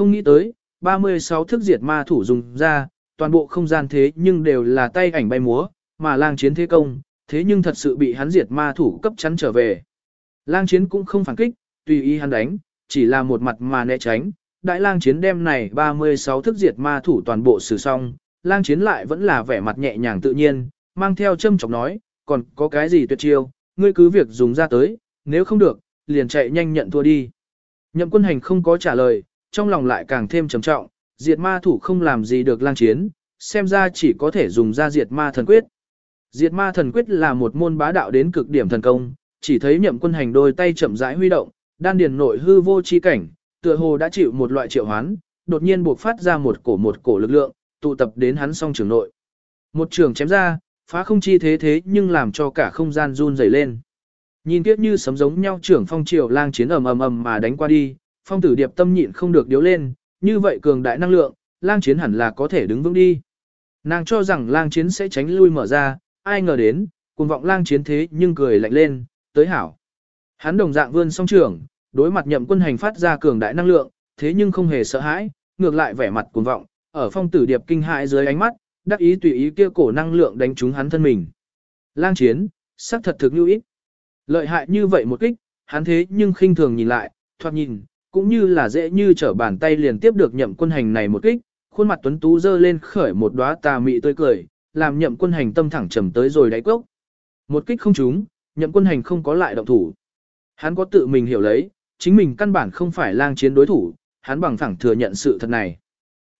không nghĩ tới, 36 thức diệt ma thủ dùng ra, toàn bộ không gian thế nhưng đều là tay ảnh bay múa, mà lang chiến thế công, thế nhưng thật sự bị hắn diệt ma thủ cấp chắn trở về. Lang chiến cũng không phản kích, tùy ý hắn đánh, chỉ là một mặt mà né tránh. Đại lang chiến đem này 36 thức diệt ma thủ toàn bộ xử xong, lang chiến lại vẫn là vẻ mặt nhẹ nhàng tự nhiên, mang theo châm chọc nói, còn có cái gì tuyệt chiêu, ngươi cứ việc dùng ra tới, nếu không được, liền chạy nhanh nhận thua đi. Nhậm quân hành không có trả lời, trong lòng lại càng thêm trầm trọng, diệt ma thủ không làm gì được lang chiến, xem ra chỉ có thể dùng ra diệt ma thần quyết. Diệt ma thần quyết là một môn bá đạo đến cực điểm thần công, chỉ thấy nhậm quân hành đôi tay chậm rãi huy động, đan điền nội hư vô chi cảnh, tựa hồ đã chịu một loại triệu hoán, đột nhiên buộc phát ra một cổ một cổ lực lượng, tụ tập đến hắn song trường nội. Một trường chém ra, phá không chi thế thế nhưng làm cho cả không gian run rẩy lên. Nhìn tiếp như sấm giống nhau trưởng phong triều lang chiến ầm ầm ầm mà đánh qua đi, phong tử điệp tâm nhịn không được điếu lên, như vậy cường đại năng lượng, lang chiến hẳn là có thể đứng vững đi. Nàng cho rằng lang chiến sẽ tránh lui mở ra, ai ngờ đến, cùng vọng lang chiến thế nhưng cười lạnh lên, tới hảo. Hắn đồng dạng vươn song trưởng, đối mặt nhậm quân hành phát ra cường đại năng lượng, thế nhưng không hề sợ hãi, ngược lại vẻ mặt cuồng vọng, ở phong tử điệp kinh hại dưới ánh mắt, đắc ý tùy ý kia cổ năng lượng đánh trúng hắn thân mình. Lang chiến, sắc thật thực lưu ít. Lợi hại như vậy một kích, hắn thế nhưng khinh thường nhìn lại, thoạt nhìn, cũng như là dễ như trở bàn tay liền tiếp được nhậm quân hành này một kích, khuôn mặt tuấn tú dơ lên khởi một đóa tà mị tươi cười, làm nhậm quân hành tâm thẳng trầm tới rồi đáy cốc. Một kích không trúng, nhậm quân hành không có lại động thủ. Hắn có tự mình hiểu lấy, chính mình căn bản không phải lang chiến đối thủ, hắn bằng thẳng thừa nhận sự thật này.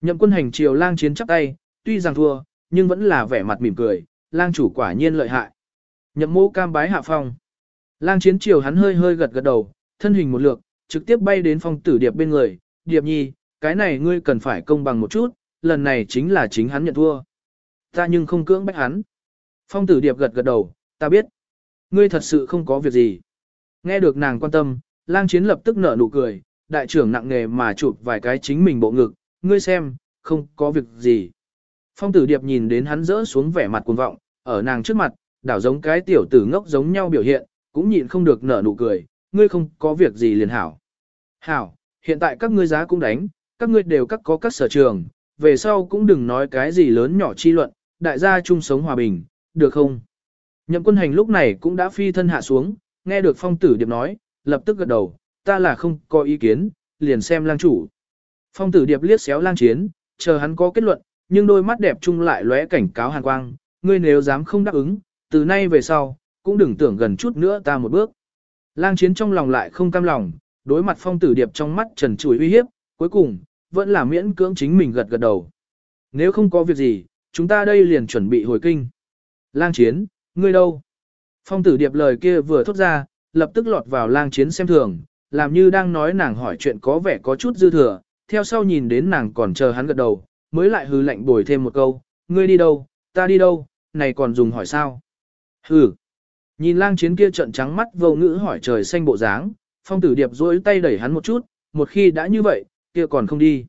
Nhậm quân hành chiều lang chiến chắp tay, tuy rằng thua, nhưng vẫn là vẻ mặt mỉm cười, lang chủ quả nhiên lợi hại. Nhậm mô cam bái hạ phong. Lang chiến chiều hắn hơi hơi gật gật đầu, thân hình một lượt, trực tiếp bay đến phong tử điệp bên người, điệp nhi, cái này ngươi cần phải công bằng một chút, lần này chính là chính hắn nhận thua. Ta nhưng không cưỡng bách hắn. Phong tử điệp gật gật đầu, ta biết. Ngươi thật sự không có việc gì. Nghe được nàng quan tâm, lang chiến lập tức nở nụ cười, đại trưởng nặng nghề mà chụp vài cái chính mình bộ ngực, ngươi xem, không có việc gì. Phong tử điệp nhìn đến hắn rỡ xuống vẻ mặt cuồng vọng, ở nàng trước mặt, đảo giống cái tiểu tử ngốc giống nhau biểu hiện, cũng nhịn không được nở nụ cười, ngươi không có việc gì liền hảo. Hảo, hiện tại các ngươi giá cũng đánh, các ngươi đều các có các sở trường, về sau cũng đừng nói cái gì lớn nhỏ chi luận, đại gia chung sống hòa bình, được không? Nhậm quân hành lúc này cũng đã phi thân hạ xuống, nghe được phong tử điệp nói, lập tức gật đầu, ta là không có ý kiến, liền xem lang chủ. Phong tử điệp liếc xéo lang chiến, chờ hắn có kết luận, nhưng đôi mắt đẹp chung lại lóe cảnh cáo hàn quang, ngươi nếu dám không đáp ứng, từ nay về sau, cũng đừng tưởng gần chút nữa ta một bước. Lang chiến trong lòng lại không cam lòng, đối mặt phong tử điệp trong mắt trần trùi uy hiếp, cuối cùng, vẫn là miễn cưỡng chính mình gật gật đầu. Nếu không có việc gì, chúng ta đây liền chuẩn bị hồi kinh. Lang chiến, ngươi đâu? Phong tử điệp lời kia vừa thốt ra, lập tức lọt vào lang chiến xem thường, làm như đang nói nàng hỏi chuyện có vẻ có chút dư thừa, theo sau nhìn đến nàng còn chờ hắn gật đầu, mới lại hư lạnh bồi thêm một câu, ngươi đi đâu, ta đi đâu, này còn dùng hỏi sao? Hừ. Nhìn lang chiến kia trận trắng mắt vô ngữ hỏi trời xanh bộ dáng, phong tử điệp duỗi tay đẩy hắn một chút, một khi đã như vậy, kia còn không đi.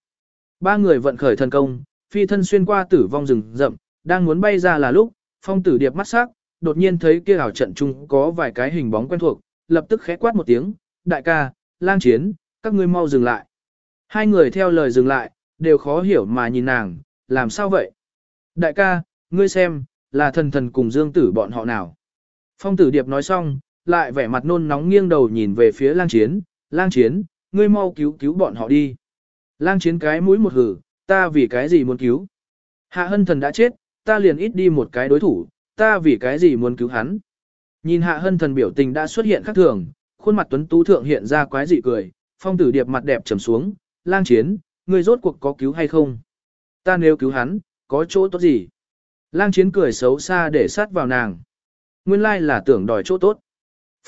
Ba người vận khởi thần công, phi thân xuyên qua tử vong rừng rậm, đang muốn bay ra là lúc, phong tử điệp mắt sắc, đột nhiên thấy kia ảo trận chung có vài cái hình bóng quen thuộc, lập tức khẽ quát một tiếng, đại ca, lang chiến, các ngươi mau dừng lại. Hai người theo lời dừng lại, đều khó hiểu mà nhìn nàng, làm sao vậy? Đại ca, ngươi xem, là thần thần cùng dương tử bọn họ nào? Phong tử điệp nói xong, lại vẻ mặt nôn nóng nghiêng đầu nhìn về phía lang chiến, lang chiến, ngươi mau cứu cứu bọn họ đi. Lang chiến cái mũi một hử, ta vì cái gì muốn cứu? Hạ hân thần đã chết, ta liền ít đi một cái đối thủ, ta vì cái gì muốn cứu hắn? Nhìn hạ hân thần biểu tình đã xuất hiện khác thường, khuôn mặt tuấn tú thượng hiện ra quái dị cười, phong tử điệp mặt đẹp trầm xuống, lang chiến, ngươi rốt cuộc có cứu hay không? Ta nếu cứu hắn, có chỗ tốt gì? Lang chiến cười xấu xa để sát vào nàng. Nguyên lai là tưởng đòi chỗ tốt.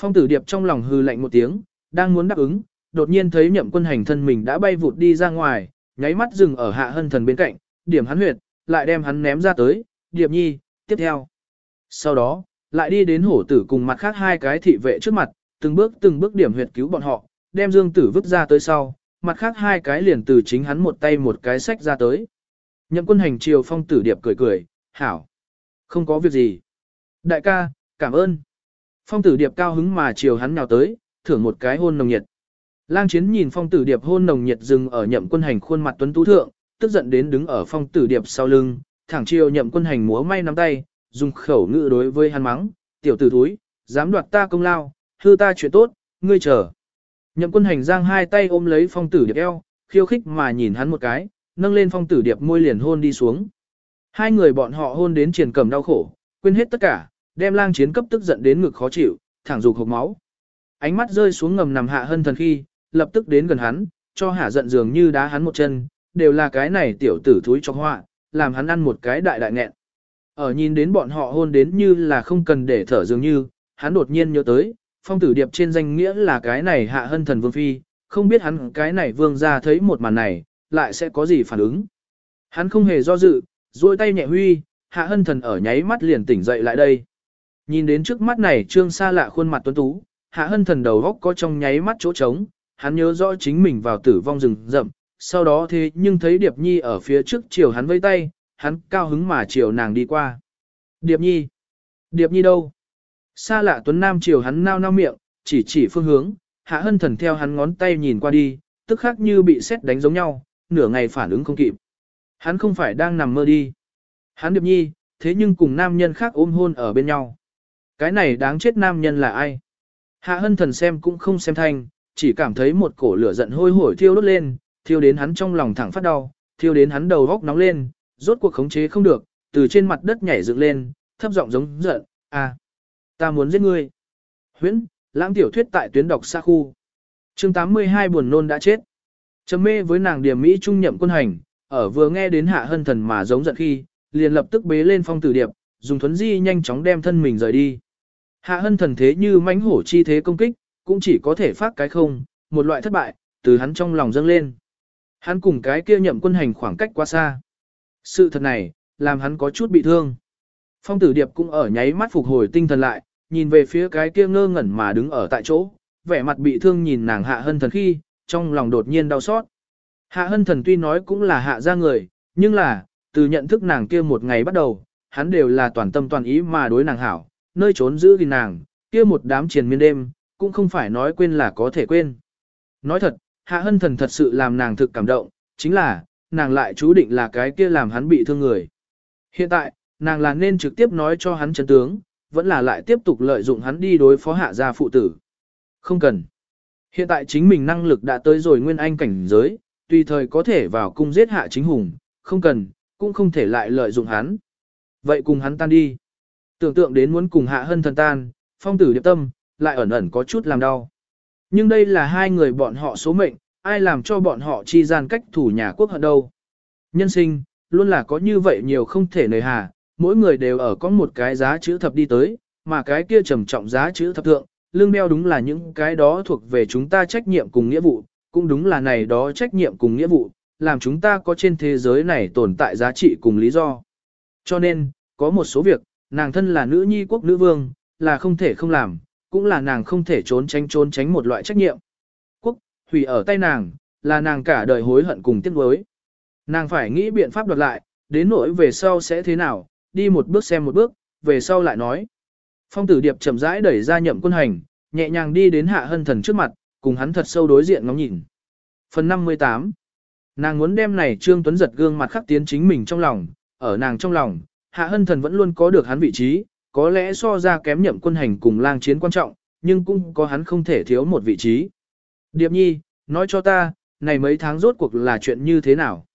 Phong tử điệp trong lòng hư lạnh một tiếng, đang muốn đáp ứng, đột nhiên thấy nhậm quân hành thân mình đã bay vụt đi ra ngoài, nháy mắt dừng ở hạ hân thần bên cạnh, điểm hắn huyệt, lại đem hắn ném ra tới, điệp nhi, tiếp theo. Sau đó, lại đi đến hổ tử cùng mặt khác hai cái thị vệ trước mặt, từng bước từng bước điểm huyệt cứu bọn họ, đem dương tử vứt ra tới sau, mặt khác hai cái liền từ chính hắn một tay một cái sách ra tới. Nhậm quân hành chiều phong tử điệp cười cười, hảo. Không có việc gì. Đại ca, cảm ơn. Phong tử điệp cao hứng mà chiều hắn nhào tới, thưởng một cái hôn nồng nhiệt. Lang chiến nhìn phong tử điệp hôn nồng nhiệt dừng ở nhậm quân hành khuôn mặt tuấn tú thượng, tức giận đến đứng ở phong tử điệp sau lưng, thẳng chiều nhậm quân hành múa may nắm tay, dùng khẩu ngữ đối với hắn mắng, tiểu tử thúi, dám đoạt ta công lao, hư ta chuyện tốt, ngươi chờ. Nhậm quân hành giang hai tay ôm lấy phong tử điệp eo, khiêu khích mà nhìn hắn một cái, nâng lên phong tử điệp môi liền hôn đi xuống. Hai người bọn họ hôn đến triền cầm đau khổ, quên hết tất cả, đem lang chiến cấp tức giận đến ngực khó chịu, thẳng dục hộc máu. Ánh mắt rơi xuống ngầm nằm hạ hân thần khi, lập tức đến gần hắn, cho hạ giận dường như đá hắn một chân, đều là cái này tiểu tử thúi cho họa, làm hắn ăn một cái đại đại nghẹn. Ở nhìn đến bọn họ hôn đến như là không cần để thở dường như, hắn đột nhiên nhớ tới, phong tử điệp trên danh nghĩa là cái này hạ hân thần vương phi, không biết hắn cái này vương ra thấy một màn này, lại sẽ có gì phản ứng. Hắn không hề do dự, duỗi tay nhẹ huy, hạ hân thần ở nháy mắt liền tỉnh dậy lại đây. Nhìn đến trước mắt này trương xa lạ khuôn mặt tuấn tú, hạ hân thần đầu góc có trong nháy mắt chỗ trống, hắn nhớ rõ chính mình vào tử vong rừng rậm, sau đó thế nhưng thấy Điệp Nhi ở phía trước chiều hắn vây tay, hắn cao hứng mà chiều nàng đi qua. Điệp Nhi! Điệp Nhi đâu? Xa lạ Tuấn Nam chiều hắn nao nao miệng, chỉ chỉ phương hướng, hạ hân thần theo hắn ngón tay nhìn qua đi, tức khác như bị xét đánh giống nhau, nửa ngày phản ứng không kịp. Hắn không phải đang nằm mơ đi. Hắn Điệp Nhi, thế nhưng cùng nam nhân khác ôm hôn ở bên nhau. Cái này đáng chết nam nhân là ai? Hạ hân thần xem cũng không xem thanh, chỉ cảm thấy một cổ lửa giận hôi hổi thiêu đốt lên, thiêu đến hắn trong lòng thẳng phát đau, thiêu đến hắn đầu góc nóng lên, rốt cuộc khống chế không được, từ trên mặt đất nhảy dựng lên, thấp giọng giống giận, "À, ta muốn giết ngươi." Huyễn, lãng tiểu thuyết tại tuyến đọc xa khu. Chương 82 buồn nôn đã chết. Trầm mê với nàng điểm mỹ trung nhậm quân hành, ở vừa nghe đến hạ hân thần mà giống giận khi, liền lập tức bế lên phong tử điệp, dùng thuấn di nhanh chóng đem thân mình rời đi. Hạ hân thần thế như mãnh hổ chi thế công kích, cũng chỉ có thể phát cái không, một loại thất bại, từ hắn trong lòng dâng lên. Hắn cùng cái kia nhậm quân hành khoảng cách quá xa. Sự thật này, làm hắn có chút bị thương. Phong tử điệp cũng ở nháy mắt phục hồi tinh thần lại, nhìn về phía cái kia ngơ ngẩn mà đứng ở tại chỗ, vẻ mặt bị thương nhìn nàng hạ hân thần khi, trong lòng đột nhiên đau xót. Hạ hân thần tuy nói cũng là hạ ra người, nhưng là, từ nhận thức nàng kia một ngày bắt đầu, hắn đều là toàn tâm toàn ý mà đối nàng hảo, nơi trốn giữ gìn nàng, kia một đám triền miên đêm, cũng không phải nói quên là có thể quên. Nói thật, hạ hân thần thật sự làm nàng thực cảm động, chính là, nàng lại chú định là cái kia làm hắn bị thương người. Hiện tại, nàng là nên trực tiếp nói cho hắn chân tướng, vẫn là lại tiếp tục lợi dụng hắn đi đối phó hạ gia phụ tử. Không cần. Hiện tại chính mình năng lực đã tới rồi nguyên anh cảnh giới, tùy thời có thể vào cung giết hạ chính hùng, không cần, cũng không thể lại lợi dụng hắn. Vậy cùng hắn tan đi. Tưởng tượng đến muốn cùng hạ hân thần tan, phong tử điệp tâm, lại ẩn ẩn có chút làm đau. Nhưng đây là hai người bọn họ số mệnh, ai làm cho bọn họ chi gian cách thủ nhà quốc hận đâu. Nhân sinh, luôn là có như vậy nhiều không thể nời hà, mỗi người đều ở có một cái giá chữ thập đi tới, mà cái kia trầm trọng giá chữ thập thượng, lương đeo đúng là những cái đó thuộc về chúng ta trách nhiệm cùng nghĩa vụ, cũng đúng là này đó trách nhiệm cùng nghĩa vụ, làm chúng ta có trên thế giới này tồn tại giá trị cùng lý do. Cho nên, có một số việc, nàng thân là nữ nhi quốc nữ vương, là không thể không làm, cũng là nàng không thể trốn tránh trốn tránh một loại trách nhiệm. Quốc, hủy ở tay nàng, là nàng cả đời hối hận cùng tiếc nuối. Nàng phải nghĩ biện pháp đoạt lại, đến nỗi về sau sẽ thế nào, đi một bước xem một bước, về sau lại nói. Phong tử điệp chậm rãi đẩy ra nhậm quân hành, nhẹ nhàng đi đến hạ hân thần trước mặt, cùng hắn thật sâu đối diện ngóng nhìn. Phần 58 Nàng muốn đem này Trương Tuấn giật gương mặt khắc tiến chính mình trong lòng, ở nàng trong lòng, hạ hân thần vẫn luôn có được hắn vị trí, có lẽ so ra kém nhậm quân hành cùng lang chiến quan trọng, nhưng cũng có hắn không thể thiếu một vị trí. Điệp nhi, nói cho ta, này mấy tháng rốt cuộc là chuyện như thế nào?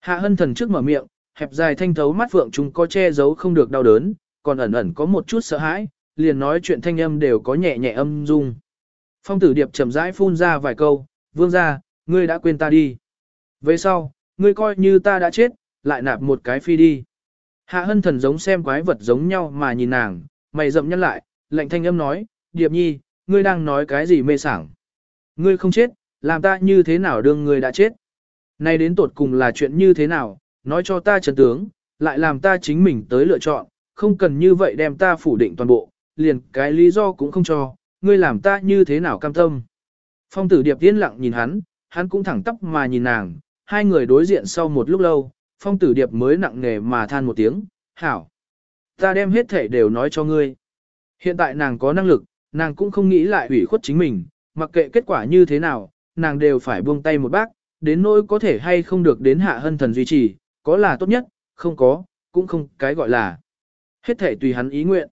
Hạ hân thần trước mở miệng, hẹp dài thanh thấu mắt phượng chúng có che giấu không được đau đớn, còn ẩn ẩn có một chút sợ hãi, liền nói chuyện thanh âm đều có nhẹ nhẹ âm dung. Phong tử điệp chậm rãi phun ra vài câu, vương ra, ngươi đã quên ta đi. Về sau, ngươi coi như ta đã chết, lại nạp một cái phi đi. Hạ hân thần giống xem quái vật giống nhau mà nhìn nàng, mày rậm nhăn lại, lạnh thanh âm nói, Điệp nhi, ngươi đang nói cái gì mê sảng. Ngươi không chết, làm ta như thế nào đương ngươi đã chết. Nay đến tột cùng là chuyện như thế nào, nói cho ta trần tướng, lại làm ta chính mình tới lựa chọn, không cần như vậy đem ta phủ định toàn bộ, liền cái lý do cũng không cho, ngươi làm ta như thế nào cam tâm. Phong tử điệp yên lặng nhìn hắn, hắn cũng thẳng tóc mà nhìn nàng, hai người đối diện sau một lúc lâu, phong tử điệp mới nặng nề mà than một tiếng, hảo. Ta đem hết thể đều nói cho ngươi. Hiện tại nàng có năng lực, nàng cũng không nghĩ lại hủy khuất chính mình, mặc kệ kết quả như thế nào, nàng đều phải buông tay một bác, đến nỗi có thể hay không được đến hạ hân thần duy trì, có là tốt nhất, không có, cũng không cái gọi là. Hết thể tùy hắn ý nguyện.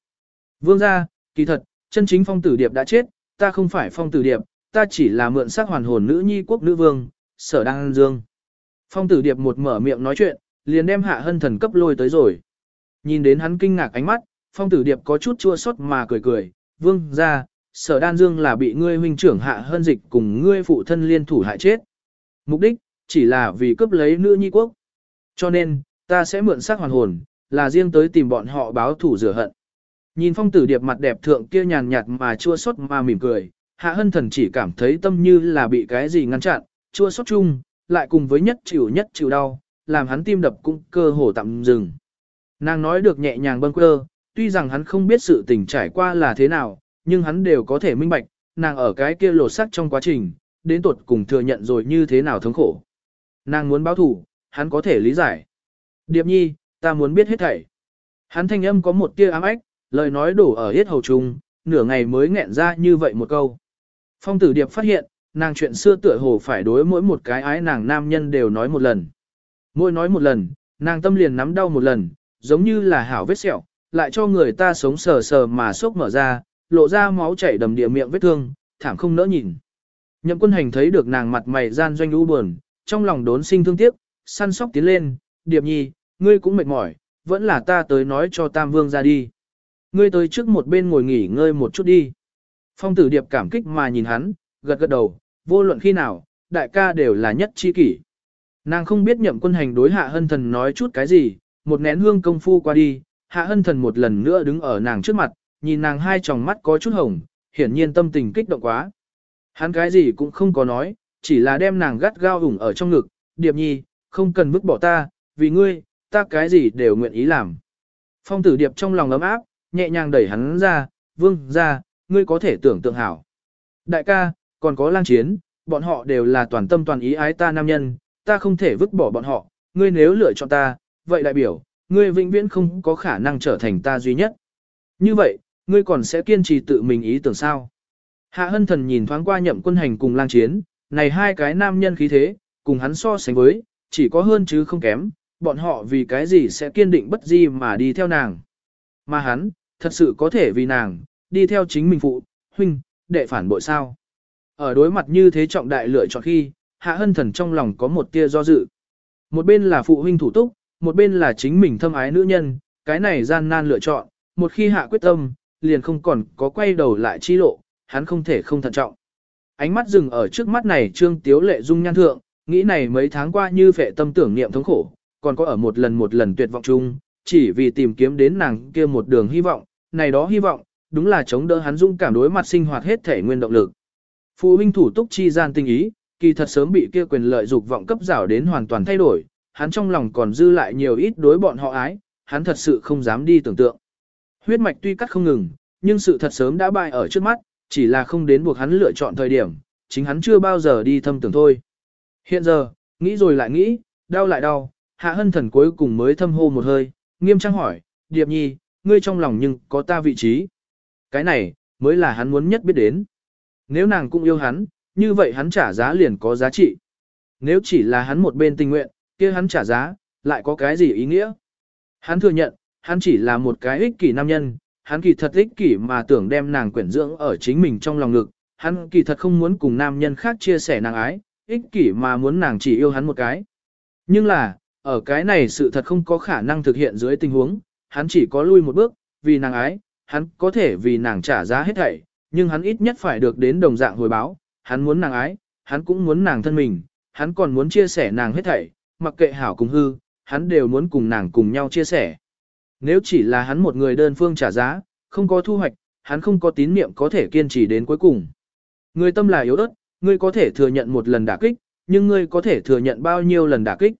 Vương gia, kỳ thật, chân chính phong tử điệp đã chết, ta không phải phong tử điệp, ta chỉ là mượn xác hoàn hồn nữ nhi quốc nữ vương, sở đăng dương. Phong tử điệp một mở miệng nói chuyện, liền đem hạ hân thần cấp lôi tới rồi. Nhìn đến hắn kinh ngạc ánh mắt, phong tử điệp có chút chua xót mà cười cười, vương ra, sở đan dương là bị ngươi huynh trưởng hạ hân dịch cùng ngươi phụ thân liên thủ hại chết. Mục đích, chỉ là vì cướp lấy nữ nhi quốc. Cho nên, ta sẽ mượn xác hoàn hồn, là riêng tới tìm bọn họ báo thủ rửa hận. Nhìn phong tử điệp mặt đẹp thượng kia nhàn nhạt mà chua xót mà mỉm cười, hạ hân thần chỉ cảm thấy tâm như là bị cái gì ngăn chặn, chua xót chung, lại cùng với nhất chịu nhất chịu đau, làm hắn tim đập cũng cơ hồ tạm dừng. Nàng nói được nhẹ nhàng bâng quơ, tuy rằng hắn không biết sự tình trải qua là thế nào, nhưng hắn đều có thể minh bạch, nàng ở cái kia lột sắc trong quá trình, đến tuột cùng thừa nhận rồi như thế nào thống khổ. Nàng muốn báo thủ, hắn có thể lý giải. Điệp nhi, ta muốn biết hết thảy. Hắn thanh âm có một tia ám ách, lời nói đổ ở hết hầu trùng nửa ngày mới nghẹn ra như vậy một câu. Phong tử điệp phát hiện, nàng chuyện xưa tựa hồ phải đối mỗi một cái ái nàng nam nhân đều nói một lần. Mỗi nói một lần, nàng tâm liền nắm đau một lần, giống như là hảo vết sẹo, lại cho người ta sống sờ sờ mà sốc mở ra, lộ ra máu chảy đầm địa miệng vết thương, thảm không nỡ nhìn. Nhậm quân hành thấy được nàng mặt mày gian doanh u buồn, trong lòng đốn sinh thương tiếc, săn sóc tiến lên, điệp nhi, ngươi cũng mệt mỏi, vẫn là ta tới nói cho Tam Vương ra đi. Ngươi tới trước một bên ngồi nghỉ ngơi một chút đi. Phong tử điệp cảm kích mà nhìn hắn, gật gật đầu, vô luận khi nào, đại ca đều là nhất chi kỷ. Nàng không biết nhậm quân hành đối hạ hân thần nói chút cái gì, một nén hương công phu qua đi, hạ hân thần một lần nữa đứng ở nàng trước mặt, nhìn nàng hai tròng mắt có chút hồng, hiển nhiên tâm tình kích động quá. Hắn cái gì cũng không có nói, chỉ là đem nàng gắt gao ủng ở trong ngực, điệp nhi, không cần vứt bỏ ta, vì ngươi, ta cái gì đều nguyện ý làm. Phong tử điệp trong lòng ấm áp, nhẹ nhàng đẩy hắn ra, vương ra, ngươi có thể tưởng tượng hảo. Đại ca, còn có lang chiến, bọn họ đều là toàn tâm toàn ý ái ta nam nhân, ta không thể vứt bỏ bọn họ, ngươi nếu lựa chọn ta, vậy đại biểu, ngươi vĩnh viễn không có khả năng trở thành ta duy nhất. Như vậy, ngươi còn sẽ kiên trì tự mình ý tưởng sao? Hạ hân thần nhìn thoáng qua nhậm quân hành cùng lang chiến, này hai cái nam nhân khí thế, cùng hắn so sánh với, chỉ có hơn chứ không kém, bọn họ vì cái gì sẽ kiên định bất di mà đi theo nàng. Mà hắn, thật sự có thể vì nàng, đi theo chính mình phụ, huynh, đệ phản bội sao. Ở đối mặt như thế trọng đại lựa chọn khi, hạ hân thần trong lòng có một tia do dự. Một bên là phụ huynh thủ túc, một bên là chính mình thâm ái nữ nhân, cái này gian nan lựa chọn, một khi hạ quyết tâm, liền không còn có quay đầu lại chi lộ, hắn không thể không thận trọng. Ánh mắt dừng ở trước mắt này trương tiếu lệ dung nhan thượng, nghĩ này mấy tháng qua như phệ tâm tưởng niệm thống khổ, còn có ở một lần một lần tuyệt vọng chung, chỉ vì tìm kiếm đến nàng kia một đường hy vọng, này đó hy vọng, đúng là chống đỡ hắn dung cảm đối mặt sinh hoạt hết thể nguyên động lực. Phụ huynh thủ túc chi gian tinh ý, kỳ thật sớm bị kia quyền lợi dục vọng cấp rảo đến hoàn toàn thay đổi, hắn trong lòng còn dư lại nhiều ít đối bọn họ ái, hắn thật sự không dám đi tưởng tượng. Huyết mạch tuy cắt không ngừng, nhưng sự thật sớm đã bại ở trước mắt, chỉ là không đến buộc hắn lựa chọn thời điểm, chính hắn chưa bao giờ đi thâm tưởng thôi. Hiện giờ, nghĩ rồi lại nghĩ, đau lại đau, hạ hân thần cuối cùng mới thâm hô một hơi, nghiêm trang hỏi, Điệp Nhi, ngươi trong lòng nhưng có ta vị trí. Cái này, mới là hắn muốn nhất biết đến. Nếu nàng cũng yêu hắn, như vậy hắn trả giá liền có giá trị. Nếu chỉ là hắn một bên tình nguyện, kia hắn trả giá, lại có cái gì ý nghĩa? Hắn thừa nhận, hắn chỉ là một cái ích kỷ nam nhân, hắn kỳ thật ích kỷ mà tưởng đem nàng quyển dưỡng ở chính mình trong lòng ngực, hắn kỳ thật không muốn cùng nam nhân khác chia sẻ nàng ái, ích kỷ mà muốn nàng chỉ yêu hắn một cái. Nhưng là, ở cái này sự thật không có khả năng thực hiện dưới tình huống, hắn chỉ có lui một bước, vì nàng ái, hắn có thể vì nàng trả giá hết thảy, nhưng hắn ít nhất phải được đến đồng dạng hồi báo, hắn muốn nàng ái, hắn cũng muốn nàng thân mình, hắn còn muốn chia sẻ nàng hết thảy, mặc kệ hảo cùng hư, hắn đều muốn cùng nàng cùng nhau chia sẻ. Nếu chỉ là hắn một người đơn phương trả giá, không có thu hoạch, hắn không có tín niệm có thể kiên trì đến cuối cùng. Người tâm là yếu ớt, ngươi có thể thừa nhận một lần đả kích, nhưng ngươi có thể thừa nhận bao nhiêu lần đả kích.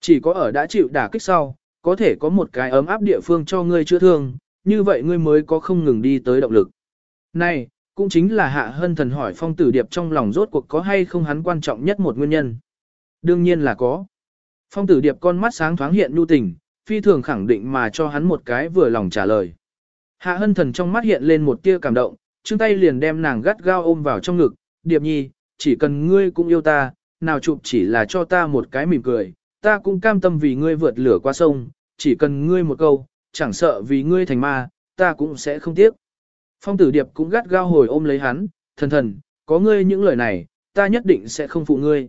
Chỉ có ở đã chịu đả kích sau, có thể có một cái ấm áp địa phương cho ngươi chữa thương, như vậy ngươi mới có không ngừng đi tới động lực. Này, cũng chính là hạ hân thần hỏi phong tử điệp trong lòng rốt cuộc có hay không hắn quan trọng nhất một nguyên nhân. Đương nhiên là có. Phong tử điệp con mắt sáng thoáng hiện nhu tình, phi thường khẳng định mà cho hắn một cái vừa lòng trả lời. Hạ hân thần trong mắt hiện lên một tia cảm động, chương tay liền đem nàng gắt gao ôm vào trong ngực, điệp nhi, chỉ cần ngươi cũng yêu ta, nào chụp chỉ là cho ta một cái mỉm cười, ta cũng cam tâm vì ngươi vượt lửa qua sông, chỉ cần ngươi một câu, chẳng sợ vì ngươi thành ma, ta cũng sẽ không tiếc. Phong tử điệp cũng gắt gao hồi ôm lấy hắn, thần thần, có ngươi những lời này, ta nhất định sẽ không phụ ngươi.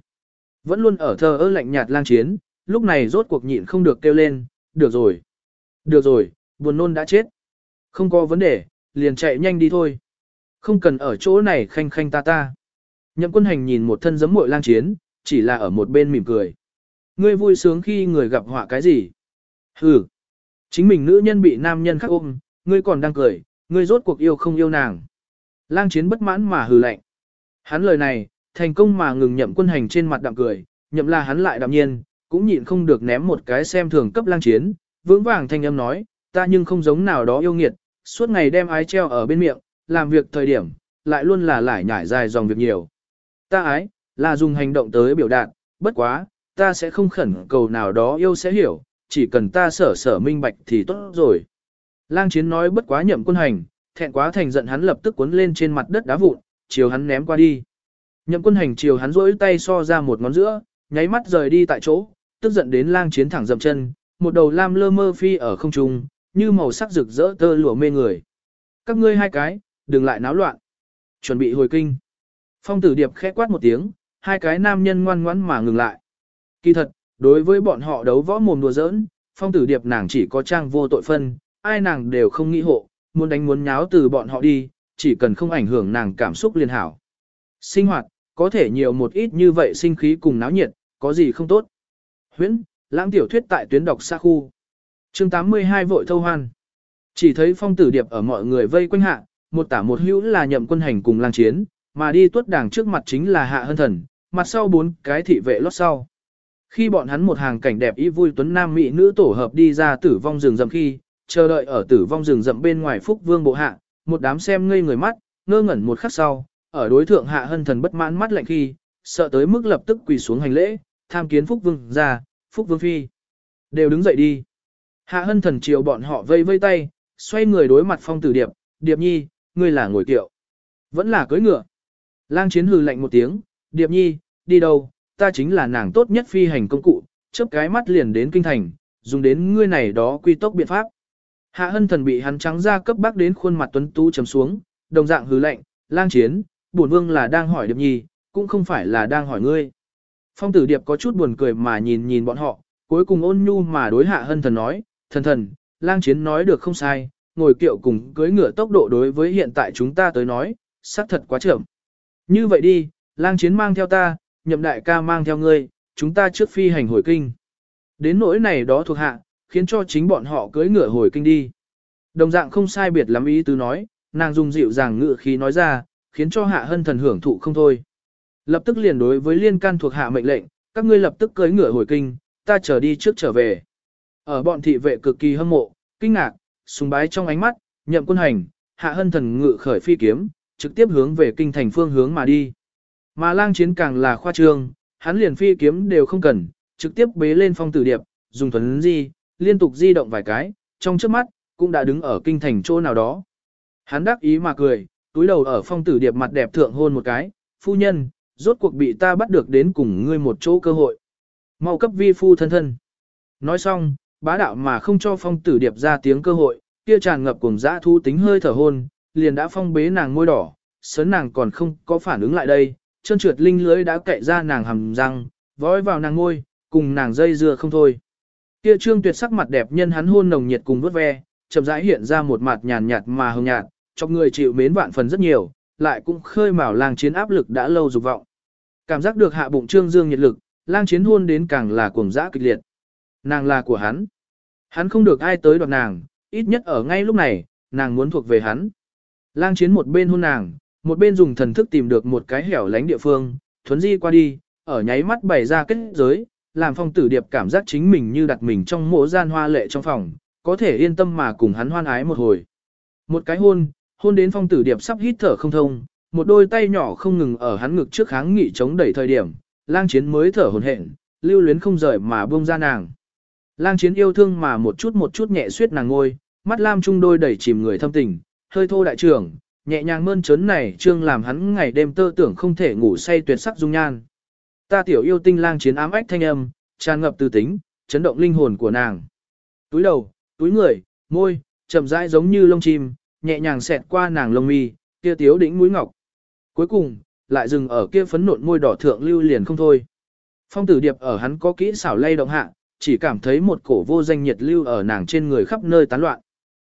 Vẫn luôn ở thờ ơ lạnh nhạt lang chiến, lúc này rốt cuộc nhịn không được kêu lên, được rồi. Được rồi, buồn nôn đã chết. Không có vấn đề, liền chạy nhanh đi thôi. Không cần ở chỗ này khanh khanh ta ta. Nhậm quân hành nhìn một thân giấm muội lang chiến, chỉ là ở một bên mỉm cười. Ngươi vui sướng khi người gặp họa cái gì? Hừ. Chính mình nữ nhân bị nam nhân khác ôm, ngươi còn đang cười, ngươi rốt cuộc yêu không yêu nàng. Lang chiến bất mãn mà hừ lạnh. Hắn lời này, thành công mà ngừng nhậm quân hành trên mặt đạm cười, nhậm là hắn lại đạm nhiên, cũng nhịn không được ném một cái xem thường cấp lang chiến, vững vàng thanh âm nói, ta nhưng không giống nào đó yêu nghiệt, suốt ngày đem ái treo ở bên miệng, làm việc thời điểm, lại luôn là lải nhải dài dòng việc nhiều. Ta ái, là dùng hành động tới biểu đạt, bất quá, ta sẽ không khẩn cầu nào đó yêu sẽ hiểu, chỉ cần ta sở sở minh bạch thì tốt rồi. Lang chiến nói bất quá nhậm quân hành, thẹn quá thành giận hắn lập tức cuốn lên trên mặt đất đá vụn, chiều hắn ném qua đi. Nhậm quân hành chiều hắn rỗi tay so ra một ngón giữa, nháy mắt rời đi tại chỗ, tức giận đến lang chiến thẳng dậm chân, một đầu lam lơ mơ phi ở không trung, như màu sắc rực rỡ tơ lụa mê người. Các ngươi hai cái, đừng lại náo loạn. Chuẩn bị hồi kinh. Phong tử điệp khẽ quát một tiếng, hai cái nam nhân ngoan ngoãn mà ngừng lại. Kỳ thật, đối với bọn họ đấu võ mồm đùa giỡn, phong tử điệp nàng chỉ có trang vô tội phân, ai nàng đều không nghĩ hộ, muốn đánh muốn nháo từ bọn họ đi, chỉ cần không ảnh hưởng nàng cảm xúc liên hảo. Sinh hoạt, có thể nhiều một ít như vậy sinh khí cùng náo nhiệt, có gì không tốt. Huyễn, lãng tiểu thuyết tại tuyến đọc xa khu. chương 82 vội thâu hoan. Chỉ thấy phong tử điệp ở mọi người vây quanh hạ, một tả một hữu là nhậm quân hành cùng lang chiến, mà đi tuất đảng trước mặt chính là hạ hân thần, mặt sau bốn cái thị vệ lót sau. Khi bọn hắn một hàng cảnh đẹp ý vui tuấn nam mỹ nữ tổ hợp đi ra tử vong rừng rầm khi, chờ đợi ở tử vong rừng rậm bên ngoài phúc vương bộ hạ, một đám xem ngây người mắt, ngơ ngẩn một khắc sau, ở đối thượng hạ hân thần bất mãn mắt lạnh khi, sợ tới mức lập tức quỳ xuống hành lễ, tham kiến phúc vương ra, phúc vương phi. Đều đứng dậy đi. Hạ hân thần chiều bọn họ vây vây tay, xoay người đối mặt phong tử điệp, điệp nhi, ngươi là ngồi kiệu. Vẫn là cưới ngựa. Lang chiến hừ lạnh một tiếng, điệp nhi, đi đâu, ta chính là nàng tốt nhất phi hành công cụ, chớp cái mắt liền đến kinh thành, dùng đến ngươi này đó quy tốc biện pháp. Hạ hân thần bị hắn trắng ra cấp bác đến khuôn mặt tuấn tú trầm xuống, đồng dạng hứ lệnh, lang chiến, bổn vương là đang hỏi điệp nhi, cũng không phải là đang hỏi ngươi. Phong tử điệp có chút buồn cười mà nhìn nhìn bọn họ, cuối cùng ôn nhu mà đối hạ hân thần nói, thần thần, lang chiến nói được không sai, ngồi kiệu cùng cưới ngựa tốc độ đối với hiện tại chúng ta tới nói, xác thật quá chậm. Như vậy đi, lang chiến mang theo ta, nhậm đại ca mang theo ngươi, chúng ta trước phi hành hồi kinh. Đến nỗi này đó thuộc hạ, khiến cho chính bọn họ cưỡi ngựa hồi kinh đi. Đồng dạng không sai biệt lắm ý tứ nói, nàng dùng dịu dàng ngựa khí nói ra, khiến cho hạ hân thần hưởng thụ không thôi. Lập tức liền đối với liên can thuộc hạ mệnh lệnh, các ngươi lập tức cưỡi ngựa hồi kinh, ta trở đi trước trở về. Ở bọn thị vệ cực kỳ hâm mộ, kinh ngạc, sùng bái trong ánh mắt, nhậm quân hành, hạ hân thần ngự khởi phi kiếm, trực tiếp hướng về kinh thành phương hướng mà đi. Mà lang chiến càng là khoa trương, hắn liền phi kiếm đều không cần, trực tiếp bế lên phong tử điệp, dùng thuần di, liên tục di động vài cái, trong trước mắt, cũng đã đứng ở kinh thành chỗ nào đó. Hắn đắc ý mà cười, túi đầu ở phong tử điệp mặt đẹp thượng hôn một cái, phu nhân, rốt cuộc bị ta bắt được đến cùng ngươi một chỗ cơ hội. Mau cấp vi phu thân thân. Nói xong, bá đạo mà không cho phong tử điệp ra tiếng cơ hội, kia tràn ngập cùng dã thu tính hơi thở hôn, liền đã phong bế nàng môi đỏ, sớn nàng còn không có phản ứng lại đây, chân trượt linh lưới đã cậy ra nàng hầm răng, vói vào nàng ngôi, cùng nàng dây dưa không thôi. Kia trương tuyệt sắc mặt đẹp nhân hắn hôn nồng nhiệt cùng vớt ve, chậm rãi hiện ra một mặt nhàn nhạt mà hồng nhạt, cho người chịu mến vạn phần rất nhiều, lại cũng khơi mào lang chiến áp lực đã lâu dục vọng. Cảm giác được hạ bụng trương dương nhiệt lực, lang chiến hôn đến càng là cuồng dã kịch liệt. Nàng là của hắn. Hắn không được ai tới đoạt nàng, ít nhất ở ngay lúc này, nàng muốn thuộc về hắn. Lang chiến một bên hôn nàng, một bên dùng thần thức tìm được một cái hẻo lánh địa phương, thuấn di qua đi, ở nháy mắt bày ra kết giới, làm phong tử điệp cảm giác chính mình như đặt mình trong mộ gian hoa lệ trong phòng, có thể yên tâm mà cùng hắn hoan ái một hồi. Một cái hôn, hôn đến phong tử điệp sắp hít thở không thông, một đôi tay nhỏ không ngừng ở hắn ngực trước kháng nghị chống đẩy thời điểm, lang chiến mới thở hồn hển, lưu luyến không rời mà buông ra nàng. Lang chiến yêu thương mà một chút một chút nhẹ suyết nàng ngôi, mắt lam trung đôi đẩy chìm người thâm tình, hơi thô đại trưởng, nhẹ nhàng mơn trớn này trương làm hắn ngày đêm tơ tưởng không thể ngủ say tuyệt sắc dung nhan. Ta tiểu yêu tinh lang chiến ám ách thanh âm, tràn ngập từ tính, chấn động linh hồn của nàng. Túi đầu, túi người, môi, chậm rãi giống như lông chim, nhẹ nhàng xẹt qua nàng lông mi, kia tiếu đỉnh mũi ngọc. Cuối cùng, lại dừng ở kia phấn nộn môi đỏ thượng lưu liền không thôi. Phong tử điệp ở hắn có kỹ xảo lay động hạ, chỉ cảm thấy một cổ vô danh nhiệt lưu ở nàng trên người khắp nơi tán loạn.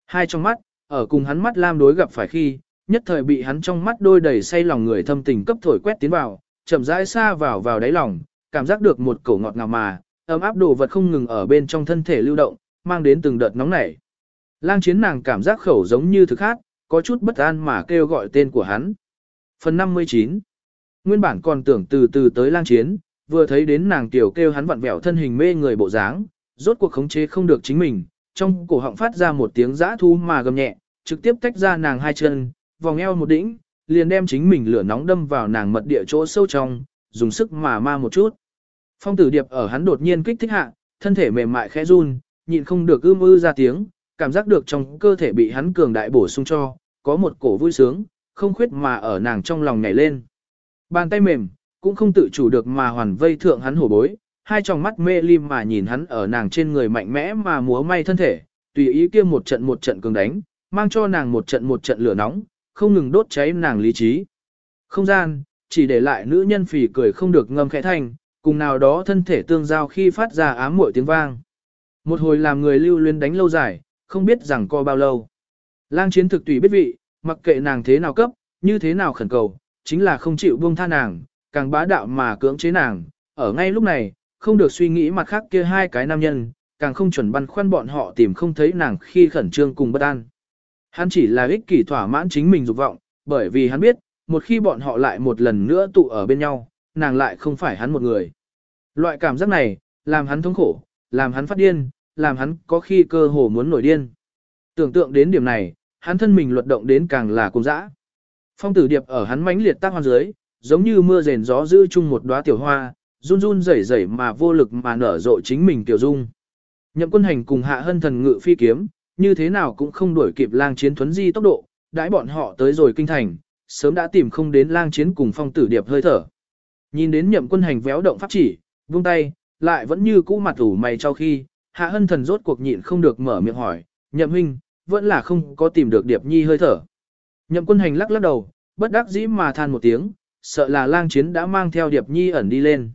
Hai trong mắt, ở cùng hắn mắt lam đối gặp phải khi, nhất thời bị hắn trong mắt đôi đầy say lòng người thâm tình cấp thổi quét tiến vào, chậm rãi xa vào vào đáy lòng, cảm giác được một cổ ngọt ngào mà, ấm áp đồ vật không ngừng ở bên trong thân thể lưu động, mang đến từng đợt nóng nảy. Lang chiến nàng cảm giác khẩu giống như thực khác, có chút bất an mà kêu gọi tên của hắn. Phần 59 Nguyên bản còn tưởng từ từ tới lang chiến, vừa thấy đến nàng tiểu kêu hắn vặn vẹo thân hình mê người bộ dáng, rốt cuộc khống chế không được chính mình, trong cổ họng phát ra một tiếng giã thu mà gầm nhẹ, trực tiếp tách ra nàng hai chân, vòng eo một đỉnh, liền đem chính mình lửa nóng đâm vào nàng mật địa chỗ sâu trong, dùng sức mà ma một chút. Phong tử điệp ở hắn đột nhiên kích thích hạ, thân thể mềm mại khẽ run, nhịn không được ưm ư ra tiếng, cảm giác được trong cơ thể bị hắn cường đại bổ sung cho, có một cổ vui sướng, không khuyết mà ở nàng trong lòng nhảy lên. Bàn tay mềm, cũng không tự chủ được mà hoàn vây thượng hắn hổ bối, hai tròng mắt mê lim mà nhìn hắn ở nàng trên người mạnh mẽ mà múa may thân thể, tùy ý kia một trận một trận cường đánh, mang cho nàng một trận một trận lửa nóng, không ngừng đốt cháy nàng lý trí. Không gian, chỉ để lại nữ nhân phì cười không được ngâm khẽ thanh, cùng nào đó thân thể tương giao khi phát ra ám muội tiếng vang. Một hồi làm người lưu luyến đánh lâu dài, không biết rằng co bao lâu. Lang chiến thực tùy biết vị, mặc kệ nàng thế nào cấp, như thế nào khẩn cầu, chính là không chịu buông tha nàng, càng bá đạo mà cưỡng chế nàng. Ở ngay lúc này, không được suy nghĩ mặt khác kia hai cái nam nhân, càng không chuẩn băn khoăn bọn họ tìm không thấy nàng khi khẩn trương cùng bất an. Hắn chỉ là ích kỷ thỏa mãn chính mình dục vọng, bởi vì hắn biết, một khi bọn họ lại một lần nữa tụ ở bên nhau, nàng lại không phải hắn một người. Loại cảm giác này, làm hắn thống khổ, làm hắn phát điên, làm hắn có khi cơ hồ muốn nổi điên. Tưởng tượng đến điểm này, hắn thân mình luật động đến càng là cùng dã. Phong tử điệp ở hắn mãnh liệt tác hoan dưới, giống như mưa rền gió giữ chung một đóa tiểu hoa, run run rẩy rẩy mà vô lực mà nở rộ chính mình tiểu dung. Nhậm quân hành cùng hạ hân thần ngự phi kiếm, như thế nào cũng không đuổi kịp lang chiến thuấn di tốc độ, đãi bọn họ tới rồi kinh thành, sớm đã tìm không đến lang chiến cùng phong tử điệp hơi thở. Nhìn đến nhậm quân hành véo động pháp chỉ, vung tay, lại vẫn như cũ mặt ủ mày cho khi, hạ hân thần rốt cuộc nhịn không được mở miệng hỏi, nhậm huynh, vẫn là không có tìm được điệp nhi hơi thở. Nhậm quân hành lắc lắc đầu, bất đắc dĩ mà than một tiếng, sợ là lang chiến đã mang theo điệp nhi ẩn đi lên.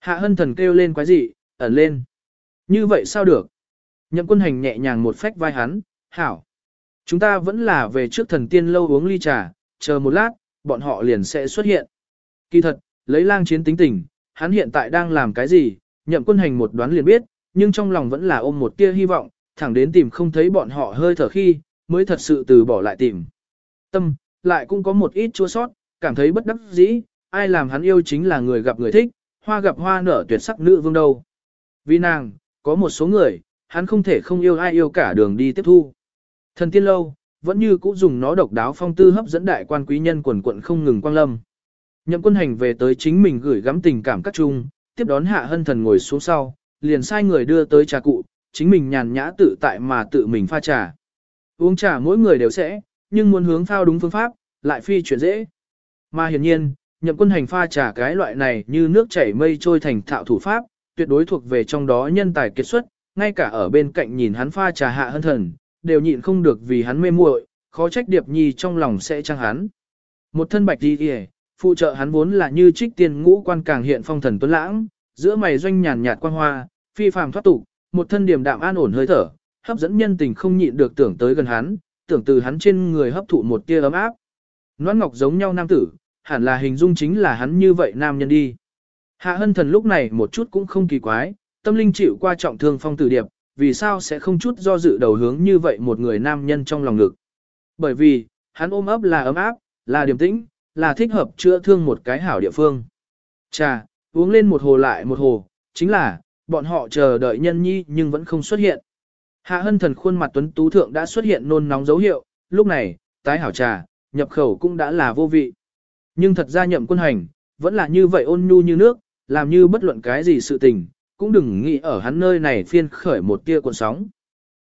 Hạ hân thần kêu lên quái dị, ẩn lên. Như vậy sao được? Nhậm quân hành nhẹ nhàng một phách vai hắn, hảo. Chúng ta vẫn là về trước thần tiên lâu uống ly trà, chờ một lát, bọn họ liền sẽ xuất hiện. Kỳ thật, lấy lang chiến tính tình, hắn hiện tại đang làm cái gì, nhậm quân hành một đoán liền biết, nhưng trong lòng vẫn là ôm một tia hy vọng, thẳng đến tìm không thấy bọn họ hơi thở khi, mới thật sự từ bỏ lại tìm. Tâm, lại cũng có một ít chua sót, cảm thấy bất đắc dĩ, ai làm hắn yêu chính là người gặp người thích, hoa gặp hoa nở tuyệt sắc nữ vương đâu. Vì nàng, có một số người, hắn không thể không yêu ai yêu cả đường đi tiếp thu. Thần tiên lâu, vẫn như cũ dùng nó độc đáo phong tư hấp dẫn đại quan quý nhân quần quận không ngừng quang lâm. Nhậm quân hành về tới chính mình gửi gắm tình cảm các chung, tiếp đón hạ hân thần ngồi xuống sau, liền sai người đưa tới trà cụ, chính mình nhàn nhã tự tại mà tự mình pha trà. Uống trà mỗi người đều sẽ, nhưng muốn hướng phao đúng phương pháp, lại phi chuyện dễ. Mà hiển nhiên, nhậm quân hành pha trà cái loại này như nước chảy mây trôi thành thạo thủ pháp, tuyệt đối thuộc về trong đó nhân tài kiệt xuất, ngay cả ở bên cạnh nhìn hắn pha trà hạ hân thần, đều nhịn không được vì hắn mê muội, khó trách Điệp Nhi trong lòng sẽ chăng hắn. Một thân bạch đi kìa, phụ trợ hắn vốn là như trích tiên ngũ quan càng hiện phong thần tuấn lãng, giữa mày doanh nhàn nhạt quan hoa, phi phàm thoát tục, một thân điềm đạm an ổn hơi thở, hấp dẫn nhân tình không nhịn được tưởng tới gần hắn, tưởng từ hắn trên người hấp thụ một tia ấm áp. Noãn Ngọc giống nhau nam tử, hẳn là hình dung chính là hắn như vậy nam nhân đi. Hạ hân thần lúc này một chút cũng không kỳ quái, tâm linh chịu qua trọng thương phong tử điệp, vì sao sẽ không chút do dự đầu hướng như vậy một người nam nhân trong lòng ngực. Bởi vì, hắn ôm ấp là ấm áp, là điềm tĩnh, là thích hợp chữa thương một cái hảo địa phương. Chà, uống lên một hồ lại một hồ, chính là, bọn họ chờ đợi nhân nhi nhưng vẫn không xuất hiện. Hạ hân thần khuôn mặt tuấn tú thượng đã xuất hiện nôn nóng dấu hiệu, lúc này, tái hảo trà, nhập khẩu cũng đã là vô vị. Nhưng thật ra nhậm quân hành, vẫn là như vậy ôn nhu như nước, làm như bất luận cái gì sự tình, cũng đừng nghĩ ở hắn nơi này phiên khởi một tia cuộn sóng.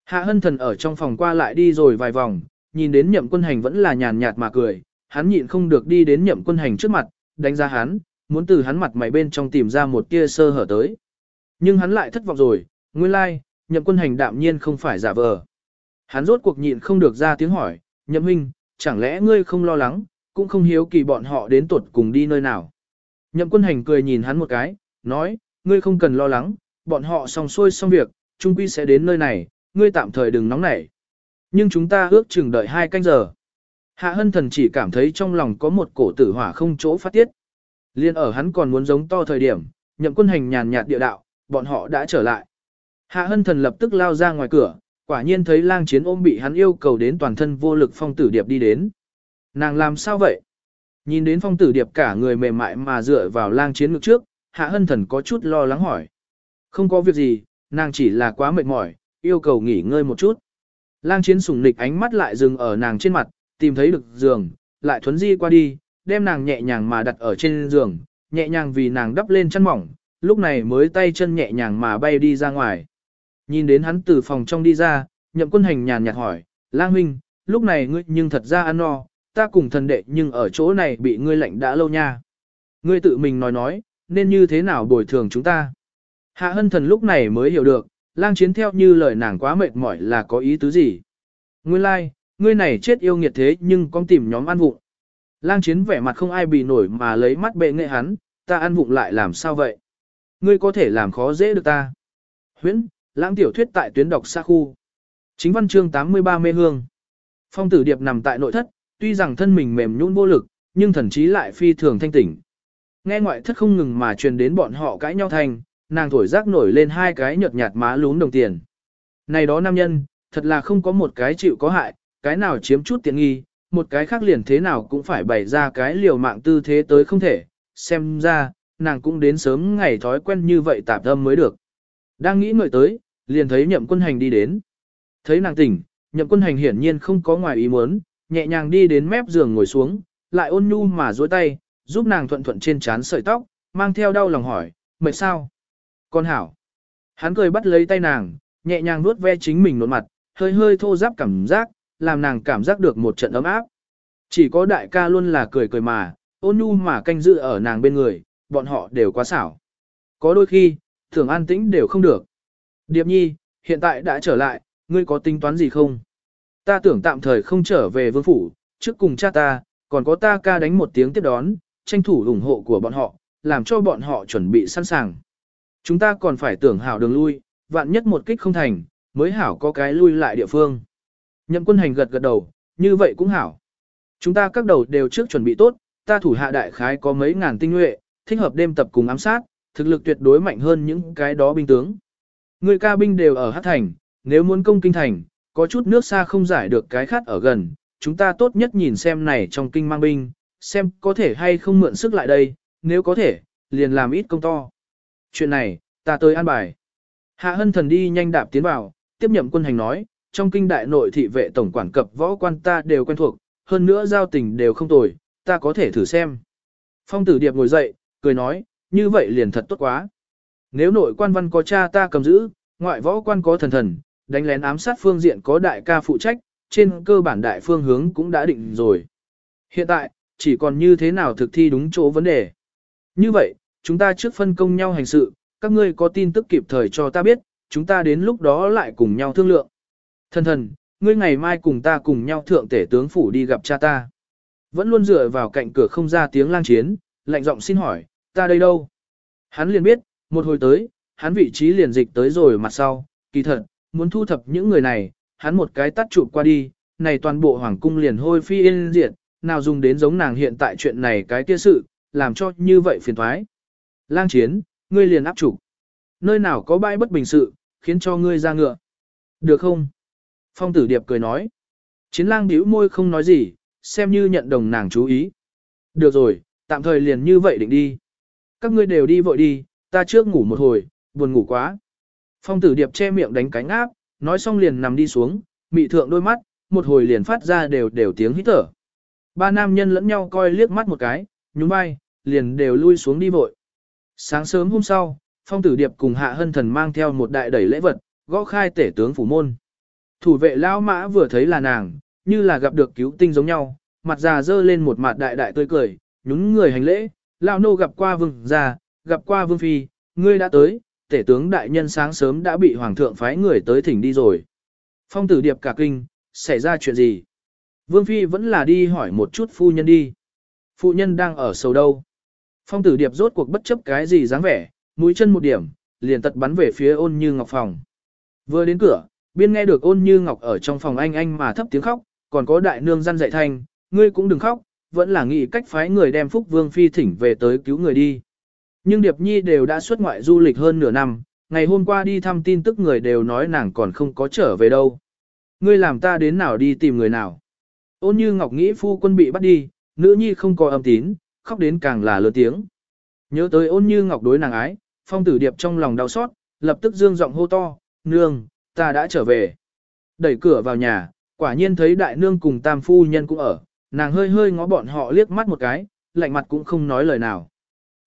Hạ hân thần ở trong phòng qua lại đi rồi vài vòng, nhìn đến nhậm quân hành vẫn là nhàn nhạt mà cười, hắn nhịn không được đi đến nhậm quân hành trước mặt, đánh giá hắn, muốn từ hắn mặt mày bên trong tìm ra một tia sơ hở tới. Nhưng hắn lại thất vọng rồi, nguyên lai, like, nhậm quân hành đạm nhiên không phải giả vờ. Hắn rốt cuộc nhịn không được ra tiếng hỏi, nhậm huynh, chẳng lẽ ngươi không lo lắng, cũng không hiếu kỳ bọn họ đến tuột cùng đi nơi nào. Nhậm quân hành cười nhìn hắn một cái, nói, ngươi không cần lo lắng, bọn họ xong xuôi xong việc, chung quy sẽ đến nơi này, ngươi tạm thời đừng nóng nảy. Nhưng chúng ta ước chừng đợi hai canh giờ. Hạ hân thần chỉ cảm thấy trong lòng có một cổ tử hỏa không chỗ phát tiết. Liên ở hắn còn muốn giống to thời điểm, nhậm quân hành nhàn nhạt địa đạo, bọn họ đã trở lại. Hạ hân thần lập tức lao ra ngoài cửa, quả nhiên thấy lang chiến ôm bị hắn yêu cầu đến toàn thân vô lực phong tử điệp đi đến. Nàng làm sao vậy? Nhìn đến phong tử điệp cả người mềm mại mà dựa vào lang chiến ngực trước, hạ hân thần có chút lo lắng hỏi. Không có việc gì, nàng chỉ là quá mệt mỏi, yêu cầu nghỉ ngơi một chút. Lang chiến sủng nịch ánh mắt lại dừng ở nàng trên mặt, tìm thấy được giường, lại thuấn di qua đi, đem nàng nhẹ nhàng mà đặt ở trên giường, nhẹ nhàng vì nàng đắp lên chăn mỏng, lúc này mới tay chân nhẹ nhàng mà bay đi ra ngoài. Nhìn đến hắn từ phòng trong đi ra, nhậm quân hành nhàn nhạt hỏi, lang huynh, lúc này ngươi nhưng thật ra ăn no, ta cùng thần đệ nhưng ở chỗ này bị ngươi lạnh đã lâu nha. Ngươi tự mình nói nói, nên như thế nào bồi thường chúng ta. Hạ hân thần lúc này mới hiểu được, lang chiến theo như lời nàng quá mệt mỏi là có ý tứ gì. Nguyên lai, like, ngươi này chết yêu nghiệt thế nhưng con tìm nhóm ăn vụng. Lang chiến vẻ mặt không ai bị nổi mà lấy mắt bệ nghệ hắn, ta ăn vụng lại làm sao vậy? Ngươi có thể làm khó dễ được ta. Huyễn, lãng tiểu thuyết tại tuyến đọc xa khu. Chính văn chương 83 mê hương. Phong tử điệp nằm tại nội thất, tuy rằng thân mình mềm nhũn vô lực, nhưng thần trí lại phi thường thanh tỉnh. Nghe ngoại thất không ngừng mà truyền đến bọn họ cãi nhau thành, nàng thổi rác nổi lên hai cái nhợt nhạt má lún đồng tiền. Này đó nam nhân, thật là không có một cái chịu có hại, cái nào chiếm chút tiện nghi, một cái khác liền thế nào cũng phải bày ra cái liều mạng tư thế tới không thể, xem ra, nàng cũng đến sớm ngày thói quen như vậy tạp âm mới được. Đang nghĩ ngợi tới, liền thấy nhậm quân hành đi đến. Thấy nàng tỉnh, nhậm quân hành hiển nhiên không có ngoài ý muốn, nhẹ nhàng đi đến mép giường ngồi xuống, lại ôn nhu mà duỗi tay, giúp nàng thuận thuận trên trán sợi tóc, mang theo đau lòng hỏi, mệt sao? Con hảo. Hắn cười bắt lấy tay nàng, nhẹ nhàng nuốt ve chính mình nốt mặt, hơi hơi thô giáp cảm giác, làm nàng cảm giác được một trận ấm áp. Chỉ có đại ca luôn là cười cười mà, ôn nhu mà canh giữ ở nàng bên người, bọn họ đều quá xảo. Có đôi khi, thường an tĩnh đều không được. Điệp nhi, hiện tại đã trở lại, ngươi có tính toán gì không? Ta tưởng tạm thời không trở về vương phủ, trước cùng cha ta, còn có ta ca đánh một tiếng tiếp đón, tranh thủ ủng hộ của bọn họ, làm cho bọn họ chuẩn bị sẵn sàng. Chúng ta còn phải tưởng hảo đường lui, vạn nhất một kích không thành, mới hảo có cái lui lại địa phương. Nhậm quân hành gật gật đầu, như vậy cũng hảo. Chúng ta các đầu đều trước chuẩn bị tốt, ta thủ hạ đại khái có mấy ngàn tinh nhuệ, thích hợp đêm tập cùng ám sát, thực lực tuyệt đối mạnh hơn những cái đó binh tướng. Người ca binh đều ở Hát Thành, nếu muốn công kinh thành, có chút nước xa không giải được cái khát ở gần, chúng ta tốt nhất nhìn xem này trong kinh mang binh, xem có thể hay không mượn sức lại đây, nếu có thể, liền làm ít công to. Chuyện này, ta tới an bài. Hạ hân thần đi nhanh đạp tiến vào, tiếp nhậm quân hành nói, trong kinh đại nội thị vệ tổng quản cập võ quan ta đều quen thuộc, hơn nữa giao tình đều không tồi, ta có thể thử xem. Phong tử điệp ngồi dậy, cười nói, như vậy liền thật tốt quá. Nếu nội quan văn có cha ta cầm giữ, ngoại võ quan có thần thần, đánh lén ám sát phương diện có đại ca phụ trách, trên cơ bản đại phương hướng cũng đã định rồi. Hiện tại, chỉ còn như thế nào thực thi đúng chỗ vấn đề. Như vậy, chúng ta trước phân công nhau hành sự, các ngươi có tin tức kịp thời cho ta biết, chúng ta đến lúc đó lại cùng nhau thương lượng. Thần thần, ngươi ngày mai cùng ta cùng nhau thượng tể tướng phủ đi gặp cha ta. Vẫn luôn dựa vào cạnh cửa không ra tiếng lang chiến, lạnh giọng xin hỏi, ta đây đâu? Hắn liền biết, một hồi tới, hắn vị trí liền dịch tới rồi mặt sau, kỳ thật, muốn thu thập những người này, hắn một cái tắt chụp qua đi, này toàn bộ hoàng cung liền hôi phi yên diệt, nào dùng đến giống nàng hiện tại chuyện này cái kia sự, làm cho như vậy phiền thoái. Lang chiến, ngươi liền áp chủ. Nơi nào có bãi bất bình sự, khiến cho ngươi ra ngựa. Được không? Phong tử điệp cười nói. Chiến lang bĩu môi không nói gì, xem như nhận đồng nàng chú ý. Được rồi, tạm thời liền như vậy định đi. Các ngươi đều đi vội đi, ta trước ngủ một hồi, buồn ngủ quá. Phong tử điệp che miệng đánh cánh áp, nói xong liền nằm đi xuống, mị thượng đôi mắt, một hồi liền phát ra đều đều tiếng hít thở. Ba nam nhân lẫn nhau coi liếc mắt một cái, nhún vai, liền đều lui xuống đi vội. Sáng sớm hôm sau, phong tử điệp cùng hạ hân thần mang theo một đại đẩy lễ vật, gõ khai tể tướng phủ môn. Thủ vệ lao mã vừa thấy là nàng, như là gặp được cứu tinh giống nhau, mặt già dơ lên một mặt đại đại tươi cười, nhún người hành lễ, lão nô gặp qua vương già, gặp qua vương phi, ngươi đã tới, tể tướng đại nhân sáng sớm đã bị hoàng thượng phái người tới thỉnh đi rồi. Phong tử điệp cả kinh, xảy ra chuyện gì? Vương phi vẫn là đi hỏi một chút phu nhân đi. Phu nhân đang ở sầu đâu? Phong tử điệp rốt cuộc bất chấp cái gì dáng vẻ, mũi chân một điểm, liền tật bắn về phía ôn như ngọc phòng. Vừa đến cửa, biên nghe được ôn như ngọc ở trong phòng anh anh mà thấp tiếng khóc, còn có đại nương răn dạy thanh, ngươi cũng đừng khóc, vẫn là nghĩ cách phái người đem Phúc Vương Phi thỉnh về tới cứu người đi. Nhưng Điệp Nhi đều đã xuất ngoại du lịch hơn nửa năm, ngày hôm qua đi thăm tin tức người đều nói nàng còn không có trở về đâu. Ngươi làm ta đến nào đi tìm người nào. Ôn như Ngọc nghĩ phu quân bị bắt đi, nữ nhi không có âm tín, khóc đến càng là lớn tiếng. Nhớ tới ôn như Ngọc đối nàng ái, phong tử điệp trong lòng đau xót, lập tức dương giọng hô to, nương, ta đã trở về. Đẩy cửa vào nhà, quả nhiên thấy đại nương cùng tam phu nhân cũng ở, nàng hơi hơi ngó bọn họ liếc mắt một cái, lạnh mặt cũng không nói lời nào.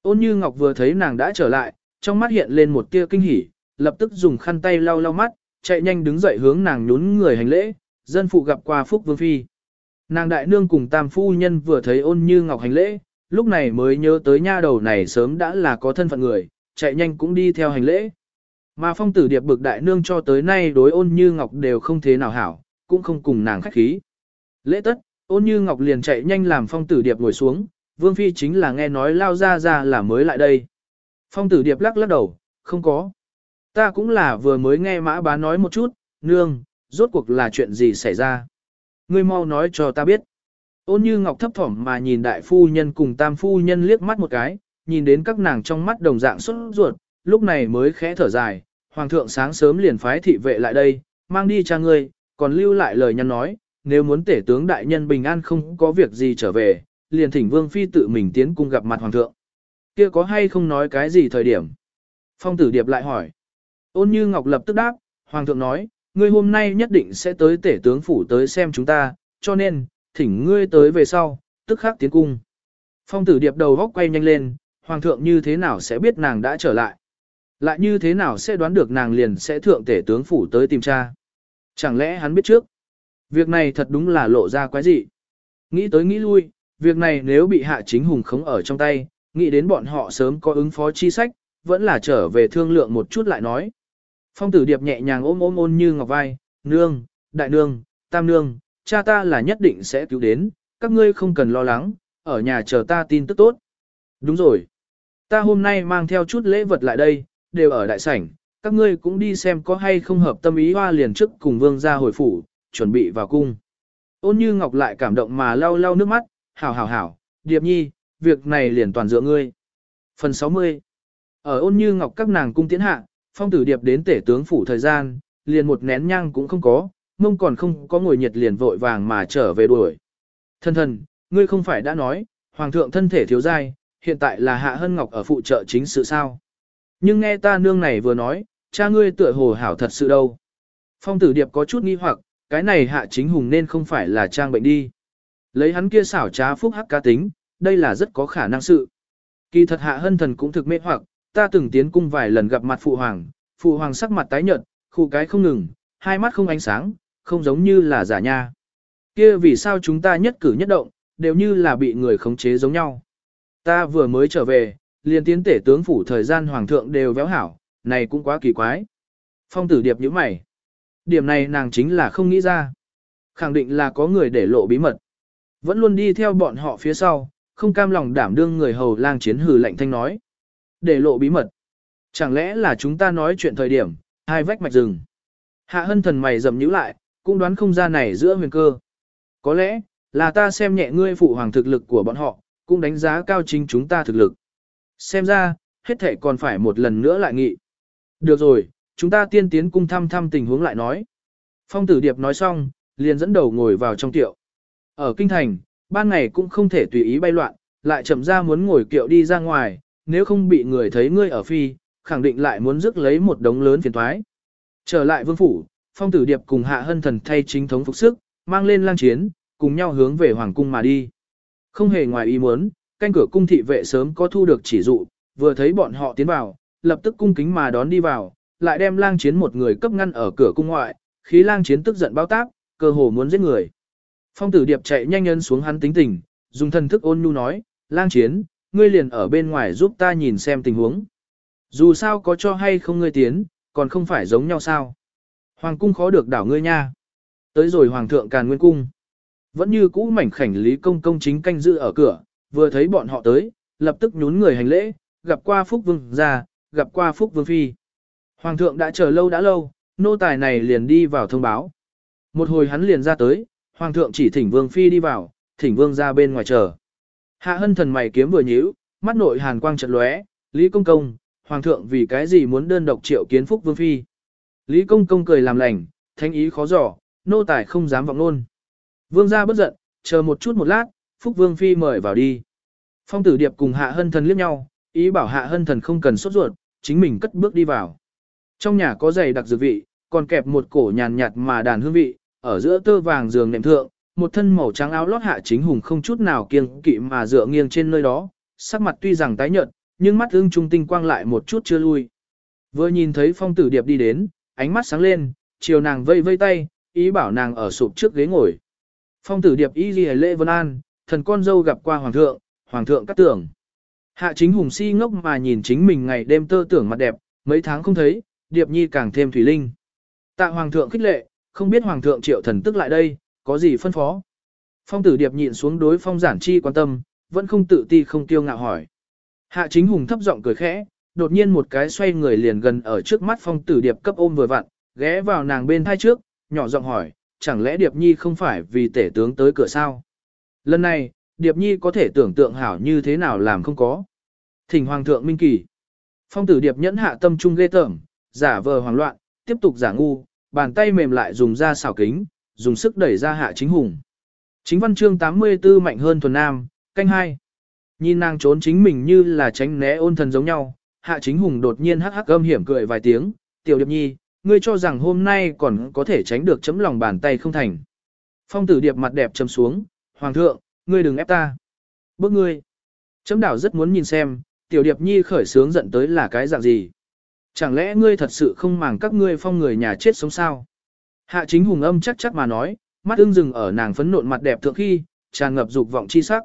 Ôn như Ngọc vừa thấy nàng đã trở lại, trong mắt hiện lên một tia kinh hỉ, lập tức dùng khăn tay lau lau mắt, chạy nhanh đứng dậy hướng nàng nhún người hành lễ, dân phụ gặp qua Phúc Vương Phi. Nàng đại nương cùng tam phu nhân vừa thấy ôn như Ngọc hành lễ, lúc này mới nhớ tới nha đầu này sớm đã là có thân phận người, chạy nhanh cũng đi theo hành lễ. Mà phong tử điệp bực đại nương cho tới nay đối ôn như Ngọc đều không thế nào hảo, cũng không cùng nàng khách khí. Lễ tất, ôn như Ngọc liền chạy nhanh làm phong tử điệp ngồi xuống, Vương Phi chính là nghe nói lao ra ra là mới lại đây. Phong tử điệp lắc lắc đầu, không có. Ta cũng là vừa mới nghe mã bá nói một chút, nương, rốt cuộc là chuyện gì xảy ra. Ngươi mau nói cho ta biết. Ôn như ngọc thấp thỏm mà nhìn đại phu nhân cùng tam phu nhân liếc mắt một cái, nhìn đến các nàng trong mắt đồng dạng xuất ruột, lúc này mới khẽ thở dài. Hoàng thượng sáng sớm liền phái thị vệ lại đây, mang đi cha ngươi, còn lưu lại lời nhắn nói, nếu muốn tể tướng đại nhân bình an không có việc gì trở về, liền thỉnh Vương Phi tự mình tiến cung gặp mặt Hoàng thượng. Kia có hay không nói cái gì thời điểm? Phong tử điệp lại hỏi. Ôn như Ngọc lập tức đáp, Hoàng thượng nói, ngươi hôm nay nhất định sẽ tới tể tướng phủ tới xem chúng ta, cho nên, thỉnh ngươi tới về sau, tức khắc tiến cung. Phong tử điệp đầu góc quay nhanh lên, Hoàng thượng như thế nào sẽ biết nàng đã trở lại? Lại như thế nào sẽ đoán được nàng liền sẽ thượng tể tướng phủ tới tìm cha? Chẳng lẽ hắn biết trước? Việc này thật đúng là lộ ra quái gì? Nghĩ tới nghĩ lui, Việc này nếu bị hạ chính hùng khống ở trong tay, nghĩ đến bọn họ sớm có ứng phó chi sách, vẫn là trở về thương lượng một chút lại nói. Phong tử điệp nhẹ nhàng ôm ôm ôn như ngọc vai, nương, đại nương, tam nương, cha ta là nhất định sẽ cứu đến, các ngươi không cần lo lắng, ở nhà chờ ta tin tức tốt. Đúng rồi. Ta hôm nay mang theo chút lễ vật lại đây, đều ở đại sảnh, các ngươi cũng đi xem có hay không hợp tâm ý hoa liền trước cùng vương ra hồi phủ, chuẩn bị vào cung. Ôn như ngọc lại cảm động mà lau lau nước mắt, hảo hảo hảo, Điệp Nhi, việc này liền toàn dựa ngươi. Phần 60 Ở ôn như ngọc các nàng cung tiến hạ, phong tử Điệp đến tể tướng phủ thời gian, liền một nén nhang cũng không có, mông còn không có ngồi nhiệt liền vội vàng mà trở về đuổi. Thân thần, ngươi không phải đã nói, hoàng thượng thân thể thiếu dai, hiện tại là hạ hân ngọc ở phụ trợ chính sự sao. Nhưng nghe ta nương này vừa nói, cha ngươi tựa hồ hảo thật sự đâu. Phong tử điệp có chút nghi hoặc, cái này hạ chính hùng nên không phải là trang bệnh đi. Lấy hắn kia xảo trá phúc hắc cá tính, đây là rất có khả năng sự. Kỳ thật hạ hân thần cũng thực mê hoặc, ta từng tiến cung vài lần gặp mặt phụ hoàng, phụ hoàng sắc mặt tái nhợt, khu cái không ngừng, hai mắt không ánh sáng, không giống như là giả nha. Kia vì sao chúng ta nhất cử nhất động, đều như là bị người khống chế giống nhau. Ta vừa mới trở về, liền tiến tể tướng phủ thời gian hoàng thượng đều véo hảo, này cũng quá kỳ quái. Phong tử điệp như mày. Điểm này nàng chính là không nghĩ ra. Khẳng định là có người để lộ bí mật. Vẫn luôn đi theo bọn họ phía sau, không cam lòng đảm đương người hầu lang chiến hử lạnh thanh nói. Để lộ bí mật. Chẳng lẽ là chúng ta nói chuyện thời điểm, hai vách mạch rừng. Hạ hân thần mày rầm nhíu lại, cũng đoán không ra này giữa huyền cơ. Có lẽ, là ta xem nhẹ ngươi phụ hoàng thực lực của bọn họ, cũng đánh giá cao chính chúng ta thực lực. Xem ra, hết thể còn phải một lần nữa lại nghị. Được rồi, chúng ta tiên tiến cung thăm thăm tình huống lại nói. Phong tử điệp nói xong, liền dẫn đầu ngồi vào trong tiệu. Ở kinh thành, ban ngày cũng không thể tùy ý bay loạn, lại chậm ra muốn ngồi kiệu đi ra ngoài, nếu không bị người thấy ngươi ở phi, khẳng định lại muốn rước lấy một đống lớn phiền thoái Trở lại vương phủ, phong tử điệp cùng hạ hân thần thay chính thống phục sức, mang lên lang chiến, cùng nhau hướng về hoàng cung mà đi. Không hề ngoài ý muốn, canh cửa cung thị vệ sớm có thu được chỉ dụ, vừa thấy bọn họ tiến vào, lập tức cung kính mà đón đi vào, lại đem lang chiến một người cấp ngăn ở cửa cung ngoại, khí lang chiến tức giận bao tác, cơ hồ muốn giết người. Phong tử điệp chạy nhanh nhân xuống hắn tính tình, dùng thần thức ôn nhu nói, lang chiến, ngươi liền ở bên ngoài giúp ta nhìn xem tình huống. Dù sao có cho hay không ngươi tiến, còn không phải giống nhau sao. Hoàng cung khó được đảo ngươi nha. Tới rồi hoàng thượng càn nguyên cung. Vẫn như cũ mảnh khảnh lý công công chính canh giữ ở cửa, vừa thấy bọn họ tới, lập tức nhún người hành lễ, gặp qua phúc vương ra, gặp qua phúc vương phi. Hoàng thượng đã chờ lâu đã lâu, nô tài này liền đi vào thông báo. Một hồi hắn liền ra tới, hoàng thượng chỉ thỉnh vương phi đi vào, thỉnh vương ra bên ngoài chờ. Hạ hân thần mày kiếm vừa nhíu, mắt nội hàn quang trận lóe, Lý Công Công, Hoàng thượng vì cái gì muốn đơn độc triệu kiến phúc vương phi. Lý Công Công cười làm lành, thanh ý khó giỏ, nô tài không dám vọng nôn. Vương gia bất giận, chờ một chút một lát, phúc vương phi mời vào đi. Phong tử điệp cùng hạ hân thần liếc nhau, ý bảo hạ hân thần không cần sốt ruột, chính mình cất bước đi vào. Trong nhà có giày đặc dược vị, còn kẹp một cổ nhàn nhạt mà đàn hương vị, ở giữa tơ vàng giường nệm thượng, một thân màu trắng áo lót hạ chính hùng không chút nào kiêng kỵ mà dựa nghiêng trên nơi đó, sắc mặt tuy rằng tái nhợt, nhưng mắt ương trung tinh quang lại một chút chưa lui. Vừa nhìn thấy phong tử điệp đi đến, ánh mắt sáng lên, chiều nàng vây vây tay, ý bảo nàng ở sụp trước ghế ngồi. Phong tử điệp y ghi lễ vân an, thần con dâu gặp qua hoàng thượng, hoàng thượng cắt tưởng. Hạ chính hùng si ngốc mà nhìn chính mình ngày đêm tơ tưởng mặt đẹp, mấy tháng không thấy, điệp nhi càng thêm thủy linh. Tạ hoàng thượng khích lệ, không biết hoàng thượng triệu thần tức lại đây, có gì phân phó. Phong tử điệp nhịn xuống đối phong giản chi quan tâm, vẫn không tự ti không tiêu ngạo hỏi. Hạ chính hùng thấp giọng cười khẽ, đột nhiên một cái xoay người liền gần ở trước mắt phong tử điệp cấp ôm vừa vặn, ghé vào nàng bên thai trước, nhỏ giọng hỏi, chẳng lẽ điệp nhi không phải vì tể tướng tới cửa sao? Lần này, điệp nhi có thể tưởng tượng hảo như thế nào làm không có. Thỉnh hoàng thượng minh kỳ. Phong tử điệp nhẫn hạ tâm trung ghê tởm, giả vờ hoảng loạn, tiếp tục giả ngu, bàn tay mềm lại dùng ra xảo kính, dùng sức đẩy ra hạ chính hùng. Chính văn chương 84 mạnh hơn thuần nam, canh hai. Nhìn nàng trốn chính mình như là tránh né ôn thần giống nhau, hạ chính hùng đột nhiên hắc hắc âm hiểm cười vài tiếng, tiểu điệp nhi, ngươi cho rằng hôm nay còn có thể tránh được chấm lòng bàn tay không thành. Phong tử điệp mặt đẹp chấm xuống, hoàng thượng, ngươi đừng ép ta. Bước ngươi. Chấm đảo rất muốn nhìn xem, tiểu điệp nhi khởi sướng giận tới là cái dạng gì. Chẳng lẽ ngươi thật sự không màng các ngươi phong người nhà chết sống sao? Hạ chính hùng âm chắc chắc mà nói, mắt ưng rừng ở nàng phấn nộn mặt đẹp thượng khi, tràn ngập dục vọng chi sắc.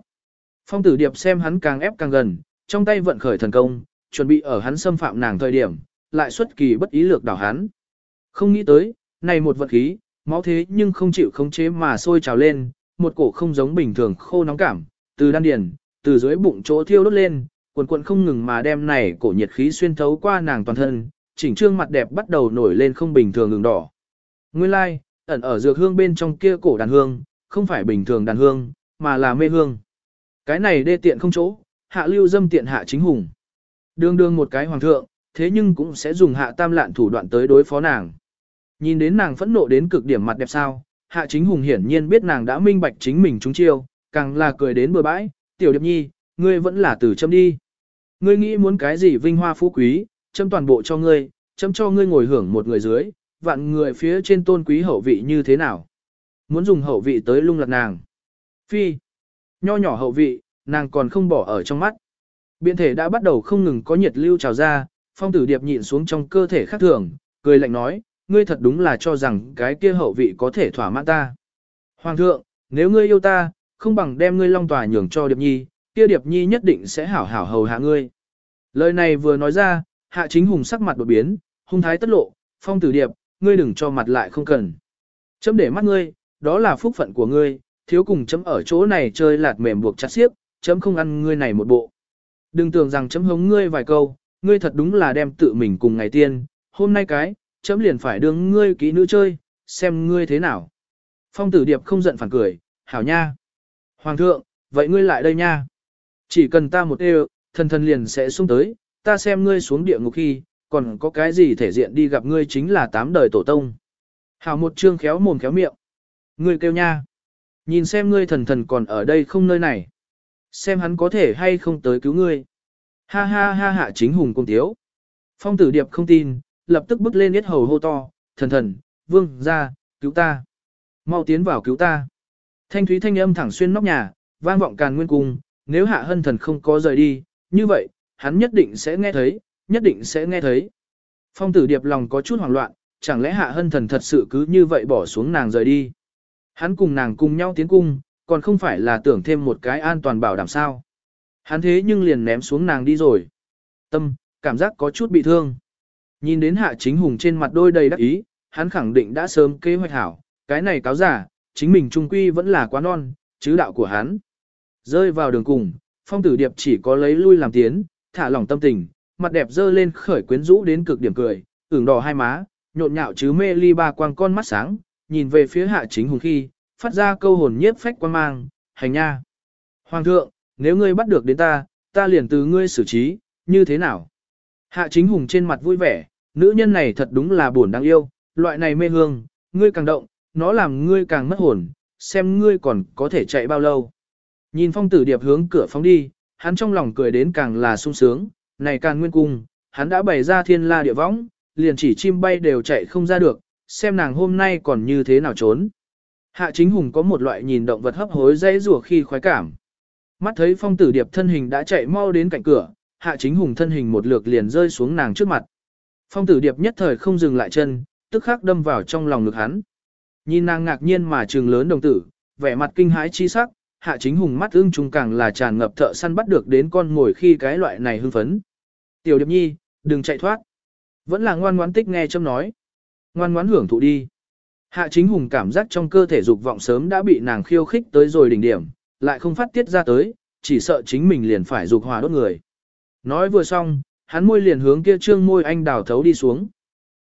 Phong tử điệp xem hắn càng ép càng gần, trong tay vận khởi thần công, chuẩn bị ở hắn xâm phạm nàng thời điểm, lại xuất kỳ bất ý lược đảo hắn. Không nghĩ tới, này một vật khí, máu thế nhưng không chịu khống chế mà sôi trào lên, một cổ không giống bình thường khô nóng cảm, từ đan điền, từ dưới bụng chỗ thiêu đốt lên, quần quần không ngừng mà đem này cổ nhiệt khí xuyên thấu qua nàng toàn thân, chỉnh trương mặt đẹp bắt đầu nổi lên không bình thường ngừng đỏ. Nguyên lai, like, ẩn ở dược hương bên trong kia cổ đàn hương, không phải bình thường đàn hương, mà là mê hương. Cái này đê tiện không chỗ, hạ lưu dâm tiện hạ chính hùng. Đương đương một cái hoàng thượng, thế nhưng cũng sẽ dùng hạ tam lạn thủ đoạn tới đối phó nàng. Nhìn đến nàng phẫn nộ đến cực điểm mặt đẹp sao, hạ chính hùng hiển nhiên biết nàng đã minh bạch chính mình trúng chiêu, càng là cười đến bừa bãi, tiểu điệp nhi, ngươi vẫn là tử châm đi. Ngươi nghĩ muốn cái gì vinh hoa phú quý, châm toàn bộ cho ngươi, châm cho ngươi ngồi hưởng một người dưới, vạn người phía trên tôn quý hậu vị như thế nào. Muốn dùng hậu vị tới lung lạc nàng. Phi. Nho nhỏ hậu vị, nàng còn không bỏ ở trong mắt. Biện thể đã bắt đầu không ngừng có nhiệt lưu trào ra, phong tử điệp nhịn xuống trong cơ thể khác thường, cười lạnh nói, ngươi thật đúng là cho rằng cái kia hậu vị có thể thỏa mãn ta. Hoàng thượng, nếu ngươi yêu ta, không bằng đem ngươi long tòa nhường cho điệp nhi, kia điệp nhi nhất định sẽ hảo hảo hầu hạ ngươi. Lời này vừa nói ra, hạ chính hùng sắc mặt đột biến, hung thái tất lộ, phong tử điệp, ngươi đừng cho mặt lại không cần. Chấm để mắt ngươi, đó là phúc phận của ngươi, thiếu cùng chấm ở chỗ này chơi lạt mềm buộc chặt xiếc, chấm không ăn ngươi này một bộ. Đừng tưởng rằng chấm hống ngươi vài câu, ngươi thật đúng là đem tự mình cùng ngày tiên, hôm nay cái, chấm liền phải đương ngươi kỹ nữ chơi, xem ngươi thế nào. Phong tử điệp không giận phản cười, hảo nha. Hoàng thượng, vậy ngươi lại đây nha. Chỉ cần ta một đều, thần thần liền sẽ xuống tới, ta xem ngươi xuống địa ngục khi, còn có cái gì thể diện đi gặp ngươi chính là tám đời tổ tông. Hảo một chương khéo mồm khéo miệng. Ngươi kêu nha. Nhìn xem ngươi thần thần còn ở đây không nơi này. Xem hắn có thể hay không tới cứu ngươi. Ha ha ha hạ chính hùng cung tiếu. Phong tử điệp không tin, lập tức bước lên yết hầu hô to, thần thần, vương, ra, cứu ta. Mau tiến vào cứu ta. Thanh thúy thanh âm thẳng xuyên nóc nhà, vang vọng càn nguyên cung, nếu hạ hân thần không có rời đi, như vậy, hắn nhất định sẽ nghe thấy, nhất định sẽ nghe thấy. Phong tử điệp lòng có chút hoảng loạn, chẳng lẽ hạ hân thần thật sự cứ như vậy bỏ xuống nàng rời đi. Hắn cùng nàng cùng nhau tiến cung, còn không phải là tưởng thêm một cái an toàn bảo đảm sao. Hắn thế nhưng liền ném xuống nàng đi rồi. Tâm, cảm giác có chút bị thương. Nhìn đến hạ chính hùng trên mặt đôi đầy đắc ý, hắn khẳng định đã sớm kế hoạch hảo, cái này cáo giả, chính mình trung quy vẫn là quá non, chứ đạo của hắn. Rơi vào đường cùng, phong tử điệp chỉ có lấy lui làm tiến, thả lỏng tâm tình, mặt đẹp dơ lên khởi quyến rũ đến cực điểm cười, ửng đỏ hai má, nhộn nhạo chứ mê ly ba quang con mắt sáng, nhìn về phía hạ chính hùng khi, phát ra câu hồn nhiếp phách quan mang, hành nha. Hoàng thượng, nếu ngươi bắt được đến ta, ta liền từ ngươi xử trí, như thế nào? Hạ chính hùng trên mặt vui vẻ, nữ nhân này thật đúng là buồn đáng yêu, loại này mê hương, ngươi càng động, nó làm ngươi càng mất hồn, xem ngươi còn có thể chạy bao lâu. Nhìn phong tử điệp hướng cửa phóng đi, hắn trong lòng cười đến càng là sung sướng, này càng nguyên cung, hắn đã bày ra thiên la địa võng, liền chỉ chim bay đều chạy không ra được, xem nàng hôm nay còn như thế nào trốn. Hạ chính hùng có một loại nhìn động vật hấp hối dây rùa khi khoái cảm. Mắt thấy phong tử điệp thân hình đã chạy mau đến cạnh cửa, hạ chính hùng thân hình một lượt liền rơi xuống nàng trước mặt. Phong tử điệp nhất thời không dừng lại chân, tức khắc đâm vào trong lòng ngực hắn. Nhìn nàng ngạc nhiên mà trừng lớn đồng tử, vẻ mặt kinh hãi chi sắc, hạ chính hùng mắt ưng trung càng là tràn ngập thợ săn bắt được đến con ngồi khi cái loại này hưng phấn. Tiểu điệp nhi, đừng chạy thoát. Vẫn là ngoan ngoãn tích nghe châm nói. Ngoan ngoãn hưởng thụ đi. Hạ chính hùng cảm giác trong cơ thể dục vọng sớm đã bị nàng khiêu khích tới rồi đỉnh điểm, lại không phát tiết ra tới, chỉ sợ chính mình liền phải dục hòa đốt người. Nói vừa xong, hắn môi liền hướng kia trương môi anh đào thấu đi xuống.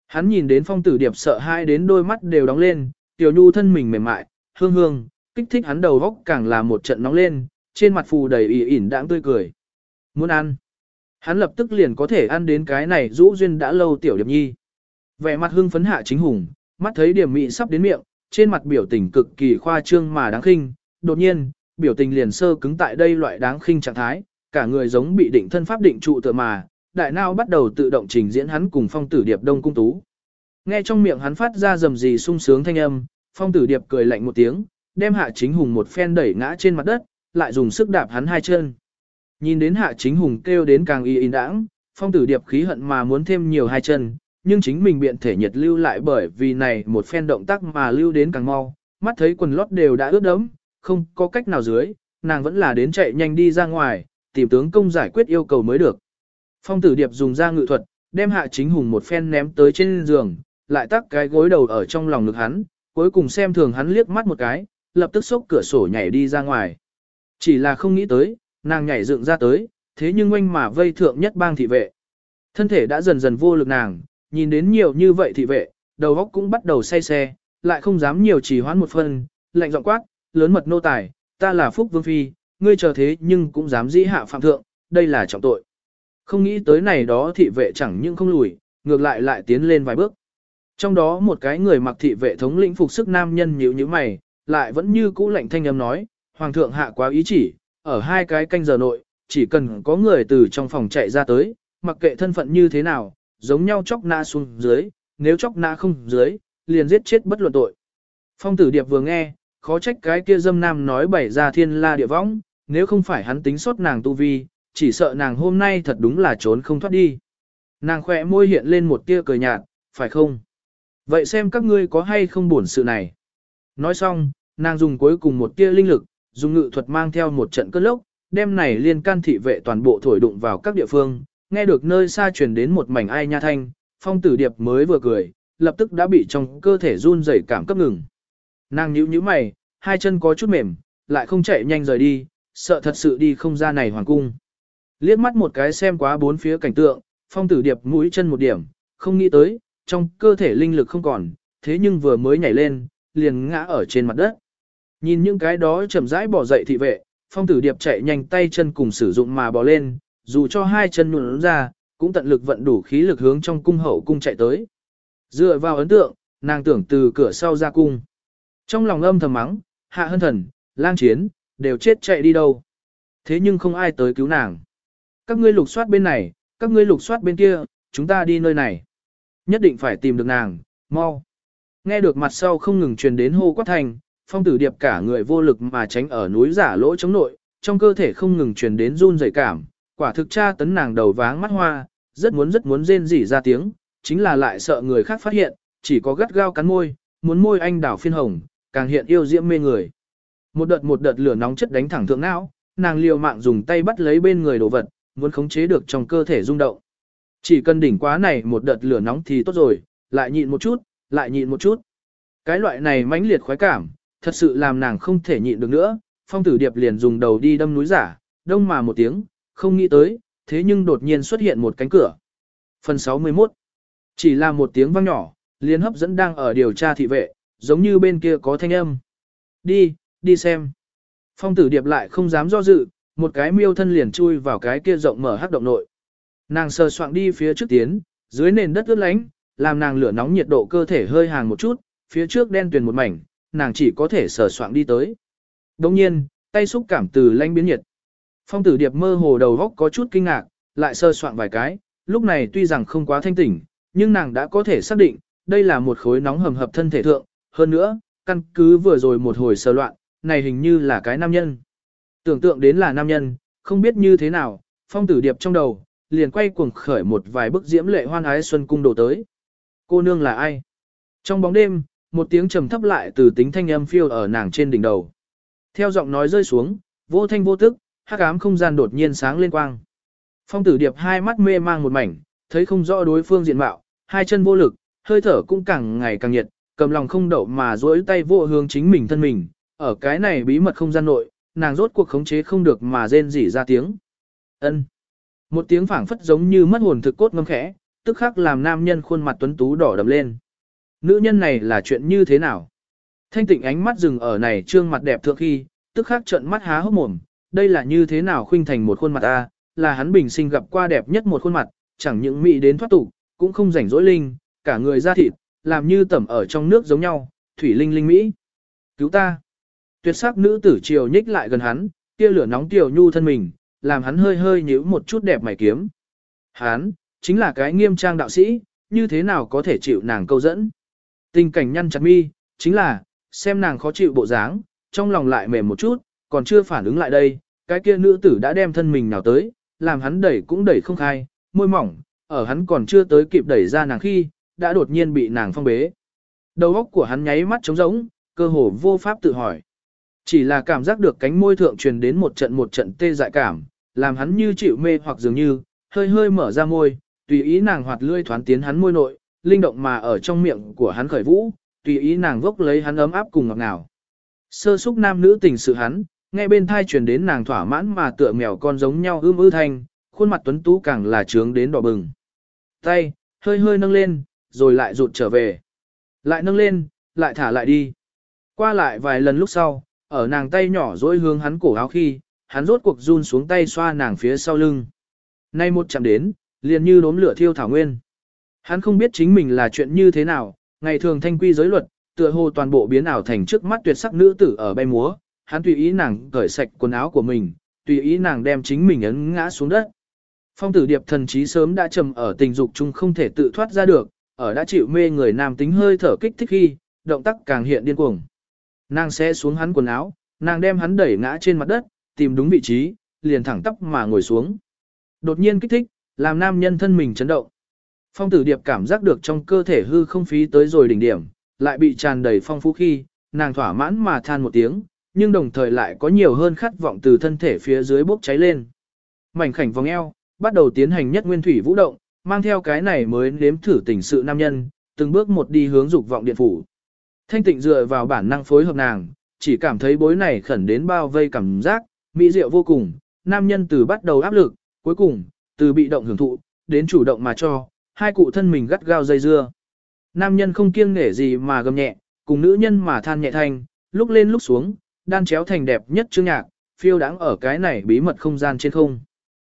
Hắn nhìn đến phong tử điệp sợ hai đến đôi mắt đều đóng lên, tiểu nhu thân mình mềm mại, hương hương, kích thích hắn đầu góc càng là một trận nóng lên, trên mặt phù đầy ỉ ỉn đãng tươi cười. Muốn ăn. Hắn lập tức liền có thể ăn đến cái này rũ duyên đã lâu tiểu điệp nhi. Vẻ mặt hưng phấn hạ chính hùng, mắt thấy điểm mị sắp đến miệng, trên mặt biểu tình cực kỳ khoa trương mà đáng khinh, đột nhiên, biểu tình liền sơ cứng tại đây loại đáng khinh trạng thái, cả người giống bị định thân pháp định trụ tựa mà, đại nao bắt đầu tự động trình diễn hắn cùng phong tử điệp đông cung tú. Nghe trong miệng hắn phát ra rầm rì sung sướng thanh âm, phong tử điệp cười lạnh một tiếng, đem hạ chính hùng một phen đẩy ngã trên mặt đất, lại dùng sức đạp hắn hai chân. Nhìn đến hạ chính hùng kêu đến càng y in đãng, phong tử điệp khí hận mà muốn thêm nhiều hai chân, nhưng chính mình biện thể nhiệt lưu lại bởi vì này một phen động tác mà lưu đến càng mau, mắt thấy quần lót đều đã ướt đẫm, không có cách nào dưới, nàng vẫn là đến chạy nhanh đi ra ngoài, tìm tướng công giải quyết yêu cầu mới được. Phong tử điệp dùng ra ngự thuật, đem hạ chính hùng một phen ném tới trên giường, lại tắc cái gối đầu ở trong lòng ngực hắn, cuối cùng xem thường hắn liếc mắt một cái, lập tức xốc cửa sổ nhảy đi ra ngoài. Chỉ là không nghĩ tới, nàng nhảy dựng ra tới, thế nhưng oanh mà vây thượng nhất bang thị vệ. Thân thể đã dần dần vô lực nàng, nhìn đến nhiều như vậy thị vệ, đầu óc cũng bắt đầu say xe, lại không dám nhiều trì hoãn một phần, lạnh giọng quát, lớn mật nô tài, ta là Phúc Vương Phi, ngươi chờ thế nhưng cũng dám dĩ hạ phạm thượng, đây là trọng tội. Không nghĩ tới này đó thị vệ chẳng những không lùi, ngược lại lại tiến lên vài bước. Trong đó một cái người mặc thị vệ thống lĩnh phục sức nam nhân nhíu như mày, lại vẫn như cũ lạnh thanh âm nói, Hoàng thượng hạ quá ý chỉ, ở hai cái canh giờ nội, chỉ cần có người từ trong phòng chạy ra tới, mặc kệ thân phận như thế nào, giống nhau chóc na xuống dưới, nếu chóc na không dưới, liền giết chết bất luận tội. Phong tử điệp vừa nghe, khó trách cái kia dâm nam nói bảy ra thiên la địa võng, nếu không phải hắn tính sốt nàng tu vi, chỉ sợ nàng hôm nay thật đúng là trốn không thoát đi. Nàng khỏe môi hiện lên một tia cười nhạt, phải không? Vậy xem các ngươi có hay không buồn sự này. Nói xong, nàng dùng cuối cùng một tia linh lực, dùng ngự thuật mang theo một trận cơn lốc, đem này liên can thị vệ toàn bộ thổi đụng vào các địa phương, nghe được nơi xa truyền đến một mảnh ai nha thanh, phong tử điệp mới vừa cười, lập tức đã bị trong cơ thể run rẩy cảm cấp ngừng. Nàng nhíu nhíu mày, hai chân có chút mềm, lại không chạy nhanh rời đi, sợ thật sự đi không ra này hoàng cung. Liếc mắt một cái xem quá bốn phía cảnh tượng, phong tử điệp mũi chân một điểm, không nghĩ tới, trong cơ thể linh lực không còn, thế nhưng vừa mới nhảy lên, liền ngã ở trên mặt đất. Nhìn những cái đó chậm rãi bỏ dậy thị vệ, phong tử điệp chạy nhanh tay chân cùng sử dụng mà bò lên, dù cho hai chân nhuộn ra, cũng tận lực vận đủ khí lực hướng trong cung hậu cung chạy tới. Dựa vào ấn tượng, nàng tưởng từ cửa sau ra cung. Trong lòng âm thầm mắng, hạ hân thần, lang chiến, đều chết chạy đi đâu. Thế nhưng không ai tới cứu nàng. Các ngươi lục soát bên này, các ngươi lục soát bên kia, chúng ta đi nơi này. Nhất định phải tìm được nàng, mau. Nghe được mặt sau không ngừng truyền đến hô quát thành, phong tử điệp cả người vô lực mà tránh ở núi giả lỗ chống nội, trong cơ thể không ngừng truyền đến run rẩy cảm, quả thực tra tấn nàng đầu váng mắt hoa, rất muốn rất muốn rên rỉ ra tiếng, chính là lại sợ người khác phát hiện, chỉ có gắt gao cắn môi, muốn môi anh đảo phiên hồng, càng hiện yêu diễm mê người. Một đợt một đợt lửa nóng chất đánh thẳng thượng não, nàng liều mạng dùng tay bắt lấy bên người đồ vật, muốn khống chế được trong cơ thể rung động. Chỉ cần đỉnh quá này một đợt lửa nóng thì tốt rồi, lại nhịn một chút, lại nhịn một chút. Cái loại này mãnh liệt khoái cảm, thật sự làm nàng không thể nhịn được nữa, phong tử điệp liền dùng đầu đi đâm núi giả, đông mà một tiếng, không nghĩ tới, thế nhưng đột nhiên xuất hiện một cánh cửa. Phần 61 Chỉ là một tiếng vang nhỏ, liền hấp dẫn đang ở điều tra thị vệ, giống như bên kia có thanh âm. Đi, đi xem. Phong tử điệp lại không dám do dự, một cái miêu thân liền chui vào cái kia rộng mở hắc động nội. Nàng sờ soạng đi phía trước tiến, dưới nền đất ướt lánh, làm nàng lửa nóng nhiệt độ cơ thể hơi hàng một chút, phía trước đen tuyền một mảnh, nàng chỉ có thể sờ soạng đi tới. Đồng nhiên, tay xúc cảm từ lanh biến nhiệt. Phong tử điệp mơ hồ đầu góc có chút kinh ngạc, lại sơ soạn vài cái, lúc này tuy rằng không quá thanh tỉnh, nhưng nàng đã có thể xác định, đây là một khối nóng hầm hập thân thể thượng, hơn nữa, căn cứ vừa rồi một hồi sơ loạn, này hình như là cái nam nhân. Tưởng tượng đến là nam nhân, không biết như thế nào, phong tử điệp trong đầu, liền quay cuồng khởi một vài bức diễm lệ hoan ái xuân cung đổ tới. Cô nương là ai? Trong bóng đêm, một tiếng trầm thấp lại từ tính thanh âm phiêu ở nàng trên đỉnh đầu. Theo giọng nói rơi xuống, vô thanh vô tức, hắc ám không gian đột nhiên sáng lên quang. Phong tử điệp hai mắt mê mang một mảnh, thấy không rõ đối phương diện mạo, hai chân vô lực, hơi thở cũng càng ngày càng nhiệt, cầm lòng không đậu mà duỗi tay vô hướng chính mình thân mình, ở cái này bí mật không gian nội, nàng rốt cuộc khống chế không được mà rên rỉ ra tiếng. Ân. Một tiếng phảng phất giống như mất hồn thực cốt ngâm khẽ, tức khắc làm nam nhân khuôn mặt tuấn tú đỏ đầm lên. Nữ nhân này là chuyện như thế nào? Thanh tịnh ánh mắt dừng ở này trương mặt đẹp thượng khi, tức khắc trợn mắt há hốc mồm, đây là như thế nào khuynh thành một khuôn mặt a, là hắn bình sinh gặp qua đẹp nhất một khuôn mặt, chẳng những mỹ đến thoát tục, cũng không rảnh rỗi linh, cả người da thịt, làm như tẩm ở trong nước giống nhau, thủy linh linh mỹ. Cứu ta! Tuyệt sắc nữ tử triều nhích lại gần hắn, kia lửa nóng tiểu nhu thân mình, làm hắn hơi hơi nhíu một chút đẹp mày kiếm. Hắn, chính là cái nghiêm trang đạo sĩ, như thế nào có thể chịu nàng câu dẫn. Tình cảnh nhăn chặt mi, chính là, xem nàng khó chịu bộ dáng, trong lòng lại mềm một chút, còn chưa phản ứng lại đây, cái kia nữ tử đã đem thân mình nào tới, làm hắn đẩy cũng đẩy không khai, môi mỏng, ở hắn còn chưa tới kịp đẩy ra nàng khi, đã đột nhiên bị nàng phong bế. Đầu óc của hắn nháy mắt trống rỗng, cơ hồ vô pháp tự hỏi. Chỉ là cảm giác được cánh môi thượng truyền đến một trận một trận tê dại cảm, làm hắn như chịu mê hoặc dường như, hơi hơi mở ra môi, tùy ý nàng hoạt lươi thoán tiến hắn môi nội, linh động mà ở trong miệng của hắn khởi vũ, tùy ý nàng vốc lấy hắn ấm áp cùng ngọt ngào. Sơ xúc nam nữ tình sự hắn, nghe bên thai truyền đến nàng thỏa mãn mà tựa mèo con giống nhau ưm ư thanh, khuôn mặt tuấn tú càng là trướng đến đỏ bừng. Tay, hơi hơi nâng lên, rồi lại rụt trở về. Lại nâng lên, lại thả lại đi. Qua lại vài lần lúc sau, ở nàng tay nhỏ dỗi hướng hắn cổ áo khi, hắn rốt cuộc run xuống tay xoa nàng phía sau lưng. Nay một chạm đến, liền như đốm lửa thiêu thảo nguyên. Hắn không biết chính mình là chuyện như thế nào, ngày thường thanh quy giới luật, tựa hồ toàn bộ biến ảo thành trước mắt tuyệt sắc nữ tử ở bay múa, hắn tùy ý nàng cởi sạch quần áo của mình, tùy ý nàng đem chính mình ấn ngã xuống đất. Phong tử điệp thần trí sớm đã trầm ở tình dục chung không thể tự thoát ra được, ở đã chịu mê người nam tính hơi thở kích thích khi, động tác càng hiện điên cuồng. Nàng sẽ xuống hắn quần áo, nàng đem hắn đẩy ngã trên mặt đất, tìm đúng vị trí, liền thẳng tóc mà ngồi xuống. Đột nhiên kích thích, làm nam nhân thân mình chấn động. Phong tử điệp cảm giác được trong cơ thể hư không phí tới rồi đỉnh điểm, lại bị tràn đầy phong phú khi, nàng thỏa mãn mà than một tiếng, nhưng đồng thời lại có nhiều hơn khát vọng từ thân thể phía dưới bốc cháy lên. Mảnh khảnh vòng eo, bắt đầu tiến hành nhất nguyên thủy vũ động, mang theo cái này mới nếm thử tình sự nam nhân, từng bước một đi hướng dục vọng điện phủ. Thanh tịnh dựa vào bản năng phối hợp nàng, chỉ cảm thấy bối này khẩn đến bao vây cảm giác, mỹ diệu vô cùng, nam nhân từ bắt đầu áp lực, cuối cùng, từ bị động hưởng thụ, đến chủ động mà cho, hai cụ thân mình gắt gao dây dưa. Nam nhân không kiêng nể gì mà gầm nhẹ, cùng nữ nhân mà than nhẹ thanh, lúc lên lúc xuống, đan chéo thành đẹp nhất chương nhạc, phiêu đáng ở cái này bí mật không gian trên không.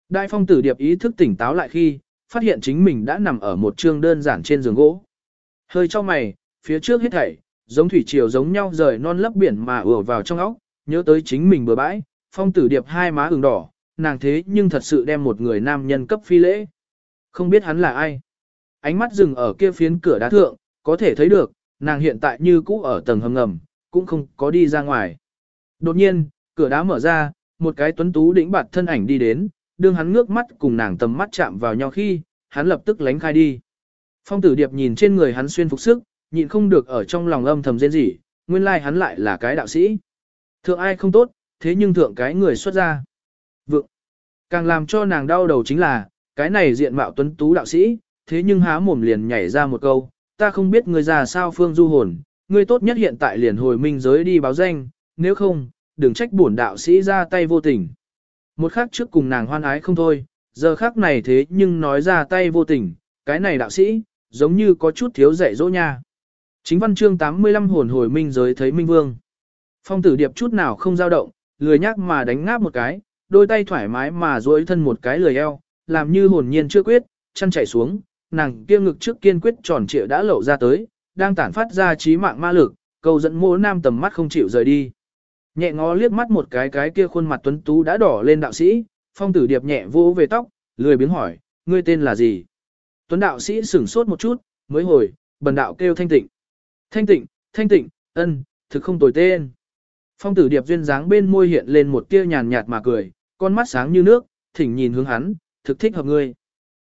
Đại phong tử điệp ý thức tỉnh táo lại khi, phát hiện chính mình đã nằm ở một chương đơn giản trên giường gỗ. Hơi cho mày, phía trước hết thảy, giống thủy triều giống nhau rời non lấp biển mà ùa vào trong óc, nhớ tới chính mình bừa bãi, phong tử điệp hai má ửng đỏ, nàng thế nhưng thật sự đem một người nam nhân cấp phi lễ. Không biết hắn là ai. Ánh mắt dừng ở kia phiến cửa đá thượng, có thể thấy được, nàng hiện tại như cũ ở tầng hầm ngầm, cũng không có đi ra ngoài. Đột nhiên, cửa đá mở ra, một cái tuấn tú đĩnh bạt thân ảnh đi đến, đương hắn ngước mắt cùng nàng tầm mắt chạm vào nhau khi, hắn lập tức lánh khai đi. Phong tử điệp nhìn trên người hắn xuyên phục sức, nhịn không được ở trong lòng âm thầm rên rỉ, nguyên lai like hắn lại là cái đạo sĩ. Thượng ai không tốt, thế nhưng thượng cái người xuất ra. Vượng. Càng làm cho nàng đau đầu chính là, cái này diện mạo tuấn tú đạo sĩ, thế nhưng há mồm liền nhảy ra một câu, ta không biết người già sao phương du hồn, ngươi tốt nhất hiện tại liền hồi minh giới đi báo danh, nếu không, đừng trách bổn đạo sĩ ra tay vô tình. Một khắc trước cùng nàng hoan ái không thôi, giờ khắc này thế nhưng nói ra tay vô tình, cái này đạo sĩ, giống như có chút thiếu dạy dỗ nha. Chính văn chương 85 hồn hồi minh giới thấy minh vương. Phong tử điệp chút nào không dao động, lười nhác mà đánh ngáp một cái, đôi tay thoải mái mà duỗi thân một cái lười eo, làm như hồn nhiên chưa quyết, chân chảy xuống, nàng kia ngực trước kiên quyết tròn trịa đã lộ ra tới, đang tản phát ra trí mạng ma lực, cầu dẫn mỗ nam tầm mắt không chịu rời đi. Nhẹ ngó liếc mắt một cái cái kia khuôn mặt tuấn tú đã đỏ lên đạo sĩ, phong tử điệp nhẹ vỗ về tóc, lười biếng hỏi, ngươi tên là gì? Tuấn đạo sĩ sửng sốt một chút, mới hồi, bần đạo kêu thanh tịnh. Thanh tịnh, thanh tịnh, ân, thực không tồi tên. Phong tử điệp duyên dáng bên môi hiện lên một tia nhàn nhạt mà cười, con mắt sáng như nước, thỉnh nhìn hướng hắn, thực thích hợp ngươi.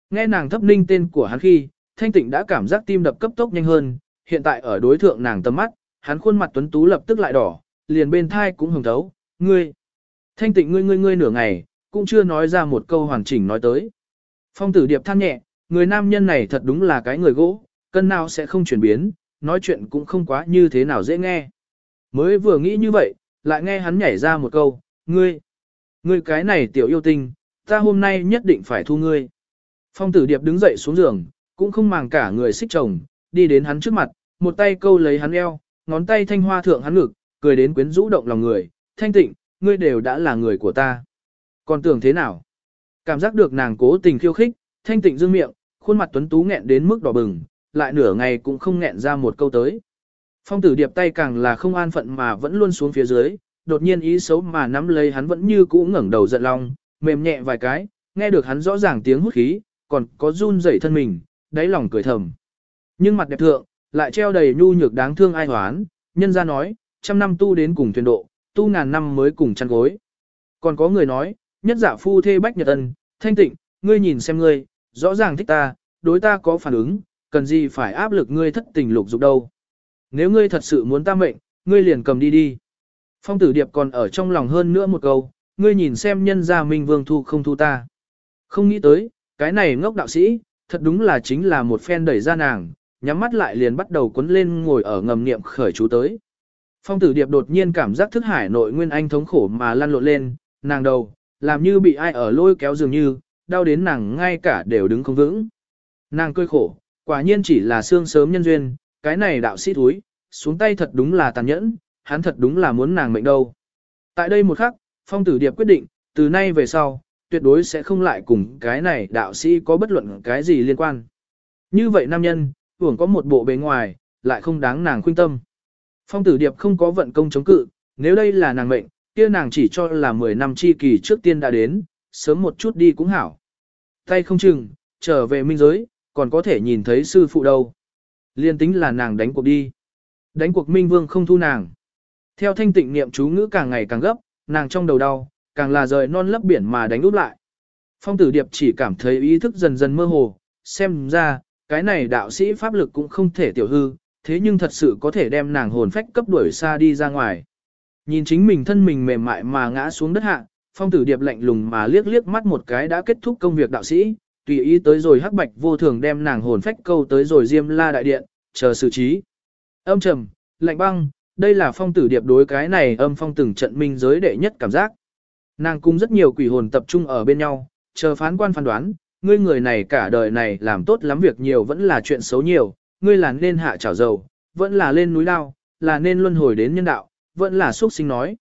Nghe nàng thấp ninh tên của hắn khi, thanh tịnh đã cảm giác tim đập cấp tốc nhanh hơn, hiện tại ở đối thượng nàng tầm mắt, hắn khuôn mặt tuấn tú lập tức lại đỏ, liền bên thai cũng hồng thấu, ngươi. Thanh tịnh ngươi ngươi ngươi nửa ngày, cũng chưa nói ra một câu hoàn chỉnh nói tới. Phong tử điệp than nhẹ, người nam nhân này thật đúng là cái người gỗ, cân nào sẽ không chuyển biến, nói chuyện cũng không quá như thế nào dễ nghe. Mới vừa nghĩ như vậy, lại nghe hắn nhảy ra một câu, ngươi, ngươi cái này tiểu yêu tinh, ta hôm nay nhất định phải thu ngươi. Phong tử điệp đứng dậy xuống giường, cũng không màng cả người xích chồng, đi đến hắn trước mặt, một tay câu lấy hắn eo, ngón tay thanh hoa thượng hắn ngực, cười đến quyến rũ động lòng người, thanh tịnh, ngươi đều đã là người của ta. Còn tưởng thế nào? Cảm giác được nàng cố tình khiêu khích, thanh tịnh dương miệng, khuôn mặt tuấn tú nghẹn đến mức đỏ bừng, lại nửa ngày cũng không nghẹn ra một câu tới. Phong tử điệp tay càng là không an phận mà vẫn luôn xuống phía dưới, đột nhiên ý xấu mà nắm lấy hắn vẫn như cũ ngẩng đầu giận lòng, mềm nhẹ vài cái, nghe được hắn rõ ràng tiếng hút khí, còn có run rẩy thân mình, đáy lòng cười thầm. Nhưng mặt đẹp thượng, lại treo đầy nhu nhược đáng thương ai hoán, nhân ra nói, trăm năm tu đến cùng thuyền độ, tu ngàn năm mới cùng chăn gối. Còn có người nói, nhất giả phu thê bách nhật ân, thanh tịnh, ngươi nhìn xem ngươi, rõ ràng thích ta, đối ta có phản ứng, cần gì phải áp lực ngươi thất tình lục dục đâu. Nếu ngươi thật sự muốn ta mệnh, ngươi liền cầm đi đi. Phong tử điệp còn ở trong lòng hơn nữa một câu, ngươi nhìn xem nhân gia minh vương thu không thu ta. Không nghĩ tới, cái này ngốc đạo sĩ, thật đúng là chính là một phen đẩy ra nàng, nhắm mắt lại liền bắt đầu cuốn lên ngồi ở ngầm niệm khởi chú tới. Phong tử điệp đột nhiên cảm giác thức hải nội nguyên anh thống khổ mà lăn lộn lên, nàng đầu, làm như bị ai ở lôi kéo dường như, đau đến nàng ngay cả đều đứng không vững. Nàng cười khổ, quả nhiên chỉ là xương sớm nhân duyên, cái này đạo sĩ thúi, xuống tay thật đúng là tàn nhẫn, hắn thật đúng là muốn nàng mệnh đâu. Tại đây một khắc, phong tử điệp quyết định, từ nay về sau, tuyệt đối sẽ không lại cùng cái này đạo sĩ có bất luận cái gì liên quan. Như vậy nam nhân, tưởng có một bộ bề ngoài, lại không đáng nàng khuyên tâm. Phong tử điệp không có vận công chống cự, nếu đây là nàng mệnh, kia nàng chỉ cho là 10 năm chi kỳ trước tiên đã đến, sớm một chút đi cũng hảo. Tay không chừng, trở về minh giới, còn có thể nhìn thấy sư phụ đâu. Liên tính là nàng đánh cuộc đi. Đánh cuộc minh vương không thu nàng. Theo thanh tịnh niệm chú ngữ càng ngày càng gấp, nàng trong đầu đau, càng là rời non lấp biển mà đánh úp lại. Phong tử điệp chỉ cảm thấy ý thức dần dần mơ hồ, xem ra, cái này đạo sĩ pháp lực cũng không thể tiểu hư, thế nhưng thật sự có thể đem nàng hồn phách cấp đuổi xa đi ra ngoài. Nhìn chính mình thân mình mềm mại mà ngã xuống đất hạ, phong tử điệp lạnh lùng mà liếc liếc mắt một cái đã kết thúc công việc đạo sĩ, tùy ý tới rồi hắc bạch vô thường đem nàng hồn phách câu tới rồi diêm la đại điện, chờ xử trí. Âm trầm, lạnh băng, đây là phong tử điệp đối cái này âm phong từng trận minh giới đệ nhất cảm giác. Nàng cung rất nhiều quỷ hồn tập trung ở bên nhau, chờ phán quan phán đoán, ngươi người này cả đời này làm tốt lắm việc nhiều vẫn là chuyện xấu nhiều, ngươi là nên hạ trảo dầu, vẫn là lên núi lao, là nên luân hồi đến nhân đạo, vẫn là xuất sinh nói.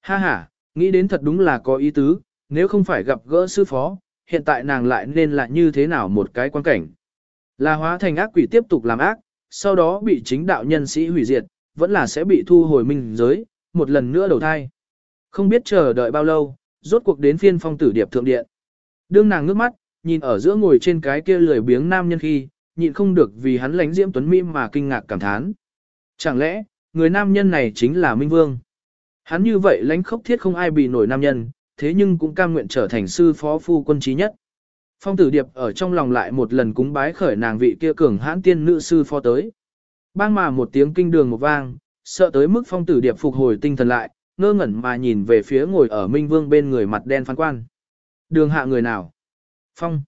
Ha ha, nghĩ đến thật đúng là có ý tứ, nếu không phải gặp gỡ sư phó, hiện tại nàng lại nên là như thế nào một cái quan cảnh. Là hóa thành ác quỷ tiếp tục làm ác, sau đó bị chính đạo nhân sĩ hủy diệt, vẫn là sẽ bị thu hồi minh giới, một lần nữa đầu thai. Không biết chờ đợi bao lâu, rốt cuộc đến phiên phong tử điệp thượng điện. Đương nàng ngước mắt, nhìn ở giữa ngồi trên cái kia lười biếng nam nhân khi, nhịn không được vì hắn lánh diễm tuấn mỹ mà kinh ngạc cảm thán. Chẳng lẽ, người nam nhân này chính là Minh Vương? Hắn như vậy lánh khốc thiết không ai bị nổi nam nhân, thế nhưng cũng cam nguyện trở thành sư phó phu quân trí nhất. Phong tử điệp ở trong lòng lại một lần cúng bái khởi nàng vị kia cường hãn tiên nữ sư phó tới. Bang mà một tiếng kinh đường một vang, sợ tới mức phong tử điệp phục hồi tinh thần lại, ngơ ngẩn mà nhìn về phía ngồi ở Minh Vương bên người mặt đen phán quan. Đường hạ người nào? Phong.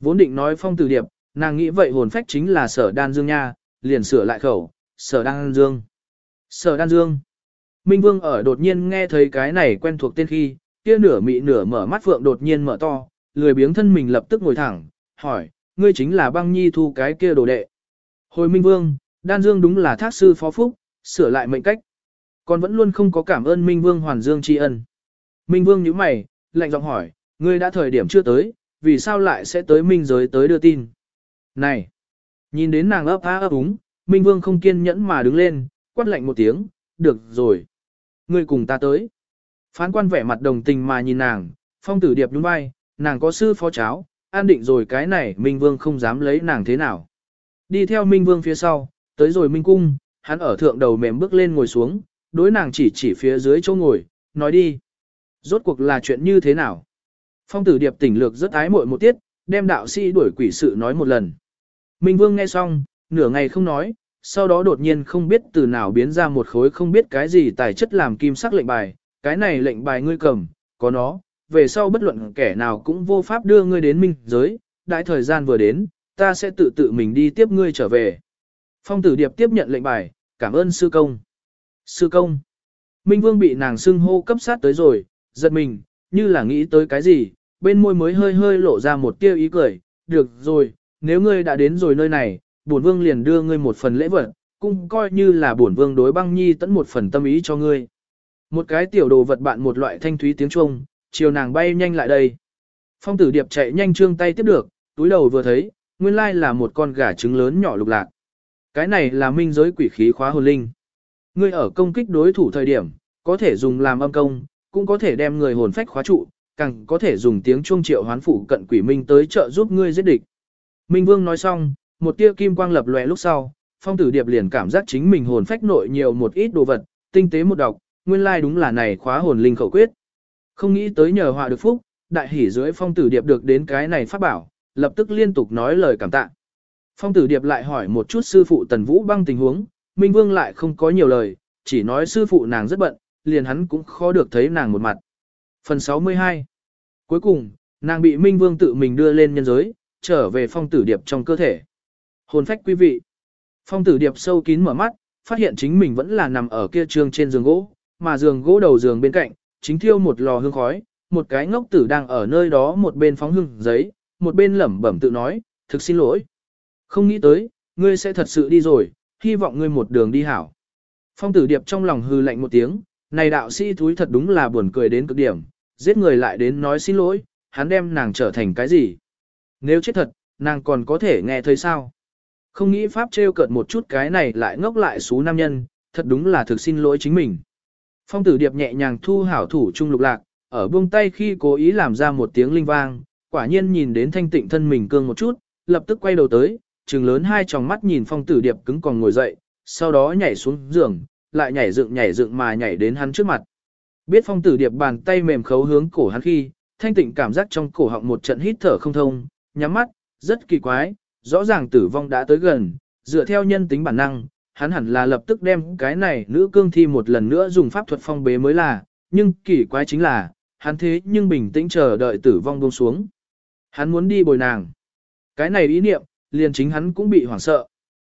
Vốn định nói phong tử điệp, nàng nghĩ vậy hồn phách chính là sở đan dương nha, liền sửa lại khẩu, sở đan dương. Sở đan dương. Minh Vương ở đột nhiên nghe thấy cái này quen thuộc tên khi, kia nửa mị nửa mở mắt phượng đột nhiên mở to, lười biếng thân mình lập tức ngồi thẳng, hỏi, ngươi chính là băng nhi thu cái kia đồ đệ. Hồi Minh Vương, đan dương đúng là thác sư phó phúc, sửa lại mệnh cách. Còn vẫn luôn không có cảm ơn Minh Vương hoàn dương tri ân. Minh Vương nhíu mày, lạnh giọng hỏi, ngươi đã thời điểm chưa tới, vì sao lại sẽ tới minh giới tới đưa tin? Này! Nhìn đến nàng ấp á ấp úng, Minh Vương không kiên nhẫn mà đứng lên, quát lạnh một tiếng, được rồi. Ngươi cùng ta tới. Phán quan vẻ mặt đồng tình mà nhìn nàng, phong tử điệp đúng vai, nàng có sư phó cháo, an định rồi cái này Minh Vương không dám lấy nàng thế nào. Đi theo Minh Vương phía sau, tới rồi Minh Cung, hắn ở thượng đầu mềm bước lên ngồi xuống, đối nàng chỉ chỉ phía dưới chỗ ngồi, nói đi. Rốt cuộc là chuyện như thế nào? Phong tử điệp tỉnh lược rất ái muội một tiết, đem đạo sĩ đuổi quỷ sự nói một lần. Minh Vương nghe xong, nửa ngày không nói, sau đó đột nhiên không biết từ nào biến ra một khối không biết cái gì tài chất làm kim sắc lệnh bài, cái này lệnh bài ngươi cầm, có nó, về sau bất luận kẻ nào cũng vô pháp đưa ngươi đến minh giới, đại thời gian vừa đến, ta sẽ tự tự mình đi tiếp ngươi trở về. Phong tử điệp tiếp nhận lệnh bài, cảm ơn sư công. Sư công. Minh Vương bị nàng xưng hô cấp sát tới rồi, giật mình, như là nghĩ tới cái gì, bên môi mới hơi hơi lộ ra một tia ý cười, được rồi, nếu ngươi đã đến rồi nơi này, bổn vương liền đưa ngươi một phần lễ vật, cũng coi như là bổn vương đối băng nhi tẫn một phần tâm ý cho ngươi. Một cái tiểu đồ vật bạn một loại thanh thúy tiếng Trung, chiều nàng bay nhanh lại đây. Phong tử điệp chạy nhanh trương tay tiếp được, túi đầu vừa thấy, nguyên lai là một con gà trứng lớn nhỏ lục lạc. Cái này là minh giới quỷ khí khóa hồn linh. Ngươi ở công kích đối thủ thời điểm, có thể dùng làm âm công, cũng có thể đem người hồn phách khóa trụ, càng có thể dùng tiếng chuông triệu hoán phụ cận quỷ minh tới trợ giúp ngươi giết địch. Minh Vương nói xong, một tia kim quang lập lòe lúc sau, phong tử điệp liền cảm giác chính mình hồn phách nội nhiều một ít đồ vật, tinh tế một đọc, nguyên lai like đúng là này khóa hồn linh khẩu quyết. Không nghĩ tới nhờ họa được phúc, đại hỉ dưới phong tử điệp được đến cái này phát bảo, lập tức liên tục nói lời cảm tạ. Phong tử điệp lại hỏi một chút sư phụ tần vũ băng tình huống, Minh Vương lại không có nhiều lời, chỉ nói sư phụ nàng rất bận, liền hắn cũng khó được thấy nàng một mặt. Phần 62 Cuối cùng, nàng bị Minh Vương tự mình đưa lên nhân giới, trở về phong tử điệp trong cơ thể. Hồn phách quý vị. Phong tử điệp sâu kín mở mắt, phát hiện chính mình vẫn là nằm ở kia trường trên giường gỗ, mà giường gỗ đầu giường bên cạnh, chính thiêu một lò hương khói, một cái ngốc tử đang ở nơi đó một bên phóng hương giấy, một bên lẩm bẩm tự nói, thực xin lỗi. Không nghĩ tới, ngươi sẽ thật sự đi rồi, hy vọng ngươi một đường đi hảo. Phong tử điệp trong lòng hư lạnh một tiếng, này đạo sĩ thúi thật đúng là buồn cười đến cực điểm, giết người lại đến nói xin lỗi, hắn đem nàng trở thành cái gì. Nếu chết thật, nàng còn có thể nghe thấy sao. Không nghĩ pháp trêu cợt một chút cái này lại ngốc lại xú nam nhân, thật đúng là thực xin lỗi chính mình. Phong tử điệp nhẹ nhàng thu hảo thủ trung lục lạc, ở buông tay khi cố ý làm ra một tiếng linh vang, quả nhiên nhìn đến thanh tịnh thân mình cương một chút, lập tức quay đầu tới, trừng lớn hai tròng mắt nhìn phong tử điệp cứng còn ngồi dậy, sau đó nhảy xuống giường, lại nhảy dựng nhảy dựng mà nhảy đến hắn trước mặt. Biết phong tử điệp bàn tay mềm khấu hướng cổ hắn khi, thanh tịnh cảm giác trong cổ họng một trận hít thở không thông, nhắm mắt, rất kỳ quái, rõ ràng tử vong đã tới gần, dựa theo nhân tính bản năng, hắn hẳn là lập tức đem cái này nữ cương thi một lần nữa dùng pháp thuật phong bế mới là, nhưng kỳ quái chính là, hắn thế nhưng bình tĩnh chờ đợi tử vong buông xuống. Hắn muốn đi bồi nàng. Cái này ý niệm, liền chính hắn cũng bị hoảng sợ.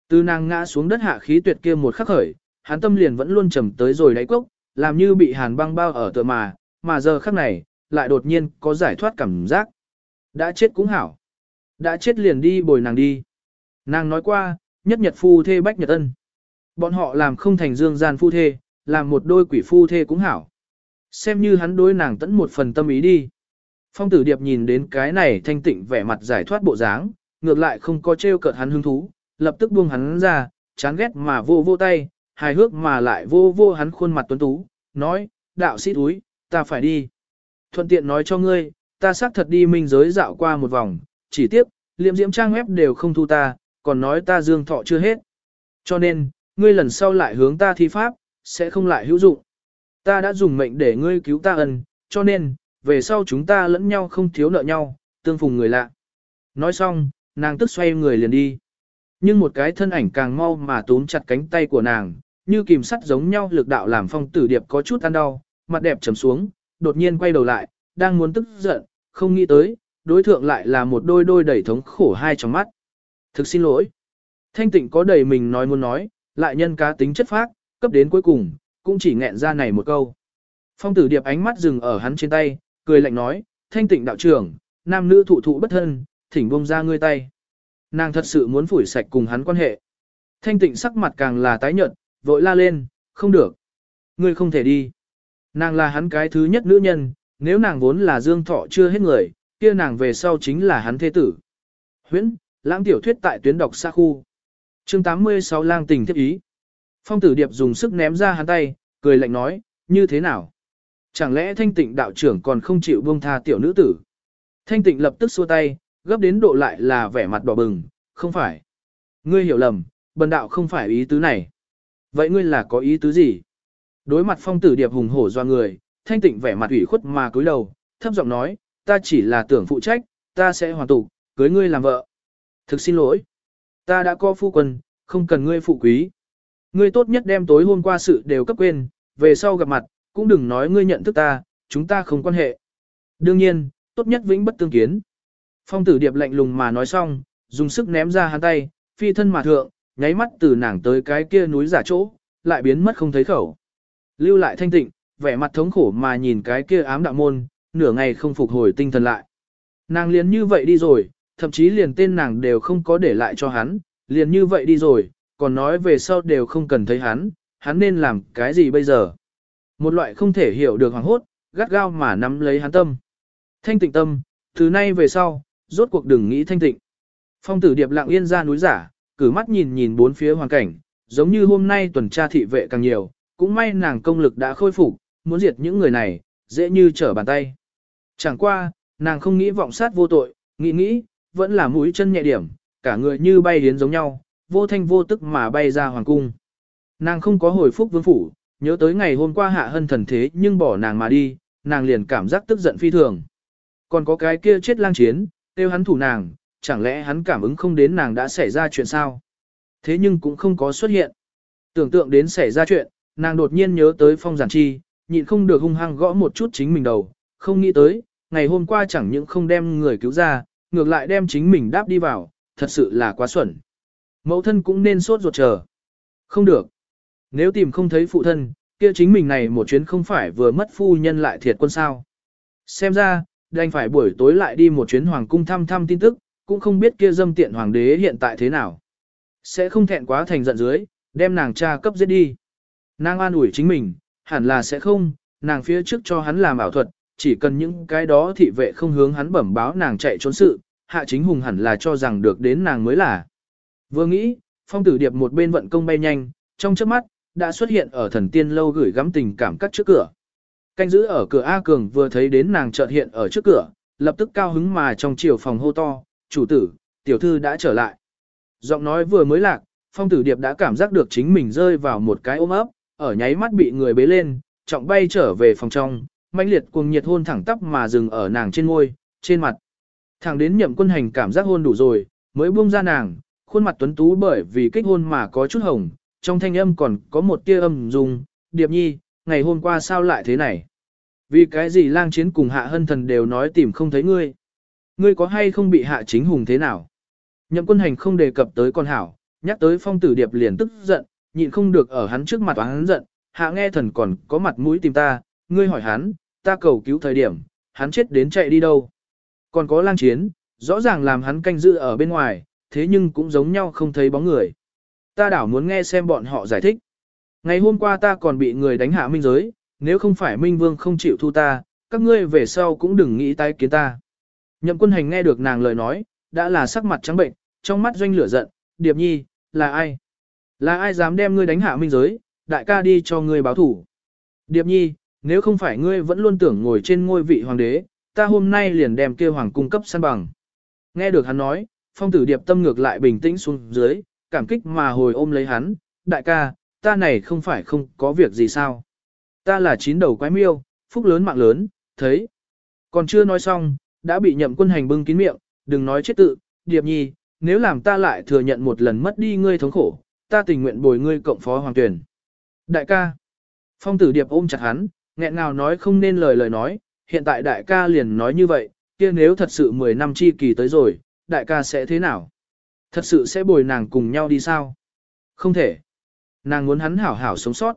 Từ nàng ngã xuống đất hạ khí tuyệt kia một khắc khởi, hắn tâm liền vẫn luôn trầm tới rồi đáy cốc, làm như bị hàn băng bao ở tựa mà, mà giờ khắc này, lại đột nhiên có giải thoát cảm giác. Đã chết cũng hảo. Đã chết liền đi bồi nàng đi. Nàng nói qua, nhất nhật phu thê bách nhật ân. Bọn họ làm không thành dương gian phu thê, làm một đôi quỷ phu thê cũng hảo. Xem như hắn đối nàng tẫn một phần tâm ý đi. Phong tử điệp nhìn đến cái này thanh tịnh vẻ mặt giải thoát bộ dáng, ngược lại không có trêu cợt hắn hứng thú, lập tức buông hắn ra, chán ghét mà vô vô tay, hài hước mà lại vô vô hắn khuôn mặt tuấn tú, nói, đạo sĩ túi, ta phải đi. Thuận tiện nói cho ngươi, ta xác thật đi minh giới dạo qua một vòng, chỉ tiếc, liệm diễm trang web đều không thu ta, còn nói ta dương thọ chưa hết. Cho nên, ngươi lần sau lại hướng ta thi pháp, sẽ không lại hữu dụng. Ta đã dùng mệnh để ngươi cứu ta ân, cho nên, về sau chúng ta lẫn nhau không thiếu nợ nhau, tương phùng người lạ. Nói xong, nàng tức xoay người liền đi. Nhưng một cái thân ảnh càng mau mà túm chặt cánh tay của nàng, như kìm sắt giống nhau lực đạo làm phong tử điệp có chút ăn đau, mặt đẹp trầm xuống, đột nhiên quay đầu lại, đang muốn tức giận, không nghĩ tới, đối thượng lại là một đôi đôi đầy thống khổ hai trong mắt. Thực xin lỗi. Thanh tịnh có đầy mình nói muốn nói, lại nhân cá tính chất phác, cấp đến cuối cùng, cũng chỉ nghẹn ra này một câu. Phong tử điệp ánh mắt dừng ở hắn trên tay, cười lạnh nói, thanh tịnh đạo trưởng, nam nữ thụ thụ bất thân, thỉnh buông ra ngươi tay. Nàng thật sự muốn phủi sạch cùng hắn quan hệ. Thanh tịnh sắc mặt càng là tái nhợt, vội la lên, không được. Ngươi không thể đi. Nàng là hắn cái thứ nhất nữ nhân, nếu nàng vốn là dương thọ chưa hết người, kia nàng về sau chính là hắn thế tử. Huyễn, lãng tiểu thuyết tại tuyến đọc xa khu. chương 86 lang tình thiết ý. Phong tử điệp dùng sức ném ra hắn tay, cười lạnh nói, như thế nào? Chẳng lẽ thanh tịnh đạo trưởng còn không chịu buông tha tiểu nữ tử? Thanh tịnh lập tức xua tay, gấp đến độ lại là vẻ mặt đỏ bừng, không phải. Ngươi hiểu lầm, bần đạo không phải ý tứ này. Vậy ngươi là có ý tứ gì? Đối mặt phong tử điệp hùng hổ do người, thanh tịnh vẻ mặt ủy khuất mà cúi đầu, thấp giọng nói, ta chỉ là tưởng phụ trách, ta sẽ hoàn tụ, cưới ngươi làm vợ. Thực xin lỗi. Ta đã có phu quân, không cần ngươi phụ quý. Ngươi tốt nhất đem tối hôm qua sự đều cấp quên, về sau gặp mặt, cũng đừng nói ngươi nhận thức ta, chúng ta không quan hệ. Đương nhiên, tốt nhất vĩnh bất tương kiến. Phong tử điệp lạnh lùng mà nói xong, dùng sức ném ra hắn tay, phi thân mà thượng, nháy mắt từ nàng tới cái kia núi giả chỗ, lại biến mất không thấy khẩu. Lưu lại thanh tịnh, vẻ mặt thống khổ mà nhìn cái kia ám đạo môn, nửa ngày không phục hồi tinh thần lại. Nàng liền như vậy đi rồi, thậm chí liền tên nàng đều không có để lại cho hắn, liền như vậy đi rồi, còn nói về sau đều không cần thấy hắn, hắn nên làm cái gì bây giờ. Một loại không thể hiểu được hoàng hốt, gắt gao mà nắm lấy hắn tâm. Thanh tịnh tâm, từ nay về sau, rốt cuộc đừng nghĩ thanh tịnh. Phong tử điệp lặng yên ra núi giả, cử mắt nhìn nhìn bốn phía hoàn cảnh, giống như hôm nay tuần tra thị vệ càng nhiều, cũng may nàng công lực đã khôi phục, muốn diệt những người này, dễ như trở bàn tay. Chẳng qua, nàng không nghĩ vọng sát vô tội, nghĩ nghĩ, vẫn là mũi chân nhẹ điểm, cả người như bay đến giống nhau, vô thanh vô tức mà bay ra hoàng cung. Nàng không có hồi phúc vương phủ, nhớ tới ngày hôm qua hạ hân thần thế nhưng bỏ nàng mà đi, nàng liền cảm giác tức giận phi thường. Còn có cái kia chết lang chiến, tiêu hắn thủ nàng, chẳng lẽ hắn cảm ứng không đến nàng đã xảy ra chuyện sao? Thế nhưng cũng không có xuất hiện. Tưởng tượng đến xảy ra chuyện, nàng đột nhiên nhớ tới phong giản chi, nhịn không được hung hăng gõ một chút chính mình đầu, không nghĩ tới, ngày hôm qua chẳng những không đem người cứu ra, ngược lại đem chính mình đáp đi vào, thật sự là quá xuẩn. Mẫu thân cũng nên sốt ruột chờ. Không được. Nếu tìm không thấy phụ thân, kia chính mình này một chuyến không phải vừa mất phu nhân lại thiệt quân sao. Xem ra, đành phải buổi tối lại đi một chuyến hoàng cung thăm thăm tin tức, cũng không biết kia dâm tiện hoàng đế hiện tại thế nào. Sẽ không thẹn quá thành giận dưới, đem nàng cha cấp giết đi. Nàng an ủi chính mình, hẳn là sẽ không, nàng phía trước cho hắn làm ảo thuật, chỉ cần những cái đó thị vệ không hướng hắn bẩm báo nàng chạy trốn sự, hạ chính hùng hẳn là cho rằng được đến nàng mới là. Vừa nghĩ, phong tử điệp một bên vận công bay nhanh, trong chớp mắt, đã xuất hiện ở thần tiên lâu gửi gắm tình cảm cắt trước cửa. Canh giữ ở cửa A Cường vừa thấy đến nàng chợt hiện ở trước cửa, lập tức cao hứng mà trong chiều phòng hô to, chủ tử, tiểu thư đã trở lại. Giọng nói vừa mới lạc, phong tử điệp đã cảm giác được chính mình rơi vào một cái ôm ấp, ở nháy mắt bị người bế lên, trọng bay trở về phòng trong, mãnh liệt cuồng nhiệt hôn thẳng tắp mà dừng ở nàng trên môi, trên mặt. Thẳng đến nhậm quân hành cảm giác hôn đủ rồi, mới buông ra nàng, khuôn mặt tuấn tú bởi vì kích hôn mà có chút hồng, trong thanh âm còn có một tia âm dùng, điệp nhi, ngày hôm qua sao lại thế này? Vì cái gì lang chiến cùng hạ hân thần đều nói tìm không thấy ngươi? Ngươi có hay không bị hạ chính hùng thế nào? Nhậm quân hành không đề cập tới con hảo, nhắc tới phong tử điệp liền tức giận, nhịn không được ở hắn trước mặt hắn giận, hạ nghe thần còn có mặt mũi tìm ta, ngươi hỏi hắn, ta cầu cứu thời điểm, hắn chết đến chạy đi đâu. Còn có lang chiến, rõ ràng làm hắn canh giữ ở bên ngoài, thế nhưng cũng giống nhau không thấy bóng người. Ta đảo muốn nghe xem bọn họ giải thích. Ngày hôm qua ta còn bị người đánh hạ minh giới, nếu không phải minh vương không chịu thu ta, các ngươi về sau cũng đừng nghĩ tái kiến ta. Nhậm quân hành nghe được nàng lời nói, đã là sắc mặt trắng bệnh, trong mắt doanh lửa giận, điệp nhi, là ai? Là ai dám đem ngươi đánh hạ minh giới, đại ca đi cho ngươi báo thủ. Điệp nhi, nếu không phải ngươi vẫn luôn tưởng ngồi trên ngôi vị hoàng đế, ta hôm nay liền đem kêu hoàng cung cấp săn bằng. Nghe được hắn nói, phong tử điệp tâm ngược lại bình tĩnh xuống dưới, cảm kích mà hồi ôm lấy hắn, đại ca, ta này không phải không có việc gì sao. Ta là chín đầu quái miêu, phúc lớn mạng lớn, thấy. Còn chưa nói xong, đã bị nhậm quân hành bưng kín miệng, đừng nói chết tự, điệp nhi, nếu làm ta lại thừa nhận một lần mất đi ngươi thống khổ, ta tình nguyện bồi ngươi cộng phó hoàng tuyển. Đại ca. Phong tử điệp ôm chặt hắn, nghẹn nào nói không nên lời lời nói, hiện tại đại ca liền nói như vậy, kia nếu thật sự 10 năm chi kỳ tới rồi, đại ca sẽ thế nào? Thật sự sẽ bồi nàng cùng nhau đi sao? Không thể. Nàng muốn hắn hảo hảo sống sót.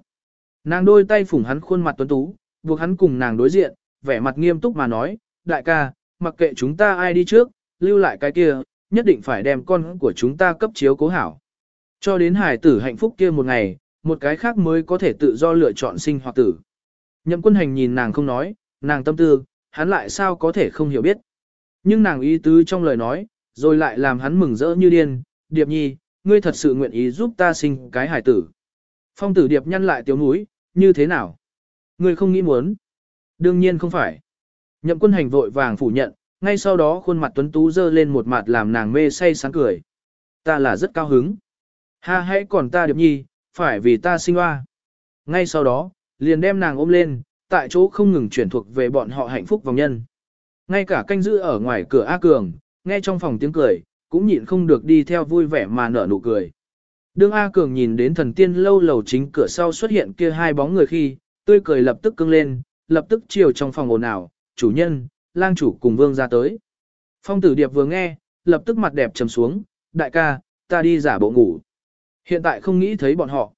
Nàng đôi tay phủng hắn khuôn mặt tuấn tú, buộc hắn cùng nàng đối diện, vẻ mặt nghiêm túc mà nói, đại ca, mặc kệ chúng ta ai đi trước, lưu lại cái kia, nhất định phải đem con của chúng ta cấp chiếu cố hảo. Cho đến hải tử hạnh phúc kia một ngày, một cái khác mới có thể tự do lựa chọn sinh hoặc tử. Nhậm quân hành nhìn nàng không nói, nàng tâm tư, hắn lại sao có thể không hiểu biết. Nhưng nàng ý tứ trong lời nói, rồi lại làm hắn mừng rỡ như điên, điệp nhi, ngươi thật sự nguyện ý giúp ta sinh cái hải tử. Phong tử điệp nhăn lại tiếu núi, như thế nào? Ngươi không nghĩ muốn. Đương nhiên không phải. Nhậm quân hành vội vàng phủ nhận, ngay sau đó khuôn mặt tuấn tú dơ lên một mặt làm nàng mê say sáng cười. Ta là rất cao hứng. Ha hãy còn ta điệp nhi, phải vì ta sinh hoa. Ngay sau đó, liền đem nàng ôm lên, tại chỗ không ngừng chuyển thuộc về bọn họ hạnh phúc vòng nhân. Ngay cả canh giữ ở ngoài cửa A Cường, nghe trong phòng tiếng cười, cũng nhịn không được đi theo vui vẻ mà nở nụ cười. Đương A Cường nhìn đến thần tiên lâu lầu chính cửa sau xuất hiện kia hai bóng người khi, tươi cười lập tức cưng lên, lập tức chiều trong phòng ồn ào, chủ nhân, lang chủ cùng vương ra tới. Phong tử điệp vừa nghe, lập tức mặt đẹp trầm xuống, đại ca, ta đi giả bộ ngủ. Hiện tại không nghĩ thấy bọn họ.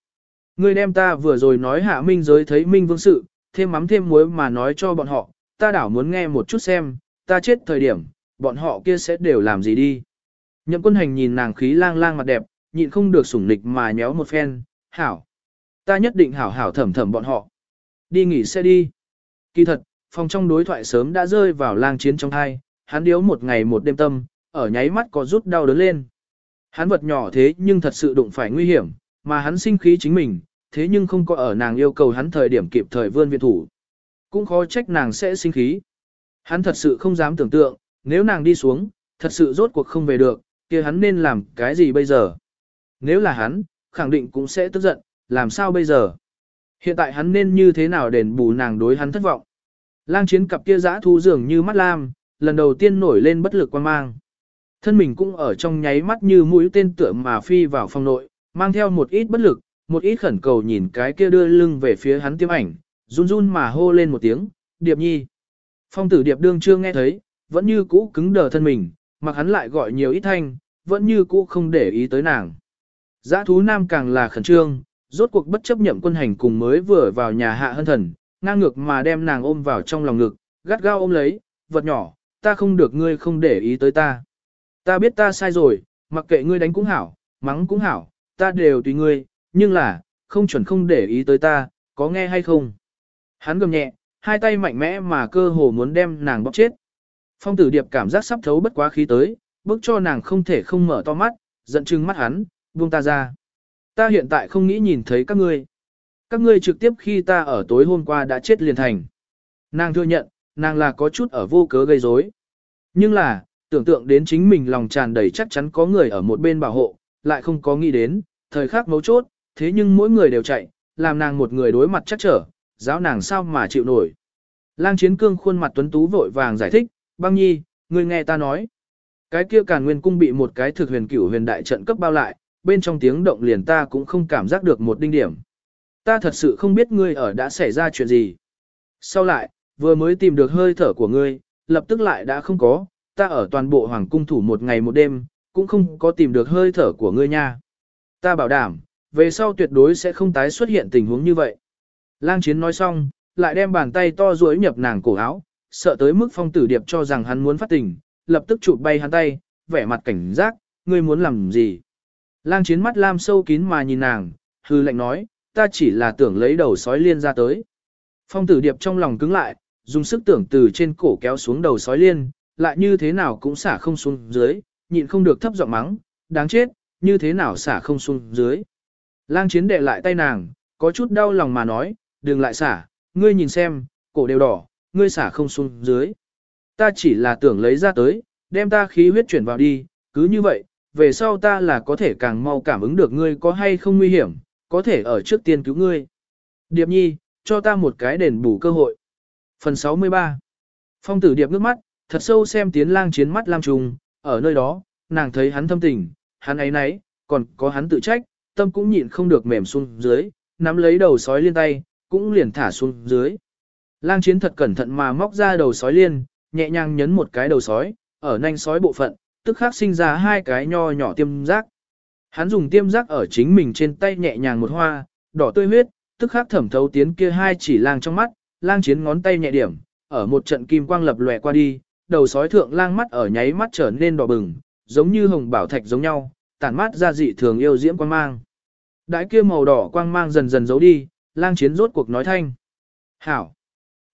Ngươi đem ta vừa rồi nói hạ minh giới thấy minh vương sự, thêm mắm thêm muối mà nói cho bọn họ, ta đảo muốn nghe một chút xem, ta chết thời điểm, bọn họ kia sẽ đều làm gì đi. Nhậm quân hành nhìn nàng khí lang lang mặt đẹp, nhịn không được sủng nịch mà nhéo một phen, hảo. Ta nhất định hảo hảo thẩm thẩm bọn họ. Đi nghỉ xe đi. Kỳ thật, phòng trong đối thoại sớm đã rơi vào lang chiến trong hai, hắn điếu một ngày một đêm tâm, ở nháy mắt có rút đau đớn lên. Hắn vật nhỏ thế nhưng thật sự đụng phải nguy hiểm, mà hắn sinh khí chính mình, thế nhưng không có ở nàng yêu cầu hắn thời điểm kịp thời vươn viện thủ. Cũng khó trách nàng sẽ sinh khí. Hắn thật sự không dám tưởng tượng, nếu nàng đi xuống, thật sự rốt cuộc không về được, kia hắn nên làm cái gì bây giờ? Nếu là hắn, khẳng định cũng sẽ tức giận, làm sao bây giờ? Hiện tại hắn nên như thế nào đền bù nàng đối hắn thất vọng? Lang chiến cặp kia giã thu dường như mắt lam, lần đầu tiên nổi lên bất lực quan mang. Thân mình cũng ở trong nháy mắt như mũi tên tựa mà phi vào phòng nội, mang theo một ít bất lực, một ít khẩn cầu nhìn cái kia đưa lưng về phía hắn tiêm ảnh, run run mà hô lên một tiếng, điệp nhi. Phong tử điệp đương chưa nghe thấy, vẫn như cũ cứng đờ thân mình, mặc hắn lại gọi nhiều ít thanh, vẫn như cũ không để ý tới nàng. Giã thú nam càng là khẩn trương, rốt cuộc bất chấp nhậm quân hành cùng mới vừa vào nhà hạ hân thần, ngang ngược mà đem nàng ôm vào trong lòng ngực, gắt gao ôm lấy, vật nhỏ, ta không được ngươi không để ý tới ta. Ta biết ta sai rồi, mặc kệ ngươi đánh cũng hảo, mắng cũng hảo, ta đều tùy ngươi, nhưng là, không chuẩn không để ý tới ta, có nghe hay không? Hắn gầm nhẹ, hai tay mạnh mẽ mà cơ hồ muốn đem nàng bóp chết. Phong tử điệp cảm giác sắp thấu bất quá khí tới, bước cho nàng không thể không mở to mắt, giận chừng mắt hắn, buông ta ra. Ta hiện tại không nghĩ nhìn thấy các ngươi. Các ngươi trực tiếp khi ta ở tối hôm qua đã chết liền thành. Nàng thừa nhận, nàng là có chút ở vô cớ gây rối. Nhưng là, tưởng tượng đến chính mình lòng tràn đầy chắc chắn có người ở một bên bảo hộ, lại không có nghĩ đến, thời khắc mấu chốt, thế nhưng mỗi người đều chạy, làm nàng một người đối mặt chắc trở, giáo nàng sao mà chịu nổi. Lang chiến cương khuôn mặt tuấn tú vội vàng giải thích, băng nhi, ngươi nghe ta nói. Cái kia càn nguyên cung bị một cái thực huyền cửu huyền đại trận cấp bao lại, bên trong tiếng động liền ta cũng không cảm giác được một đinh điểm. Ta thật sự không biết ngươi ở đã xảy ra chuyện gì. Sau lại, vừa mới tìm được hơi thở của ngươi, lập tức lại đã không có, ta ở toàn bộ hoàng cung thủ một ngày một đêm, cũng không có tìm được hơi thở của ngươi nha. Ta bảo đảm, về sau tuyệt đối sẽ không tái xuất hiện tình huống như vậy. Lang chiến nói xong, lại đem bàn tay to duỗi nhập nàng cổ áo, sợ tới mức phong tử điệp cho rằng hắn muốn phát tình, lập tức chụp bay hắn tay, vẻ mặt cảnh giác, ngươi muốn làm gì. Lang chiến mắt lam sâu kín mà nhìn nàng, hư lệnh nói, ta chỉ là tưởng lấy đầu sói liên ra tới. Phong tử điệp trong lòng cứng lại, dùng sức tưởng từ trên cổ kéo xuống đầu sói liên, lại như thế nào cũng xả không xuống dưới, nhịn không được thấp giọng mắng, đáng chết, như thế nào xả không xuống dưới. Lang chiến đệ lại tay nàng, có chút đau lòng mà nói, đừng lại xả, ngươi nhìn xem, cổ đều đỏ, ngươi xả không xuống dưới. Ta chỉ là tưởng lấy ra tới, đem ta khí huyết chuyển vào đi, cứ như vậy, về sau ta là có thể càng mau cảm ứng được ngươi có hay không nguy hiểm, có thể ở trước tiên cứu ngươi. Điệp nhi, cho ta một cái đền bù cơ hội. Phần 63 Phong tử điệp nước mắt, thật sâu xem tiến lang chiến mắt lam trùng, ở nơi đó, nàng thấy hắn thâm tình, hắn ấy nấy, còn có hắn tự trách, tâm cũng nhịn không được mềm xuống dưới, nắm lấy đầu sói liên tay, cũng liền thả xuống dưới. Lang chiến thật cẩn thận mà móc ra đầu sói liên, nhẹ nhàng nhấn một cái đầu sói, ở nanh sói bộ phận, tức khắc sinh ra hai cái nho nhỏ tiêm giác. Hắn dùng tiêm giác ở chính mình trên tay nhẹ nhàng một hoa, đỏ tươi huyết, tức khắc thẩm thấu tiến kia hai chỉ lang trong mắt, lang chiến ngón tay nhẹ điểm, ở một trận kim quang lập lòe qua đi, đầu sói thượng lang mắt ở nháy mắt trở nên đỏ bừng, giống như hồng bảo thạch giống nhau, tản mát ra dị thường yêu diễm quang mang. Đãi kia màu đỏ quang mang dần dần giấu đi, lang chiến rốt cuộc nói thanh. Hảo!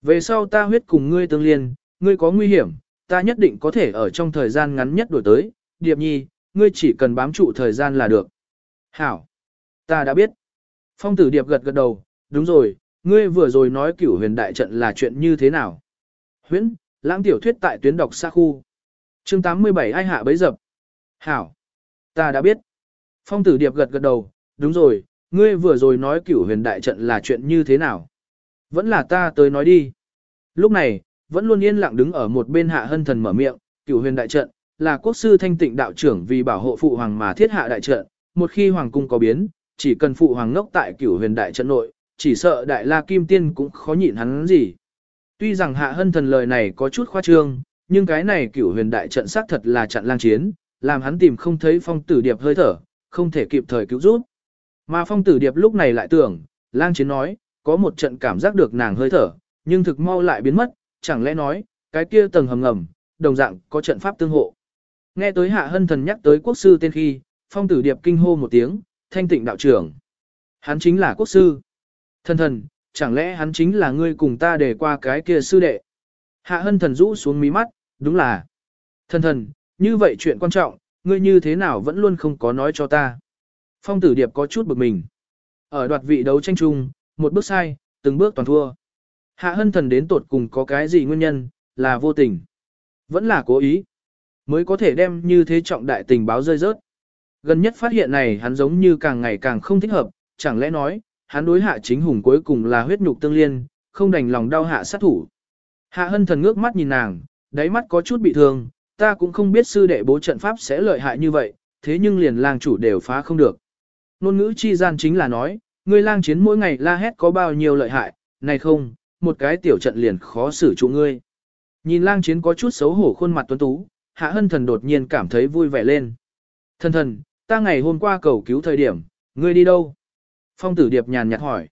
Về sau ta huyết cùng ngươi tương liên, ngươi có nguy hiểm, ta nhất định có thể ở trong thời gian ngắn nhất đổi tới, điệp nhi, ngươi chỉ cần bám trụ thời gian là được. Hảo! Ta đã biết. Phong tử điệp gật gật đầu, đúng rồi, ngươi vừa rồi nói cửu huyền đại trận là chuyện như thế nào? Huyễn, lãng tiểu thuyết tại tuyến đọc xa khu. chương 87 ai hạ bấy dập. Hảo! Ta đã biết. Phong tử điệp gật gật đầu, đúng rồi, ngươi vừa rồi nói cửu huyền đại trận là chuyện như thế nào? Vẫn là ta tới nói đi. Lúc này, vẫn luôn yên lặng đứng ở một bên hạ hân thần mở miệng, cửu huyền đại trận, là quốc sư thanh tịnh đạo trưởng vì bảo hộ phụ hoàng mà thiết hạ đại trận, một khi hoàng cung có biến, chỉ cần phụ hoàng ngốc tại cửu huyền đại trận nội, chỉ sợ đại la kim tiên cũng khó nhịn hắn gì. Tuy rằng hạ hân thần lời này có chút khoa trương, nhưng cái này cửu huyền đại trận xác thật là trận lang chiến, làm hắn tìm không thấy phong tử điệp hơi thở, không thể kịp thời cứu giúp. Mà phong tử điệp lúc này lại tưởng, lang chiến nói, có một trận cảm giác được nàng hơi thở, nhưng thực mau lại biến mất, chẳng lẽ nói, cái kia tầng hầm ngầm, đồng dạng có trận pháp tương hộ. Nghe tới hạ hân thần nhắc tới quốc sư tên khi, phong tử điệp kinh hô một tiếng, thanh tịnh đạo trưởng. Hắn chính là quốc sư. Thần thần, chẳng lẽ hắn chính là ngươi cùng ta để qua cái kia sư đệ. Hạ hân thần rũ xuống mí mắt, đúng là. Thần thần, như vậy chuyện quan trọng, ngươi như thế nào vẫn luôn không có nói cho ta. Phong tử điệp có chút bực mình. Ở đoạt vị đấu tranh chung, một bước sai, từng bước toàn thua. Hạ hân thần đến tột cùng có cái gì nguyên nhân, là vô tình. Vẫn là cố ý. Mới có thể đem như thế trọng đại tình báo rơi rớt. Gần nhất phát hiện này hắn giống như càng ngày càng không thích hợp, chẳng lẽ nói, hắn đối hạ chính hùng cuối cùng là huyết nhục tương liên, không đành lòng đau hạ sát thủ. Hạ hân thần ngước mắt nhìn nàng, đáy mắt có chút bị thương, ta cũng không biết sư đệ bố trận pháp sẽ lợi hại như vậy, thế nhưng liền lang chủ đều phá không được. Nôn ngữ chi gian chính là nói, ngươi lang chiến mỗi ngày la hét có bao nhiêu lợi hại, này không, một cái tiểu trận liền khó xử trụ ngươi. Nhìn lang chiến có chút xấu hổ khuôn mặt tuấn tú, hạ hân thần đột nhiên cảm thấy vui vẻ lên. Thần thần, ta ngày hôm qua cầu cứu thời điểm, ngươi đi đâu? Phong tử điệp nhàn nhạt hỏi.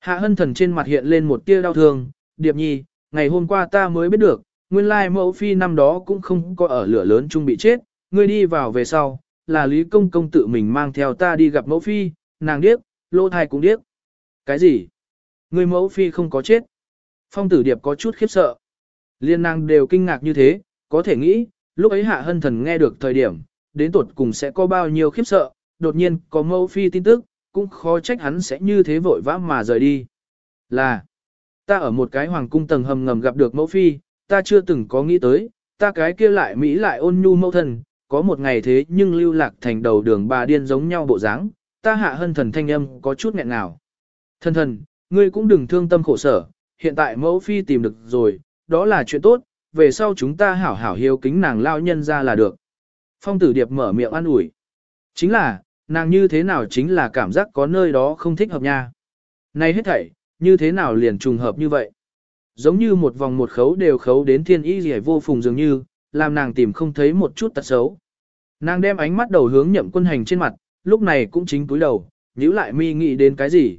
Hạ hân thần trên mặt hiện lên một tia đau thương, điệp nhi, ngày hôm qua ta mới biết được, nguyên lai mẫu phi năm đó cũng không có ở lửa lớn chung bị chết, ngươi đi vào về sau, là Lý Công Công tự mình mang theo ta đi gặp mẫu phi, nàng điếc, lô thai cũng điếc. Cái gì? Ngươi mẫu phi không có chết. Phong tử điệp có chút khiếp sợ. Liên Năng đều kinh ngạc như thế, có thể nghĩ, lúc ấy hạ hân thần nghe được thời điểm, đến tuột cùng sẽ có bao nhiêu khiếp sợ, đột nhiên có mẫu phi tin tức, cũng khó trách hắn sẽ như thế vội vã mà rời đi. Là, ta ở một cái hoàng cung tầng hầm ngầm gặp được mẫu phi, ta chưa từng có nghĩ tới, ta cái kia lại Mỹ lại ôn nhu mẫu thân, có một ngày thế nhưng lưu lạc thành đầu đường bà điên giống nhau bộ dáng, ta hạ hân thần thanh âm có chút nghẹn nào. Thần thần, ngươi cũng đừng thương tâm khổ sở, hiện tại mẫu phi tìm được rồi, đó là chuyện tốt, về sau chúng ta hảo hảo hiếu kính nàng lao nhân ra là được. Phong tử điệp mở miệng an ủi. Chính là, nàng như thế nào chính là cảm giác có nơi đó không thích hợp nha. Này hết thảy, như thế nào liền trùng hợp như vậy? Giống như một vòng một khấu đều khấu đến thiên y gì vô phùng dường như, làm nàng tìm không thấy một chút tật xấu. Nàng đem ánh mắt đầu hướng nhậm quân hành trên mặt, lúc này cũng chính túi đầu, nhíu lại mi nghĩ đến cái gì.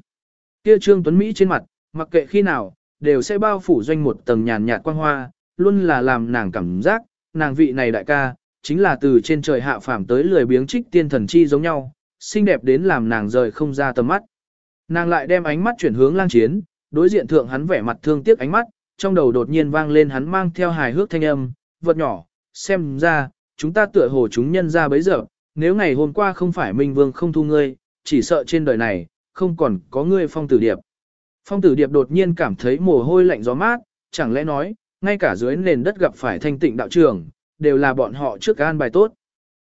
Kia trương tuấn Mỹ trên mặt, mặc kệ khi nào, đều sẽ bao phủ doanh một tầng nhàn nhạt quang hoa, luôn là làm nàng cảm giác, nàng vị này đại ca, chính là từ trên trời hạ phàm tới lười biếng trích tiên thần chi giống nhau, xinh đẹp đến làm nàng rời không ra tầm mắt. Nàng lại đem ánh mắt chuyển hướng lang chiến, đối diện thượng hắn vẻ mặt thương tiếc ánh mắt, trong đầu đột nhiên vang lên hắn mang theo hài hước thanh âm, vật nhỏ, xem ra, chúng ta tựa hồ chúng nhân ra bấy giờ, nếu ngày hôm qua không phải Minh Vương không thu ngươi, chỉ sợ trên đời này, không còn có ngươi phong tử điệp. Phong tử điệp đột nhiên cảm thấy mồ hôi lạnh gió mát, chẳng lẽ nói, ngay cả dưới nền đất gặp phải thanh tịnh đạo trưởng, đều là bọn họ trước an bài tốt.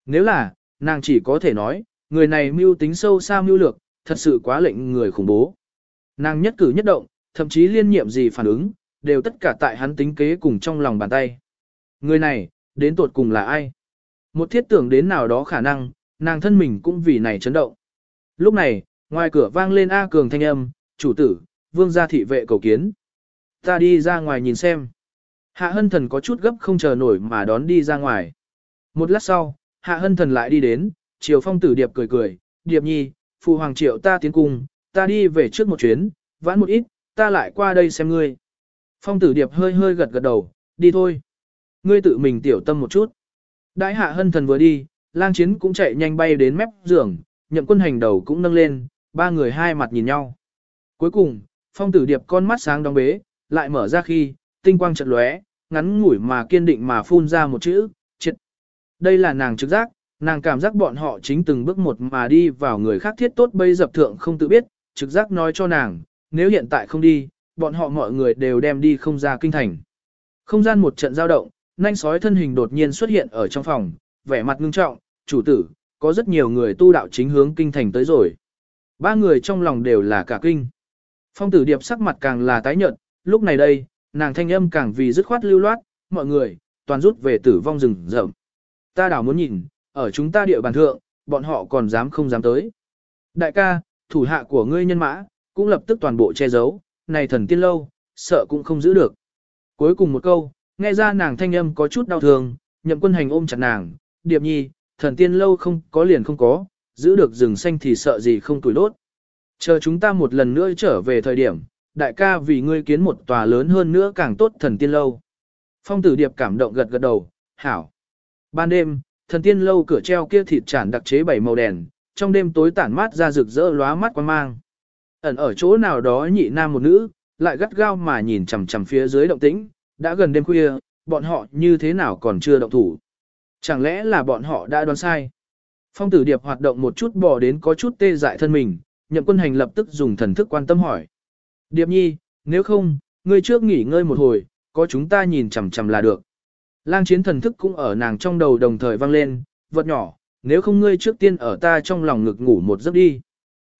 Nếu là, nàng chỉ có thể nói, người này mưu tính sâu xa mưu lược, thật sự quá lệnh người khủng bố. Nàng nhất cử nhất động, thậm chí liên nhiệm gì phản ứng, đều tất cả tại hắn tính kế cùng trong lòng bàn tay. Người này, đến tột cùng là ai? Một thiết tưởng đến nào đó khả năng, nàng thân mình cũng vì này chấn động. Lúc này, Ngoài cửa vang lên A Cường thanh âm, chủ tử, vương gia thị vệ cầu kiến. Ta đi ra ngoài nhìn xem. Hạ hân thần có chút gấp không chờ nổi mà đón đi ra ngoài. Một lát sau, hạ hân thần lại đi đến, chiều phong tử điệp cười cười, điệp nhi, phụ hoàng triệu ta tiến cung, ta đi về trước một chuyến, vãn một ít, ta lại qua đây xem ngươi. Phong tử điệp hơi hơi gật gật đầu, đi thôi. Ngươi tự mình tiểu tâm một chút. Đại hạ hân thần vừa đi, lang chiến cũng chạy nhanh bay đến mép giường, nhậm quân hành đầu cũng nâng lên, ba người hai mặt nhìn nhau. Cuối cùng, phong tử điệp con mắt sáng đóng bế, lại mở ra khi, tinh quang chợt lóe, ngắn ngủi mà kiên định mà phun ra một chữ, triệt. Đây là nàng trực giác, nàng cảm giác bọn họ chính từng bước một mà đi vào người khác thiết tốt bây dập thượng không tự biết, trực giác nói cho nàng, nếu hiện tại không đi, bọn họ mọi người đều đem đi không ra kinh thành. Không gian một trận giao động, nanh sói thân hình đột nhiên xuất hiện ở trong phòng, vẻ mặt ngưng trọng, chủ tử, có rất nhiều người tu đạo chính hướng kinh thành tới rồi. Ba người trong lòng đều là cả kinh. Phong tử điệp sắc mặt càng là tái nhợt, lúc này đây, nàng thanh âm càng vì dứt khoát lưu loát, mọi người, toàn rút về tử vong rừng rậm. Ta đảo muốn nhìn, ở chúng ta địa bàn thượng, bọn họ còn dám không dám tới. Đại ca, thủ hạ của ngươi nhân mã, cũng lập tức toàn bộ che giấu, này thần tiên lâu, sợ cũng không giữ được. Cuối cùng một câu, nghe ra nàng thanh âm có chút đau thương, nhậm quân hành ôm chặt nàng, điệp nhi, thần tiên lâu không có liền không có, giữ được rừng xanh thì sợ gì không tuổi đốt. Chờ chúng ta một lần nữa trở về thời điểm, đại ca vì ngươi kiến một tòa lớn hơn nữa càng tốt thần tiên lâu. Phong tử điệp cảm động gật gật đầu, hảo. Ban đêm, thần tiên lâu cửa treo kia thịt chản đặc chế bảy màu đèn, trong đêm tối tản mát ra rực rỡ lóa mắt quan mang. Ẩn ở chỗ nào đó nhị nam một nữ, lại gắt gao mà nhìn chằm chằm phía dưới động tĩnh, đã gần đêm khuya, bọn họ như thế nào còn chưa động thủ. Chẳng lẽ là bọn họ đã đoán sai? Phong tử điệp hoạt động một chút bò đến có chút tê dại thân mình, nhậm quân hành lập tức dùng thần thức quan tâm hỏi. Điệp nhi, nếu không, ngươi trước nghỉ ngơi một hồi, có chúng ta nhìn chằm chằm là được. Lang chiến thần thức cũng ở nàng trong đầu đồng thời vang lên, vật nhỏ, nếu không ngươi trước tiên ở ta trong lòng ngực ngủ một giấc đi.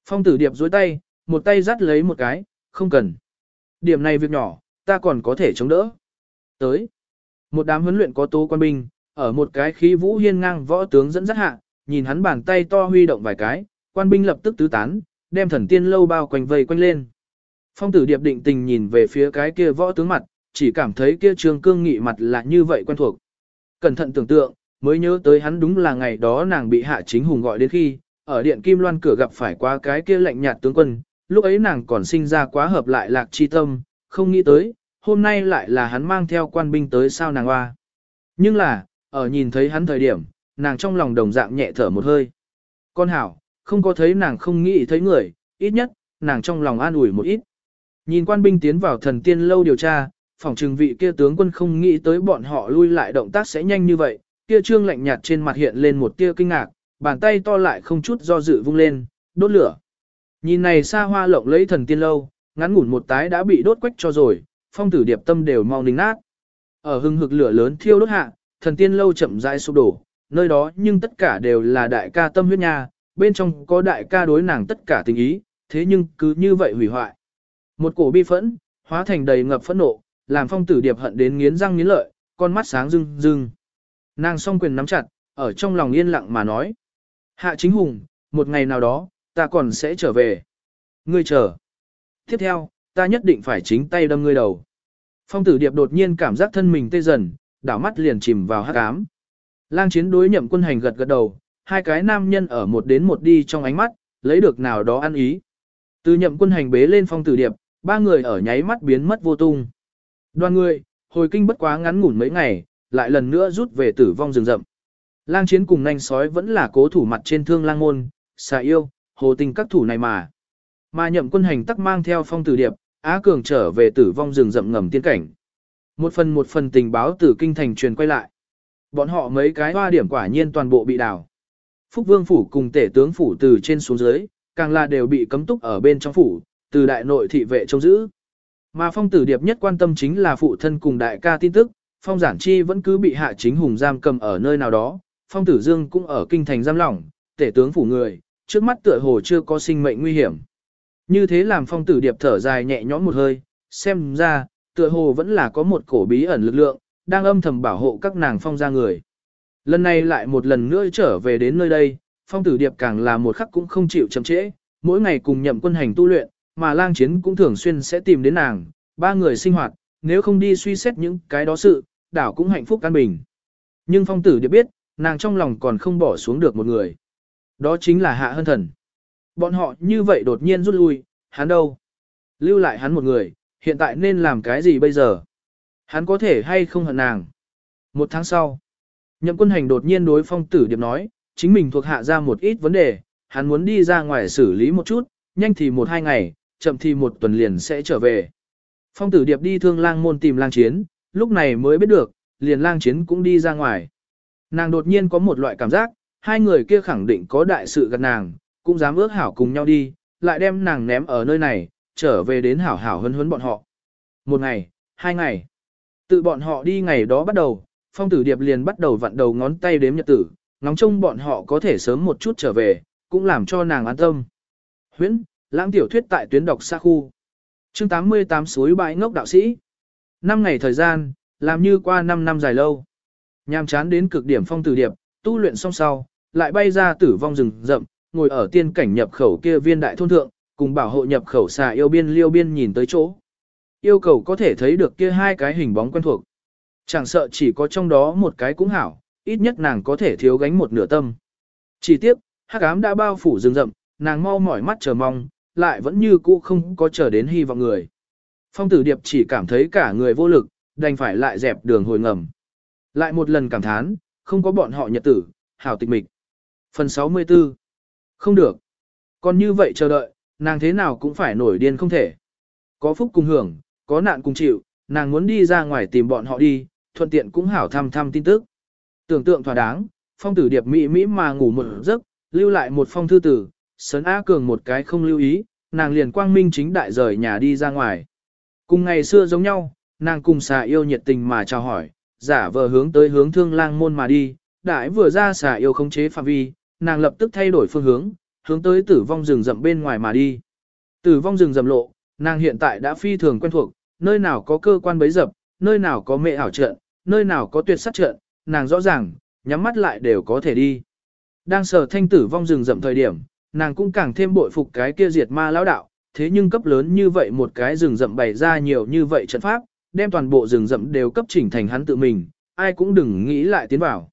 Phong tử điệp dối tay, một tay dắt lấy một cái, không cần. Điểm này việc nhỏ, ta còn có thể chống đỡ. Tới, một đám huấn luyện có tố quan binh, ở một cái khí vũ hiên ngang võ tướng dẫn dắt hạ, nhìn hắn bàn tay to huy động vài cái, quan binh lập tức tứ tán, đem thần tiên lâu bao quanh vây quanh lên. Phong tử điệp định tình nhìn về phía cái kia võ tướng mặt, chỉ cảm thấy kia trường cương nghị mặt là như vậy quen thuộc. Cẩn thận tưởng tượng, mới nhớ tới hắn đúng là ngày đó nàng bị hạ chính hùng gọi đến khi, ở điện kim loan cửa gặp phải qua cái kia lạnh nhạt tướng quân, lúc ấy nàng còn sinh ra quá hợp lại lạc chi tâm, không nghĩ tới, hôm nay lại là hắn mang theo quan binh tới sao nàng hoa. Nhưng là, ở nhìn thấy hắn thời điểm, nàng trong lòng đồng dạng nhẹ thở một hơi. Con hảo, không có thấy nàng không nghĩ thấy người, ít nhất, nàng trong lòng an ủi một ít. Nhìn quan binh tiến vào thần tiên lâu điều tra, phòng trừng vị kia tướng quân không nghĩ tới bọn họ lui lại động tác sẽ nhanh như vậy, kia trương lạnh nhạt trên mặt hiện lên một tia kinh ngạc, bàn tay to lại không chút do dự vung lên, đốt lửa. Nhìn này xa hoa lộng lấy thần tiên lâu, ngắn ngủn một tái đã bị đốt quách cho rồi, phong tử điệp tâm đều mau nính nát. Ở hưng hực lửa lớn thiêu đốt hạ, thần tiên lâu chậm rãi sụp đổ, nơi đó nhưng tất cả đều là đại ca tâm huyết nha, bên trong có đại ca đối nàng tất cả tình ý, thế nhưng cứ như vậy hủy hoại. Một cổ bi phẫn, hóa thành đầy ngập phẫn nộ, làm phong tử điệp hận đến nghiến răng nghiến lợi, con mắt sáng rưng rưng. Nàng song quyền nắm chặt, ở trong lòng yên lặng mà nói. Hạ chính hùng, một ngày nào đó, ta còn sẽ trở về. Ngươi chờ. Tiếp theo, ta nhất định phải chính tay đâm ngươi đầu. Phong tử điệp đột nhiên cảm giác thân mình tê dần, đảo mắt liền chìm vào hắc ám. Lang chiến đối nhậm quân hành gật gật đầu, hai cái nam nhân ở một đến một đi trong ánh mắt, lấy được nào đó ăn ý. Từ nhậm quân hành bế lên phong tử điệp, ba người ở nháy mắt biến mất vô tung. Đoàn người, hồi kinh bất quá ngắn ngủn mấy ngày, lại lần nữa rút về tử vong rừng rậm. Lang chiến cùng nanh sói vẫn là cố thủ mặt trên thương lang môn, xà yêu, hồ tình các thủ này mà. Mà nhậm quân hành tắc mang theo phong tử điệp, Á Cường trở về tử vong rừng rậm ngầm tiên cảnh. Một phần một phần tình báo từ kinh thành truyền quay lại. Bọn họ mấy cái hoa điểm quả nhiên toàn bộ bị đào. Phúc Vương phủ cùng tể tướng phủ từ trên xuống dưới, càng là đều bị cấm túc ở bên trong phủ, từ đại nội thị vệ trông giữ. Mà phong tử điệp nhất quan tâm chính là phụ thân cùng đại ca tin tức, phong giản chi vẫn cứ bị hạ chính hùng giam cầm ở nơi nào đó, phong tử dương cũng ở kinh thành giam lỏng, tể tướng phủ người, trước mắt tựa hồ chưa có sinh mệnh nguy hiểm. Như thế làm phong tử điệp thở dài nhẹ nhõm một hơi, xem ra, tựa hồ vẫn là có một cổ bí ẩn lực lượng, đang âm thầm bảo hộ các nàng phong ra người. Lần này lại một lần nữa trở về đến nơi đây, phong tử điệp càng là một khắc cũng không chịu chậm trễ, mỗi ngày cùng nhậm quân hành tu luyện, mà lang chiến cũng thường xuyên sẽ tìm đến nàng, ba người sinh hoạt, nếu không đi suy xét những cái đó sự, đảo cũng hạnh phúc an bình. Nhưng phong tử điệp biết, nàng trong lòng còn không bỏ xuống được một người. Đó chính là hạ hân thần. Bọn họ như vậy đột nhiên rút lui, hắn đâu? Lưu lại hắn một người, hiện tại nên làm cái gì bây giờ? Hắn có thể hay không hận nàng? Một tháng sau, nhậm quân hành đột nhiên đối phong tử điệp nói, chính mình thuộc hạ ra một ít vấn đề, hắn muốn đi ra ngoài xử lý một chút, nhanh thì một hai ngày, chậm thì một tuần liền sẽ trở về. Phong tử điệp đi thương lang môn tìm lang chiến, lúc này mới biết được, liền lang chiến cũng đi ra ngoài. Nàng đột nhiên có một loại cảm giác, hai người kia khẳng định có đại sự gần nàng, cũng dám ước hảo cùng nhau đi, lại đem nàng ném ở nơi này, trở về đến hảo hảo hân huấn bọn họ. Một ngày, hai ngày, tự bọn họ đi ngày đó bắt đầu, phong tử điệp liền bắt đầu vặn đầu ngón tay đếm nhật tử, ngóng trông bọn họ có thể sớm một chút trở về, cũng làm cho nàng an tâm. Huyễn, lãng tiểu thuyết tại tuyến đọc xa khu. chương 88 suối bãi ngốc đạo sĩ. Năm ngày thời gian, làm như qua 5 năm dài lâu. Nhàm chán đến cực điểm phong tử điệp, tu luyện xong sau, lại bay ra tử vong rừng rậm, ngồi ở tiên cảnh nhập khẩu kia viên đại thôn thượng, cùng bảo hộ nhập khẩu xà yêu biên liêu biên nhìn tới chỗ. Yêu cầu có thể thấy được kia hai cái hình bóng quen thuộc. Chẳng sợ chỉ có trong đó một cái cũng hảo, ít nhất nàng có thể thiếu gánh một nửa tâm. Chỉ tiếc, hắc ám đã bao phủ rừng rậm, nàng mau mỏi mắt chờ mong, lại vẫn như cũ không có chờ đến hy vọng người. Phong tử điệp chỉ cảm thấy cả người vô lực, đành phải lại dẹp đường hồi ngầm. Lại một lần cảm thán, không có bọn họ nhật tử, hảo tịch mịch. Phần 64 không được. Còn như vậy chờ đợi, nàng thế nào cũng phải nổi điên không thể. Có phúc cùng hưởng, có nạn cùng chịu, nàng muốn đi ra ngoài tìm bọn họ đi, thuận tiện cũng hảo thăm thăm tin tức. Tưởng tượng thỏa đáng, phong tử điệp mỹ mỹ mà ngủ một giấc, lưu lại một phong thư tử, sấn á cường một cái không lưu ý, nàng liền quang minh chính đại rời nhà đi ra ngoài. Cùng ngày xưa giống nhau, nàng cùng xà yêu nhiệt tình mà chào hỏi, giả vờ hướng tới hướng thương lang môn mà đi, đại vừa ra xà yêu khống chế phạm vi, nàng lập tức thay đổi phương hướng, hướng tới tử vong rừng rậm bên ngoài mà đi. Tử vong rừng rậm lộ, nàng hiện tại đã phi thường quen thuộc, nơi nào có cơ quan bấy dập, nơi nào có mẹ ảo trận, nơi nào có tuyệt sát trận, nàng rõ ràng, nhắm mắt lại đều có thể đi. Đang sở thanh tử vong rừng rậm thời điểm, nàng cũng càng thêm bội phục cái kia diệt ma lão đạo, thế nhưng cấp lớn như vậy một cái rừng rậm bày ra nhiều như vậy trận pháp, đem toàn bộ rừng rậm đều cấp chỉnh thành hắn tự mình, ai cũng đừng nghĩ lại tiến vào.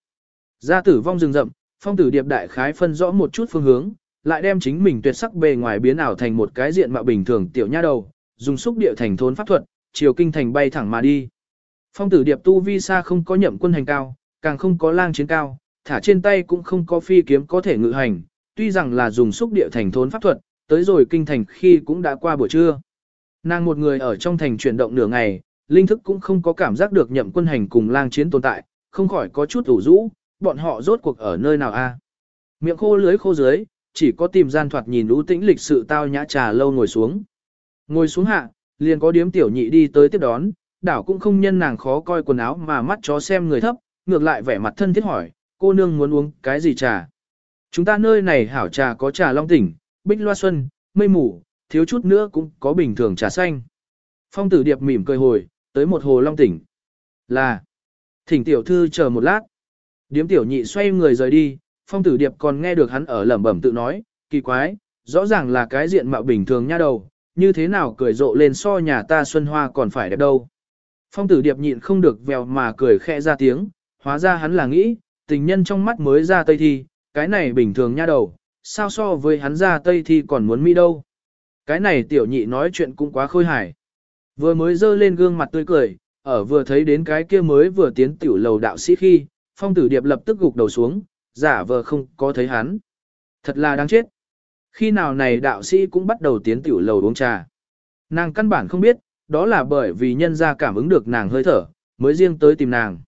Ra tử vong rừng rậm, phong tử điệp đại khái phân rõ một chút phương hướng, lại đem chính mình tuyệt sắc bề ngoài biến ảo thành một cái diện mạo bình thường tiểu nha đầu, dùng xúc địa thành thốn pháp thuật, chiều kinh thành bay thẳng mà đi. Phong tử điệp tu vi xa không có nhậm quân hành cao, càng không có lang chiến cao, thả trên tay cũng không có phi kiếm có thể ngự hành, tuy rằng là dùng xúc địa thành thốn pháp thuật, tới rồi kinh thành khi cũng đã qua buổi trưa. Nàng một người ở trong thành chuyển động nửa ngày, linh thức cũng không có cảm giác được nhậm quân hành cùng lang chiến tồn tại, không khỏi có chút ủ rũ, bọn họ rốt cuộc ở nơi nào a? Miệng khô lưới khô dưới, chỉ có tìm gian thoạt nhìn lũ tĩnh lịch sự tao nhã trà lâu ngồi xuống. Ngồi xuống hạ, liền có điếm tiểu nhị đi tới tiếp đón, đảo cũng không nhân nàng khó coi quần áo mà mắt chó xem người thấp, ngược lại vẻ mặt thân thiết hỏi, cô nương muốn uống cái gì trà? Chúng ta nơi này hảo trà có trà long tỉnh, bích loa xuân, mây mù, thiếu chút nữa cũng có bình thường trà xanh. Phong tử điệp mỉm cười hồi, tới một hồ long tỉnh. Là, thỉnh tiểu thư chờ một lát. Điếm tiểu nhị xoay người rời đi, phong tử điệp còn nghe được hắn ở lẩm bẩm tự nói, kỳ quái, rõ ràng là cái diện mạo bình thường nha đầu, như thế nào cười rộ lên so nhà ta xuân hoa còn phải đẹp đâu. Phong tử điệp nhịn không được vèo mà cười khẽ ra tiếng, hóa ra hắn là nghĩ, tình nhân trong mắt mới ra tây thi, cái này bình thường nha đầu, sao so với hắn ra tây thi còn muốn mỹ đâu. Cái này tiểu nhị nói chuyện cũng quá khôi hài. Vừa mới dơ lên gương mặt tươi cười, ở vừa thấy đến cái kia mới vừa tiến tiểu lầu đạo sĩ khi, phong tử điệp lập tức gục đầu xuống, giả vờ không có thấy hắn. Thật là đáng chết. Khi nào này đạo sĩ cũng bắt đầu tiến tiểu lầu uống trà. Nàng căn bản không biết, đó là bởi vì nhân ra cảm ứng được nàng hơi thở, mới riêng tới tìm nàng.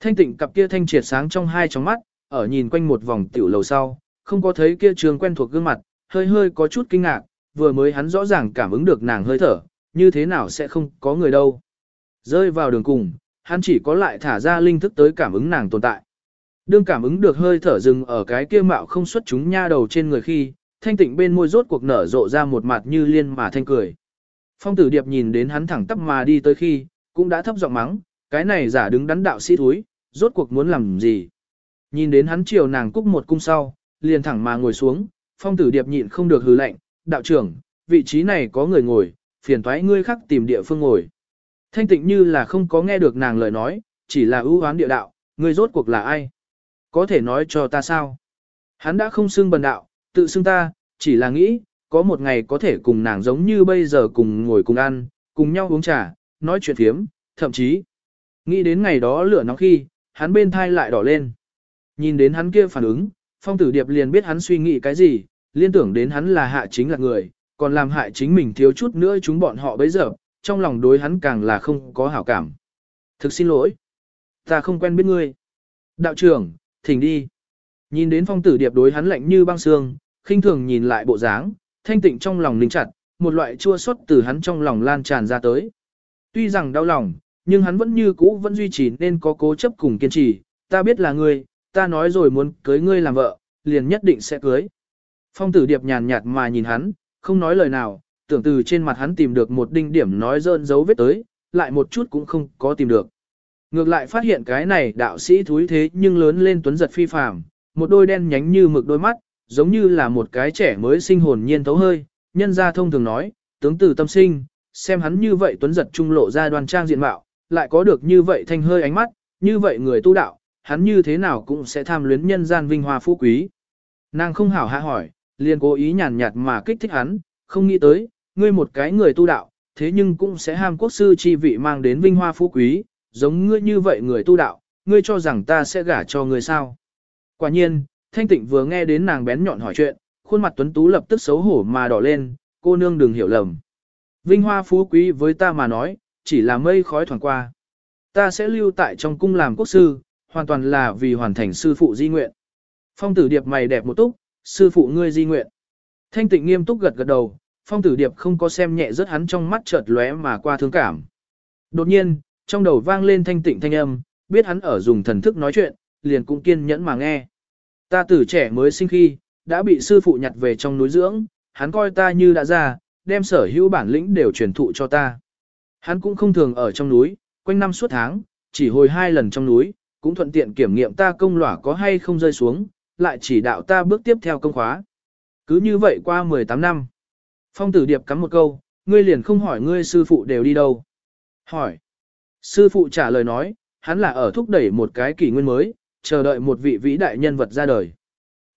Thanh tịnh cặp kia thanh triệt sáng trong hai tròng mắt, ở nhìn quanh một vòng tiểu lầu sau, không có thấy kia trường quen thuộc gương mặt, hơi hơi có chút kinh ngạc, vừa mới hắn rõ ràng cảm ứng được nàng hơi thở, như thế nào sẽ không có người đâu. Rơi vào đường cùng, hắn chỉ có lại thả ra linh thức tới cảm ứng nàng tồn tại. Đương cảm ứng được hơi thở dừng ở cái kia mạo không xuất chúng nha đầu trên người khi, thanh tịnh bên môi rốt cuộc nở rộ ra một mặt như liên mà thanh cười. Phong tử điệp nhìn đến hắn thẳng tắp mà đi tới khi, cũng đã thấp giọng mắng, cái này giả đứng đắn đạo sĩ thúi, rốt cuộc muốn làm gì. Nhìn đến hắn chiều nàng cúc một cung sau, liền thẳng mà ngồi xuống, phong tử điệp nhịn không được hừ lạnh, đạo trưởng, vị trí này có người ngồi, phiền thoái ngươi khắc tìm địa phương ngồi. Thanh tịnh như là không có nghe được nàng lời nói, chỉ là ưu hoán địa đạo, ngươi rốt cuộc là ai? Có thể nói cho ta sao? Hắn đã không xưng bần đạo, tự xưng ta, chỉ là nghĩ, có một ngày có thể cùng nàng giống như bây giờ cùng ngồi cùng ăn, cùng nhau uống trà, nói chuyện phiếm, thậm chí. Nghĩ đến ngày đó lửa nóng khi, hắn bên thai lại đỏ lên. Nhìn đến hắn kia phản ứng, phong tử điệp liền biết hắn suy nghĩ cái gì, liên tưởng đến hắn là hạ chính là người, còn làm hại chính mình thiếu chút nữa chúng bọn họ bấy giờ, trong lòng đối hắn càng là không có hảo cảm. Thực xin lỗi. Ta không quen biết ngươi. Đạo trưởng, thỉnh đi. Nhìn đến phong tử điệp đối hắn lạnh như băng xương, khinh thường nhìn lại bộ dáng, thanh tịnh trong lòng ninh chặt, một loại chua xót từ hắn trong lòng lan tràn ra tới. Tuy rằng đau lòng, nhưng hắn vẫn như cũ vẫn duy trì nên có cố chấp cùng kiên trì, ta biết là ngươi, ta nói rồi muốn cưới ngươi làm vợ, liền nhất định sẽ cưới. Phong tử điệp nhàn nhạt mà nhìn hắn, không nói lời nào, tưởng từ trên mặt hắn tìm được một đinh điểm nói dơn dấu vết tới, lại một chút cũng không có tìm được. Ngược lại phát hiện cái này đạo sĩ thúi thế nhưng lớn lên tuấn giật phi phàm, một đôi đen nhánh như mực đôi mắt, giống như là một cái trẻ mới sinh hồn nhiên thấu hơi, nhân gia thông thường nói, tướng từ tâm sinh, xem hắn như vậy tuấn giật trung lộ ra đoan trang diện mạo, lại có được như vậy thanh hơi ánh mắt, như vậy người tu đạo, hắn như thế nào cũng sẽ tham luyến nhân gian vinh hoa phú quý. Nàng không hảo hạ hỏi, liền cố ý nhàn nhạt mà kích thích hắn, không nghĩ tới, ngươi một cái người tu đạo, thế nhưng cũng sẽ ham quốc sư chi vị mang đến vinh hoa phú quý, giống ngươi như vậy người tu đạo, ngươi cho rằng ta sẽ gả cho ngươi sao. Quả nhiên, thanh tịnh vừa nghe đến nàng bén nhọn hỏi chuyện, khuôn mặt tuấn tú lập tức xấu hổ mà đỏ lên, cô nương đừng hiểu lầm. Vinh hoa phú quý với ta mà nói, chỉ là mây khói thoảng qua. Ta sẽ lưu tại trong cung làm quốc sư, hoàn toàn là vì hoàn thành sư phụ di nguyện. Phong tử điệp mày đẹp một túc, sư phụ ngươi di nguyện. Thanh tịnh nghiêm túc gật gật đầu, phong tử điệp không có xem nhẹ rất hắn trong mắt chợt lóe mà qua thương cảm. Đột nhiên, trong đầu vang lên thanh tịnh thanh âm, biết hắn ở dùng thần thức nói chuyện, liền cũng kiên nhẫn mà nghe. Ta từ trẻ mới sinh khi, đã bị sư phụ nhặt về trong núi dưỡng, hắn coi ta như đã già, đem sở hữu bản lĩnh đều truyền thụ cho ta. Hắn cũng không thường ở trong núi, quanh năm suốt tháng, chỉ hồi hai lần trong núi, cũng thuận tiện kiểm nghiệm ta công lỏa có hay không rơi xuống, lại chỉ đạo ta bước tiếp theo công khóa. Cứ như vậy qua 18 năm. Phong tử điệp cắm một câu, ngươi liền không hỏi ngươi sư phụ đều đi đâu. Hỏi. Sư phụ trả lời nói, hắn là ở thúc đẩy một cái kỷ nguyên mới, chờ đợi một vị vĩ đại nhân vật ra đời.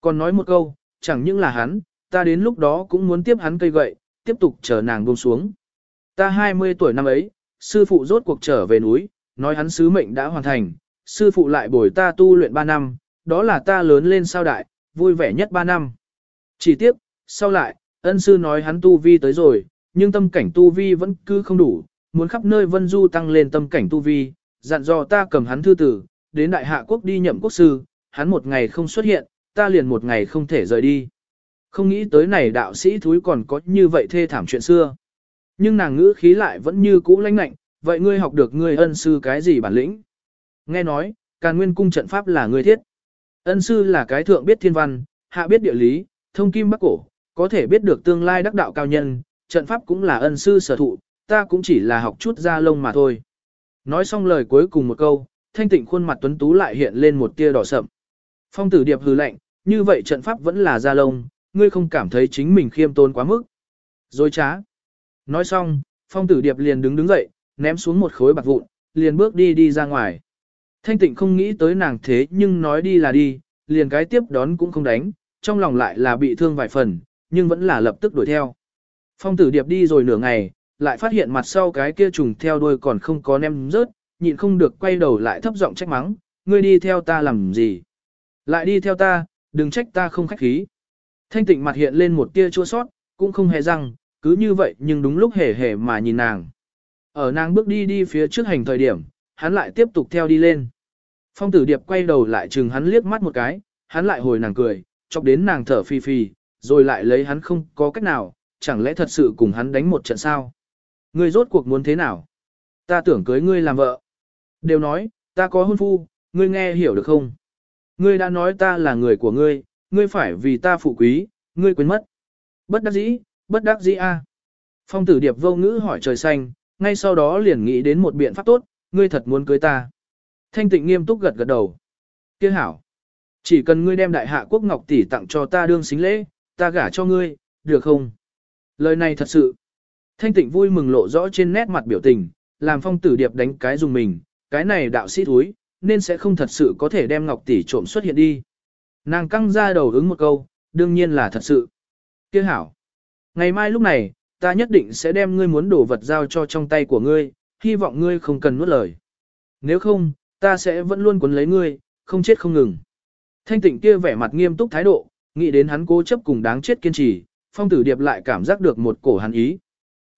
Còn nói một câu, chẳng những là hắn, ta đến lúc đó cũng muốn tiếp hắn cây gậy, tiếp tục chờ nàng buông xuống. Ta 20 tuổi năm ấy, sư phụ rốt cuộc trở về núi, nói hắn sứ mệnh đã hoàn thành, sư phụ lại bồi ta tu luyện 3 năm, đó là ta lớn lên sao đại, vui vẻ nhất 3 năm. Chỉ tiếp, sau lại, ân sư nói hắn tu vi tới rồi, nhưng tâm cảnh tu vi vẫn cứ không đủ, muốn khắp nơi vân du tăng lên tâm cảnh tu vi, dặn dò ta cầm hắn thư tử, đến đại hạ quốc đi nhậm quốc sư, hắn một ngày không xuất hiện, ta liền một ngày không thể rời đi. Không nghĩ tới này đạo sĩ thúi còn có như vậy thê thảm chuyện xưa. Nhưng nàng ngữ khí lại vẫn như cũ lãnh nạnh, vậy ngươi học được ngươi ân sư cái gì bản lĩnh? Nghe nói, càn nguyên cung trận pháp là ngươi thiết. Ân sư là cái thượng biết thiên văn, hạ biết địa lý, thông kim bắc cổ, có thể biết được tương lai đắc đạo cao nhân, trận pháp cũng là ân sư sở thụ, ta cũng chỉ là học chút ra lông mà thôi. Nói xong lời cuối cùng một câu, thanh tịnh khuôn mặt tuấn tú lại hiện lên một tia đỏ sậm. Phong tử điệp hừ lạnh, như vậy trận pháp vẫn là ra lông, ngươi không cảm thấy chính mình khiêm tôn quá mức. Dối trá. Nói xong, phong tử điệp liền đứng đứng dậy, ném xuống một khối bạc vụn, liền bước đi đi ra ngoài. Thanh tịnh không nghĩ tới nàng thế nhưng nói đi là đi, liền cái tiếp đón cũng không đánh, trong lòng lại là bị thương vài phần, nhưng vẫn là lập tức đuổi theo. Phong tử điệp đi rồi nửa ngày, lại phát hiện mặt sau cái kia trùng theo đuôi còn không có nem rớt, nhịn không được quay đầu lại thấp giọng trách mắng, ngươi đi theo ta làm gì? Lại đi theo ta, đừng trách ta không khách khí. Thanh tịnh mặt hiện lên một tia chua sót, cũng không hề răng, cứ như vậy nhưng đúng lúc hề hề mà nhìn nàng. Ở nàng bước đi đi phía trước hành thời điểm, hắn lại tiếp tục theo đi lên. Phong tử điệp quay đầu lại chừng hắn liếc mắt một cái, hắn lại hồi nàng cười, chọc đến nàng thở phi phi, rồi lại lấy hắn không có cách nào, chẳng lẽ thật sự cùng hắn đánh một trận sao? Ngươi rốt cuộc muốn thế nào? Ta tưởng cưới ngươi làm vợ. Đều nói, ta có hôn phu, ngươi nghe hiểu được không? Ngươi đã nói ta là người của ngươi, ngươi phải vì ta phụ quý, ngươi quên mất. Bất đắc dĩ, bất đắc dĩ a. Phong tử điệp vô ngữ hỏi trời xanh, ngay sau đó liền nghĩ đến một biện pháp tốt, ngươi thật muốn cưới ta. Thanh tịnh nghiêm túc gật gật đầu. Kia hảo. Chỉ cần ngươi đem đại hạ quốc ngọc tỷ tặng cho ta đương xính lễ, ta gả cho ngươi, được không? Lời này thật sự. Thanh tịnh vui mừng lộ rõ trên nét mặt biểu tình, làm phong tử điệp đánh cái dùng mình, cái này đạo sĩ thúi, nên sẽ không thật sự có thể đem ngọc tỷ trộm xuất hiện đi. Nàng căng ra đầu ứng một câu, đương nhiên là thật sự. Kia hảo. Ngày mai lúc này, ta nhất định sẽ đem ngươi muốn đổ vật giao cho trong tay của ngươi, hy vọng ngươi không cần nuốt lời. Nếu không, ta sẽ vẫn luôn cuốn lấy ngươi, không chết không ngừng. Thanh tịnh kia vẻ mặt nghiêm túc thái độ, nghĩ đến hắn cố chấp cùng đáng chết kiên trì, phong tử điệp lại cảm giác được một cổ hắn ý.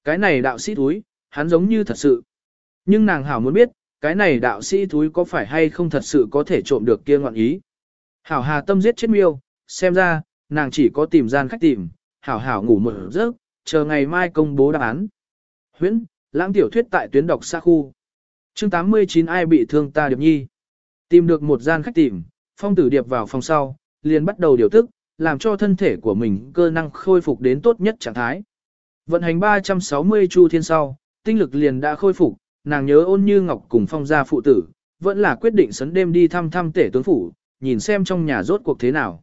Cái này đạo sĩ thúi, hắn giống như thật sự. Nhưng nàng hảo muốn biết, cái này đạo sĩ thúi có phải hay không thật sự có thể trộm được kia ngọn ý. Hảo hà tâm giết chết miêu, xem ra, nàng chỉ có tìm gian khách tìm, hảo hảo ngủ một giấc, chờ ngày mai công bố đáp án. Huyễn, lãng tiểu thuyết tại tuyến đọc xa khu. chương 89 ai bị thương ta điệp nhi. Tìm được một gian khách tìm, phong tử điệp vào phòng sau, liền bắt đầu điều tức, làm cho thân thể của mình cơ năng khôi phục đến tốt nhất trạng thái. Vận hành 360 chu thiên sau, tinh lực liền đã khôi phục, nàng nhớ ôn như ngọc cùng phong gia phụ tử, vẫn là quyết định sấn đêm đi thăm thăm tể tướng phủ, nhìn xem trong nhà rốt cuộc thế nào.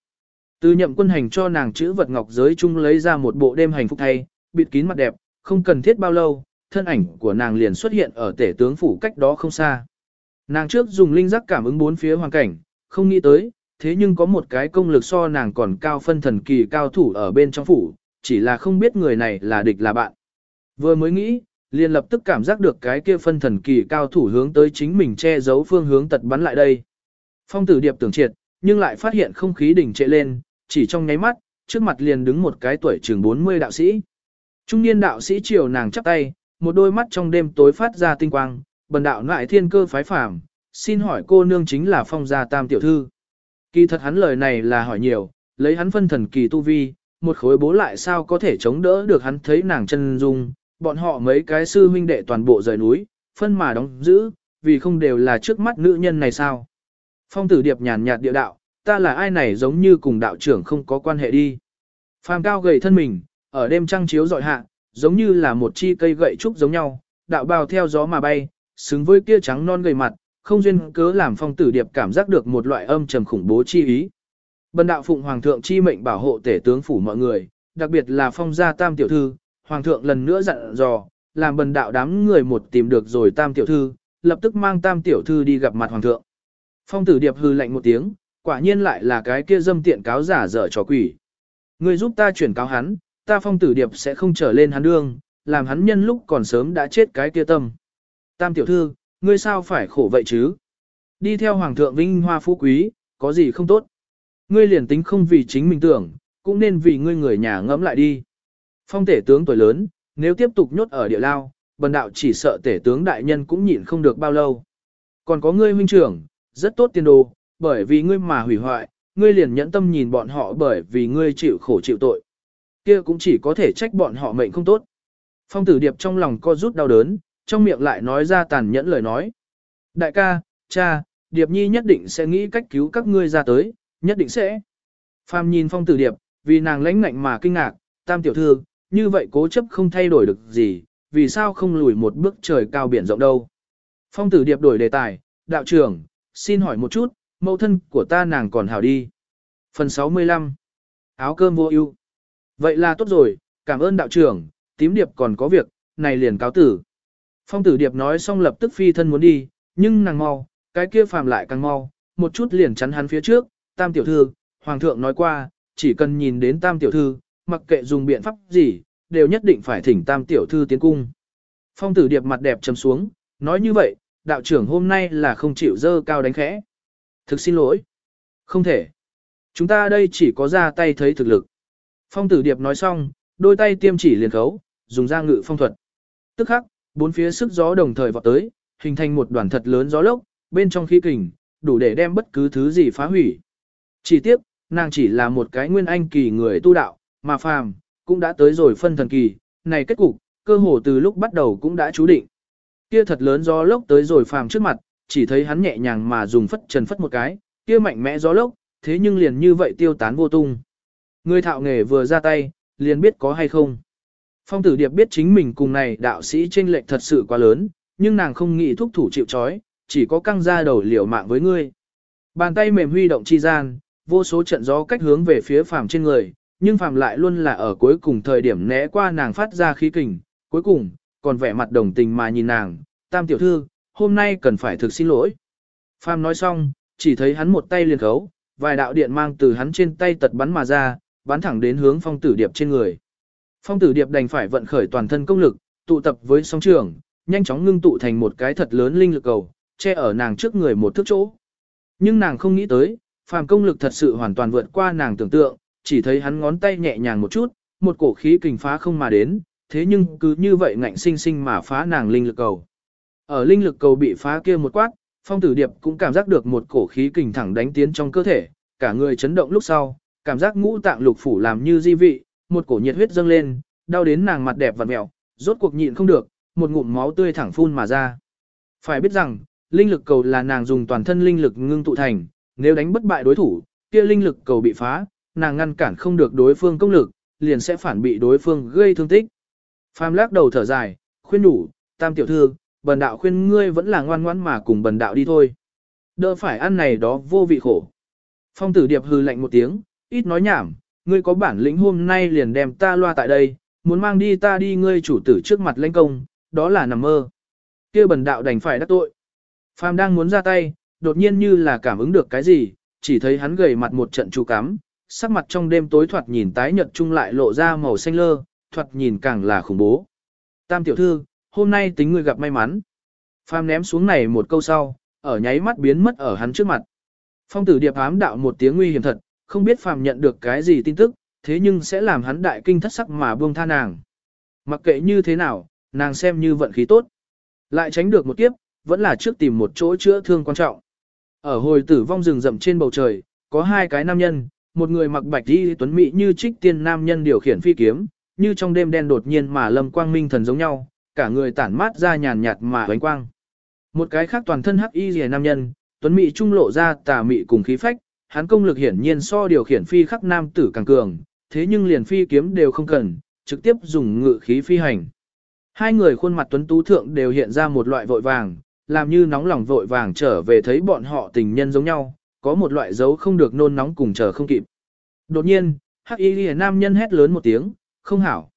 Từ nhậm quân hành cho nàng chữ vật ngọc giới chung lấy ra một bộ đêm hành phục thay, bịt kín mặt đẹp, không cần thiết bao lâu, thân ảnh của nàng liền xuất hiện ở tể tướng phủ cách đó không xa. Nàng trước dùng linh giác cảm ứng bốn phía hoàn cảnh, không nghĩ tới, thế nhưng có một cái công lực so nàng còn cao phân thần kỳ cao thủ ở bên trong phủ, chỉ là không biết người này là địch là bạn. Vừa mới nghĩ, liền lập tức cảm giác được cái kia phân thần kỳ cao thủ hướng tới chính mình che giấu phương hướng tật bắn lại đây. Phong tử điệp tưởng triệt, nhưng lại phát hiện không khí đỉnh trệ lên, chỉ trong nháy mắt, trước mặt liền đứng một cái tuổi chừng 40 đạo sĩ. Trung niên đạo sĩ chiều nàng chắp tay, một đôi mắt trong đêm tối phát ra tinh quang, bần đạo ngoại thiên cơ phái phàm, xin hỏi cô nương chính là phong gia tam tiểu thư. Kỳ thật hắn lời này là hỏi nhiều, lấy hắn phân thần kỳ tu vi, một khối bố lại sao có thể chống đỡ được hắn thấy nàng chân dung, bọn họ mấy cái sư huynh đệ toàn bộ rời núi, phân mà đóng giữ, vì không đều là trước mắt nữ nhân này sao. Phong tử điệp nhàn nhạt địa đạo, ta là ai này giống như cùng đạo trưởng không có quan hệ đi. Phàm cao gầy thân mình, ở đêm trăng chiếu dọi hạ, giống như là một chi cây gậy trúc giống nhau, đạo bào theo gió mà bay, xứng với kia trắng non gầy mặt, không duyên cớ làm phong tử điệp cảm giác được một loại âm trầm khủng bố chi ý. Bần đạo phụng hoàng thượng chi mệnh bảo hộ tể tướng phủ mọi người, đặc biệt là phong gia tam tiểu thư, hoàng thượng lần nữa dặn dò, làm bần đạo đám người một tìm được rồi tam tiểu thư, lập tức mang tam tiểu thư đi gặp mặt hoàng thượng. Phong tử điệp hư lạnh một tiếng, quả nhiên lại là cái kia dâm tiện cáo giả dở trò quỷ. Người giúp ta chuyển cáo hắn, ta phong tử điệp sẽ không trở lên hắn đương, làm hắn nhân lúc còn sớm đã chết cái kia tâm. Tam tiểu thư, ngươi sao phải khổ vậy chứ? Đi theo hoàng thượng vinh hoa phú quý, có gì không tốt? Ngươi liền tính không vì chính mình tưởng, cũng nên vì ngươi người nhà ngẫm lại đi. Phong tể tướng tuổi lớn, nếu tiếp tục nhốt ở địa lao, bần đạo chỉ sợ tể tướng đại nhân cũng nhịn không được bao lâu. Còn có ngươi huynh trưởng, rất tốt tiền đồ, bởi vì ngươi mà hủy hoại, ngươi liền nhẫn tâm nhìn bọn họ bởi vì ngươi chịu khổ chịu tội. Kia cũng chỉ có thể trách bọn họ mệnh không tốt. Phong tử điệp trong lòng co rút đau đớn, trong miệng lại nói ra tàn nhẫn lời nói. Đại ca, cha, điệp nhi nhất định sẽ nghĩ cách cứu các ngươi ra tới, nhất định sẽ. Phàm nhìn phong tử điệp, vì nàng lãnh ngạnh mà kinh ngạc, tam tiểu thư, như vậy cố chấp không thay đổi được gì, vì sao không lùi một bước trời cao biển rộng đâu. Phong tử điệp đổi đề tài, đạo trưởng, xin hỏi một chút, mẫu thân của ta nàng còn hảo đi. Phần 65 Áo cơm vô ưu Vậy là tốt rồi, cảm ơn đạo trưởng, tím điệp còn có việc, này liền cáo tử. Phong tử điệp nói xong lập tức phi thân muốn đi, nhưng nàng mau, cái kia phàm lại càng mau, một chút liền chắn hắn phía trước, tam tiểu thư, hoàng thượng nói qua, chỉ cần nhìn đến tam tiểu thư, mặc kệ dùng biện pháp gì, đều nhất định phải thỉnh tam tiểu thư tiến cung. Phong tử điệp mặt đẹp trầm xuống, nói như vậy, đạo trưởng hôm nay là không chịu dơ cao đánh khẽ. Thực xin lỗi. Không thể. Chúng ta đây chỉ có ra tay thấy thực lực. Phong tử điệp nói xong, đôi tay tiêm chỉ liền khấu, dùng ra ngự phong thuật. Tức khắc, bốn phía sức gió đồng thời vọt tới, hình thành một đoàn thật lớn gió lốc, bên trong khí kình, đủ để đem bất cứ thứ gì phá hủy. Chỉ tiếc, nàng chỉ là một cái nguyên anh kỳ người tu đạo, mà phàm, cũng đã tới rồi phân thần kỳ, này kết cục, cơ hồ từ lúc bắt đầu cũng đã chú định. Kia thật lớn gió lốc tới rồi phàm trước mặt, chỉ thấy hắn nhẹ nhàng mà dùng phất trần phất một cái, kia mạnh mẽ gió lốc, thế nhưng liền như vậy tiêu tán vô tung. Người thạo nghề vừa ra tay, liền biết có hay không. Phong tử điệp biết chính mình cùng này đạo sĩ trên lệch thật sự quá lớn, nhưng nàng không nghĩ thúc thủ chịu chói, chỉ có căng ra đầu liều mạng với ngươi. Bàn tay mềm huy động chi gian, vô số trận gió cách hướng về phía phàm trên người, nhưng phàm lại luôn là ở cuối cùng thời điểm né qua nàng phát ra khí kình, cuối cùng, còn vẻ mặt đồng tình mà nhìn nàng, tam tiểu thư, hôm nay cần phải thực xin lỗi. Phàm nói xong, chỉ thấy hắn một tay liền khấu, vài đạo điện mang từ hắn trên tay tật bắn mà ra, bắn thẳng đến hướng phong tử điệp trên người. Phong tử điệp đành phải vận khởi toàn thân công lực, tụ tập với sóng trường, nhanh chóng ngưng tụ thành một cái thật lớn linh lực cầu, che ở nàng trước người một thước chỗ. Nhưng nàng không nghĩ tới, phàm công lực thật sự hoàn toàn vượt qua nàng tưởng tượng, chỉ thấy hắn ngón tay nhẹ nhàng một chút, một cổ khí kình phá không mà đến, thế nhưng cứ như vậy ngạnh sinh sinh mà phá nàng linh lực cầu. Ở linh lực cầu bị phá kia một quát, phong tử điệp cũng cảm giác được một cổ khí kình thẳng đánh tiến trong cơ thể, cả người chấn động lúc sau, cảm giác ngũ tạng lục phủ làm như di vị, một cổ nhiệt huyết dâng lên, đau đến nàng mặt đẹp và mẹo, rốt cuộc nhịn không được, một ngụm máu tươi thẳng phun mà ra. Phải biết rằng, linh lực cầu là nàng dùng toàn thân linh lực ngưng tụ thành, nếu đánh bất bại đối thủ, kia linh lực cầu bị phá, nàng ngăn cản không được đối phương công lực, liền sẽ phản bị đối phương gây thương tích. Phàm lắc đầu thở dài, khuyên đủ, tam tiểu thư, bần đạo khuyên ngươi vẫn là ngoan ngoãn mà cùng bần đạo đi thôi. Đỡ phải ăn này đó vô vị khổ. Phong tử điệp hư lạnh một tiếng, ít nói nhảm, ngươi có bản lĩnh hôm nay liền đem ta loa tại đây, muốn mang đi ta đi ngươi chủ tử trước mặt lãnh công, đó là nằm mơ. kia bần đạo đành phải đắc tội. Phàm đang muốn ra tay, đột nhiên như là cảm ứng được cái gì, chỉ thấy hắn gầy mặt một trận chú cắm, sắc mặt trong đêm tối thoạt nhìn tái nhợt chung lại lộ ra màu xanh lơ, thoạt nhìn càng là khủng bố. Tam tiểu thư, hôm nay tính ngươi gặp may mắn. Phàm ném xuống này một câu sau, ở nháy mắt biến mất ở hắn trước mặt. Phong tử điệp ám đạo một tiếng nguy hiểm thật, không biết phàm nhận được cái gì tin tức, thế nhưng sẽ làm hắn đại kinh thất sắc mà buông tha nàng. Mặc kệ như thế nào, nàng xem như vận khí tốt. Lại tránh được một kiếp, vẫn là trước tìm một chỗ chữa thương quan trọng. Ở hồi tử vong rừng rậm trên bầu trời, có hai cái nam nhân, một người mặc bạch y tuấn mỹ như trích tiên nam nhân điều khiển phi kiếm, như trong đêm đen đột nhiên mà lâm quang minh thần giống nhau, cả người tản mát ra nhàn nhạt mà ánh quang. Một cái khác toàn thân hắc y rìa nam nhân, tuấn mỹ trung lộ ra tà mị cùng khí phách, hắn công lực hiển nhiên so điều khiển phi khắc nam tử càng cường, thế nhưng liền phi kiếm đều không cần, trực tiếp dùng ngự khí phi hành. Hai người khuôn mặt tuấn tú thượng đều hiện ra một loại vội vàng, làm như nóng lòng vội vàng trở về thấy bọn họ tình nhân giống nhau, có một loại dấu không được nôn nóng cùng chờ không kịp. Đột nhiên, hắc y ghi nam nhân hét lớn một tiếng, không hảo.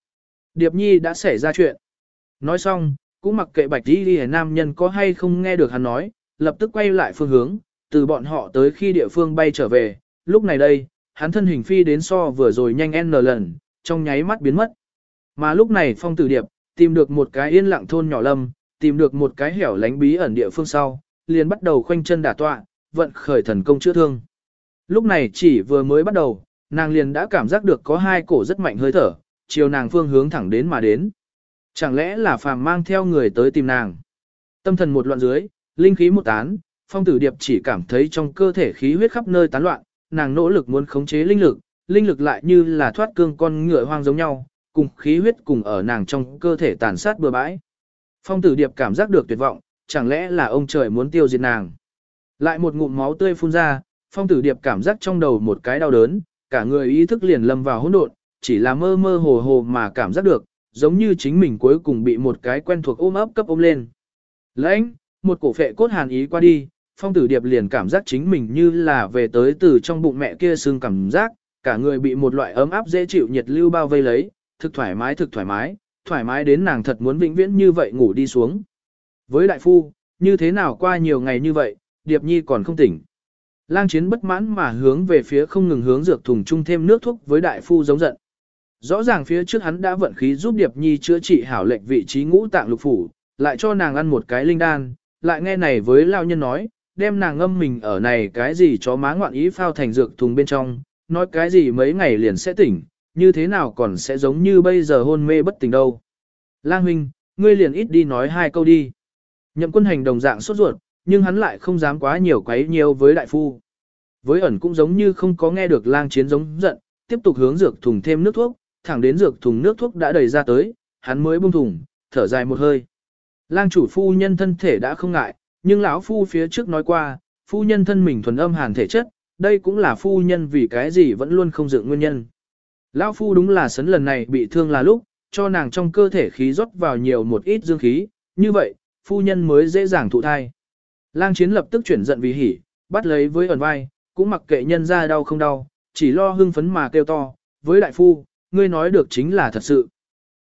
Điệp nhi đã xảy ra chuyện. Nói xong, cũng mặc kệ bạch y ghi nam nhân có hay không nghe được hắn nói, lập tức quay lại phương hướng, từ bọn họ tới khi địa phương bay trở về, lúc này đây, hắn thân hình phi đến so vừa rồi nhanh n lần, trong nháy mắt biến mất. Mà lúc này phong tử điệp, tìm được một cái yên lặng thôn nhỏ lâm, tìm được một cái hẻo lánh bí ẩn địa phương sau, liền bắt đầu khoanh chân đả tọa, vận khởi thần công chữa thương. Lúc này chỉ vừa mới bắt đầu, nàng liền đã cảm giác được có hai cổ rất mạnh hơi thở, chiều nàng phương hướng thẳng đến mà đến. Chẳng lẽ là phàm mang theo người tới tìm nàng? Tâm thần một loạn dưới, linh khí một tán, phong tử điệp chỉ cảm thấy trong cơ thể khí huyết khắp nơi tán loạn, nàng nỗ lực muốn khống chế linh lực, linh lực lại như là thoát cương con ngựa hoang giống nhau, cùng khí huyết cùng ở nàng trong cơ thể tàn sát bừa bãi. Phong tử điệp cảm giác được tuyệt vọng, chẳng lẽ là ông trời muốn tiêu diệt nàng. Lại một ngụm máu tươi phun ra, phong tử điệp cảm giác trong đầu một cái đau đớn, cả người ý thức liền lâm vào hỗn độn, chỉ là mơ mơ hồ hồ mà cảm giác được, giống như chính mình cuối cùng bị một cái quen thuộc ôm ấp cấp ôm lên. Lãnh, một cổ phệ cốt hàn ý qua đi, phong tử điệp liền cảm giác chính mình như là về tới từ trong bụng mẹ kia xương cảm giác, cả người bị một loại ấm áp dễ chịu nhiệt lưu bao vây lấy, thực thoải mái thực thoải mái, thoải mái đến nàng thật muốn vĩnh viễn như vậy ngủ đi xuống. Với đại phu, như thế nào qua nhiều ngày như vậy, Điệp Nhi còn không tỉnh. Lang chiến bất mãn mà hướng về phía không ngừng hướng dược thùng chung thêm nước thuốc với đại phu giống giận. Rõ ràng phía trước hắn đã vận khí giúp Điệp Nhi chữa trị hảo lệnh vị trí ngũ tạng lục phủ, lại cho nàng ăn một cái linh đan, lại nghe này với lao nhân nói, đem nàng ngâm mình ở này cái gì cho má ngoạn ý phao thành dược thùng bên trong, nói cái gì mấy ngày liền sẽ tỉnh, như thế nào còn sẽ giống như bây giờ hôn mê bất tỉnh đâu. Lang huynh, ngươi liền ít đi nói hai câu đi. Nhậm quân hành đồng dạng sốt ruột, nhưng hắn lại không dám quá nhiều quấy nhiều với đại phu. Với ẩn cũng giống như không có nghe được lang chiến giống giận, tiếp tục hướng dược thùng thêm nước thuốc, thẳng đến dược thùng nước thuốc đã đầy ra tới, hắn mới buông thùng, thở dài một hơi. Lang chủ phu nhân thân thể đã không ngại, nhưng lão phu phía trước nói qua, phu nhân thân mình thuần âm hàn thể chất, đây cũng là phu nhân vì cái gì vẫn luôn không dựng nguyên nhân. Lão phu đúng là sấn lần này bị thương là lúc, cho nàng trong cơ thể khí rót vào nhiều một ít dương khí, như vậy, phu nhân mới dễ dàng thụ thai. Lang chiến lập tức chuyển giận vì hỉ, bắt lấy với ẩn vai, cũng mặc kệ nhân ra đau không đau, chỉ lo hưng phấn mà kêu to, với đại phu, ngươi nói được chính là thật sự.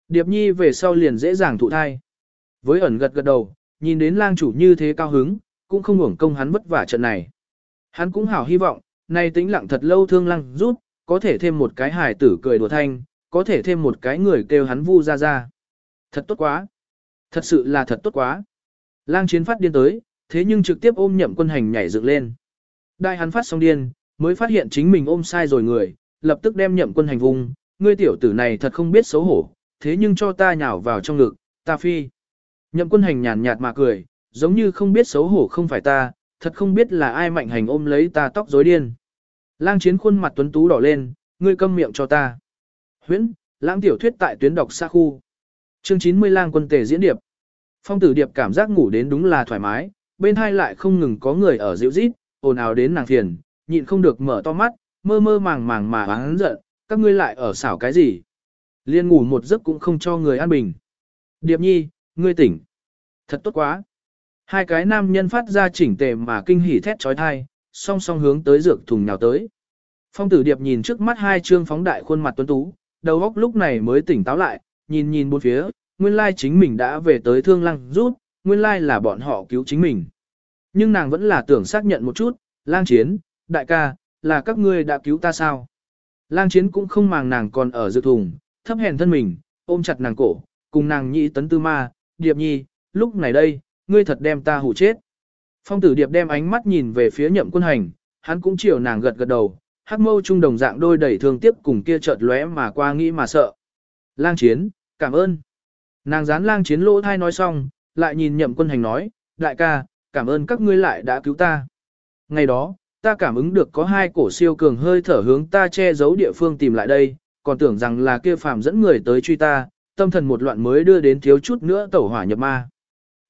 Điệp nhi về sau liền dễ dàng thụ thai. Với ẩn gật gật đầu, nhìn đến lang chủ như thế cao hứng, cũng không hưởng công hắn vất vả trận này. Hắn cũng hảo hy vọng, nay tĩnh lặng thật lâu thương lăng rút, có thể thêm một cái hài tử cười đùa thanh, có thể thêm một cái người kêu hắn vu ra ra. Thật tốt quá. Thật sự là thật tốt quá. Lang chiến phát điên tới, thế nhưng trực tiếp ôm nhậm quân hành nhảy dựng lên. Đại hắn phát xong điên, mới phát hiện chính mình ôm sai rồi người, lập tức đem nhậm quân hành vùng, ngươi tiểu tử này thật không biết xấu hổ, thế nhưng cho ta nhào vào trong ngực, ta phi. Nhậm quân hành nhàn nhạt mà cười, giống như không biết xấu hổ không phải ta, thật không biết là ai mạnh hành ôm lấy ta tóc rối điên. Lang chiến khuôn mặt tuấn tú đỏ lên, ngươi câm miệng cho ta. Huyễn, lãng tiểu thuyết tại tuyến đọc xa khu. Chương 90 lang quân tề diễn điệp. Phong tử điệp cảm giác ngủ đến đúng là thoải mái, bên hai lại không ngừng có người ở dịu rít, ồn ào đến nàng phiền, nhịn không được mở to mắt, mơ mơ màng màng mà hắn giận, các ngươi lại ở xảo cái gì. Liên ngủ một giấc cũng không cho người an bình. Điệp nhi, ngươi tỉnh. Thật tốt quá. Hai cái nam nhân phát ra chỉnh tề mà kinh hỉ thét trói thai, song song hướng tới dược thùng nhào tới. Phong tử điệp nhìn trước mắt hai trương phóng đại khuôn mặt tuấn tú, đầu óc lúc này mới tỉnh táo lại, nhìn nhìn bốn phía, nguyên lai chính mình đã về tới thương lăng rút, nguyên lai là bọn họ cứu chính mình. Nhưng nàng vẫn là tưởng xác nhận một chút, lang chiến, đại ca, là các ngươi đã cứu ta sao? Lang chiến cũng không màng nàng còn ở dược thùng, thấp hèn thân mình, ôm chặt nàng cổ, cùng nàng nhị tấn tư ma, điệp nhi, lúc này đây, ngươi thật đem ta hủ chết. Phong tử điệp đem ánh mắt nhìn về phía nhậm quân hành, hắn cũng chiều nàng gật gật đầu, hắc mâu trung đồng dạng đôi đẩy thương tiếp cùng kia chợt lóe mà qua nghĩ mà sợ. Lang chiến, cảm ơn. Nàng dán lang chiến lỗ thai nói xong, lại nhìn nhậm quân hành nói, đại ca, cảm ơn các ngươi lại đã cứu ta. Ngày đó, ta cảm ứng được có hai cổ siêu cường hơi thở hướng ta che giấu địa phương tìm lại đây, còn tưởng rằng là kia phàm dẫn người tới truy ta, tâm thần một loạn mới đưa đến thiếu chút nữa tẩu hỏa nhập ma.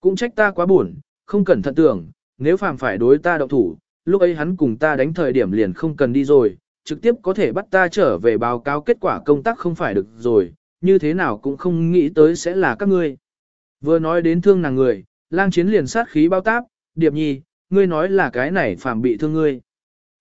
Cũng trách ta quá buồn, không cẩn thận tưởng, nếu phàm phải đối ta động thủ, lúc ấy hắn cùng ta đánh thời điểm liền không cần đi rồi, trực tiếp có thể bắt ta trở về báo cáo kết quả công tác không phải được rồi, như thế nào cũng không nghĩ tới sẽ là các ngươi. Vừa nói đến thương nàng người, lang chiến liền sát khí bao táp, điệp nhi, ngươi nói là cái này phàm bị thương ngươi.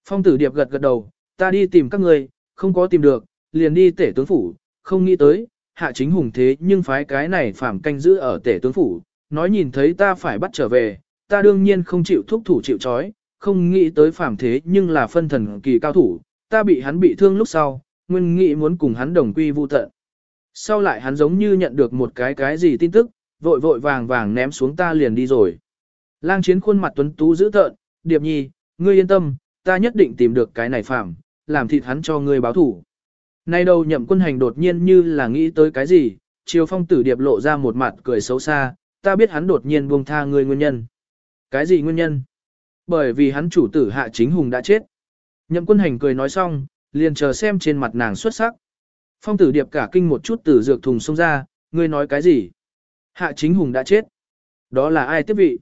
Phong tử điệp gật gật đầu, ta đi tìm các ngươi, không có tìm được, liền đi tể tướng phủ, không nghĩ tới, hạ chính hùng thế nhưng phái cái này Phạm canh giữ ở tể tướng phủ, nói nhìn thấy ta phải bắt trở về, ta đương nhiên không chịu thúc thủ chịu trói, không nghĩ tới Phạm thế nhưng là phân thần kỳ cao thủ, ta bị hắn bị thương lúc sau, nguyên nghĩ muốn cùng hắn đồng quy vu tận. Sau lại hắn giống như nhận được một cái cái gì tin tức, vội vội vàng vàng ném xuống ta liền đi rồi. Lang chiến khuôn mặt tuấn tú dữ tợn, điệp nhi, ngươi yên tâm, ta nhất định tìm được cái này phạm, làm thịt hắn cho ngươi báo thủ. Nay đầu nhậm quân hành đột nhiên như là nghĩ tới cái gì, chiều phong tử điệp lộ ra một mặt cười xấu xa, ta biết hắn đột nhiên buông tha ngươi nguyên nhân. Cái gì nguyên nhân? Bởi vì hắn chủ tử hạ chính hùng đã chết. Nhậm quân hành cười nói xong, liền chờ xem trên mặt nàng xuất sắc. Phong tử điệp cả kinh một chút từ dược thùng xông ra, ngươi nói cái gì? Hạ chính hùng đã chết. Đó là ai tiếp vị?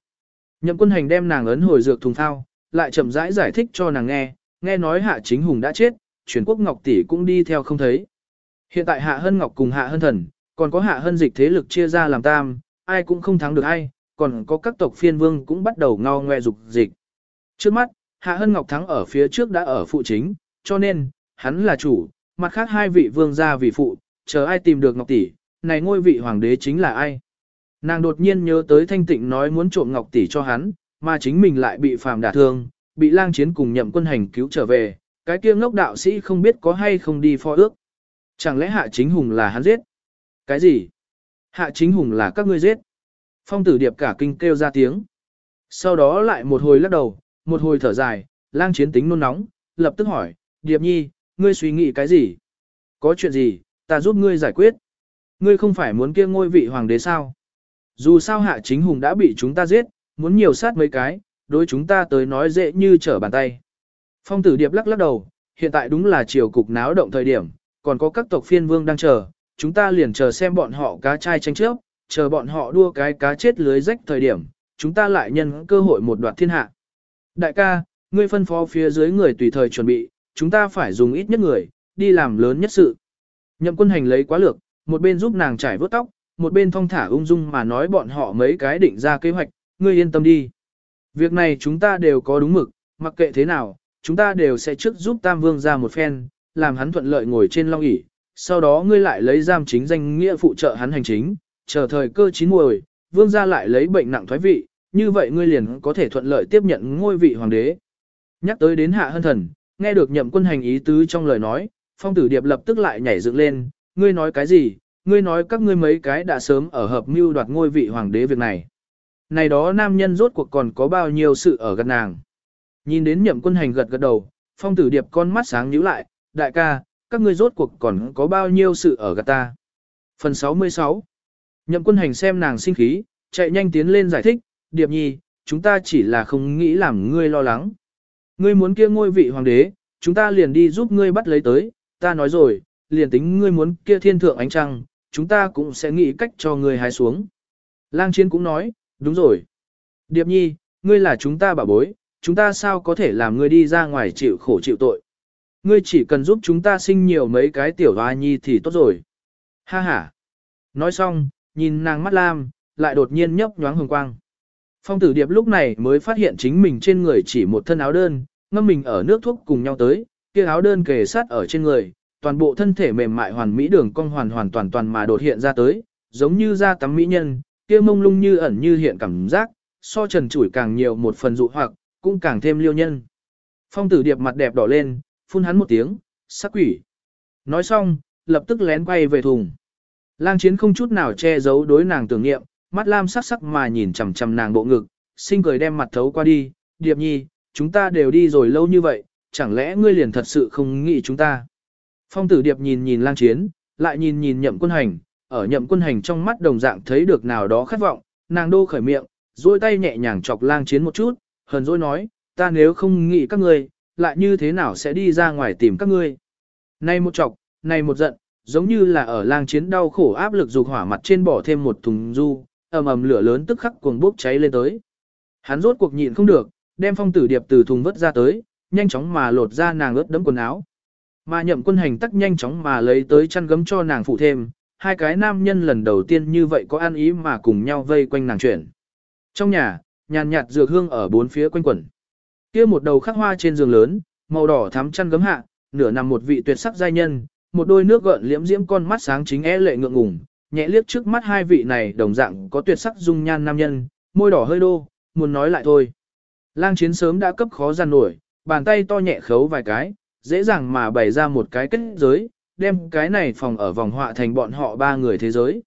Nhậm quân hành đem nàng ấn hồi dược thùng thao, lại chậm rãi giải, giải thích cho nàng nghe, nghe nói hạ chính hùng đã chết, chuyển quốc ngọc tỷ cũng đi theo không thấy. Hiện tại hạ hân ngọc cùng hạ hân thần, còn có hạ hân dịch thế lực chia ra làm tam, ai cũng không thắng được ai, còn có các tộc phiên vương cũng bắt đầu ngao ngoe dục dịch. Trước mắt, hạ hân ngọc thắng ở phía trước đã ở phụ chính, cho nên, hắn là chủ, mặt khác hai vị vương gia vì phụ, chờ ai tìm được ngọc tỷ, này ngôi vị hoàng đế chính là ai. Nàng đột nhiên nhớ tới thanh tịnh nói muốn trộm ngọc tỷ cho hắn, mà chính mình lại bị phàm đả thương, bị lang chiến cùng nhậm quân hành cứu trở về, cái kia ngốc đạo sĩ không biết có hay không đi phó ước. Chẳng lẽ hạ chính hùng là hắn giết? Cái gì? Hạ chính hùng là các ngươi giết? Phong tử điệp cả kinh kêu ra tiếng. Sau đó lại một hồi lắc đầu, một hồi thở dài, lang chiến tính nôn nóng, lập tức hỏi, điệp nhi, ngươi suy nghĩ cái gì? Có chuyện gì, ta giúp ngươi giải quyết. Ngươi không phải muốn kia ngôi vị hoàng đế sao? Dù sao hạ chính hùng đã bị chúng ta giết, muốn nhiều sát mấy cái, đối chúng ta tới nói dễ như trở bàn tay. Phong tử điệp lắc lắc đầu, hiện tại đúng là chiều cục náo động thời điểm, còn có các tộc phiên vương đang chờ, chúng ta liền chờ xem bọn họ cá trai tranh trước, chờ bọn họ đua cái cá chết lưới rách thời điểm, chúng ta lại nhân cơ hội một đoạt thiên hạ. Đại ca, ngươi phân phó phía dưới người tùy thời chuẩn bị, chúng ta phải dùng ít nhất người, đi làm lớn nhất sự. Nhậm quân hành lấy quá lược, một bên giúp nàng trải vớt tóc, một bên thong thả ung dung mà nói bọn họ mấy cái định ra kế hoạch, ngươi yên tâm đi. Việc này chúng ta đều có đúng mực, mặc kệ thế nào, chúng ta đều sẽ trước giúp Tam Vương ra một phen, làm hắn thuận lợi ngồi trên long ỷ sau đó ngươi lại lấy giam chính danh nghĩa phụ trợ hắn hành chính, chờ thời cơ chín muồi, vương gia lại lấy bệnh nặng thoái vị, như vậy ngươi liền có thể thuận lợi tiếp nhận ngôi vị hoàng đế. Nhắc tới đến hạ hân thần, nghe được nhậm quân hành ý tứ trong lời nói, phong tử điệp lập tức lại nhảy dựng lên, ngươi nói cái gì, ngươi nói các ngươi mấy cái đã sớm ở hợp mưu đoạt ngôi vị hoàng đế việc này. Này đó nam nhân rốt cuộc còn có bao nhiêu sự ở gần nàng. Nhìn đến nhậm quân hành gật gật đầu, phong tử điệp con mắt sáng nhíu lại, đại ca, các ngươi rốt cuộc còn có bao nhiêu sự ở gạt ta. Phần 66 Nhậm quân hành xem nàng sinh khí, chạy nhanh tiến lên giải thích, Điệp Nhi, chúng ta chỉ là không nghĩ làm ngươi lo lắng. Ngươi muốn kia ngôi vị hoàng đế, chúng ta liền đi giúp ngươi bắt lấy tới, ta nói rồi, liền tính ngươi muốn kia thiên thượng ánh trăng, chúng ta cũng sẽ nghĩ cách cho ngươi hái xuống. Lang Chiến cũng nói, đúng rồi. Điệp Nhi, ngươi là chúng ta bảo bối, chúng ta sao có thể làm ngươi đi ra ngoài chịu khổ chịu tội. Ngươi chỉ cần giúp chúng ta sinh nhiều mấy cái tiểu hoa nhi thì tốt rồi. Ha ha. Nói xong, nhìn nàng mắt lam, lại đột nhiên nhấp nhoáng hồng quang. Phong tử điệp lúc này mới phát hiện chính mình trên người chỉ một thân áo đơn, ngâm mình ở nước thuốc cùng nhau tới, kia áo đơn kề sát ở trên người, toàn bộ thân thể mềm mại hoàn mỹ đường cong hoàn hoàn toàn toàn mà đột hiện ra tới, giống như da tắm mỹ nhân, kia mông lung như ẩn như hiện cảm giác, so trần chủi càng nhiều một phần dụ hoặc, cũng càng thêm liêu nhân. Phong tử điệp mặt đẹp đỏ lên, phun hắn một tiếng, sắc quỷ. Nói xong, lập tức lén quay về thùng. Lang chiến không chút nào che giấu đối nàng tưởng nghiệm, mắt lam sắc sắc mà nhìn chằm chằm nàng bộ ngực, sinh cười đem mặt thấu qua đi, điệp nhi, chúng ta đều đi rồi lâu như vậy, chẳng lẽ ngươi liền thật sự không nghĩ chúng ta. Phong tử điệp nhìn nhìn lang chiến, lại nhìn nhìn nhậm quân hành, ở nhậm quân hành trong mắt đồng dạng thấy được nào đó khát vọng, nàng đô khởi miệng, duỗi tay nhẹ nhàng chọc lang chiến một chút, hờn dỗi nói, ta nếu không nghĩ các ngươi, lại như thế nào sẽ đi ra ngoài tìm các ngươi. Này một chọc, này một giận, giống như là ở lang chiến đau khổ áp lực dục hỏa mặt trên bỏ thêm một thùng du, ầm ầm lửa lớn tức khắc cuồng bốc cháy lên tới. Hắn rốt cuộc nhịn không được, đem phong tử điệp từ thùng vớt ra tới, nhanh chóng mà lột ra nàng ướt đẫm quần áo. Mà nhậm quân hành tắc nhanh chóng mà lấy tới chăn gấm cho nàng phụ thêm, hai cái nam nhân lần đầu tiên như vậy có an ý mà cùng nhau vây quanh nàng chuyển. Trong nhà, nhàn nhạt dược hương ở bốn phía quanh quẩn. Kia một đầu khắc hoa trên giường lớn, màu đỏ thắm chăn gấm hạ, nửa nằm một vị tuyệt sắc giai nhân, một đôi nước gợn liễm diễm con mắt sáng chính é lệ ngượng ngùng, nhẹ liếc trước mắt hai vị này đồng dạng có tuyệt sắc dung nhan nam nhân, môi đỏ hơi đô, muốn nói lại thôi. Lang chiến sớm đã cấp khó gian nổi, bàn tay to nhẹ khấu vài cái, dễ dàng mà bày ra một cái kết giới, đem cái này phòng ở vòng họa thành bọn họ ba người thế giới.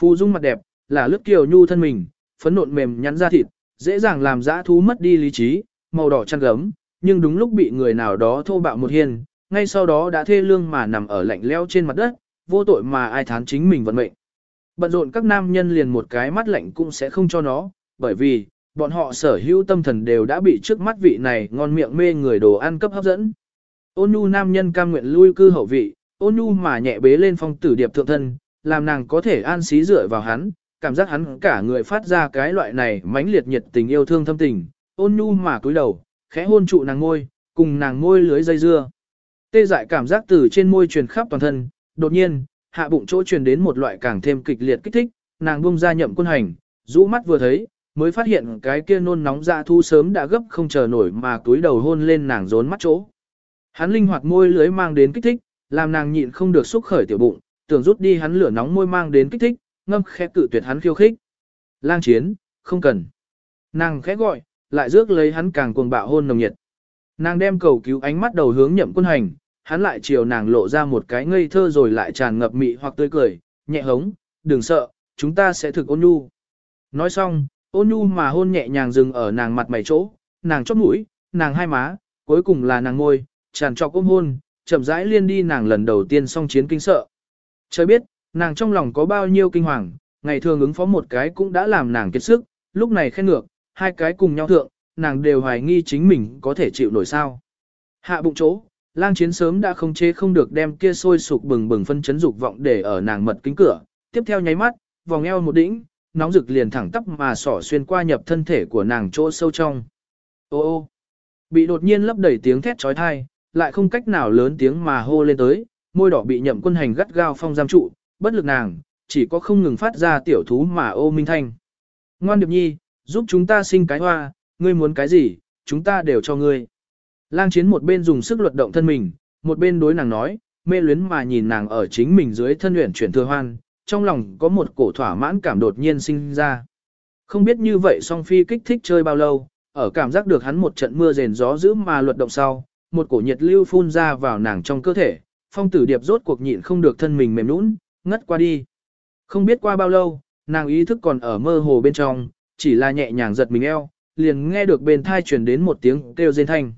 Phù dung mặt đẹp, là lướt kiều nhu thân mình, phấn nộn mềm nhắn ra thịt, dễ dàng làm dã thú mất đi lý trí, màu đỏ chăn gấm, nhưng đúng lúc bị người nào đó thô bạo một hiên, ngay sau đó đã thê lương mà nằm ở lạnh leo trên mặt đất, vô tội mà ai thán chính mình vận mệnh. Bận rộn các nam nhân liền một cái mắt lạnh cũng sẽ không cho nó, bởi vì, bọn họ sở hữu tâm thần đều đã bị trước mắt vị này ngon miệng mê người đồ ăn cấp hấp dẫn. Ôn nhu nam nhân cam nguyện lui cư hậu vị, ôn nhu mà nhẹ bế lên phong tử điệp thượng thân, làm nàng có thể an xí dựa vào hắn, cảm giác hắn cả người phát ra cái loại này mãnh liệt nhiệt tình yêu thương thâm tình, ôn nhu mà cúi đầu, khẽ hôn trụ nàng môi, cùng nàng môi lưới dây dưa. Tê dại cảm giác từ trên môi truyền khắp toàn thân, đột nhiên, hạ bụng chỗ truyền đến một loại càng thêm kịch liệt kích thích, nàng buông ra nhậm quân hành, rũ mắt vừa thấy, mới phát hiện cái kia nôn nóng dạ thu sớm đã gấp không chờ nổi mà túi đầu hôn lên nàng rốn mắt chỗ. Hắn linh hoạt môi lưới mang đến kích thích, làm nàng nhịn không được xúc khởi tiểu bụng, tưởng rút đi hắn lửa nóng môi mang đến kích thích, ngâm khẽ cự tuyệt hắn khiêu khích. Lang chiến, không cần. Nàng khẽ gọi, lại rước lấy hắn càng cuồng bạo hôn nồng nhiệt. Nàng đem cầu cứu ánh mắt đầu hướng nhậm quân hành, hắn lại chiều nàng lộ ra một cái ngây thơ rồi lại tràn ngập mị hoặc tươi cười, nhẹ hống, đừng sợ, chúng ta sẽ thực ôn nhu. Nói xong, ôn nhu mà hôn nhẹ nhàng dừng ở nàng mặt mày chỗ, nàng chóp mũi, nàng hai má, cuối cùng là nàng ngôi, tràn trọc ôm hôn, chậm rãi liên đi nàng lần đầu tiên song chiến kinh sợ. Trời biết, nàng trong lòng có bao nhiêu kinh hoàng, ngày thường ứng phó một cái cũng đã làm nàng kiệt sức, lúc này khen ngược, hai cái cùng nhau thượng, nàng đều hoài nghi chính mình có thể chịu nổi sao. Hạ bụng chỗ, lang chiến sớm đã không chế không được đem kia sôi sục bừng bừng phân chấn dục vọng để ở nàng mật kính cửa, tiếp theo nháy mắt, vòng eo một đỉnh, nóng rực liền thẳng tắp mà sỏ xuyên qua nhập thân thể của nàng chỗ sâu trong. Ô ô, bị đột nhiên lấp đầy tiếng thét trói thai, lại không cách nào lớn tiếng mà hô lên tới, môi đỏ bị nhậm quân hành gắt gao phong giam trụ, bất lực nàng, chỉ có không ngừng phát ra tiểu thú mà ô minh thanh. Ngoan điệp nhi, giúp chúng ta sinh cái hoa, ngươi muốn cái gì, chúng ta đều cho ngươi. Lang chiến một bên dùng sức luật động thân mình, một bên đối nàng nói, mê luyến mà nhìn nàng ở chính mình dưới thân luyện chuyển thừa hoan, trong lòng có một cổ thỏa mãn cảm đột nhiên sinh ra. Không biết như vậy song phi kích thích chơi bao lâu, ở cảm giác được hắn một trận mưa rền gió dữ mà luật động sau, một cổ nhiệt lưu phun ra vào nàng trong cơ thể, phong tử điệp rốt cuộc nhịn không được thân mình mềm nũng, ngất qua đi. Không biết qua bao lâu, nàng ý thức còn ở mơ hồ bên trong, chỉ là nhẹ nhàng giật mình eo, liền nghe được bên thai truyền đến một tiếng kêu rên thanh.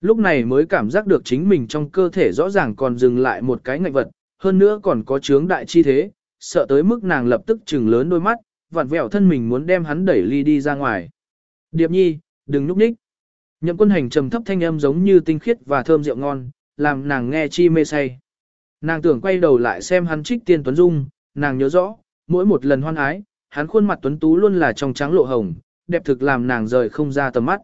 Lúc này mới cảm giác được chính mình trong cơ thể rõ ràng còn dừng lại một cái ngạnh vật, hơn nữa còn có chướng đại chi thế, sợ tới mức nàng lập tức trừng lớn đôi mắt, vặn vẹo thân mình muốn đem hắn đẩy ly đi ra ngoài. Điệp nhi, đừng núp ních. Nhậm quân hành trầm thấp thanh âm giống như tinh khiết và thơm rượu ngon, làm nàng nghe chi mê say. Nàng tưởng quay đầu lại xem hắn trích tiên tuấn dung, nàng nhớ rõ, mỗi một lần hoan ái, hắn khuôn mặt tuấn tú luôn là trong trắng lộ hồng, đẹp thực làm nàng rời không ra tầm mắt.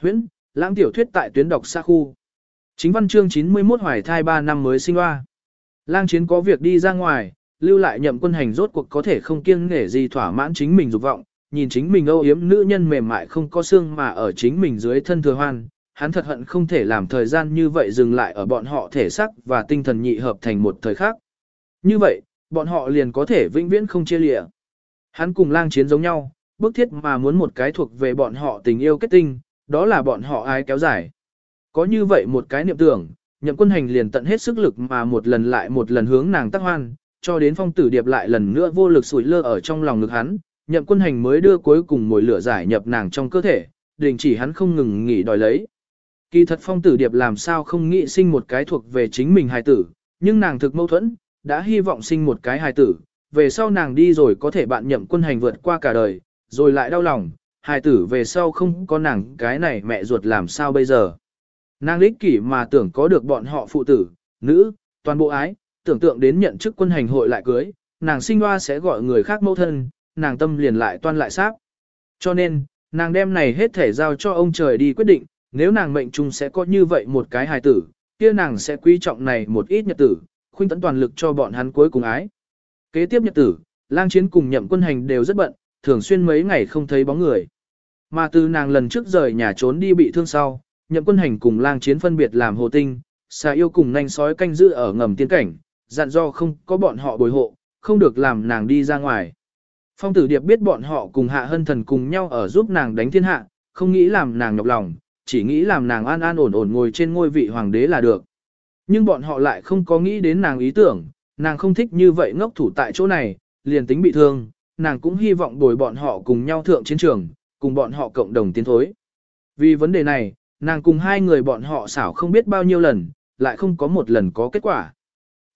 Huyễn, lãng tiểu thuyết tại tuyến đọc xa khu. Chính văn chương 91 hoài thai 3 năm mới sinh hoa. Lang chiến có việc đi ra ngoài, lưu lại nhậm quân hành rốt cuộc có thể không kiêng nể gì thỏa mãn chính mình dục vọng, nhìn chính mình âu yếm nữ nhân mềm mại không có xương mà ở chính mình dưới thân thừa hoan, hắn thật hận không thể làm thời gian như vậy dừng lại ở bọn họ thể xác và tinh thần nhị hợp thành một thời khác. Như vậy, bọn họ liền có thể vĩnh viễn không chia lịa. Hắn cùng lang chiến giống nhau, bức thiết mà muốn một cái thuộc về bọn họ tình yêu kết tinh, đó là bọn họ ai kéo dài. Có như vậy một cái niệm tưởng, nhậm quân hành liền tận hết sức lực mà một lần lại một lần hướng nàng tác hoan, cho đến phong tử điệp lại lần nữa vô lực sủi lơ ở trong lòng ngực hắn, nhậm quân hành mới đưa cuối cùng mồi lửa giải nhập nàng trong cơ thể, đình chỉ hắn không ngừng nghỉ đòi lấy. Kỳ thật phong tử điệp làm sao không nghĩ sinh một cái thuộc về chính mình hài tử, nhưng nàng thực mâu thuẫn, đã hy vọng sinh một cái hài tử, về sau nàng đi rồi có thể bạn nhậm quân hành vượt qua cả đời, rồi lại đau lòng, hài tử về sau không có nàng cái này mẹ ruột làm sao bây giờ. Nàng lích kỷ mà tưởng có được bọn họ phụ tử, nữ, toàn bộ ái, tưởng tượng đến nhận chức quân hành hội lại cưới, nàng sinh hoa sẽ gọi người khác mâu thân, nàng tâm liền lại toan lại sáp. Cho nên, nàng đem này hết thể giao cho ông trời đi quyết định, nếu nàng mệnh chung sẽ có như vậy một cái hài tử, kia nàng sẽ quý trọng này một ít nhật tử, khuyên tấn toàn lực cho bọn hắn cuối cùng ái. Kế tiếp nhật tử, lang chiến cùng nhậm quân hành đều rất bận, thường xuyên mấy ngày không thấy bóng người. Mà từ nàng lần trước rời nhà trốn đi bị thương sau, nhậm quân hành cùng lang chiến phân biệt làm hồ tinh, xà yêu cùng nanh sói canh giữ ở ngầm tiên cảnh, dặn do không có bọn họ bồi hộ, không được làm nàng đi ra ngoài. Phong tử điệp biết bọn họ cùng hạ hân thần cùng nhau ở giúp nàng đánh thiên hạ, không nghĩ làm nàng nhọc lòng, chỉ nghĩ làm nàng an an ổn ổn ngồi trên ngôi vị hoàng đế là được. Nhưng bọn họ lại không có nghĩ đến nàng ý tưởng, nàng không thích như vậy ngốc thủ tại chỗ này, liền tính bị thương, nàng cũng hy vọng đổi bọn họ cùng nhau thượng chiến trường, cùng bọn họ cộng đồng tiến thối. Vì vấn đề này, nàng cùng hai người bọn họ xảo không biết bao nhiêu lần, lại không có một lần có kết quả.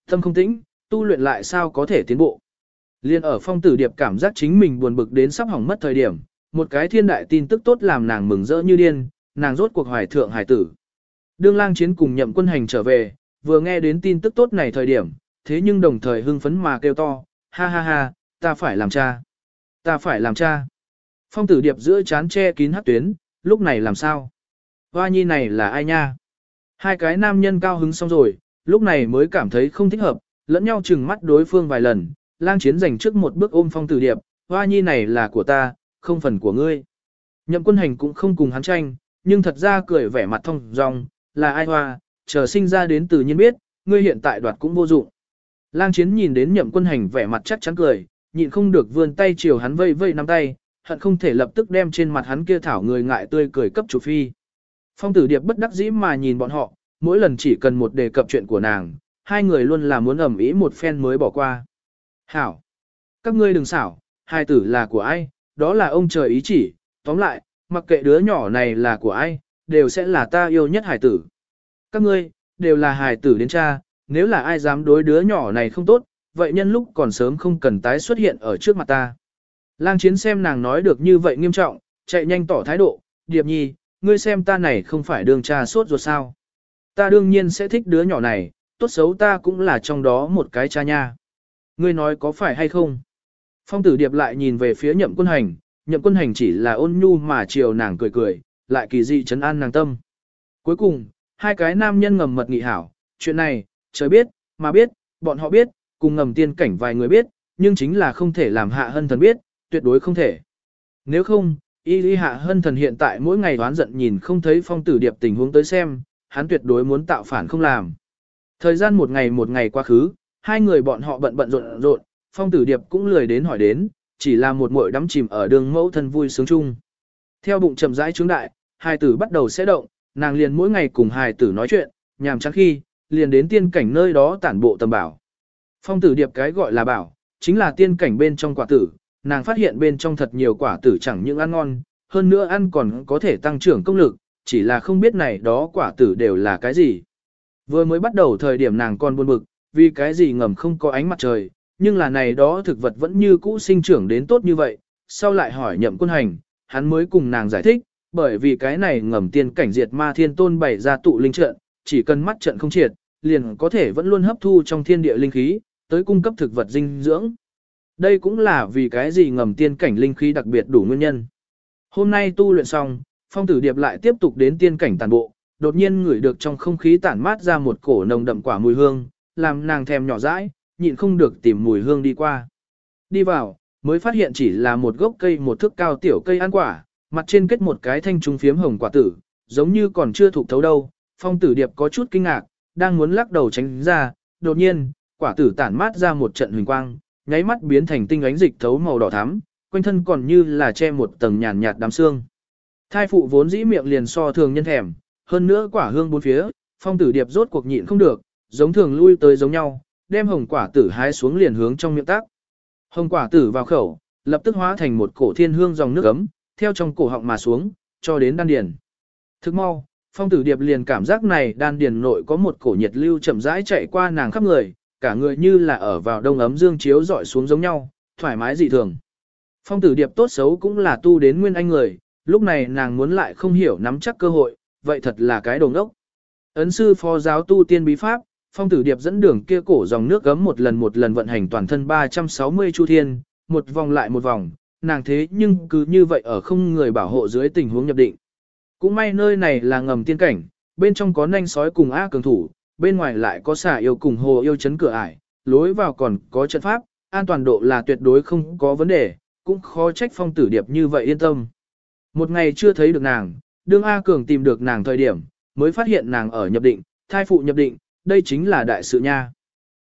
Tâm không tĩnh, tu luyện lại sao có thể tiến bộ. Liên ở phong tử điệp cảm giác chính mình buồn bực đến sắp hỏng mất thời điểm, một cái thiên đại tin tức tốt làm nàng mừng rỡ như điên, nàng rốt cuộc hoài thượng hải tử. Đương lang chiến cùng nhậm quân hành trở về, vừa nghe đến tin tức tốt này thời điểm, thế nhưng đồng thời hưng phấn mà kêu to, ha ha ha, ta phải làm cha. Ta phải làm cha. Phong tử điệp giữa chán che kín hát tuyến, lúc này làm sao? Hoa nhi này là ai nha? Hai cái nam nhân cao hứng xong rồi, lúc này mới cảm thấy không thích hợp, lẫn nhau chừng mắt đối phương vài lần, lang chiến giành trước một bước ôm phong tử điệp, hoa nhi này là của ta, không phần của ngươi. Nhậm quân hành cũng không cùng hắn tranh, nhưng thật ra cười vẻ mặt thông dong, là ai hoa, chờ sinh ra đến từ nhiên biết, ngươi hiện tại đoạt cũng vô dụng. Lang chiến nhìn đến nhậm quân hành vẻ mặt chắc chắn cười, nhịn không được vươn tay chiều hắn vây vây nắm tay, hận không thể lập tức đem trên mặt hắn kia thảo người ngại tươi cười cấp chủ phi. Phong tử điệp bất đắc dĩ mà nhìn bọn họ, mỗi lần chỉ cần một đề cập chuyện của nàng, hai người luôn là muốn ẩm ý một phen mới bỏ qua. Hảo! Các ngươi đừng xảo, hai tử là của ai, đó là ông trời ý chỉ, tóm lại, mặc kệ đứa nhỏ này là của ai, đều sẽ là ta yêu nhất hải tử. Các ngươi, đều là hải tử đến cha, nếu là ai dám đối đứa nhỏ này không tốt, vậy nhân lúc còn sớm không cần tái xuất hiện ở trước mặt ta. Lang chiến xem nàng nói được như vậy nghiêm trọng, chạy nhanh tỏ thái độ, điệp nhi, ngươi xem ta này không phải đường cha sốt ruột sao. Ta đương nhiên sẽ thích đứa nhỏ này, tốt xấu ta cũng là trong đó một cái cha nha. Ngươi nói có phải hay không? Phong tử điệp lại nhìn về phía nhậm quân hành, nhậm quân hành chỉ là ôn nhu mà chiều nàng cười cười, lại kỳ dị chấn an nàng tâm. Cuối cùng, hai cái nam nhân ngầm mật nghị hảo, chuyện này, trời biết, mà biết, bọn họ biết, cùng ngầm tiên cảnh vài người biết, nhưng chính là không thể làm hạ hân thần biết, tuyệt đối không thể. Nếu không, y lý hạ hân thần hiện tại mỗi ngày đoán giận nhìn không thấy phong tử điệp tình huống tới xem, hắn tuyệt đối muốn tạo phản không làm. Thời gian một ngày một ngày qua khứ, hai người bọn họ bận bận rộn rộn, phong tử điệp cũng lười đến hỏi đến, chỉ là một muội đắm chìm ở đường mẫu thân vui sướng chung. Theo bụng chậm rãi trướng đại, hài tử bắt đầu sẽ động, nàng liền mỗi ngày cùng hài tử nói chuyện, nhàm chán khi, liền đến tiên cảnh nơi đó tản bộ tầm bảo. Phong tử điệp cái gọi là bảo, chính là tiên cảnh bên trong quả tử, nàng phát hiện bên trong thật nhiều quả tử chẳng những ăn ngon, hơn nữa ăn còn có thể tăng trưởng công lực, chỉ là không biết này đó quả tử đều là cái gì. Vừa mới bắt đầu thời điểm nàng còn buồn bực, vì cái gì ngầm không có ánh mặt trời, nhưng là này đó thực vật vẫn như cũ sinh trưởng đến tốt như vậy, sau lại hỏi nhậm quân hành, hắn mới cùng nàng giải thích, bởi vì cái này ngầm tiên cảnh diệt ma thiên tôn bày ra tụ linh trận, chỉ cần mắt trận không triệt, liền có thể vẫn luôn hấp thu trong thiên địa linh khí, tới cung cấp thực vật dinh dưỡng. Đây cũng là vì cái gì ngầm tiên cảnh linh khí đặc biệt đủ nguyên nhân. Hôm nay tu luyện xong, phong tử điệp lại tiếp tục đến tiên cảnh tàn bộ, đột nhiên ngửi được trong không khí tản mát ra một cổ nồng đậm quả mùi hương, làm nàng thèm nhỏ dãi, nhịn không được tìm mùi hương đi qua. Đi vào, mới phát hiện chỉ là một gốc cây một thước cao tiểu cây ăn quả, mặt trên kết một cái thanh trung phiếm hồng quả tử, giống như còn chưa thuộc thấu đâu. Phong tử điệp có chút kinh ngạc, đang muốn lắc đầu tránh ra, đột nhiên, quả tử tản mát ra một trận huỳnh quang, nháy mắt biến thành tinh ánh dịch thấu màu đỏ thắm, quanh thân còn như là che một tầng nhàn nhạt đám xương. Thai phụ vốn dĩ miệng liền so thường nhân thèm, hơn nữa quả hương bốn phía, phong tử điệp rốt cuộc nhịn không được, giống thường lui tới giống nhau, đem hồng quả tử hái xuống liền hướng trong miệng tác. Hồng quả tử vào khẩu, lập tức hóa thành một cổ thiên hương dòng nước ấm, theo trong cổ họng mà xuống, cho đến đan điền. Thức mau, phong tử điệp liền cảm giác này đan điền nội có một cổ nhiệt lưu chậm rãi chạy qua nàng khắp người, cả người như là ở vào đông ấm dương chiếu dọi xuống giống nhau, thoải mái dị thường. Phong tử điệp tốt xấu cũng là tu đến nguyên anh người, lúc này nàng muốn lại không hiểu nắm chắc cơ hội, vậy thật là cái đồ ngốc. Ấn sư phó giáo tu tiên bí pháp, phong tử điệp dẫn đường kia cổ dòng nước gấm một lần một lần vận hành toàn thân 360 chu thiên, một vòng lại một vòng, nàng thế nhưng cứ như vậy ở không người bảo hộ dưới tình huống nhập định. Cũng may nơi này là ngầm tiên cảnh, bên trong có nanh sói cùng A cường thủ, bên ngoài lại có xà yêu cùng hồ yêu chấn cửa ải, lối vào còn có trận pháp, an toàn độ là tuyệt đối không có vấn đề, cũng khó trách phong tử điệp như vậy yên tâm. Một ngày chưa thấy được nàng, đương A Cường tìm được nàng thời điểm, mới phát hiện nàng ở nhập định, thai phụ nhập định, đây chính là đại sự nha.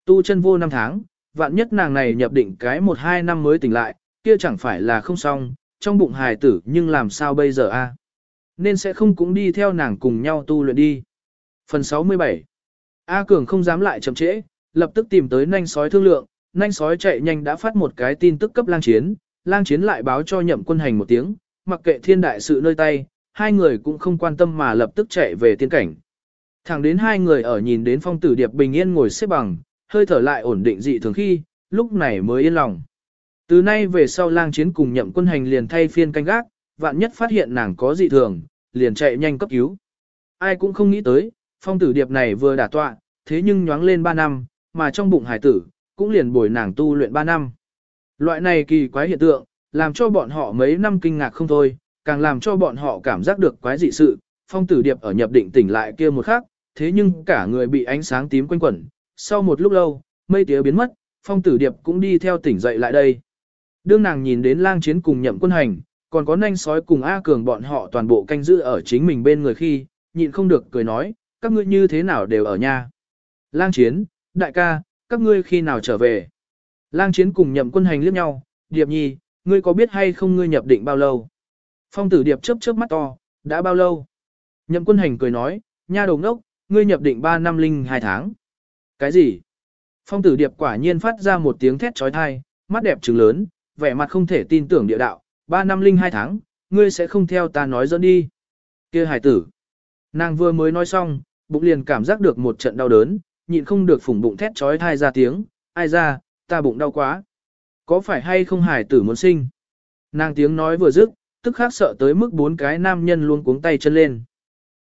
Tu chân vô năm tháng, vạn nhất nàng này nhập định cái một hai năm mới tỉnh lại, kia chẳng phải là không xong, trong bụng hài tử nhưng làm sao bây giờ a? Nên sẽ không cũng đi theo nàng cùng nhau tu luyện đi. Phần 67 A Cường không dám lại chậm trễ, lập tức tìm tới nanh sói thương lượng, nanh sói chạy nhanh đã phát một cái tin tức cấp lang chiến, lang chiến lại báo cho nhậm quân hành một tiếng, mặc kệ thiên đại sự nơi tay, hai người cũng không quan tâm mà lập tức chạy về tiên cảnh. Thẳng đến hai người ở nhìn đến phong tử điệp bình yên ngồi xếp bằng, hơi thở lại ổn định dị thường khi, lúc này mới yên lòng. Từ nay về sau lang chiến cùng nhậm quân hành liền thay phiên canh gác, vạn nhất phát hiện nàng có dị thường, liền chạy nhanh cấp cứu. Ai cũng không nghĩ tới, phong tử điệp này vừa đả tọa, thế nhưng nhoáng lên 3 năm, mà trong bụng hải tử, cũng liền bồi nàng tu luyện 3 năm. Loại này kỳ quái hiện tượng, làm cho bọn họ mấy năm kinh ngạc không thôi, càng làm cho bọn họ cảm giác được quái dị sự, phong tử điệp ở nhập định tỉnh lại kia một khắc, thế nhưng cả người bị ánh sáng tím quanh quẩn, sau một lúc lâu, mây tía biến mất, phong tử điệp cũng đi theo tỉnh dậy lại đây. Đương nàng nhìn đến lang chiến cùng nhậm quân hành, còn có nanh sói cùng A Cường bọn họ toàn bộ canh giữ ở chính mình bên người khi, nhịn không được cười nói, các ngươi như thế nào đều ở nhà. Lang chiến, đại ca, các ngươi khi nào trở về? Lang chiến cùng nhậm quân hành liếc nhau, điệp nhi, ngươi có biết hay không ngươi nhập định bao lâu? Phong tử điệp chớp chớp mắt to, đã bao lâu? Nhậm quân hành cười nói, nha đầu ngốc, ngươi nhập định 3 năm linh 2 tháng. Cái gì? Phong tử điệp quả nhiên phát ra một tiếng thét trói thai, mắt đẹp trừng lớn, vẻ mặt không thể tin tưởng địa đạo, 3 năm linh 2 tháng, ngươi sẽ không theo ta nói dẫn đi. kia hải tử. Nàng vừa mới nói xong, bụng liền cảm giác được một trận đau đớn, nhịn không được phủng bụng thét trói thai ra tiếng, ai ra, ta bụng đau quá. Có phải hay không hải tử muốn sinh? Nàng tiếng nói vừa dứt, tức khắc sợ tới mức bốn cái nam nhân luôn cuống tay chân lên.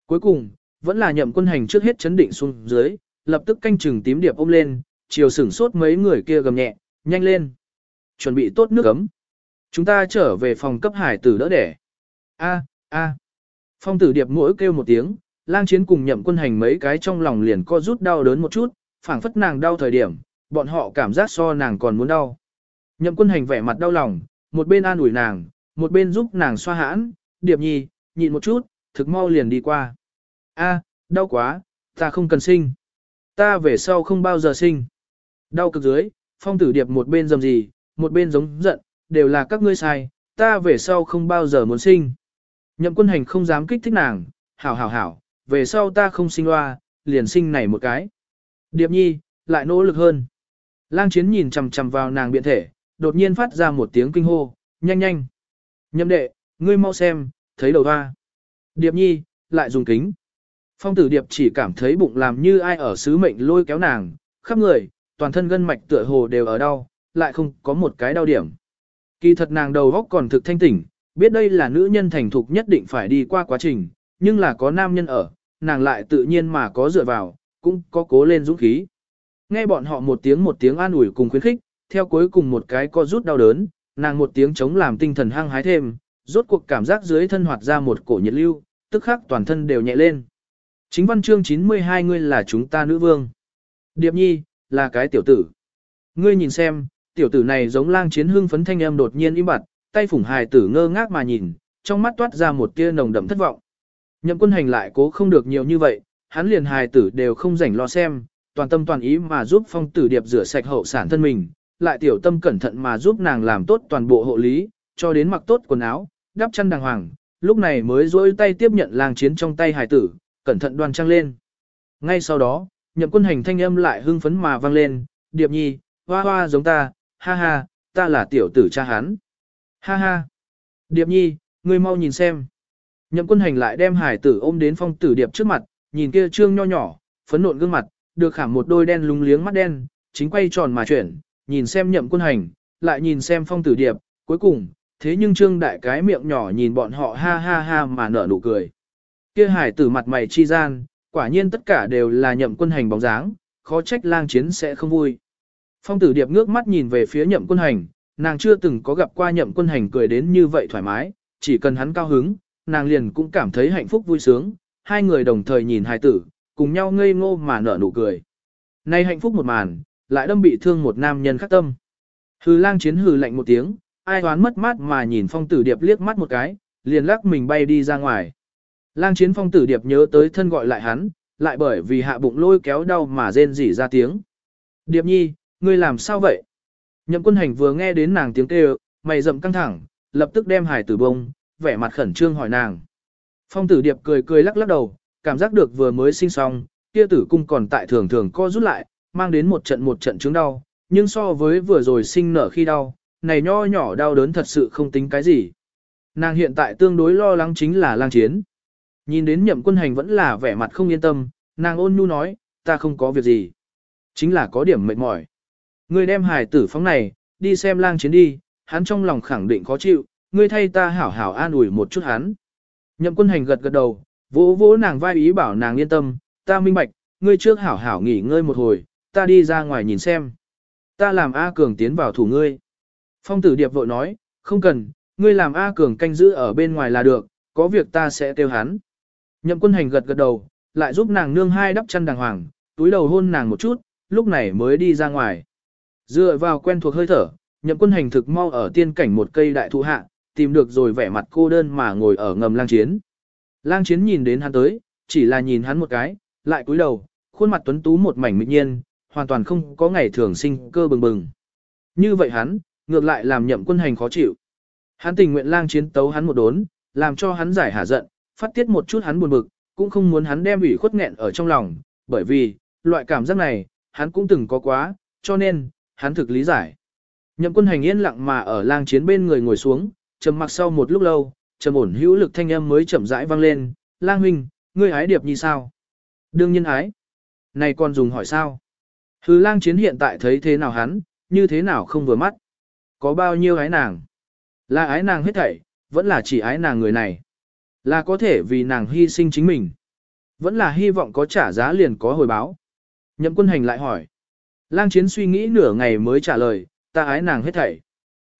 Cuối cùng, vẫn là nhậm quân hành trước hết chấn định xuống dưới, lập tức canh chừng tím điệp ôm lên, chiều sửng sốt mấy người kia gầm nhẹ, nhanh lên. Chuẩn bị tốt nước ấm. Chúng ta trở về phòng cấp hải tử đỡ đẻ. A, a. Phong tử điệp mỗi kêu một tiếng, lang chiến cùng nhậm quân hành mấy cái trong lòng liền co rút đau đớn một chút, phảng phất nàng đau thời điểm, bọn họ cảm giác so nàng còn muốn đau. Nhậm quân hành vẻ mặt đau lòng, một bên an ủi nàng, một bên giúp nàng xoa hãn, điệp nhi, nhịn một chút, thực mau liền đi qua. A, đau quá, ta không cần sinh. Ta về sau không bao giờ sinh. Đau cực dưới, phong tử điệp một bên dầm gì, một bên giống giận, đều là các ngươi sai, ta về sau không bao giờ muốn sinh. Nhậm quân hành không dám kích thích nàng, hảo hảo hảo, về sau ta không sinh loa, liền sinh này một cái. Điệp nhi, lại nỗ lực hơn. Lang chiến nhìn chằm chằm vào nàng biện thể, đột nhiên phát ra một tiếng kinh hô, nhanh nhanh. Nhậm đệ, ngươi mau xem, thấy đầu hoa. Điệp nhi, lại dùng kính. Phong tử điệp chỉ cảm thấy bụng làm như ai ở sứ mệnh lôi kéo nàng, khắp người, toàn thân gân mạch tựa hồ đều ở đau, lại không có một cái đau điểm. Kỳ thật nàng đầu góc còn thực thanh tỉnh, biết đây là nữ nhân thành thục nhất định phải đi qua quá trình, nhưng là có nam nhân ở, nàng lại tự nhiên mà có dựa vào, cũng có cố lên dũng khí. Nghe bọn họ một tiếng một tiếng an ủi cùng khuyến khích, theo cuối cùng một cái co rút đau đớn, nàng một tiếng chống làm tinh thần hăng hái thêm, rốt cuộc cảm giác dưới thân hoạt ra một cổ nhiệt lưu, tức khắc toàn thân đều nhẹ lên. Chính văn chương 92 ngươi là chúng ta nữ vương. Điệp nhi, là cái tiểu tử. Ngươi nhìn xem, tiểu tử này giống lang chiến hương phấn thanh âm đột nhiên im bặt, tay phủng hài tử ngơ ngác mà nhìn, trong mắt toát ra một tia nồng đậm thất vọng. Nhậm quân hành lại cố không được nhiều như vậy, hắn liền hài tử đều không rảnh lo xem, toàn tâm toàn ý mà giúp phong tử điệp rửa sạch hậu sản thân mình, lại tiểu tâm cẩn thận mà giúp nàng làm tốt toàn bộ hộ lý, cho đến mặc tốt quần áo, đắp chăn đàng hoàng, lúc này mới dối tay tiếp nhận lang chiến trong tay hài tử, cẩn thận đoan trang lên. Ngay sau đó, nhậm quân hành thanh âm lại hưng phấn mà vang lên, điệp nhi, hoa hoa giống ta, ha ha, ta là tiểu tử cha hắn. Ha ha, điệp nhi, ngươi mau nhìn xem. Nhậm quân hành lại đem hải tử ôm đến phong tử điệp trước mặt, nhìn kia trương nho nhỏ, phấn nộn gương mặt, được khảm một đôi đen lúng liếng mắt đen, chính quay tròn mà chuyển, nhìn xem nhậm quân hành, lại nhìn xem phong tử điệp, cuối cùng, thế nhưng trương đại cái miệng nhỏ nhìn bọn họ ha ha ha mà nở nụ cười. Kia hải tử mặt mày chi gian, quả nhiên tất cả đều là nhậm quân hành bóng dáng, khó trách lang chiến sẽ không vui. Phong tử điệp ngước mắt nhìn về phía nhậm quân hành, nàng chưa từng có gặp qua nhậm quân hành cười đến như vậy thoải mái, chỉ cần hắn cao hứng, nàng liền cũng cảm thấy hạnh phúc vui sướng, hai người đồng thời nhìn hài tử, cùng nhau ngây ngô mà nở nụ cười. Nay hạnh phúc một màn, lại đâm bị thương một nam nhân khắc tâm. Hừ lang chiến hừ lạnh một tiếng, ai hoán mất mát mà nhìn phong tử điệp liếc mắt một cái, liền lắc mình bay đi ra ngoài. Lang chiến phong tử điệp nhớ tới thân gọi lại hắn, lại bởi vì hạ bụng lôi kéo đau mà rên rỉ ra tiếng. Điệp nhi, ngươi làm sao vậy? Nhậm quân hành vừa nghe đến nàng tiếng kêu, mày rậm căng thẳng, lập tức đem hải tử bông, vẻ mặt khẩn trương hỏi nàng. Phong tử điệp cười cười lắc lắc đầu, cảm giác được vừa mới sinh xong, kia tử cung còn tại thường thường co rút lại, mang đến một trận một trận chứng đau, nhưng so với vừa rồi sinh nở khi đau, này nho nhỏ đau đớn thật sự không tính cái gì. Nàng hiện tại tương đối lo lắng chính là lang chiến. Nhìn đến nhậm quân hành vẫn là vẻ mặt không yên tâm, nàng ôn nhu nói, ta không có việc gì. Chính là có điểm mệt mỏi. Ngươi đem hài tử phóng này, đi xem lang chiến đi, hắn trong lòng khẳng định khó chịu, ngươi thay ta hảo hảo an ủi một chút hắn. Nhậm quân hành gật gật đầu, vỗ vỗ nàng vai ý bảo nàng yên tâm, ta minh bạch, ngươi trước hảo hảo nghỉ ngơi một hồi, ta đi ra ngoài nhìn xem. Ta làm A Cường tiến vào thủ ngươi. Phong tử điệp vội nói, không cần, ngươi làm A Cường canh giữ ở bên ngoài là được, có việc ta sẽ kêu hắn. Nhậm quân hành gật gật đầu, lại giúp nàng nương hai đắp chăn đàng hoàng, túi đầu hôn nàng một chút, lúc này mới đi ra ngoài. Dựa vào quen thuộc hơi thở, nhậm quân hành thực mau ở tiên cảnh một cây đại thụ hạ, tìm được rồi vẻ mặt cô đơn mà ngồi ở ngầm lang chiến. Lang chiến nhìn đến hắn tới, chỉ là nhìn hắn một cái, lại cúi đầu, khuôn mặt tuấn tú một mảnh mịn nhiên, hoàn toàn không có ngày thường sinh cơ bừng bừng. Như vậy hắn, ngược lại làm nhậm quân hành khó chịu. Hắn tình nguyện lang chiến tấu hắn một đốn, làm cho hắn giải hả giận, phát tiết một chút hắn buồn bực, cũng không muốn hắn đem ủy khuất nghẹn ở trong lòng, bởi vì, loại cảm giác này, hắn cũng từng có quá, cho nên, hắn thực lý giải. Nhậm quân hành yên lặng mà ở lang chiến bên người ngồi xuống, trầm mặc sau một lúc lâu, trầm ổn hữu lực thanh âm mới chậm rãi vang lên, lang huynh, ngươi ái điệp như sao? Đương nhiên ái. Này còn dùng hỏi sao? Hứ lang chiến hiện tại thấy thế nào hắn, như thế nào không vừa mắt? Có bao nhiêu ái nàng? Là ái nàng hết thảy, vẫn là chỉ ái nàng người này. Là có thể vì nàng hy sinh chính mình. Vẫn là hy vọng có trả giá liền có hồi báo. Nhậm quân hành lại hỏi. Lang chiến suy nghĩ nửa ngày mới trả lời, ta ái nàng hết thảy.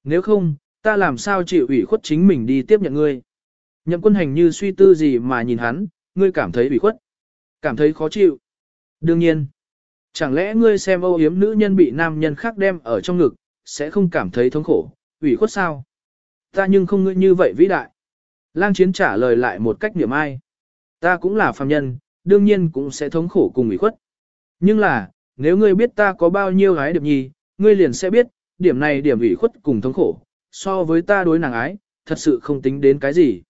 Nếu không, ta làm sao chịu ủy khuất chính mình đi tiếp nhận ngươi. Nhậm quân hành như suy tư gì mà nhìn hắn, ngươi cảm thấy ủy khuất. Cảm thấy khó chịu. Đương nhiên. Chẳng lẽ ngươi xem âu yếm nữ nhân bị nam nhân khác đem ở trong ngực, sẽ không cảm thấy thống khổ, ủy khuất sao? Ta nhưng không ngươi như vậy vĩ đại. Lang chiến trả lời lại một cách niệm ai. Ta cũng là phàm nhân, đương nhiên cũng sẽ thống khổ cùng ủy khuất. Nhưng là, nếu ngươi biết ta có bao nhiêu gái điệp nhi, ngươi liền sẽ biết, điểm này điểm ủy khuất cùng thống khổ, so với ta đối nàng ái, thật sự không tính đến cái gì.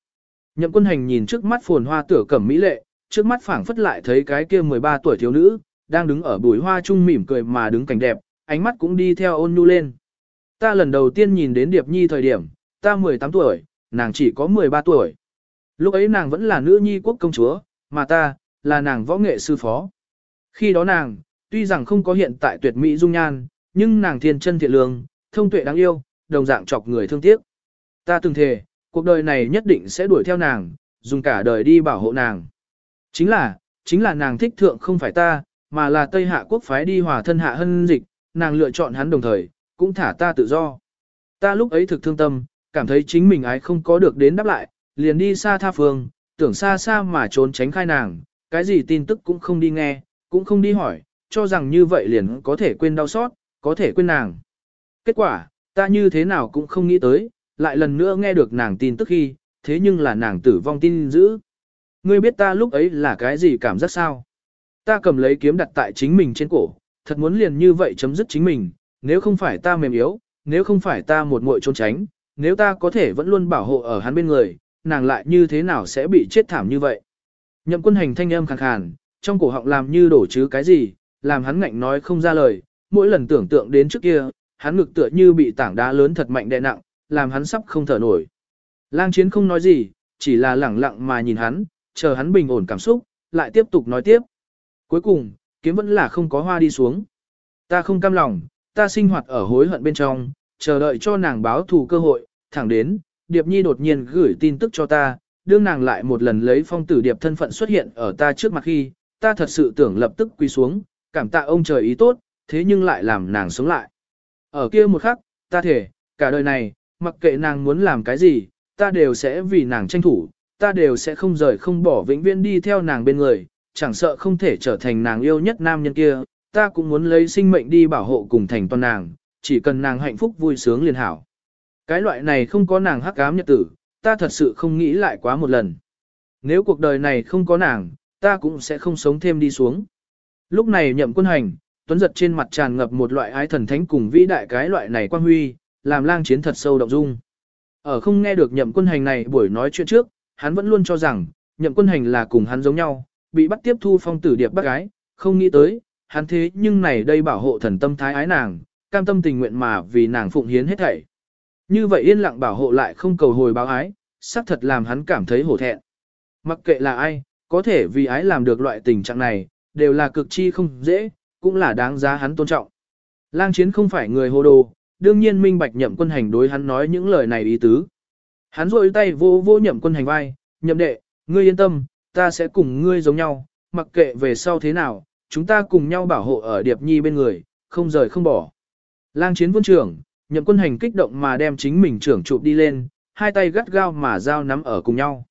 Nhậm quân hành nhìn trước mắt phồn hoa tửa cẩm mỹ lệ, trước mắt phảng phất lại thấy cái kia 13 tuổi thiếu nữ, đang đứng ở bùi hoa trung mỉm cười mà đứng cảnh đẹp, ánh mắt cũng đi theo ôn nhu lên. Ta lần đầu tiên nhìn đến Điệp Nhi thời điểm, ta 18 tuổi, nàng chỉ có 13 tuổi. Lúc ấy nàng vẫn là nữ nhi quốc công chúa, mà ta, là nàng võ nghệ sư phó. Khi đó nàng, tuy rằng không có hiện tại tuyệt mỹ dung nhan, nhưng nàng thiên chân thiện lương, thông tuệ đáng yêu, đồng dạng chọc người thương tiếc. Ta từng thề, cuộc đời này nhất định sẽ đuổi theo nàng, dùng cả đời đi bảo hộ nàng. Chính là, chính là nàng thích thượng không phải ta, mà là Tây Hạ quốc phái đi hòa thân hạ hân dịch, nàng lựa chọn hắn đồng thời, cũng thả ta tự do. Ta lúc ấy thực thương tâm, cảm thấy chính mình ái không có được đến đáp lại, liền đi xa tha phương, tưởng xa xa mà trốn tránh khai nàng, cái gì tin tức cũng không đi nghe, cũng không đi hỏi, cho rằng như vậy liền có thể quên đau xót, có thể quên nàng. Kết quả, ta như thế nào cũng không nghĩ tới, lại lần nữa nghe được nàng tin tức khi, thế nhưng là nàng tử vong tin dữ. Ngươi biết ta lúc ấy là cái gì cảm giác sao? Ta cầm lấy kiếm đặt tại chính mình trên cổ, thật muốn liền như vậy chấm dứt chính mình, nếu không phải ta mềm yếu, nếu không phải ta một muội trốn tránh, nếu ta có thể vẫn luôn bảo hộ ở hắn bên người, nàng lại như thế nào sẽ bị chết thảm như vậy. Nhậm quân hành thanh âm khàn khàn, trong cổ họng làm như đổ chứ cái gì, làm hắn ngạnh nói không ra lời, mỗi lần tưởng tượng đến trước kia, hắn ngực tựa như bị tảng đá lớn thật mạnh đè nặng, làm hắn sắp không thở nổi. Lang chiến không nói gì, chỉ là lẳng lặng mà nhìn hắn, chờ hắn bình ổn cảm xúc, lại tiếp tục nói tiếp. Cuối cùng, kiếm vẫn là không có hoa đi xuống. Ta không cam lòng, ta sinh hoạt ở hối hận bên trong, chờ đợi cho nàng báo thù cơ hội, thẳng đến, Điệp Nhi đột nhiên gửi tin tức cho ta, đương nàng lại một lần lấy phong tử Điệp thân phận xuất hiện ở ta trước mặt khi, ta thật sự tưởng lập tức quỳ xuống, cảm tạ ông trời ý tốt, thế nhưng lại làm nàng sống lại. Ở kia một khắc, ta thể, cả đời này, mặc kệ nàng muốn làm cái gì, ta đều sẽ vì nàng tranh thủ, ta đều sẽ không rời không bỏ vĩnh viễn đi theo nàng bên người, chẳng sợ không thể trở thành nàng yêu nhất nam nhân kia, ta cũng muốn lấy sinh mệnh đi bảo hộ cùng thành toàn nàng, chỉ cần nàng hạnh phúc vui sướng liền hảo. Cái loại này không có nàng hắc ám nhật tử, ta thật sự không nghĩ lại quá một lần. Nếu cuộc đời này không có nàng, ta cũng sẽ không sống thêm đi xuống. Lúc này nhậm quân hành, tuấn giật trên mặt tràn ngập một loại ái thần thánh cùng vĩ đại cái loại này quan huy, làm lang chiến thật sâu động dung. Ở không nghe được nhậm quân hành này buổi nói chuyện trước, hắn vẫn luôn cho rằng, nhậm quân hành là cùng hắn giống nhau, bị bắt tiếp thu phong tử điệp bác gái, không nghĩ tới, hắn thế nhưng này đây bảo hộ thần tâm thái ái nàng, cam tâm tình nguyện mà vì nàng phụng hiến hết thảy. Như vậy yên lặng bảo hộ lại không cầu hồi báo ái, xác thật làm hắn cảm thấy hổ thẹn. Mặc kệ là ai, có thể vì ái làm được loại tình trạng này, đều là cực chi không dễ, cũng là đáng giá hắn tôn trọng. Lang chiến không phải người hồ đồ, đương nhiên minh bạch nhậm quân hành đối hắn nói những lời này ý tứ. Hắn rôi tay vô vô nhậm quân hành vai, nhậm đệ, ngươi yên tâm, ta sẽ cùng ngươi giống nhau, mặc kệ về sau thế nào, chúng ta cùng nhau bảo hộ ở Điệp Nhi bên người, không rời không bỏ. Lang chiến vương trưởng, nhậm quân hành kích động mà đem chính mình trưởng chụp đi lên, hai tay gắt gao mà giao nắm ở cùng nhau.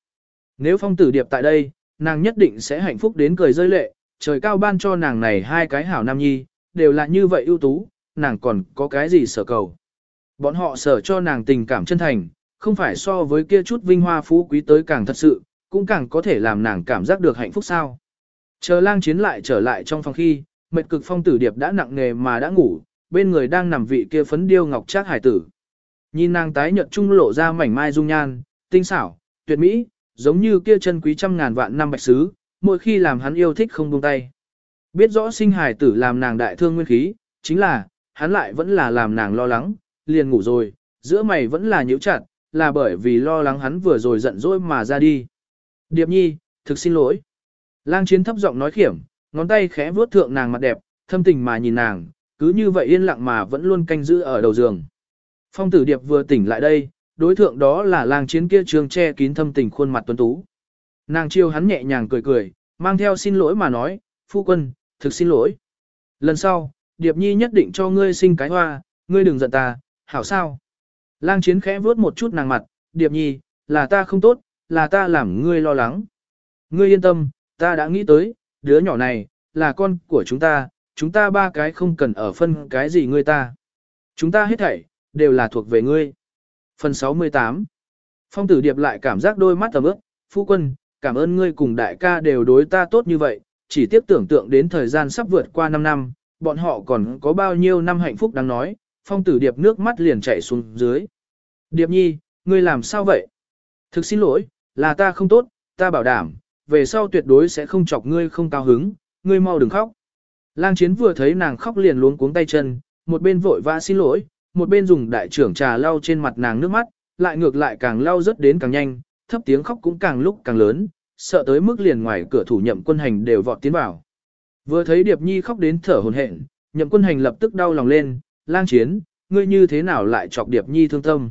Nếu phong tử Điệp tại đây, nàng nhất định sẽ hạnh phúc đến cười rơi lệ, trời cao ban cho nàng này hai cái hảo nam nhi, đều là như vậy ưu tú, nàng còn có cái gì sở cầu. Bọn họ sở cho nàng tình cảm chân thành, không phải so với kia chút vinh hoa phú quý tới càng thật sự, cũng càng có thể làm nàng cảm giác được hạnh phúc sao. Chờ lang chiến lại trở lại trong phòng khi, mệt cực phong tử điệp đã nặng nghề mà đã ngủ, bên người đang nằm vị kia phấn điêu ngọc trác hải tử. Nhìn nàng tái nhợt trung lộ ra mảnh mai dung nhan, tinh xảo, tuyệt mỹ, giống như kia chân quý trăm ngàn vạn năm bạch sứ, mỗi khi làm hắn yêu thích không buông tay. Biết rõ sinh hải tử làm nàng đại thương nguyên khí, chính là, hắn lại vẫn là làm nàng lo lắng, liền ngủ rồi, giữa mày vẫn là nhíu chặt, là bởi vì lo lắng hắn vừa rồi giận dỗi mà ra đi. Điệp nhi, thực xin lỗi. Lang chiến thấp giọng nói khiểm, ngón tay khẽ vuốt thượng nàng mặt đẹp, thâm tình mà nhìn nàng, cứ như vậy yên lặng mà vẫn luôn canh giữ ở đầu giường. Phong tử điệp vừa tỉnh lại đây, đối thượng đó là lang chiến kia trường che kín thâm tình khuôn mặt tuấn tú. Nàng chiêu hắn nhẹ nhàng cười cười, mang theo xin lỗi mà nói, phu quân, thực xin lỗi. Lần sau, điệp nhi nhất định cho ngươi sinh cái hoa, ngươi đừng giận ta, hảo sao. Lang chiến khẽ vuốt một chút nàng mặt, điệp nhi, là ta không tốt, là ta làm ngươi lo lắng. Ngươi yên tâm, ta đã nghĩ tới, đứa nhỏ này, là con của chúng ta, chúng ta ba cái không cần ở phân cái gì ngươi ta. Chúng ta hết thảy, đều là thuộc về ngươi. Phần 68 Phong tử điệp lại cảm giác đôi mắt tầm ước phu quân, cảm ơn ngươi cùng đại ca đều đối ta tốt như vậy, chỉ tiếp tưởng tượng đến thời gian sắp vượt qua 5 năm, bọn họ còn có bao nhiêu năm hạnh phúc đáng nói, phong tử điệp nước mắt liền chảy xuống dưới. Điệp nhi, ngươi làm sao vậy? Thực xin lỗi, là ta không tốt, ta bảo đảm, về sau tuyệt đối sẽ không chọc ngươi không cao hứng, ngươi mau đừng khóc. Lang chiến vừa thấy nàng khóc liền luống cuống tay chân, một bên vội vã xin lỗi, một bên dùng đại trưởng trà lau trên mặt nàng nước mắt, lại ngược lại càng lau rất đến càng nhanh, thấp tiếng khóc cũng càng lúc càng lớn, sợ tới mức liền ngoài cửa thủ nhậm quân hành đều vọt tiến vào. Vừa thấy Điệp Nhi khóc đến thở hổn hển, nhậm quân hành lập tức đau lòng lên, lang chiến, ngươi như thế nào lại chọc Điệp Nhi thương tâm.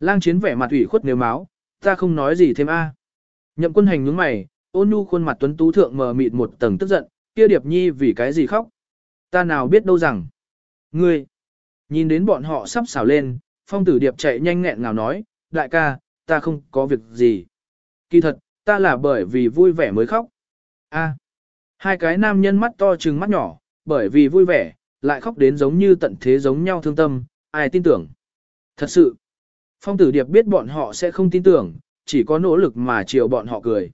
Lang chiến vẻ mặt ủy khuất nếu máu, ta không nói gì thêm a. Nhậm quân hành nhướng mày, ôn nhu khuôn mặt tuấn tú thượng mờ mịt một tầng tức giận, kia Điệp Nhi vì cái gì khóc. Ta nào biết đâu rằng. Ngươi, nhìn đến bọn họ sắp xảo lên, phong tử Điệp chạy nhanh nghẹn ngào nói, đại ca, ta không có việc gì. Kỳ thật, ta là bởi vì vui vẻ mới khóc. A. Hai cái nam nhân mắt to trừng mắt nhỏ, bởi vì vui vẻ, lại khóc đến giống như tận thế giống nhau thương tâm, ai tin tưởng. Thật sự, phong tử điệp biết bọn họ sẽ không tin tưởng, chỉ có nỗ lực mà chiều bọn họ cười.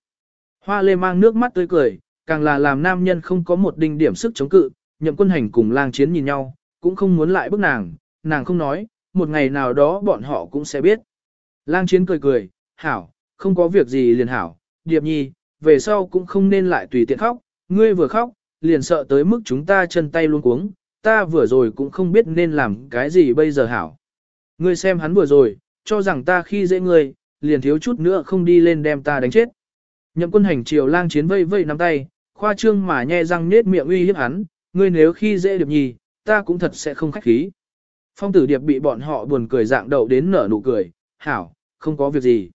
Hoa lê mang nước mắt tươi cười, càng là làm nam nhân không có một đinh điểm sức chống cự, nhậm quân hành cùng lang chiến nhìn nhau, cũng không muốn lại bức nàng, nàng không nói, một ngày nào đó bọn họ cũng sẽ biết. Lang chiến cười cười, hảo, không có việc gì liền hảo, điệp nhi, về sau cũng không nên lại tùy tiện khóc, ngươi vừa khóc, liền sợ tới mức chúng ta chân tay luôn cuống, ta vừa rồi cũng không biết nên làm cái gì bây giờ hảo. Ngươi xem hắn vừa rồi, cho rằng ta khi dễ ngươi, liền thiếu chút nữa không đi lên đem ta đánh chết. Nhậm quân hành chiều lang chiến vây vây nắm tay, khoa trương mà nhe răng nết miệng uy hiếp hắn, ngươi nếu khi dễ điệp nhi, ta cũng thật sẽ không khách khí. Phong tử điệp bị bọn họ buồn cười dạng đầu đến nở nụ cười, hảo, không có việc gì.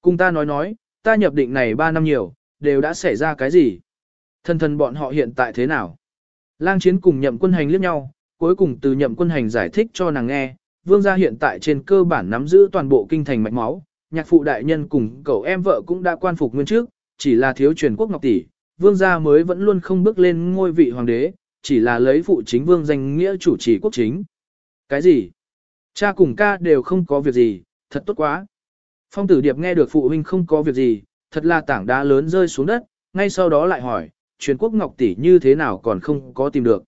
Cùng ta nói nói, ta nhập định này 3 năm nhiều, đều đã xảy ra cái gì? Thân thân bọn họ hiện tại thế nào? Lang chiến cùng nhậm quân hành liếc nhau, cuối cùng từ nhậm quân hành giải thích cho nàng nghe, vương gia hiện tại trên cơ bản nắm giữ toàn bộ kinh thành mạch máu, nhạc phụ đại nhân cùng cậu em vợ cũng đã quan phục nguyên trước, chỉ là thiếu truyền quốc ngọc tỷ, vương gia mới vẫn luôn không bước lên ngôi vị hoàng đế, chỉ là lấy phụ chính vương danh nghĩa chủ trì quốc chính. Cái gì? Cha cùng ca đều không có việc gì, thật tốt quá. Phong tử điệp nghe được phụ huynh không có việc gì, thật là tảng đá lớn rơi xuống đất, ngay sau đó lại hỏi, truyền quốc ngọc tỷ như thế nào còn không có tìm được.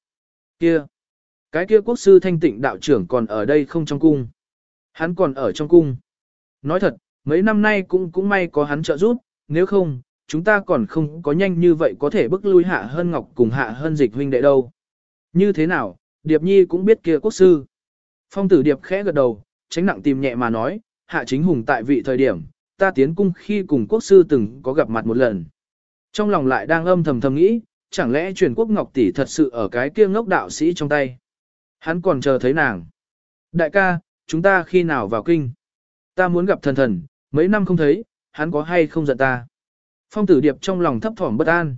Kia! Cái kia quốc sư thanh tịnh đạo trưởng còn ở đây không trong cung. Hắn còn ở trong cung. Nói thật, mấy năm nay cũng cũng may có hắn trợ giúp, nếu không, chúng ta còn không có nhanh như vậy có thể bức lui hạ hơn ngọc cùng hạ hơn dịch huynh đệ đâu. Như thế nào, Điệp Nhi cũng biết kia quốc sư. Phong tử Điệp khẽ gật đầu, tránh nặng tìm nhẹ mà nói, hạ chính hùng tại vị thời điểm, ta tiến cung khi cùng quốc sư từng có gặp mặt một lần. Trong lòng lại đang âm thầm thầm nghĩ, chẳng lẽ truyền quốc ngọc tỷ thật sự ở cái kia ngốc đạo sĩ trong tay. Hắn còn chờ thấy nàng. Đại ca, chúng ta khi nào vào kinh? Ta muốn gặp thần thần, mấy năm không thấy, hắn có hay không giận ta? Phong tử điệp trong lòng thấp thỏm bất an.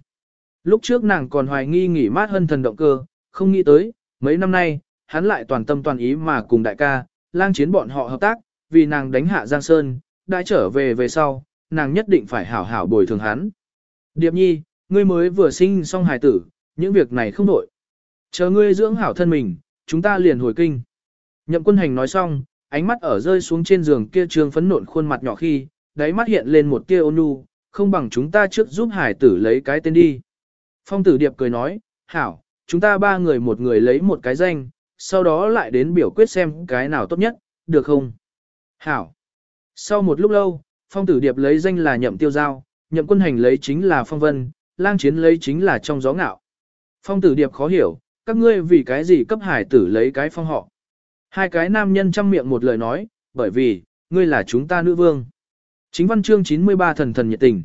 Lúc trước nàng còn hoài nghi nghỉ mát hơn thần động cơ, không nghĩ tới, mấy năm nay, hắn lại toàn tâm toàn ý mà cùng đại ca, lang chiến bọn họ hợp tác, vì nàng đánh hạ Giang Sơn, đã trở về về sau, nàng nhất định phải hảo hảo bồi thường hắn. Điệp nhi, ngươi mới vừa sinh xong hài tử, những việc này không đổi. Chờ ngươi dưỡng hảo thân mình, chúng ta liền hồi kinh. Nhậm quân hành nói xong, ánh mắt ở rơi xuống trên giường kia trương phấn nộn khuôn mặt nhỏ khi, đáy mắt hiện lên một tia ôn nhu, không bằng chúng ta trước giúp hải tử lấy cái tên đi. Phong tử điệp cười nói, hảo, chúng ta ba người một người lấy một cái danh, sau đó lại đến biểu quyết xem cái nào tốt nhất, được không? Hảo. Sau một lúc lâu, phong tử điệp lấy danh là nhậm tiêu giao, nhậm quân hành lấy chính là phong vân, lang chiến lấy chính là trong gió ngạo. Phong tử điệp khó hiểu, các ngươi vì cái gì cấp hải tử lấy cái phong họ. Hai cái nam nhân chăm miệng một lời nói, bởi vì, ngươi là chúng ta nữ vương. Chính văn chương 93 thần thần nhiệt tình.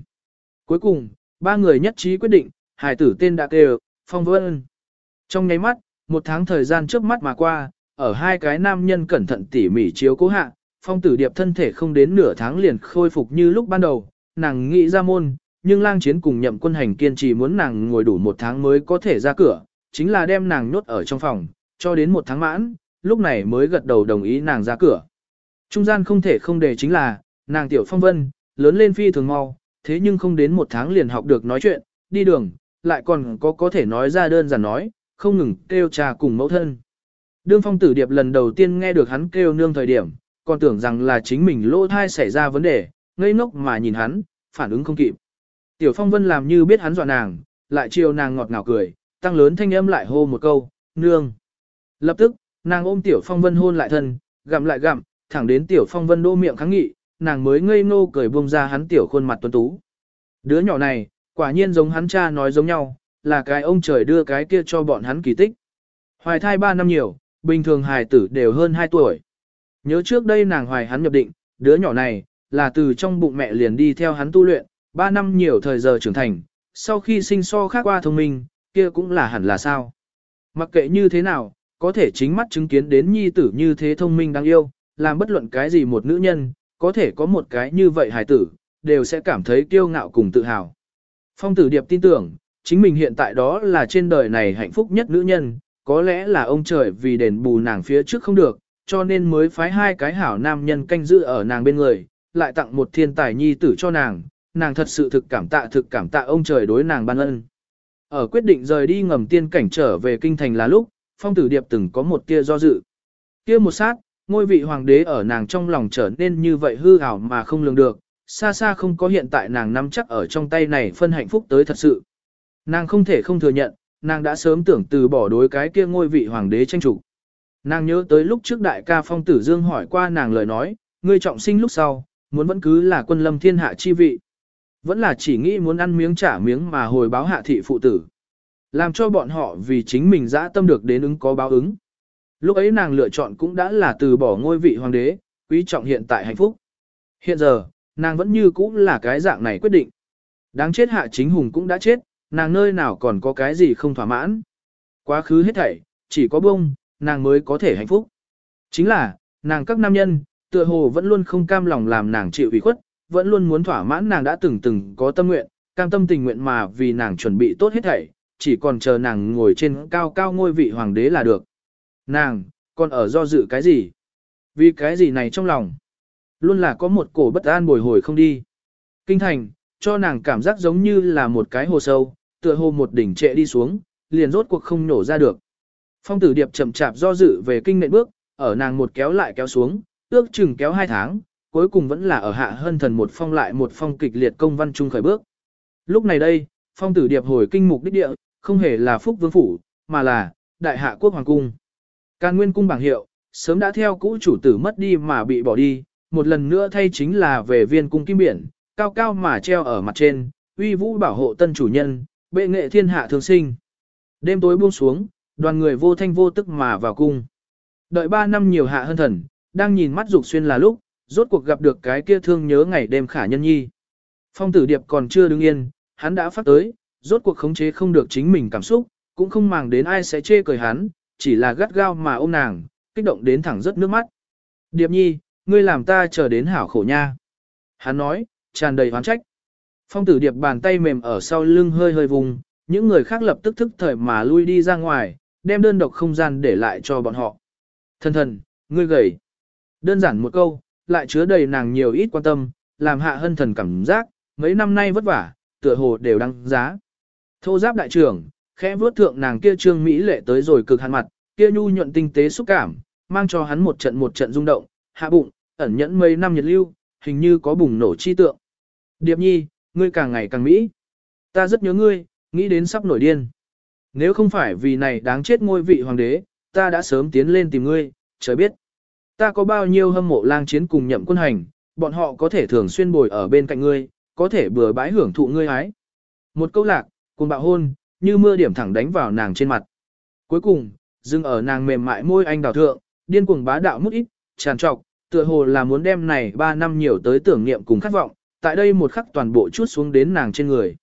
Cuối cùng, ba người nhất trí quyết định, hải tử tên đã kêu, phong vân. Trong nháy mắt, một tháng thời gian trước mắt mà qua, ở hai cái nam nhân cẩn thận tỉ mỉ chiếu cố hạ, phong tử điệp thân thể không đến nửa tháng liền khôi phục như lúc ban đầu, nàng nghĩ ra môn, nhưng lang chiến cùng nhậm quân hành kiên trì muốn nàng ngồi đủ một tháng mới có thể ra cửa, chính là đem nàng nhốt ở trong phòng, cho đến một tháng mãn, lúc này mới gật đầu đồng ý nàng ra cửa. Trung gian không thể không để chính là, nàng tiểu phong vân, lớn lên phi thường mau, thế nhưng không đến một tháng liền học được nói chuyện, đi đường, lại còn có có thể nói ra đơn giản nói, không ngừng kêu cha cùng mẫu thân. Đương phong tử điệp lần đầu tiên nghe được hắn kêu nương thời điểm, còn tưởng rằng là chính mình lỗ thai xảy ra vấn đề, ngây ngốc mà nhìn hắn, phản ứng không kịp. Tiểu Phong Vân làm như biết hắn dọa nàng, lại chiều nàng ngọt ngào cười, tăng lớn thanh âm lại hô một câu, nương. Lập tức, nàng ôm tiểu phong vân hôn lại thân, gặm lại gặm, thẳng đến tiểu phong vân đô miệng kháng nghị, nàng mới ngây ngô cười buông ra hắn tiểu khuôn mặt tuấn tú. Đứa nhỏ này, quả nhiên giống hắn cha nói giống nhau, là cái ông trời đưa cái kia cho bọn hắn kỳ tích. Hoài thai 3 năm nhiều, bình thường hài tử đều hơn 2 tuổi. Nhớ trước đây nàng hoài hắn nhập định, đứa nhỏ này, là từ trong bụng mẹ liền đi theo hắn tu luyện, 3 năm nhiều thời giờ trưởng thành, sau khi sinh so khác qua thông minh, kia cũng là hẳn là sao. Mặc kệ như thế nào, có thể chính mắt chứng kiến đến nhi tử như thế thông minh đáng yêu, làm bất luận cái gì một nữ nhân, có thể có một cái như vậy hài tử, đều sẽ cảm thấy kiêu ngạo cùng tự hào. Phong tử điệp tin tưởng, chính mình hiện tại đó là trên đời này hạnh phúc nhất nữ nhân, có lẽ là ông trời vì đền bù nàng phía trước không được, cho nên mới phái hai cái hảo nam nhân canh giữ ở nàng bên người, lại tặng một thiên tài nhi tử cho nàng, nàng thật sự thực cảm tạ thực cảm tạ ông trời đối nàng ban ân. Ở quyết định rời đi ngầm tiên cảnh trở về kinh thành là lúc, phong tử điệp từng có một tia do dự. Kia một sát, ngôi vị hoàng đế ở nàng trong lòng trở nên như vậy hư ảo mà không lường được, xa xa không có hiện tại nàng nắm chắc ở trong tay này phân hạnh phúc tới thật sự. Nàng không thể không thừa nhận, nàng đã sớm tưởng từ bỏ đối cái kia ngôi vị hoàng đế tranh chủ. Nàng nhớ tới lúc trước đại ca phong tử dương hỏi qua nàng lời nói, ngươi trọng sinh lúc sau, muốn vẫn cứ là quân lâm thiên hạ chi vị. Vẫn là chỉ nghĩ muốn ăn miếng trả miếng mà hồi báo hạ thị phụ tử. Làm cho bọn họ vì chính mình dã tâm được đến ứng có báo ứng. Lúc ấy nàng lựa chọn cũng đã là từ bỏ ngôi vị hoàng đế, quý trọng hiện tại hạnh phúc. Hiện giờ, nàng vẫn như cũ là cái dạng này quyết định. Đáng chết hạ chính hùng cũng đã chết, nàng nơi nào còn có cái gì không thỏa mãn. Quá khứ hết thảy, chỉ có bông, nàng mới có thể hạnh phúc. Chính là, nàng các nam nhân, tựa hồ vẫn luôn không cam lòng làm nàng chịu ủy khuất, vẫn luôn muốn thỏa mãn nàng đã từng từng có tâm nguyện, cam tâm tình nguyện mà vì nàng chuẩn bị tốt hết thảy, chỉ còn chờ nàng ngồi trên cao cao ngôi vị hoàng đế là được. Nàng, còn ở do dự cái gì? Vì cái gì này trong lòng? Luôn là có một cổ bất an bồi hồi không đi. Kinh thành, cho nàng cảm giác giống như là một cái hồ sâu, tựa hồ một đỉnh trệ đi xuống, liền rốt cuộc không nổ ra được. Phong tử điệp chậm chạp do dự về kinh nện bước, ở nàng một kéo lại kéo xuống, ước chừng kéo hai tháng, cuối cùng vẫn là ở hạ hơn thần một phong lại một phong kịch liệt công văn trung khởi bước. Lúc này đây, phong tử điệp hồi kinh mục đích địa, không hề là phúc vương phủ, mà là đại hạ quốc hoàng cung. Càn nguyên cung bảng hiệu, sớm đã theo cũ chủ tử mất đi mà bị bỏ đi, một lần nữa thay chính là về viên cung kim biển, cao cao mà treo ở mặt trên, uy vũ bảo hộ tân chủ nhân, bệ nghệ thiên hạ thường sinh. Đêm tối buông xuống, đoàn người vô thanh vô tức mà vào cung. Đợi ba năm nhiều hạ hơn thần, đang nhìn mắt dục xuyên là lúc, rốt cuộc gặp được cái kia thương nhớ ngày đêm khả nhân nhi. Phong tử điệp còn chưa đứng yên, hắn đã phát tới, rốt cuộc khống chế không được chính mình cảm xúc, cũng không màng đến ai sẽ chê cười hắn, chỉ là gắt gao mà ôm nàng, kích động đến thẳng rớt nước mắt. Điệp nhi, ngươi làm ta chờ đến hảo khổ nha. Hắn nói, tràn đầy oán trách. Phong tử điệp bàn tay mềm ở sau lưng hơi hơi vùng, những người khác lập tức thức thời mà lui đi ra ngoài, đem đơn độc không gian để lại cho bọn họ. Thần thần, ngươi gầy. Đơn giản một câu, lại chứa đầy nàng nhiều ít quan tâm, làm hạ hân thần cảm giác, mấy năm nay vất vả, tựa hồ đều đăng giá. Thô giáp đại trưởng, khẽ vuốt thượng nàng kia trương Mỹ lệ tới rồi cực hạn mặt, kia nhu nhuận tinh tế xúc cảm, mang cho hắn một trận một trận rung động, hạ bụng, ẩn nhẫn mấy năm nhiệt lưu, hình như có bùng nổ chi tượng. Điệp nhi, ngươi càng ngày càng Mỹ. Ta rất nhớ ngươi, nghĩ đến sắp nổi điên. Nếu không phải vì này đáng chết ngôi vị hoàng đế, ta đã sớm tiến lên tìm ngươi, trời biết. Ta có bao nhiêu hâm mộ lang chiến cùng nhậm quân hành, bọn họ có thể thường xuyên bồi ở bên cạnh ngươi, có thể bừa bãi hưởng thụ ngươi ái. Một câu lạc, cùng bạo hôn, như mưa điểm thẳng đánh vào nàng trên mặt. Cuối cùng, dừng ở nàng mềm mại môi anh đào thượng, điên cuồng bá đạo mút ít, tràn trọc, tựa hồ là muốn đem này 3 năm nhiều tới tưởng niệm cùng khát vọng, tại đây một khắc toàn bộ chút xuống đến nàng trên người.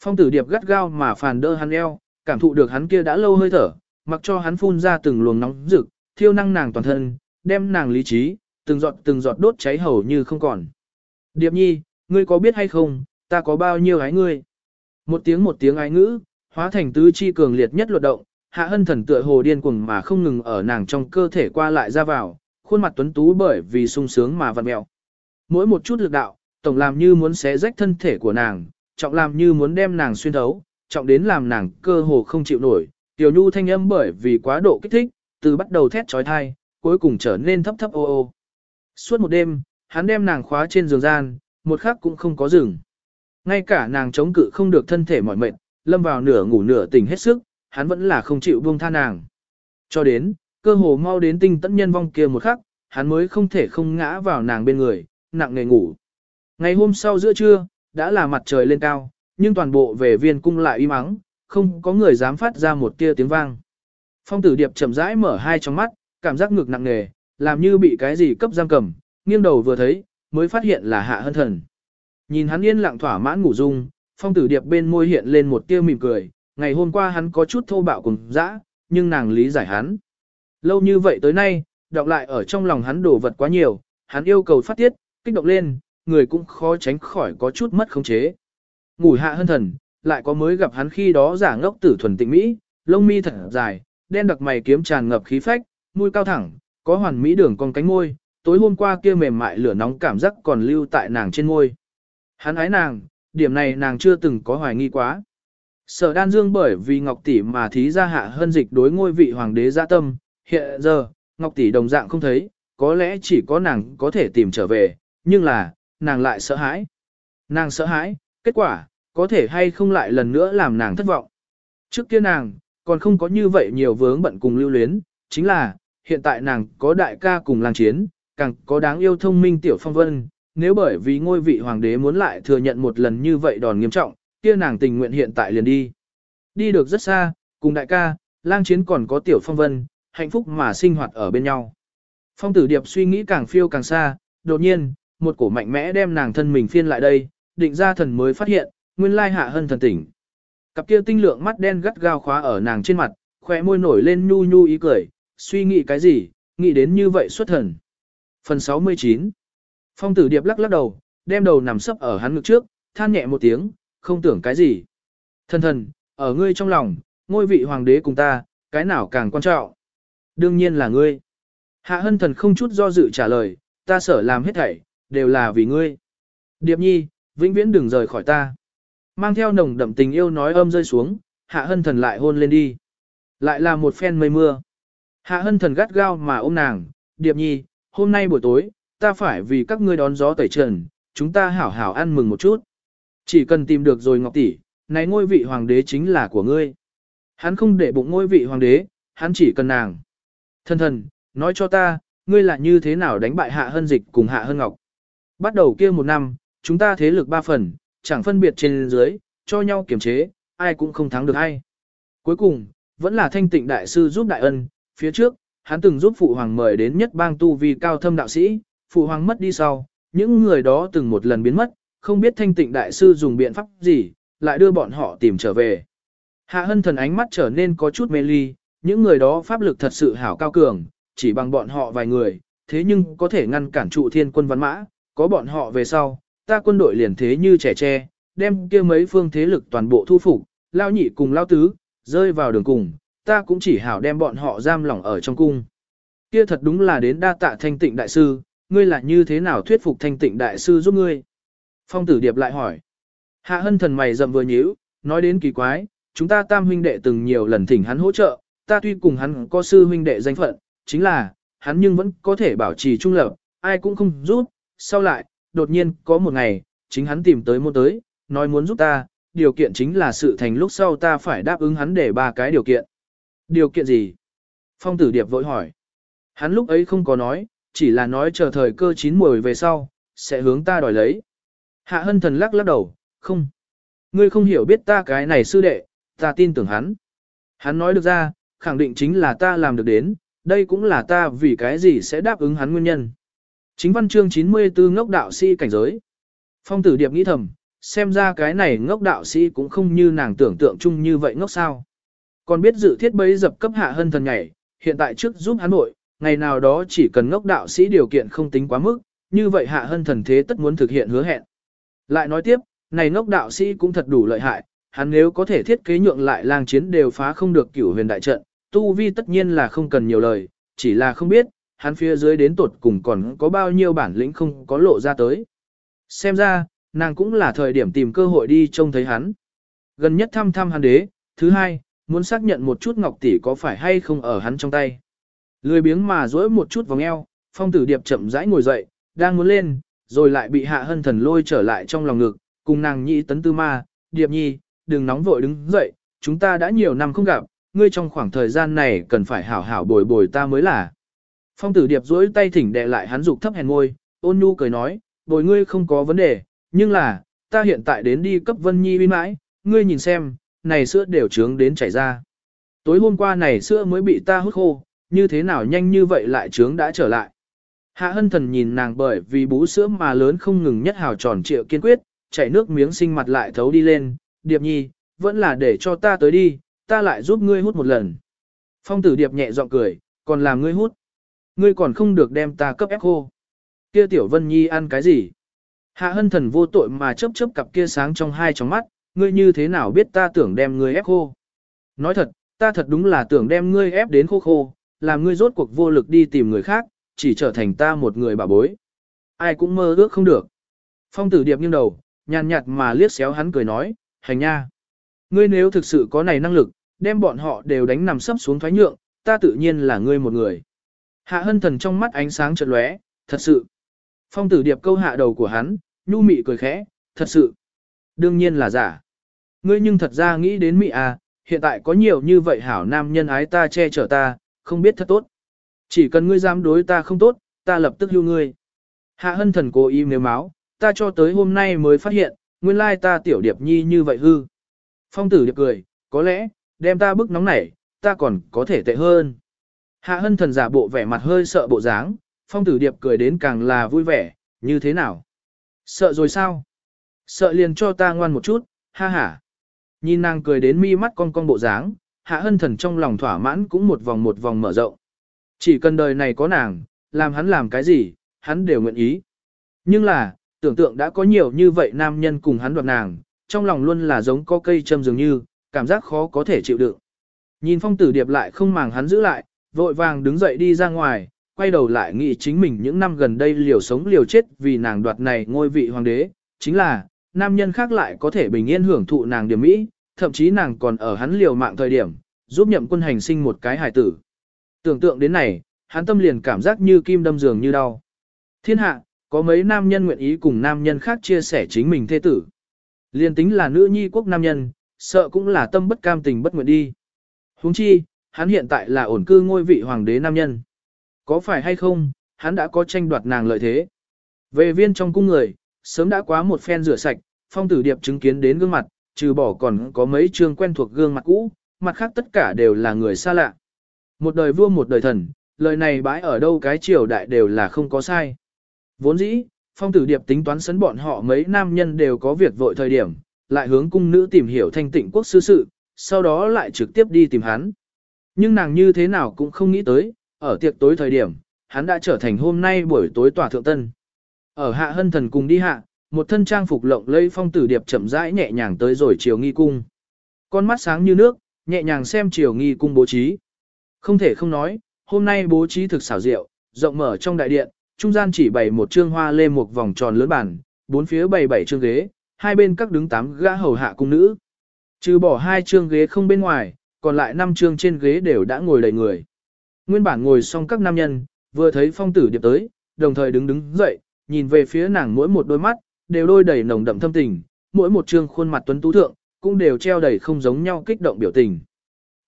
Phong tử điệp gắt gao mà phàn đơ hắn eo, cảm thụ được hắn kia đã lâu hơi thở, mặc cho hắn phun ra từng luồng nóng rực, thiêu năng nàng toàn thân, đem nàng lý trí, từng giọt từng giọt đốt cháy hầu như không còn. Điệp nhi, ngươi có biết hay không, ta có bao nhiêu ái ngươi? Một tiếng một tiếng ái ngữ, hóa thành tứ chi cường liệt nhất luật động, hạ hân thần tựa hồ điên cuồng mà không ngừng ở nàng trong cơ thể qua lại ra vào, khuôn mặt tuấn tú bởi vì sung sướng mà vặn mẹo. Mỗi một chút lực đạo, tổng làm như muốn xé rách thân thể của nàng, trọng làm như muốn đem nàng xuyên thấu, trọng đến làm nàng cơ hồ không chịu nổi. Tiểu Nhu thanh âm bởi vì quá độ kích thích, từ bắt đầu thét trói thai, cuối cùng trở nên thấp thấp ô ô. Suốt một đêm, hắn đem nàng khóa trên giường gian, một khắc cũng không có dừng. Ngay cả nàng chống cự không được thân thể mỏi mệt, lâm vào nửa ngủ nửa tỉnh hết sức, hắn vẫn là không chịu buông tha nàng. Cho đến, cơ hồ mau đến tinh tẫn nhân vong kia một khắc, hắn mới không thể không ngã vào nàng bên người, nặng nề ngủ. Ngày hôm sau giữa trưa, đã là mặt trời lên cao, nhưng toàn bộ về viên cung lại im ắng, không có người dám phát ra một tia tiếng vang. Phong tử điệp chậm rãi mở hai trong mắt, cảm giác ngực nặng nề, làm như bị cái gì cấp giam cầm, nghiêng đầu vừa thấy, mới phát hiện là hạ hân thần. Nhìn hắn yên lặng thỏa mãn ngủ dung, phong tử điệp bên môi hiện lên một tia mỉm cười, ngày hôm qua hắn có chút thô bạo cùng dã, nhưng nàng lý giải hắn. Lâu như vậy tới nay, đọc lại ở trong lòng hắn đổ vật quá nhiều, hắn yêu cầu phát tiết, kích động lên, người cũng khó tránh khỏi có chút mất khống chế. Ngủ hạ hơn thần, lại có mới gặp hắn khi đó giả ngốc tử thuần tịnh mỹ, lông mi thật dài, đen đặc mày kiếm tràn ngập khí phách, mũi cao thẳng, có hoàn mỹ đường con cánh môi, tối hôm qua kia mềm mại lửa nóng cảm giác còn lưu tại nàng trên môi. Hắn ái nàng, điểm này nàng chưa từng có hoài nghi quá. Sở đan dương bởi vì Ngọc Tỷ mà thí ra hạ hân dịch đối ngôi vị hoàng đế gia tâm, hiện giờ, Ngọc Tỷ đồng dạng không thấy, có lẽ chỉ có nàng có thể tìm trở về, nhưng là, nàng lại sợ hãi. Nàng sợ hãi, kết quả, có thể hay không lại lần nữa làm nàng thất vọng. Trước kia nàng, còn không có như vậy nhiều vướng bận cùng lưu luyến, chính là, hiện tại nàng có đại ca cùng làng chiến, càng có đáng yêu thông minh tiểu phong vân, nếu bởi vì ngôi vị hoàng đế muốn lại thừa nhận một lần như vậy đòn nghiêm trọng, kia nàng tình nguyện hiện tại liền đi. Đi được rất xa, cùng đại ca, lang chiến còn có tiểu phong vân, hạnh phúc mà sinh hoạt ở bên nhau. Phong tử điệp suy nghĩ càng phiêu càng xa, đột nhiên, một cổ mạnh mẽ đem nàng thân mình phiên lại đây, định ra thần mới phát hiện, nguyên lai hạ hân thần tỉnh. Cặp kia tinh lượng mắt đen gắt gao khóa ở nàng trên mặt, khóe môi nổi lên nhu nhu ý cười, suy nghĩ cái gì, nghĩ đến như vậy xuất thần. Phần 69 Phong tử điệp lắc lắc đầu, đem đầu nằm sấp ở hắn ngực trước, than nhẹ một tiếng, không tưởng cái gì. Thần thần, ở ngươi trong lòng, ngôi vị hoàng đế cùng ta, cái nào càng quan trọng? Đương nhiên là ngươi. Hạ hân thần không chút do dự trả lời, ta sở làm hết thảy, đều là vì ngươi. Điệp nhi, vĩnh viễn đừng rời khỏi ta. Mang theo nồng đậm tình yêu nói âm rơi xuống, hạ hân thần lại hôn lên đi. Lại là một phen mây mưa. Hạ hân thần gắt gao mà ôm nàng, điệp nhi, hôm nay buổi tối, ta phải vì các ngươi đón gió tẩy trần, chúng ta hảo hảo ăn mừng một chút. Chỉ cần tìm được rồi ngọc tỷ, này ngôi vị hoàng đế chính là của ngươi. Hắn không để bụng ngôi vị hoàng đế, hắn chỉ cần nàng. Thần thần, nói cho ta, ngươi là như thế nào đánh bại hạ hân dịch cùng hạ hân ngọc. Bắt đầu kia một năm, chúng ta thế lực ba phần, chẳng phân biệt trên dưới, cho nhau kiểm chế, ai cũng không thắng được ai. Cuối cùng, vẫn là thanh tịnh đại sư giúp đại ân, phía trước, hắn từng giúp phụ hoàng mời đến nhất bang tu vi cao thâm đạo sĩ, phụ hoàng mất đi sau, những người đó từng một lần biến mất, không biết thanh tịnh đại sư dùng biện pháp gì, lại đưa bọn họ tìm trở về. Hạ hân thần ánh mắt trở nên có chút mê ly, những người đó pháp lực thật sự hảo cao cường, chỉ bằng bọn họ vài người, thế nhưng có thể ngăn cản trụ thiên quân văn mã, có bọn họ về sau, ta quân đội liền thế như trẻ tre, đem kia mấy phương thế lực toàn bộ thu phục, lao nhị cùng lao tứ, rơi vào đường cùng, ta cũng chỉ hảo đem bọn họ giam lỏng ở trong cung. Kia thật đúng là đến đa tạ thanh tịnh đại sư, ngươi là như thế nào thuyết phục thanh tịnh đại sư giúp ngươi? Phong tử điệp lại hỏi. Hạ hân thần mày rậm vừa nhíu, nói đến kỳ quái, chúng ta tam huynh đệ từng nhiều lần thỉnh hắn hỗ trợ, ta tuy cùng hắn có sư huynh đệ danh phận, chính là, hắn nhưng vẫn có thể bảo trì trung lập, ai cũng không giúp, sau lại, đột nhiên, có một ngày, chính hắn tìm tới môn tới, nói muốn giúp ta, điều kiện chính là sự thành lúc sau ta phải đáp ứng hắn để ba cái điều kiện. Điều kiện gì? Phong tử điệp vội hỏi. Hắn lúc ấy không có nói, chỉ là nói chờ thời cơ chín muồi về sau, sẽ hướng ta đòi lấy. Hạ hân thần lắc lắc đầu, không. Ngươi không hiểu biết ta cái này sư đệ, ta tin tưởng hắn. Hắn nói được ra, khẳng định chính là ta làm được đến, đây cũng là ta vì cái gì sẽ đáp ứng hắn nguyên nhân. Chính văn chương 94 ngốc đạo sĩ cảnh giới. Phong tử điệp nghĩ thầm, xem ra cái này ngốc đạo sĩ cũng không như nàng tưởng tượng chung như vậy ngốc sao. Còn biết dự thiết bấy dập cấp hạ hân thần nhảy, hiện tại trước giúp hắn nội, ngày nào đó chỉ cần ngốc đạo sĩ điều kiện không tính quá mức, như vậy hạ hân thần thế tất muốn thực hiện hứa hẹn. Lại nói tiếp, này ngốc đạo sĩ cũng thật đủ lợi hại, hắn nếu có thể thiết kế nhượng lại lang chiến đều phá không được cửu huyền đại trận, tu vi tất nhiên là không cần nhiều lời, chỉ là không biết, hắn phía dưới đến tột cùng còn có bao nhiêu bản lĩnh không có lộ ra tới. Xem ra, nàng cũng là thời điểm tìm cơ hội đi trông thấy hắn. Gần nhất thăm thăm hắn đế, thứ hai, muốn xác nhận một chút ngọc tỷ có phải hay không ở hắn trong tay. Lười biếng mà duỗi một chút vòng eo, phong tử điệp chậm rãi ngồi dậy, đang muốn lên, rồi lại bị hạ hân thần lôi trở lại trong lòng ngực, cùng nàng nhị tấn tư ma, điệp nhi, đừng nóng vội đứng dậy, chúng ta đã nhiều năm không gặp, ngươi trong khoảng thời gian này cần phải hảo hảo bồi bồi ta mới là. Phong tử điệp duỗi tay thỉnh đè lại hắn dục thấp hèn môi, ôn nhu cười nói, bồi ngươi không có vấn đề, nhưng là, ta hiện tại đến đi cấp Vân Nhi bin mãi, ngươi nhìn xem, này sữa đều trướng đến chảy ra. Tối hôm qua này sữa mới bị ta hút khô, như thế nào nhanh như vậy lại trướng đã trở lại. Hạ hân thần nhìn nàng bởi vì bú sữa mà lớn không ngừng nhất hào tròn triệu kiên quyết, chảy nước miếng sinh mặt lại thấu đi lên, điệp nhi, vẫn là để cho ta tới đi, ta lại giúp ngươi hút một lần. Phong tử điệp nhẹ giọng cười, còn làm ngươi hút. Ngươi còn không được đem ta cấp ép khô. Kia tiểu vân nhi ăn cái gì? Hạ hân thần vô tội mà chớp chớp cặp kia sáng trong hai tròng mắt, ngươi như thế nào biết ta tưởng đem ngươi ép khô? Nói thật, ta thật đúng là tưởng đem ngươi ép đến khô khô, làm ngươi rốt cuộc vô lực đi tìm người khác, chỉ trở thành ta một người bà bối. Ai cũng mơ ước không được. Phong tử điệp nghiêng đầu, nhàn nhạt mà liếc xéo hắn cười nói, hành nha. Ngươi nếu thực sự có này năng lực, đem bọn họ đều đánh nằm sấp xuống thoái nhượng, ta tự nhiên là ngươi một người. Hạ hân thần trong mắt ánh sáng chợt lóe, thật sự. Phong tử điệp câu hạ đầu của hắn, nhu mị cười khẽ, thật sự. Đương nhiên là giả. Ngươi nhưng thật ra nghĩ đến mị à, hiện tại có nhiều như vậy hảo nam nhân ái ta che chở ta, không biết thật tốt. Chỉ cần ngươi dám đối ta không tốt, ta lập tức hưu ngươi. Hạ hân thần cố ý nếu máu, ta cho tới hôm nay mới phát hiện, nguyên lai ta tiểu điệp nhi như vậy hư. Phong tử điệp cười, có lẽ, đem ta bức nóng nảy, ta còn có thể tệ hơn. Hạ hân thần giả bộ vẻ mặt hơi sợ bộ dáng, phong tử điệp cười đến càng là vui vẻ, như thế nào? Sợ rồi sao? Sợ liền cho ta ngoan một chút, ha ha. Nhìn nàng cười đến mi mắt con con bộ dáng, hạ hân thần trong lòng thỏa mãn cũng một vòng một vòng mở rộng. Chỉ cần đời này có nàng, làm hắn làm cái gì, hắn đều nguyện ý. Nhưng là, tưởng tượng đã có nhiều như vậy nam nhân cùng hắn đoạt nàng, trong lòng luôn là giống có cây châm dường như, cảm giác khó có thể chịu đựng. Nhìn phong tử điệp lại không màng hắn giữ lại, vội vàng đứng dậy đi ra ngoài, quay đầu lại nghĩ chính mình những năm gần đây liều sống liều chết vì nàng đoạt này ngôi vị hoàng đế, chính là, nam nhân khác lại có thể bình yên hưởng thụ nàng điểm mỹ, thậm chí nàng còn ở hắn liều mạng thời điểm, giúp nhậm quân hành sinh một cái hài tử. Tưởng tượng đến này, hắn tâm liền cảm giác như kim đâm giường như đau. Thiên hạ, có mấy nam nhân nguyện ý cùng nam nhân khác chia sẻ chính mình thê tử. Liên tính là nữ nhi quốc nam nhân, sợ cũng là tâm bất cam tình bất nguyện đi. huống chi, hắn hiện tại là ổn cư ngôi vị hoàng đế nam nhân. Có phải hay không, hắn đã có tranh đoạt nàng lợi thế. Về viên trong cung người, sớm đã quá một phen rửa sạch, phong tử điệp chứng kiến đến gương mặt, trừ bỏ còn có mấy chương quen thuộc gương mặt cũ, mặt khác tất cả đều là người xa lạ. Một đời vua một đời thần, lời này bãi ở đâu cái triều đại đều là không có sai. Vốn dĩ, phong tử điệp tính toán sấn bọn họ mấy nam nhân đều có việc vội thời điểm, lại hướng cung nữ tìm hiểu thanh tịnh quốc sư sự, sau đó lại trực tiếp đi tìm hắn. Nhưng nàng như thế nào cũng không nghĩ tới, ở tiệc tối thời điểm, hắn đã trở thành hôm nay buổi tối tòa thượng tân. Ở hạ hân thần cùng đi hạ, một thân trang phục lộng lẫy phong tử điệp chậm rãi nhẹ nhàng tới rồi chiều nghi cung. Con mắt sáng như nước, nhẹ nhàng xem chiều nghi cung bố trí. Không thể không nói, hôm nay bố trí thực xảo diệu, rộng mở trong đại điện, trung gian chỉ bày một trương hoa lê một vòng tròn lớn bản, bốn phía bày bảy trương ghế, hai bên các đứng tám gã hầu hạ cung nữ. Trừ bỏ hai trương ghế không bên ngoài, còn lại năm trương trên ghế đều đã ngồi đầy người. Nguyên bản ngồi xong các nam nhân, vừa thấy phong tử điệp tới, đồng thời đứng đứng dậy, nhìn về phía nàng mỗi một đôi mắt, đều đôi đầy nồng đậm thâm tình, mỗi một trương khuôn mặt tuấn tú thượng, cũng đều treo đầy không giống nhau kích động biểu tình.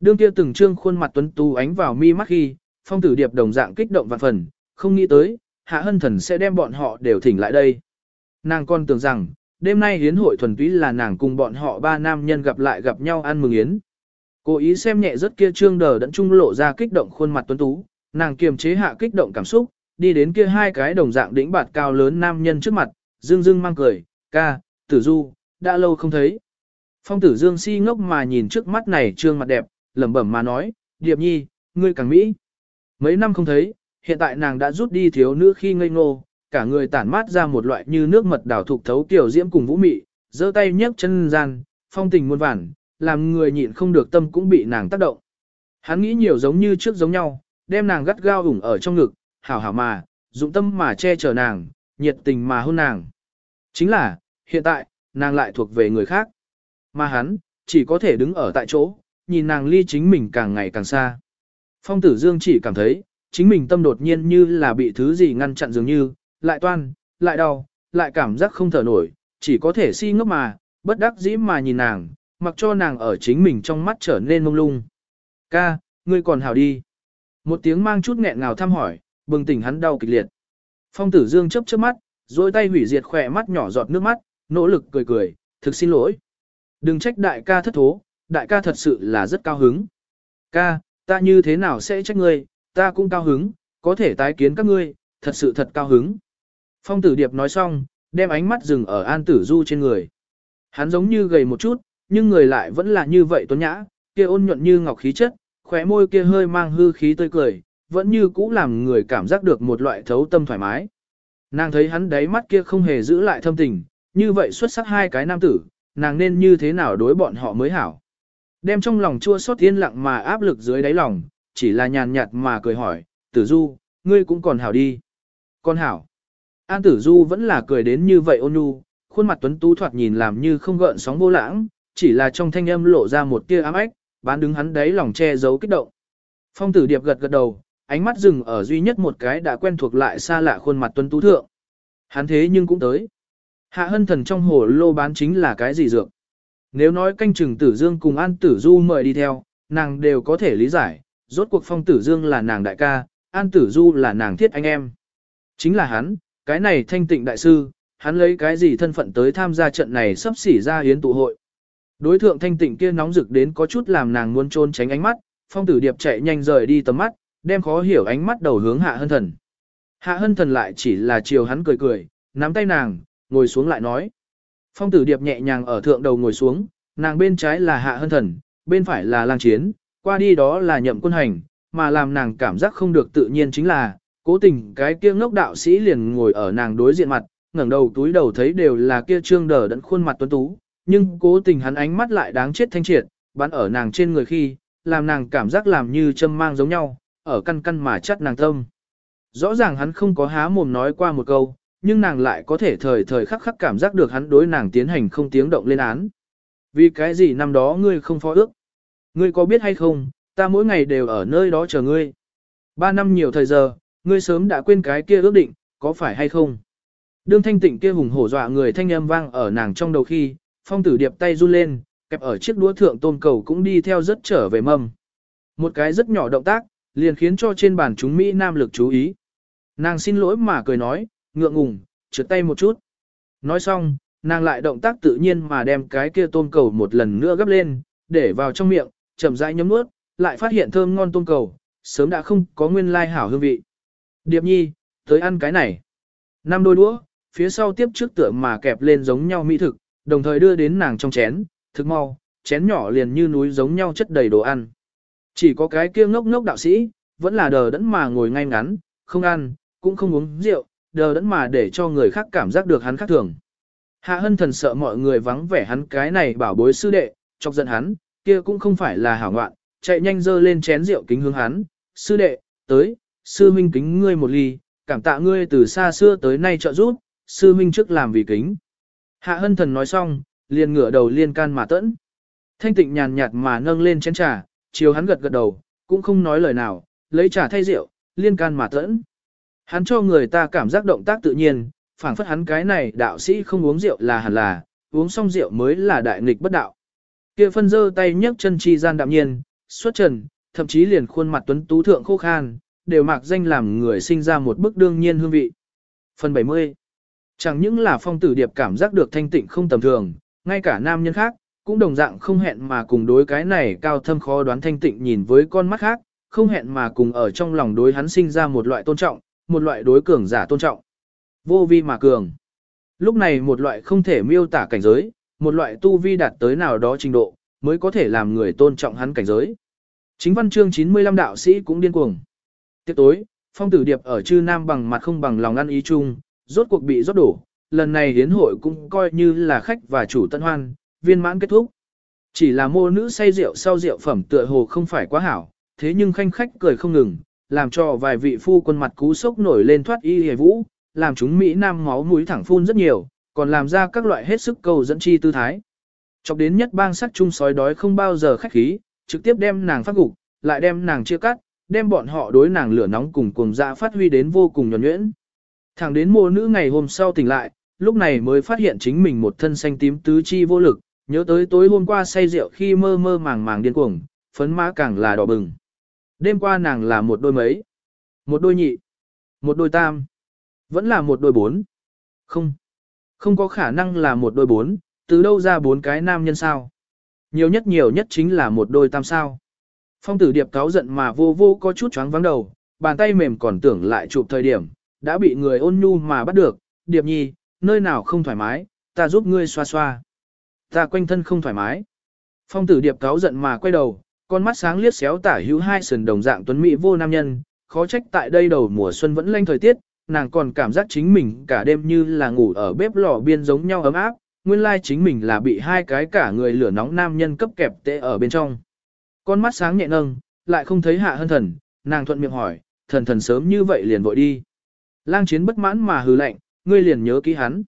Đương kia từng trương khuôn mặt tuấn tú ánh vào mi mắt khi, phong tử điệp đồng dạng kích động vạn phần, không nghĩ tới, hạ hân thần sẽ đem bọn họ đều thỉnh lại đây. Nàng con tưởng rằng, đêm nay hiến hội thuần túy là nàng cùng bọn họ ba nam nhân gặp lại gặp nhau ăn mừng yến. Cố ý xem nhẹ rất kia trương đờ đẫn trung lộ ra kích động khuôn mặt tuấn tú, nàng kiềm chế hạ kích động cảm xúc, đi đến kia hai cái đồng dạng đỉnh bạt cao lớn nam nhân trước mặt, dương dương mang cười, ca, tử du, đã lâu không thấy. Phong tử dương si ngốc mà nhìn trước mắt này trương mặt đẹp, lẩm bẩm mà nói, điệp nhi, ngươi càng mỹ. Mấy năm không thấy, hiện tại nàng đã rút đi thiếu nữ khi ngây ngô, cả người tản mát ra một loại như nước mật đảo thục thấu tiểu diễm cùng vũ mị, giơ tay nhấc chân gian, phong tình muôn vản, làm người nhịn không được tâm cũng bị nàng tác động. Hắn nghĩ nhiều giống như trước giống nhau, đem nàng gắt gao ủng ở trong ngực, hảo hảo mà, dụng tâm mà che chở nàng, nhiệt tình mà hôn nàng. Chính là, hiện tại, nàng lại thuộc về người khác. Mà hắn, chỉ có thể đứng ở tại chỗ, nhìn nàng ly chính mình càng ngày càng xa. Phong tử dương chỉ cảm thấy, chính mình tâm đột nhiên như là bị thứ gì ngăn chặn dường như, lại toan, lại đau, lại cảm giác không thở nổi, chỉ có thể si ngốc mà, bất đắc dĩ mà nhìn nàng, mặc cho nàng ở chính mình trong mắt trở nên mông lung. Ca, ngươi còn hào đi. Một tiếng mang chút nghẹn ngào thăm hỏi, bừng tỉnh hắn đau kịch liệt. Phong tử dương chấp chớp mắt, dôi tay hủy diệt khỏe mắt nhỏ giọt nước mắt, nỗ lực cười cười, thực xin lỗi. Đừng trách đại ca thất thố, đại ca thật sự là rất cao hứng. Ca, ta như thế nào sẽ trách ngươi, ta cũng cao hứng, có thể tái kiến các ngươi, thật sự thật cao hứng. Phong tử điệp nói xong, đem ánh mắt dừng ở an tử du trên người. Hắn giống như gầy một chút, nhưng người lại vẫn là như vậy tuấn nhã, kia ôn nhuận như ngọc khí chất, khóe môi kia hơi mang hư khí tươi cười, vẫn như cũ làm người cảm giác được một loại thấu tâm thoải mái. Nàng thấy hắn đáy mắt kia không hề giữ lại thâm tình, như vậy xuất sắc hai cái nam tử, nàng nên như thế nào đối bọn họ mới hảo. Đem trong lòng chua xót yên lặng mà áp lực dưới đáy lòng, chỉ là nhàn nhạt mà cười hỏi, tử du, ngươi cũng còn hảo đi. Con hảo. An tử du vẫn là cười đến như vậy ôn nhu, khuôn mặt tuấn tú thoạt nhìn làm như không gợn sóng vô lãng, chỉ là trong thanh âm lộ ra một tia ám ếch, bán đứng hắn đấy lòng che giấu kích động. Phong tử điệp gật gật đầu, ánh mắt dừng ở duy nhất một cái đã quen thuộc lại xa lạ khuôn mặt tuấn tú thượng. Hắn thế nhưng cũng tới. Hạ hân thần trong hồ lô bán chính là cái gì dược? Nếu nói canh chừng tử dương cùng an tử du mời đi theo, nàng đều có thể lý giải, rốt cuộc phong tử dương là nàng đại ca, an tử du là nàng thiết anh em. Chính là hắn, cái này thanh tịnh đại sư, hắn lấy cái gì thân phận tới tham gia trận này sắp xỉ ra hiến tụ hội. Đối thượng thanh tịnh kia nóng rực đến có chút làm nàng muốn trôn tránh ánh mắt, phong tử điệp chạy nhanh rời đi tầm mắt, đem khó hiểu ánh mắt đầu hướng hạ hân thần. Hạ hân thần lại chỉ là chiều hắn cười cười, nắm tay nàng, ngồi xuống lại nói. Phong tử điệp nhẹ nhàng ở thượng đầu ngồi xuống, nàng bên trái là hạ hân thần, bên phải là lang chiến, qua đi đó là nhậm quân hành, mà làm nàng cảm giác không được tự nhiên chính là, cố tình cái kia ngốc đạo sĩ liền ngồi ở nàng đối diện mặt, ngẩng đầu túi đầu thấy đều là kia trương đờ đẫn khuôn mặt tuấn tú, nhưng cố tình hắn ánh mắt lại đáng chết thanh triệt, bắn ở nàng trên người khi, làm nàng cảm giác làm như châm mang giống nhau, ở căn căn mà chắt nàng tâm. Rõ ràng hắn không có há mồm nói qua một câu, nhưng nàng lại có thể thời thời khắc khắc cảm giác được hắn đối nàng tiến hành không tiếng động lên án. Vì cái gì năm đó ngươi không phó ước? Ngươi có biết hay không, ta mỗi ngày đều ở nơi đó chờ ngươi. Ba năm nhiều thời giờ, ngươi sớm đã quên cái kia ước định, có phải hay không? Đương thanh tịnh kia hùng hổ dọa người thanh âm vang ở nàng trong đầu khi, phong tử điệp tay run lên, kẹp ở chiếc đũa thượng tôm cầu cũng đi theo rất trở về mâm. Một cái rất nhỏ động tác, liền khiến cho trên bàn chúng Mỹ Nam lực chú ý. Nàng xin lỗi mà cười nói, ngượng ngùng, trượt tay một chút. Nói xong, nàng lại động tác tự nhiên mà đem cái kia tôm cầu một lần nữa gấp lên, để vào trong miệng, chậm rãi nhấm nuốt, lại phát hiện thơm ngon tôm cầu, sớm đã không có nguyên lai hảo hương vị. Điệp nhi, tới ăn cái này. Năm đôi đũa, phía sau tiếp trước tựa mà kẹp lên giống nhau mỹ thực, đồng thời đưa đến nàng trong chén, thực mau, chén nhỏ liền như núi giống nhau chất đầy đồ ăn. Chỉ có cái kia ngốc ngốc đạo sĩ, vẫn là đờ đẫn mà ngồi ngay ngắn, không ăn, cũng không uống rượu, đờ đẫn mà để cho người khác cảm giác được hắn khác thường. Hạ hân thần sợ mọi người vắng vẻ hắn cái này bảo bối sư đệ, chọc giận hắn, kia cũng không phải là hảo ngoạn, chạy nhanh dơ lên chén rượu kính hướng hắn, sư đệ, tới, sư minh kính ngươi một ly, cảm tạ ngươi từ xa xưa tới nay trợ giúp, sư minh trước làm vì kính. Hạ hân thần nói xong, liền ngửa đầu liên can mà tẫn. Thanh tịnh nhàn nhạt mà nâng lên chén trà, chiều hắn gật gật đầu, cũng không nói lời nào, lấy trà thay rượu, liên can mà tẫn. Hắn cho người ta cảm giác động tác tự nhiên, phảng phất hắn cái này đạo sĩ không uống rượu là hẳn là, uống xong rượu mới là đại nghịch bất đạo. Kia phân dơ tay nhấc chân chi gian đạm nhiên, xuất trần, thậm chí liền khuôn mặt tuấn tú thượng khô khan, đều mạc danh làm người sinh ra một bức đương nhiên hương vị. Phần 70 Chẳng những là phong tử điệp cảm giác được thanh tịnh không tầm thường, ngay cả nam nhân khác, cũng đồng dạng không hẹn mà cùng đối cái này cao thâm khó đoán thanh tịnh nhìn với con mắt khác, không hẹn mà cùng ở trong lòng đối hắn sinh ra một loại tôn trọng, một loại đối cường giả tôn trọng. Vô vi mà cường. Lúc này một loại không thể miêu tả cảnh giới, một loại tu vi đạt tới nào đó trình độ, mới có thể làm người tôn trọng hắn cảnh giới. Chính văn chương 95 đạo sĩ cũng điên cuồng. Tiếp tối, phong tử điệp ở chư nam bằng mặt không bằng lòng ăn ý chung, rốt cuộc bị rót đổ, lần này hiến hội cũng coi như là khách và chủ tân hoan, viên mãn kết thúc. Chỉ là mô nữ say rượu sau rượu phẩm tựa hồ không phải quá hảo, thế nhưng khanh khách cười không ngừng, làm cho vài vị phu quân mặt cú sốc nổi lên thoát y hề vũ, làm chúng Mỹ Nam máu mũi thẳng phun rất nhiều, còn làm ra các loại hết sức cầu dẫn chi tư thái. Chọc đến nhất bang sắc chung sói đói không bao giờ khách khí, trực tiếp đem nàng phát gục, lại đem nàng chia cắt, đem bọn họ đối nàng lửa nóng cùng cùng dạ phát huy đến vô cùng nhuẩn nhuyễn. Thẳng đến mô nữ ngày hôm sau tỉnh lại, lúc này mới phát hiện chính mình một thân xanh tím tứ chi vô lực, Nhớ tới tối hôm qua say rượu khi mơ mơ màng màng điên cuồng, phấn má càng là đỏ bừng. Đêm qua nàng là một đôi mấy, một đôi nhị, một đôi tam, vẫn là một đôi bốn. Không, không có khả năng là một đôi bốn, từ đâu ra bốn cái nam nhân sao? Nhiều nhất nhiều nhất chính là một đôi tam sao. Phong tử điệp cáo giận mà vô vô có chút choáng vắng đầu, bàn tay mềm còn tưởng lại chụp thời điểm, đã bị người ôn nhu mà bắt được, điệp nhi, nơi nào không thoải mái, ta giúp ngươi xoa xoa. Ta quanh thân không thoải mái. Phong tử điệp cáo giận mà quay đầu, con mắt sáng liếc xéo tả hữu hai sườn đồng dạng tuấn mỹ vô nam nhân, khó trách tại đây đầu mùa xuân vẫn lanh thời tiết, nàng còn cảm giác chính mình cả đêm như là ngủ ở bếp lò biên giống nhau ấm áp, nguyên lai chính mình là bị hai cái cả người lửa nóng nam nhân cấp kẹp tệ ở bên trong. Con mắt sáng nhẹ nâng, lại không thấy hạ hơn thần, nàng thuận miệng hỏi, thần thần sớm như vậy liền vội đi. Lang chiến bất mãn mà hừ lạnh, ngươi liền nhớ kỹ hắn.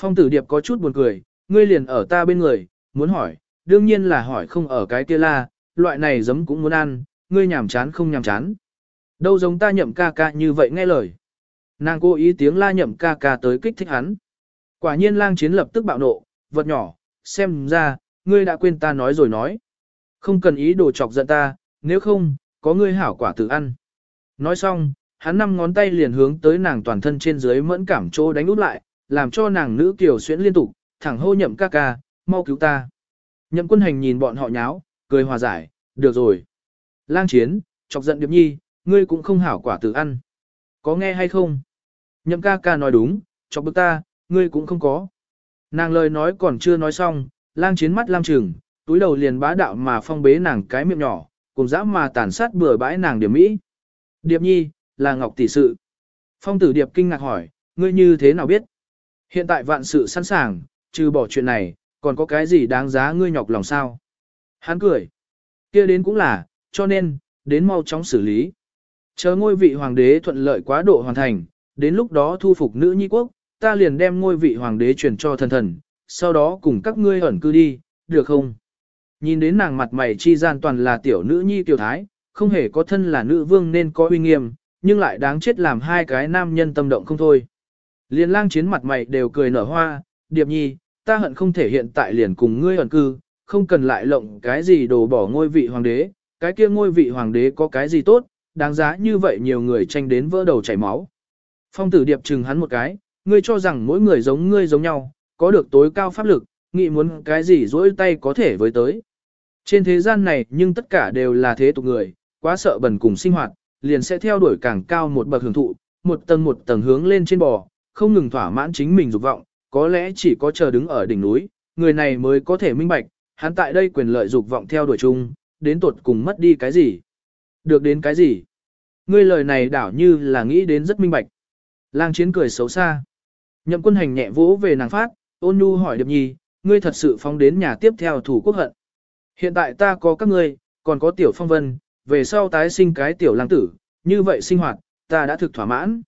Phong tử điệp có chút buồn cười, ngươi liền ở ta bên người, muốn hỏi, đương nhiên là hỏi không ở cái kia la, loại này giấm cũng muốn ăn, ngươi nhảm chán không nhảm chán. Đâu giống ta nhậm ca ca như vậy nghe lời. Nàng cố ý tiếng la nhậm ca ca tới kích thích hắn. Quả nhiên lang chiến lập tức bạo nộ, vật nhỏ, xem ra, ngươi đã quên ta nói rồi nói. Không cần ý đồ chọc giận ta, nếu không, có ngươi hảo quả tự ăn. Nói xong, hắn năm ngón tay liền hướng tới nàng toàn thân trên dưới mẫn cảm trô đánh út lại, làm cho nàng nữ kiều xuyễn liên tục, thẳng hô nhậm ca ca, mau cứu ta. Nhậm quân hành nhìn bọn họ nháo, cười hòa giải, được rồi. Lang chiến, chọc giận điệp nhi, ngươi cũng không hảo quả tự ăn. Có nghe hay không? Nhậm ca ca nói đúng, chọc bức ta, ngươi cũng không có. Nàng lời nói còn chưa nói xong, lang chiến mắt lam trừng, túi đầu liền bá đạo mà phong bế nàng cái miệng nhỏ, cùng dã mà tàn sát bừa bãi nàng điểm mỹ. Điệp nhi, là ngọc tỷ sự. Phong tử điệp kinh ngạc hỏi, ngươi như thế nào biết? Hiện tại vạn sự sẵn sàng, trừ bỏ chuyện này, còn có cái gì đáng giá ngươi nhọc lòng sao? Hắn cười. kia đến cũng là, cho nên, đến mau chóng xử lý. Chờ ngôi vị hoàng đế thuận lợi quá độ hoàn thành, đến lúc đó thu phục nữ nhi quốc, ta liền đem ngôi vị hoàng đế truyền cho thần thần, sau đó cùng các ngươi ẩn cư đi, được không? Nhìn đến nàng mặt mày chi gian toàn là tiểu nữ nhi tiểu thái, không hề có thân là nữ vương nên có uy nghiêm, nhưng lại đáng chết làm hai cái nam nhân tâm động không thôi. Liên lang chiến mặt mày đều cười nở hoa, điệp nhi, ta hận không thể hiện tại liền cùng ngươi ẩn cư, không cần lại lộng cái gì đồ bỏ ngôi vị hoàng đế, cái kia ngôi vị hoàng đế có cái gì tốt, đáng giá như vậy nhiều người tranh đến vỡ đầu chảy máu. Phong tử điệp chừng hắn một cái, ngươi cho rằng mỗi người giống ngươi giống nhau, có được tối cao pháp lực, nghĩ muốn cái gì dỗi tay có thể với tới. Trên thế gian này nhưng tất cả đều là thế tục người, quá sợ bẩn cùng sinh hoạt, liền sẽ theo đuổi càng cao một bậc hưởng thụ, một tầng một tầng hướng lên trên bò, không ngừng thỏa mãn chính mình dục vọng, có lẽ chỉ có chờ đứng ở đỉnh núi, người này mới có thể minh bạch, hắn tại đây quyền lợi dục vọng theo đuổi chung, đến tột cùng mất đi cái gì? Được đến cái gì? Ngươi lời này đảo như là nghĩ đến rất minh bạch. Lang chiến cười xấu xa. Nhậm quân hành nhẹ vỗ về nàng phát, ôn nhu hỏi Điệp Nhi, ngươi thật sự phóng đến nhà tiếp theo thủ quốc hận. Hiện tại ta có các ngươi, còn có tiểu phong vân, về sau tái sinh cái tiểu lang tử, như vậy sinh hoạt, ta đã thực thỏa mãn.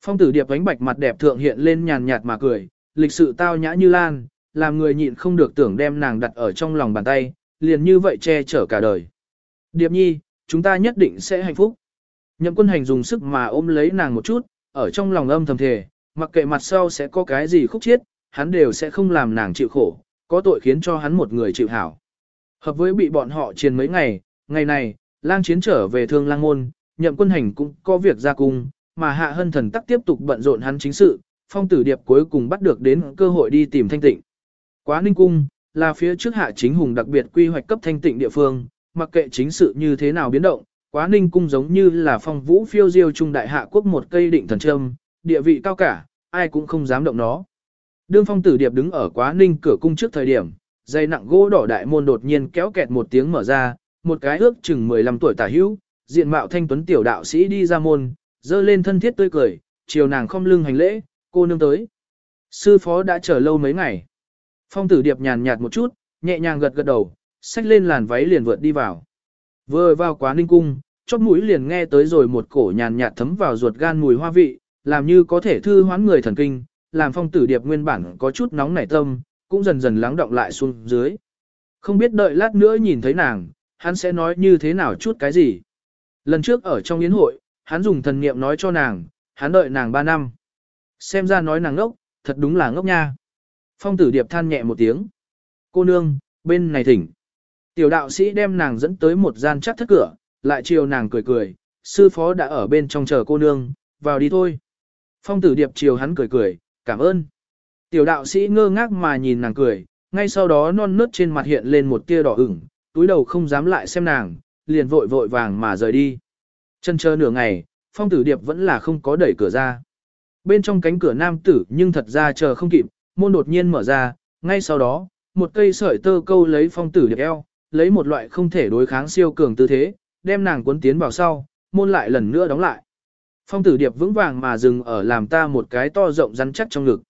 Phong tử Điệp ánh bạch mặt đẹp thượng hiện lên nhàn nhạt mà cười, lịch sự tao nhã như lan, làm người nhịn không được tưởng đem nàng đặt ở trong lòng bàn tay, liền như vậy che chở cả đời. Điệp Nhi, chúng ta nhất định sẽ hạnh phúc. Nhậm quân hành dùng sức mà ôm lấy nàng một chút, ở trong lòng âm thầm thề, mặc kệ mặt sau sẽ có cái gì khúc chiết, hắn đều sẽ không làm nàng chịu khổ, có tội khiến cho hắn một người chịu hảo. Hợp với bị bọn họ chiến mấy ngày, ngày này, lang chiến trở về thương lang môn, nhậm quân hành cũng có việc ra cung, mà hạ hân thần tắc tiếp tục bận rộn hắn chính sự, phong tử điệp cuối cùng bắt được đến cơ hội đi tìm thanh tịnh. Quá ninh cung, là phía trước hạ chính hùng đặc biệt quy hoạch cấp thanh tịnh địa phương, mặc kệ chính sự như thế nào biến động, quá ninh cung giống như là phong vũ phiêu diêu trung đại hạ quốc một cây định thần trâm, địa vị cao cả, ai cũng không dám động nó. Đương phong tử điệp đứng ở quá ninh cửa cung trước thời điểm, dây nặng gỗ đỏ đại môn đột nhiên kéo kẹt một tiếng mở ra, một cái ước chừng 15 tuổi tả hữu, diện mạo thanh tuấn tiểu đạo sĩ đi ra môn, dơ lên thân thiết tươi cười, chiều nàng không lưng hành lễ, cô nương tới. Sư phó đã chờ lâu mấy ngày. Phong tử điệp nhàn nhạt một chút, nhẹ nhàng gật gật đầu, xách lên làn váy liền vượt đi vào. Vừa vào quá ninh cung, chóp mũi liền nghe tới rồi một cổ nhàn nhạt thấm vào ruột gan mùi hoa vị, làm như có thể thư hoán người thần kinh, làm phong tử điệp nguyên bản có chút nóng nảy tâm, cũng dần dần lắng động lại xuống dưới. Không biết đợi lát nữa nhìn thấy nàng, hắn sẽ nói như thế nào chút cái gì. Lần trước ở trong yến hội, hắn dùng thần niệm nói cho nàng, hắn đợi nàng 3 năm. Xem ra nói nàng ngốc, thật đúng là ngốc nha. Phong tử điệp than nhẹ một tiếng. Cô nương, bên này thỉnh. Tiểu đạo sĩ đem nàng dẫn tới một gian chắc thất cửa, lại chiều nàng cười cười, sư phó đã ở bên trong chờ cô nương, vào đi thôi. Phong tử điệp chiều hắn cười cười, cảm ơn. Tiểu đạo sĩ ngơ ngác mà nhìn nàng cười, ngay sau đó non nớt trên mặt hiện lên một tia đỏ ửng, túi đầu không dám lại xem nàng, liền vội vội vàng mà rời đi. Chân chờ nửa ngày, phong tử điệp vẫn là không có đẩy cửa ra. Bên trong cánh cửa nam tử nhưng thật ra chờ không kịp, môn đột nhiên mở ra, ngay sau đó, một cây sợi tơ câu lấy phong tử điệp eo, lấy một loại không thể đối kháng siêu cường tư thế, đem nàng cuốn tiến vào sau, môn lại lần nữa đóng lại. Phong tử điệp vững vàng mà dừng ở làm ta một cái to rộng rắn chắc trong ngực.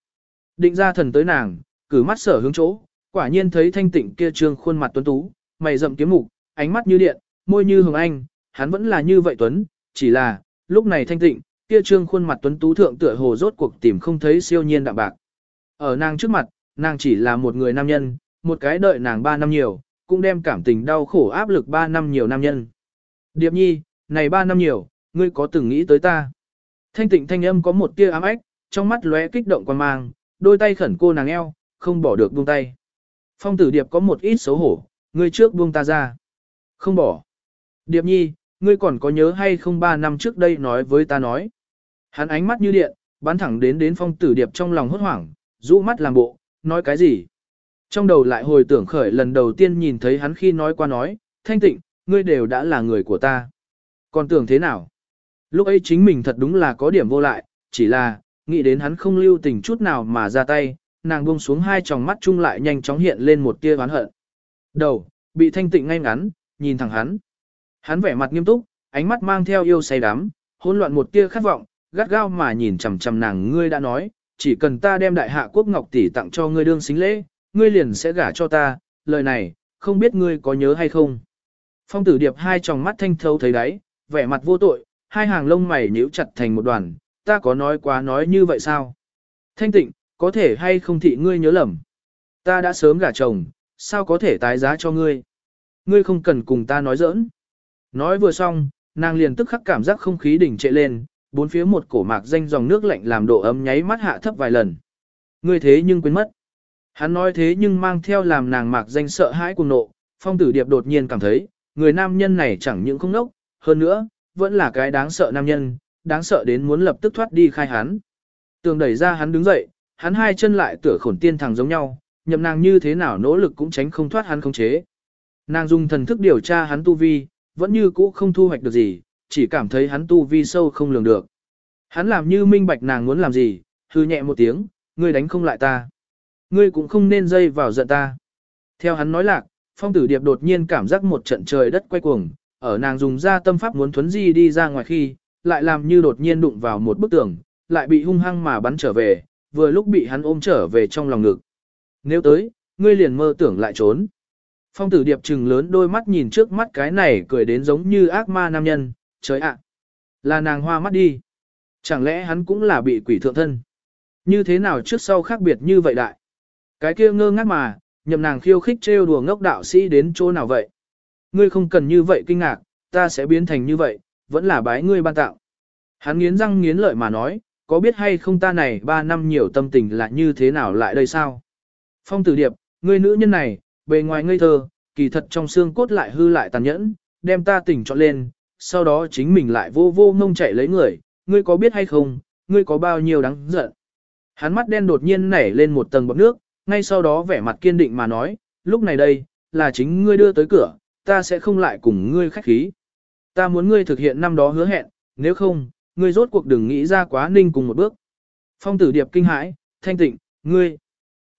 Định ra thần tới nàng, cử mắt sở hướng chỗ, quả nhiên thấy thanh tịnh kia trương khuôn mặt tuấn tú, mày rậm kiếm mục, ánh mắt như điện, môi như hồng anh, hắn vẫn là như vậy tuấn, chỉ là, lúc này thanh tịnh, kia trương khuôn mặt tuấn tú thượng tựa hồ rốt cuộc tìm không thấy siêu nhiên đạm bạc. Ở nàng trước mặt, nàng chỉ là một người nam nhân, một cái đợi nàng ba năm nhiều, cũng đem cảm tình đau khổ áp lực ba năm nhiều nam nhân. Điệp nhi, này ba năm nhiều, ngươi có từng nghĩ tới ta? Thanh tịnh thanh âm có một tia ám ếch, trong mắt lóe kích động quan mang, đôi tay khẩn cô nàng eo, không bỏ được buông tay. Phong tử điệp có một ít xấu hổ, ngươi trước buông ta ra. Không bỏ. Điệp nhi, ngươi còn có nhớ hay không ba năm trước đây nói với ta nói. Hắn ánh mắt như điện, bắn thẳng đến đến phong tử điệp trong lòng hốt hoảng, rũ mắt làm bộ, nói cái gì. Trong đầu lại hồi tưởng khởi lần đầu tiên nhìn thấy hắn khi nói qua nói, thanh tịnh, ngươi đều đã là người của ta. Còn tưởng thế nào? Lúc ấy chính mình thật đúng là có điểm vô lại, chỉ là, nghĩ đến hắn không lưu tình chút nào mà ra tay, nàng buông xuống hai tròng mắt chung lại nhanh chóng hiện lên một tia oán hận. Đầu, bị thanh tịnh ngay ngắn, nhìn thẳng hắn. Hắn vẻ mặt nghiêm túc, ánh mắt mang theo yêu say đắm, hỗn loạn một tia khát vọng, gắt gao mà nhìn chằm chằm nàng ngươi đã nói, chỉ cần ta đem đại hạ quốc ngọc tỷ tặng cho ngươi đương xính lễ, ngươi liền sẽ gả cho ta, lời này, không biết ngươi có nhớ hay không. Phong tử điệp hai tròng mắt thanh thấu thấy đấy, vẻ mặt vô tội, hai hàng lông mày nhíu chặt thành một đoàn, ta có nói quá nói như vậy sao? Thanh tịnh, có thể hay không thị ngươi nhớ lầm. Ta đã sớm gả chồng, sao có thể tái giá cho ngươi? Ngươi không cần cùng ta nói giỡn. Nói vừa xong, nàng liền tức khắc cảm giác không khí đỉnh trệ lên, bốn phía một cổ mạc danh dòng nước lạnh làm độ ấm nháy mắt hạ thấp vài lần. Ngươi thế nhưng quên mất. Hắn nói thế nhưng mang theo làm nàng mạc danh sợ hãi cùng nộ, phong tử điệp đột nhiên cảm thấy, người nam nhân này chẳng những không nốc, hơn nữa, vẫn là cái đáng sợ nam nhân, đáng sợ đến muốn lập tức thoát đi khai hắn. Tường đẩy ra hắn đứng dậy, hắn hai chân lại tựa khổn tiên thằng giống nhau, nhậm nàng như thế nào nỗ lực cũng tránh không thoát hắn không chế. Nàng dùng thần thức điều tra hắn tu vi, vẫn như cũ không thu hoạch được gì, chỉ cảm thấy hắn tu vi sâu không lường được. Hắn làm như minh bạch nàng muốn làm gì, hư nhẹ một tiếng, ngươi đánh không lại ta. Ngươi cũng không nên dây vào giận ta. Theo hắn nói lạc, phong tử điệp đột nhiên cảm giác một trận trời đất quay cuồng, ở nàng dùng ra tâm pháp muốn thuấn di đi ra ngoài khi, lại làm như đột nhiên đụng vào một bức tường, lại bị hung hăng mà bắn trở về, vừa lúc bị hắn ôm trở về trong lòng ngực. Nếu tới, ngươi liền mơ tưởng lại trốn. Phong tử điệp trừng lớn đôi mắt nhìn trước mắt cái này cười đến giống như ác ma nam nhân, trời ạ, là nàng hoa mắt đi. Chẳng lẽ hắn cũng là bị quỷ thượng thân? Như thế nào trước sau khác biệt như vậy đại? Cái kia ngơ ngác mà, nhậm nàng khiêu khích trêu đùa ngốc đạo sĩ đến chỗ nào vậy? Ngươi không cần như vậy kinh ngạc, ta sẽ biến thành như vậy, vẫn là bái ngươi ban tạo. Hắn nghiến răng nghiến lợi mà nói, có biết hay không ta này ba năm nhiều tâm tình là như thế nào lại đây sao? Phong tử điệp, ngươi nữ nhân này, bề ngoài ngây thơ, kỳ thật trong xương cốt lại hư lại tàn nhẫn, đem ta tỉnh trọn lên, sau đó chính mình lại vô vô ngông chạy lấy người, ngươi có biết hay không, ngươi có bao nhiêu đáng giận. Hắn mắt đen đột nhiên nảy lên một tầng bọt nước, ngay sau đó vẻ mặt kiên định mà nói, lúc này đây, là chính ngươi đưa tới cửa, ta sẽ không lại cùng ngươi khách khí. Ta muốn ngươi thực hiện năm đó hứa hẹn, nếu không, ngươi rốt cuộc đừng nghĩ ra quá ninh cùng một bước. Phong tử điệp kinh hãi, thanh tịnh, ngươi.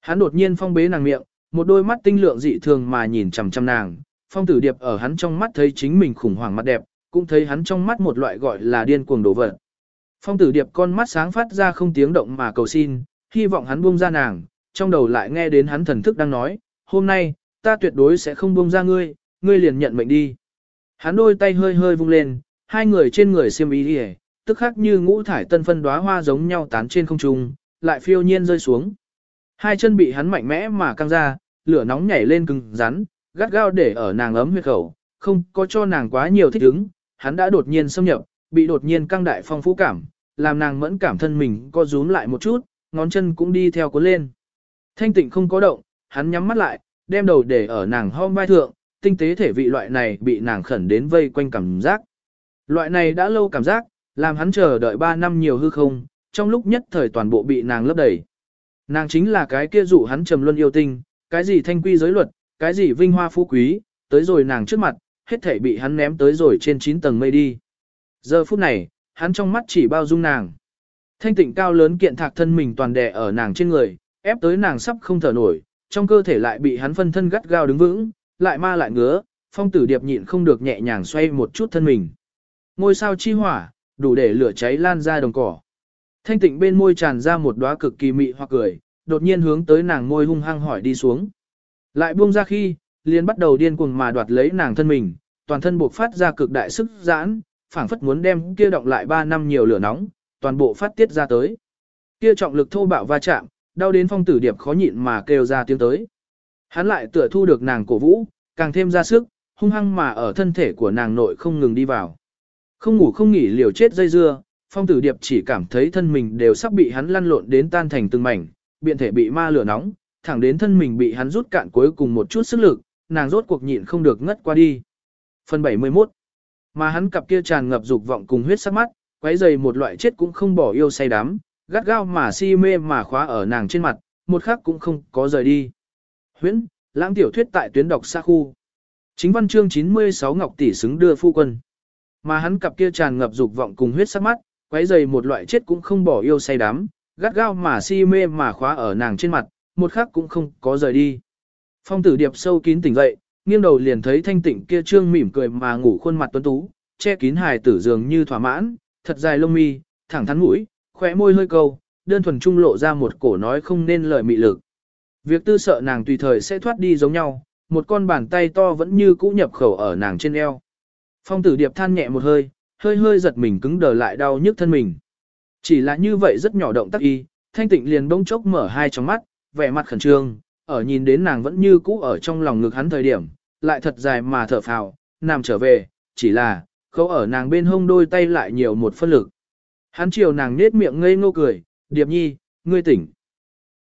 Hắn đột nhiên phong bế nàng miệng, một đôi mắt tinh lượng dị thường mà nhìn chằm chằm nàng. Phong tử điệp ở hắn trong mắt thấy chính mình khủng hoảng mặt đẹp, cũng thấy hắn trong mắt một loại gọi là điên cuồng đổ vật. Phong tử điệp con mắt sáng phát ra không tiếng động mà cầu xin, hy vọng hắn buông ra nàng, trong đầu lại nghe đến hắn thần thức đang nói, hôm nay, ta tuyệt đối sẽ không buông ra ngươi, ngươi liền nhận mệnh đi. Hắn đôi tay hơi hơi vung lên, hai người trên người xiêm y đi tức khắc như ngũ thải tân phân đóa hoa giống nhau tán trên không trung, lại phiêu nhiên rơi xuống. Hai chân bị hắn mạnh mẽ mà căng ra, lửa nóng nhảy lên cứng rắn, gắt gao để ở nàng ấm huyệt khẩu, không có cho nàng quá nhiều thích ứng, hắn đã đột nhiên xâm nhập, bị đột nhiên căng đại phong phú cảm, làm nàng mẫn cảm thân mình co rúm lại một chút, ngón chân cũng đi theo cuốn lên. Thanh tịnh không có động, hắn nhắm mắt lại, đem đầu để ở nàng hông vai thượng, tinh tế thể vị loại này bị nàng khẩn đến vây quanh cảm giác. Loại này đã lâu cảm giác, làm hắn chờ đợi 3 năm nhiều hư không, trong lúc nhất thời toàn bộ bị nàng lấp đầy. Nàng chính là cái kia dụ hắn trầm luân yêu tinh, cái gì thanh quy giới luật, cái gì vinh hoa phú quý, tới rồi nàng trước mặt, hết thể bị hắn ném tới rồi trên 9 tầng mây đi. Giờ phút này, hắn trong mắt chỉ bao dung nàng. Thanh tịnh cao lớn kiện thạc thân mình toàn đè ở nàng trên người, ép tới nàng sắp không thở nổi, trong cơ thể lại bị hắn phân thân gắt gao đứng vững, lại ma lại ngứa, phong tử điệp nhịn không được nhẹ nhàng xoay một chút thân mình. Ngôi sao chi hỏa, đủ để lửa cháy lan ra đồng cỏ. Thanh tịnh bên môi tràn ra một đóa cực kỳ mị hoặc cười, đột nhiên hướng tới nàng môi hung hăng hỏi đi xuống. Lại buông ra khi, liền bắt đầu điên cuồng mà đoạt lấy nàng thân mình, toàn thân buộc phát ra cực đại sức giãn, phảng phất muốn đem kia động lại 3 năm nhiều lửa nóng, toàn bộ phát tiết ra tới. Kia trọng lực thô bạo va chạm, đau đến phong tử điệp khó nhịn mà kêu ra tiếng tới. Hắn lại tựa thu được nàng cổ vũ, càng thêm ra sức, hung hăng mà ở thân thể của nàng nội không ngừng đi vào. Không ngủ không nghỉ liều chết dây dưa, phong tử điệp chỉ cảm thấy thân mình đều sắp bị hắn lăn lộn đến tan thành từng mảnh, biện thể bị ma lửa nóng, thẳng đến thân mình bị hắn rút cạn cuối cùng một chút sức lực, nàng rốt cuộc nhịn không được ngất qua đi. Phần 71 Mà hắn cặp kia tràn ngập dục vọng cùng huyết sắc mắt, quấy dày một loại chết cũng không bỏ yêu say đắm, gắt gao mà si mê mà khóa ở nàng trên mặt, một khắc cũng không có rời đi. Huyễn, lãng tiểu thuyết tại tuyến đọc xa khu. Chính văn chương 96 Ngọc Tỷ xứng đưa phu quân. Mà hắn cặp kia tràn ngập dục vọng cùng huyết sắc mắt, quấy dày một loại chết cũng không bỏ yêu say đắm, gắt gao mà si mê mà khóa ở nàng trên mặt, một khắc cũng không có rời đi. Phong tử điệp sâu kín tỉnh dậy, nghiêng đầu liền thấy thanh tịnh kia trương mỉm cười mà ngủ khuôn mặt tuấn tú, che kín hài tử dường như thỏa mãn, thật dài lông mi, thẳng thắn mũi, khóe môi hơi câu, đơn thuần trung lộ ra một cổ nói không nên lời mị lực. Việc tư sợ nàng tùy thời sẽ thoát đi giống nhau, một con bàn tay to vẫn như cũ nhập khẩu ở nàng trên eo. Phong tử điệp than nhẹ một hơi, hơi hơi giật mình cứng đờ lại đau nhức thân mình. Chỉ là như vậy rất nhỏ động tác y, thanh tịnh liền bỗng chốc mở hai tròng mắt, vẻ mặt khẩn trương, ở nhìn đến nàng vẫn như cũ ở trong lòng ngực hắn thời điểm, lại thật dài mà thở phào, nằm trở về, chỉ là, khâu ở nàng bên hông đôi tay lại nhiều một phân lực. Hắn chiều nàng nết miệng ngây ngô cười, điệp nhi, ngươi tỉnh.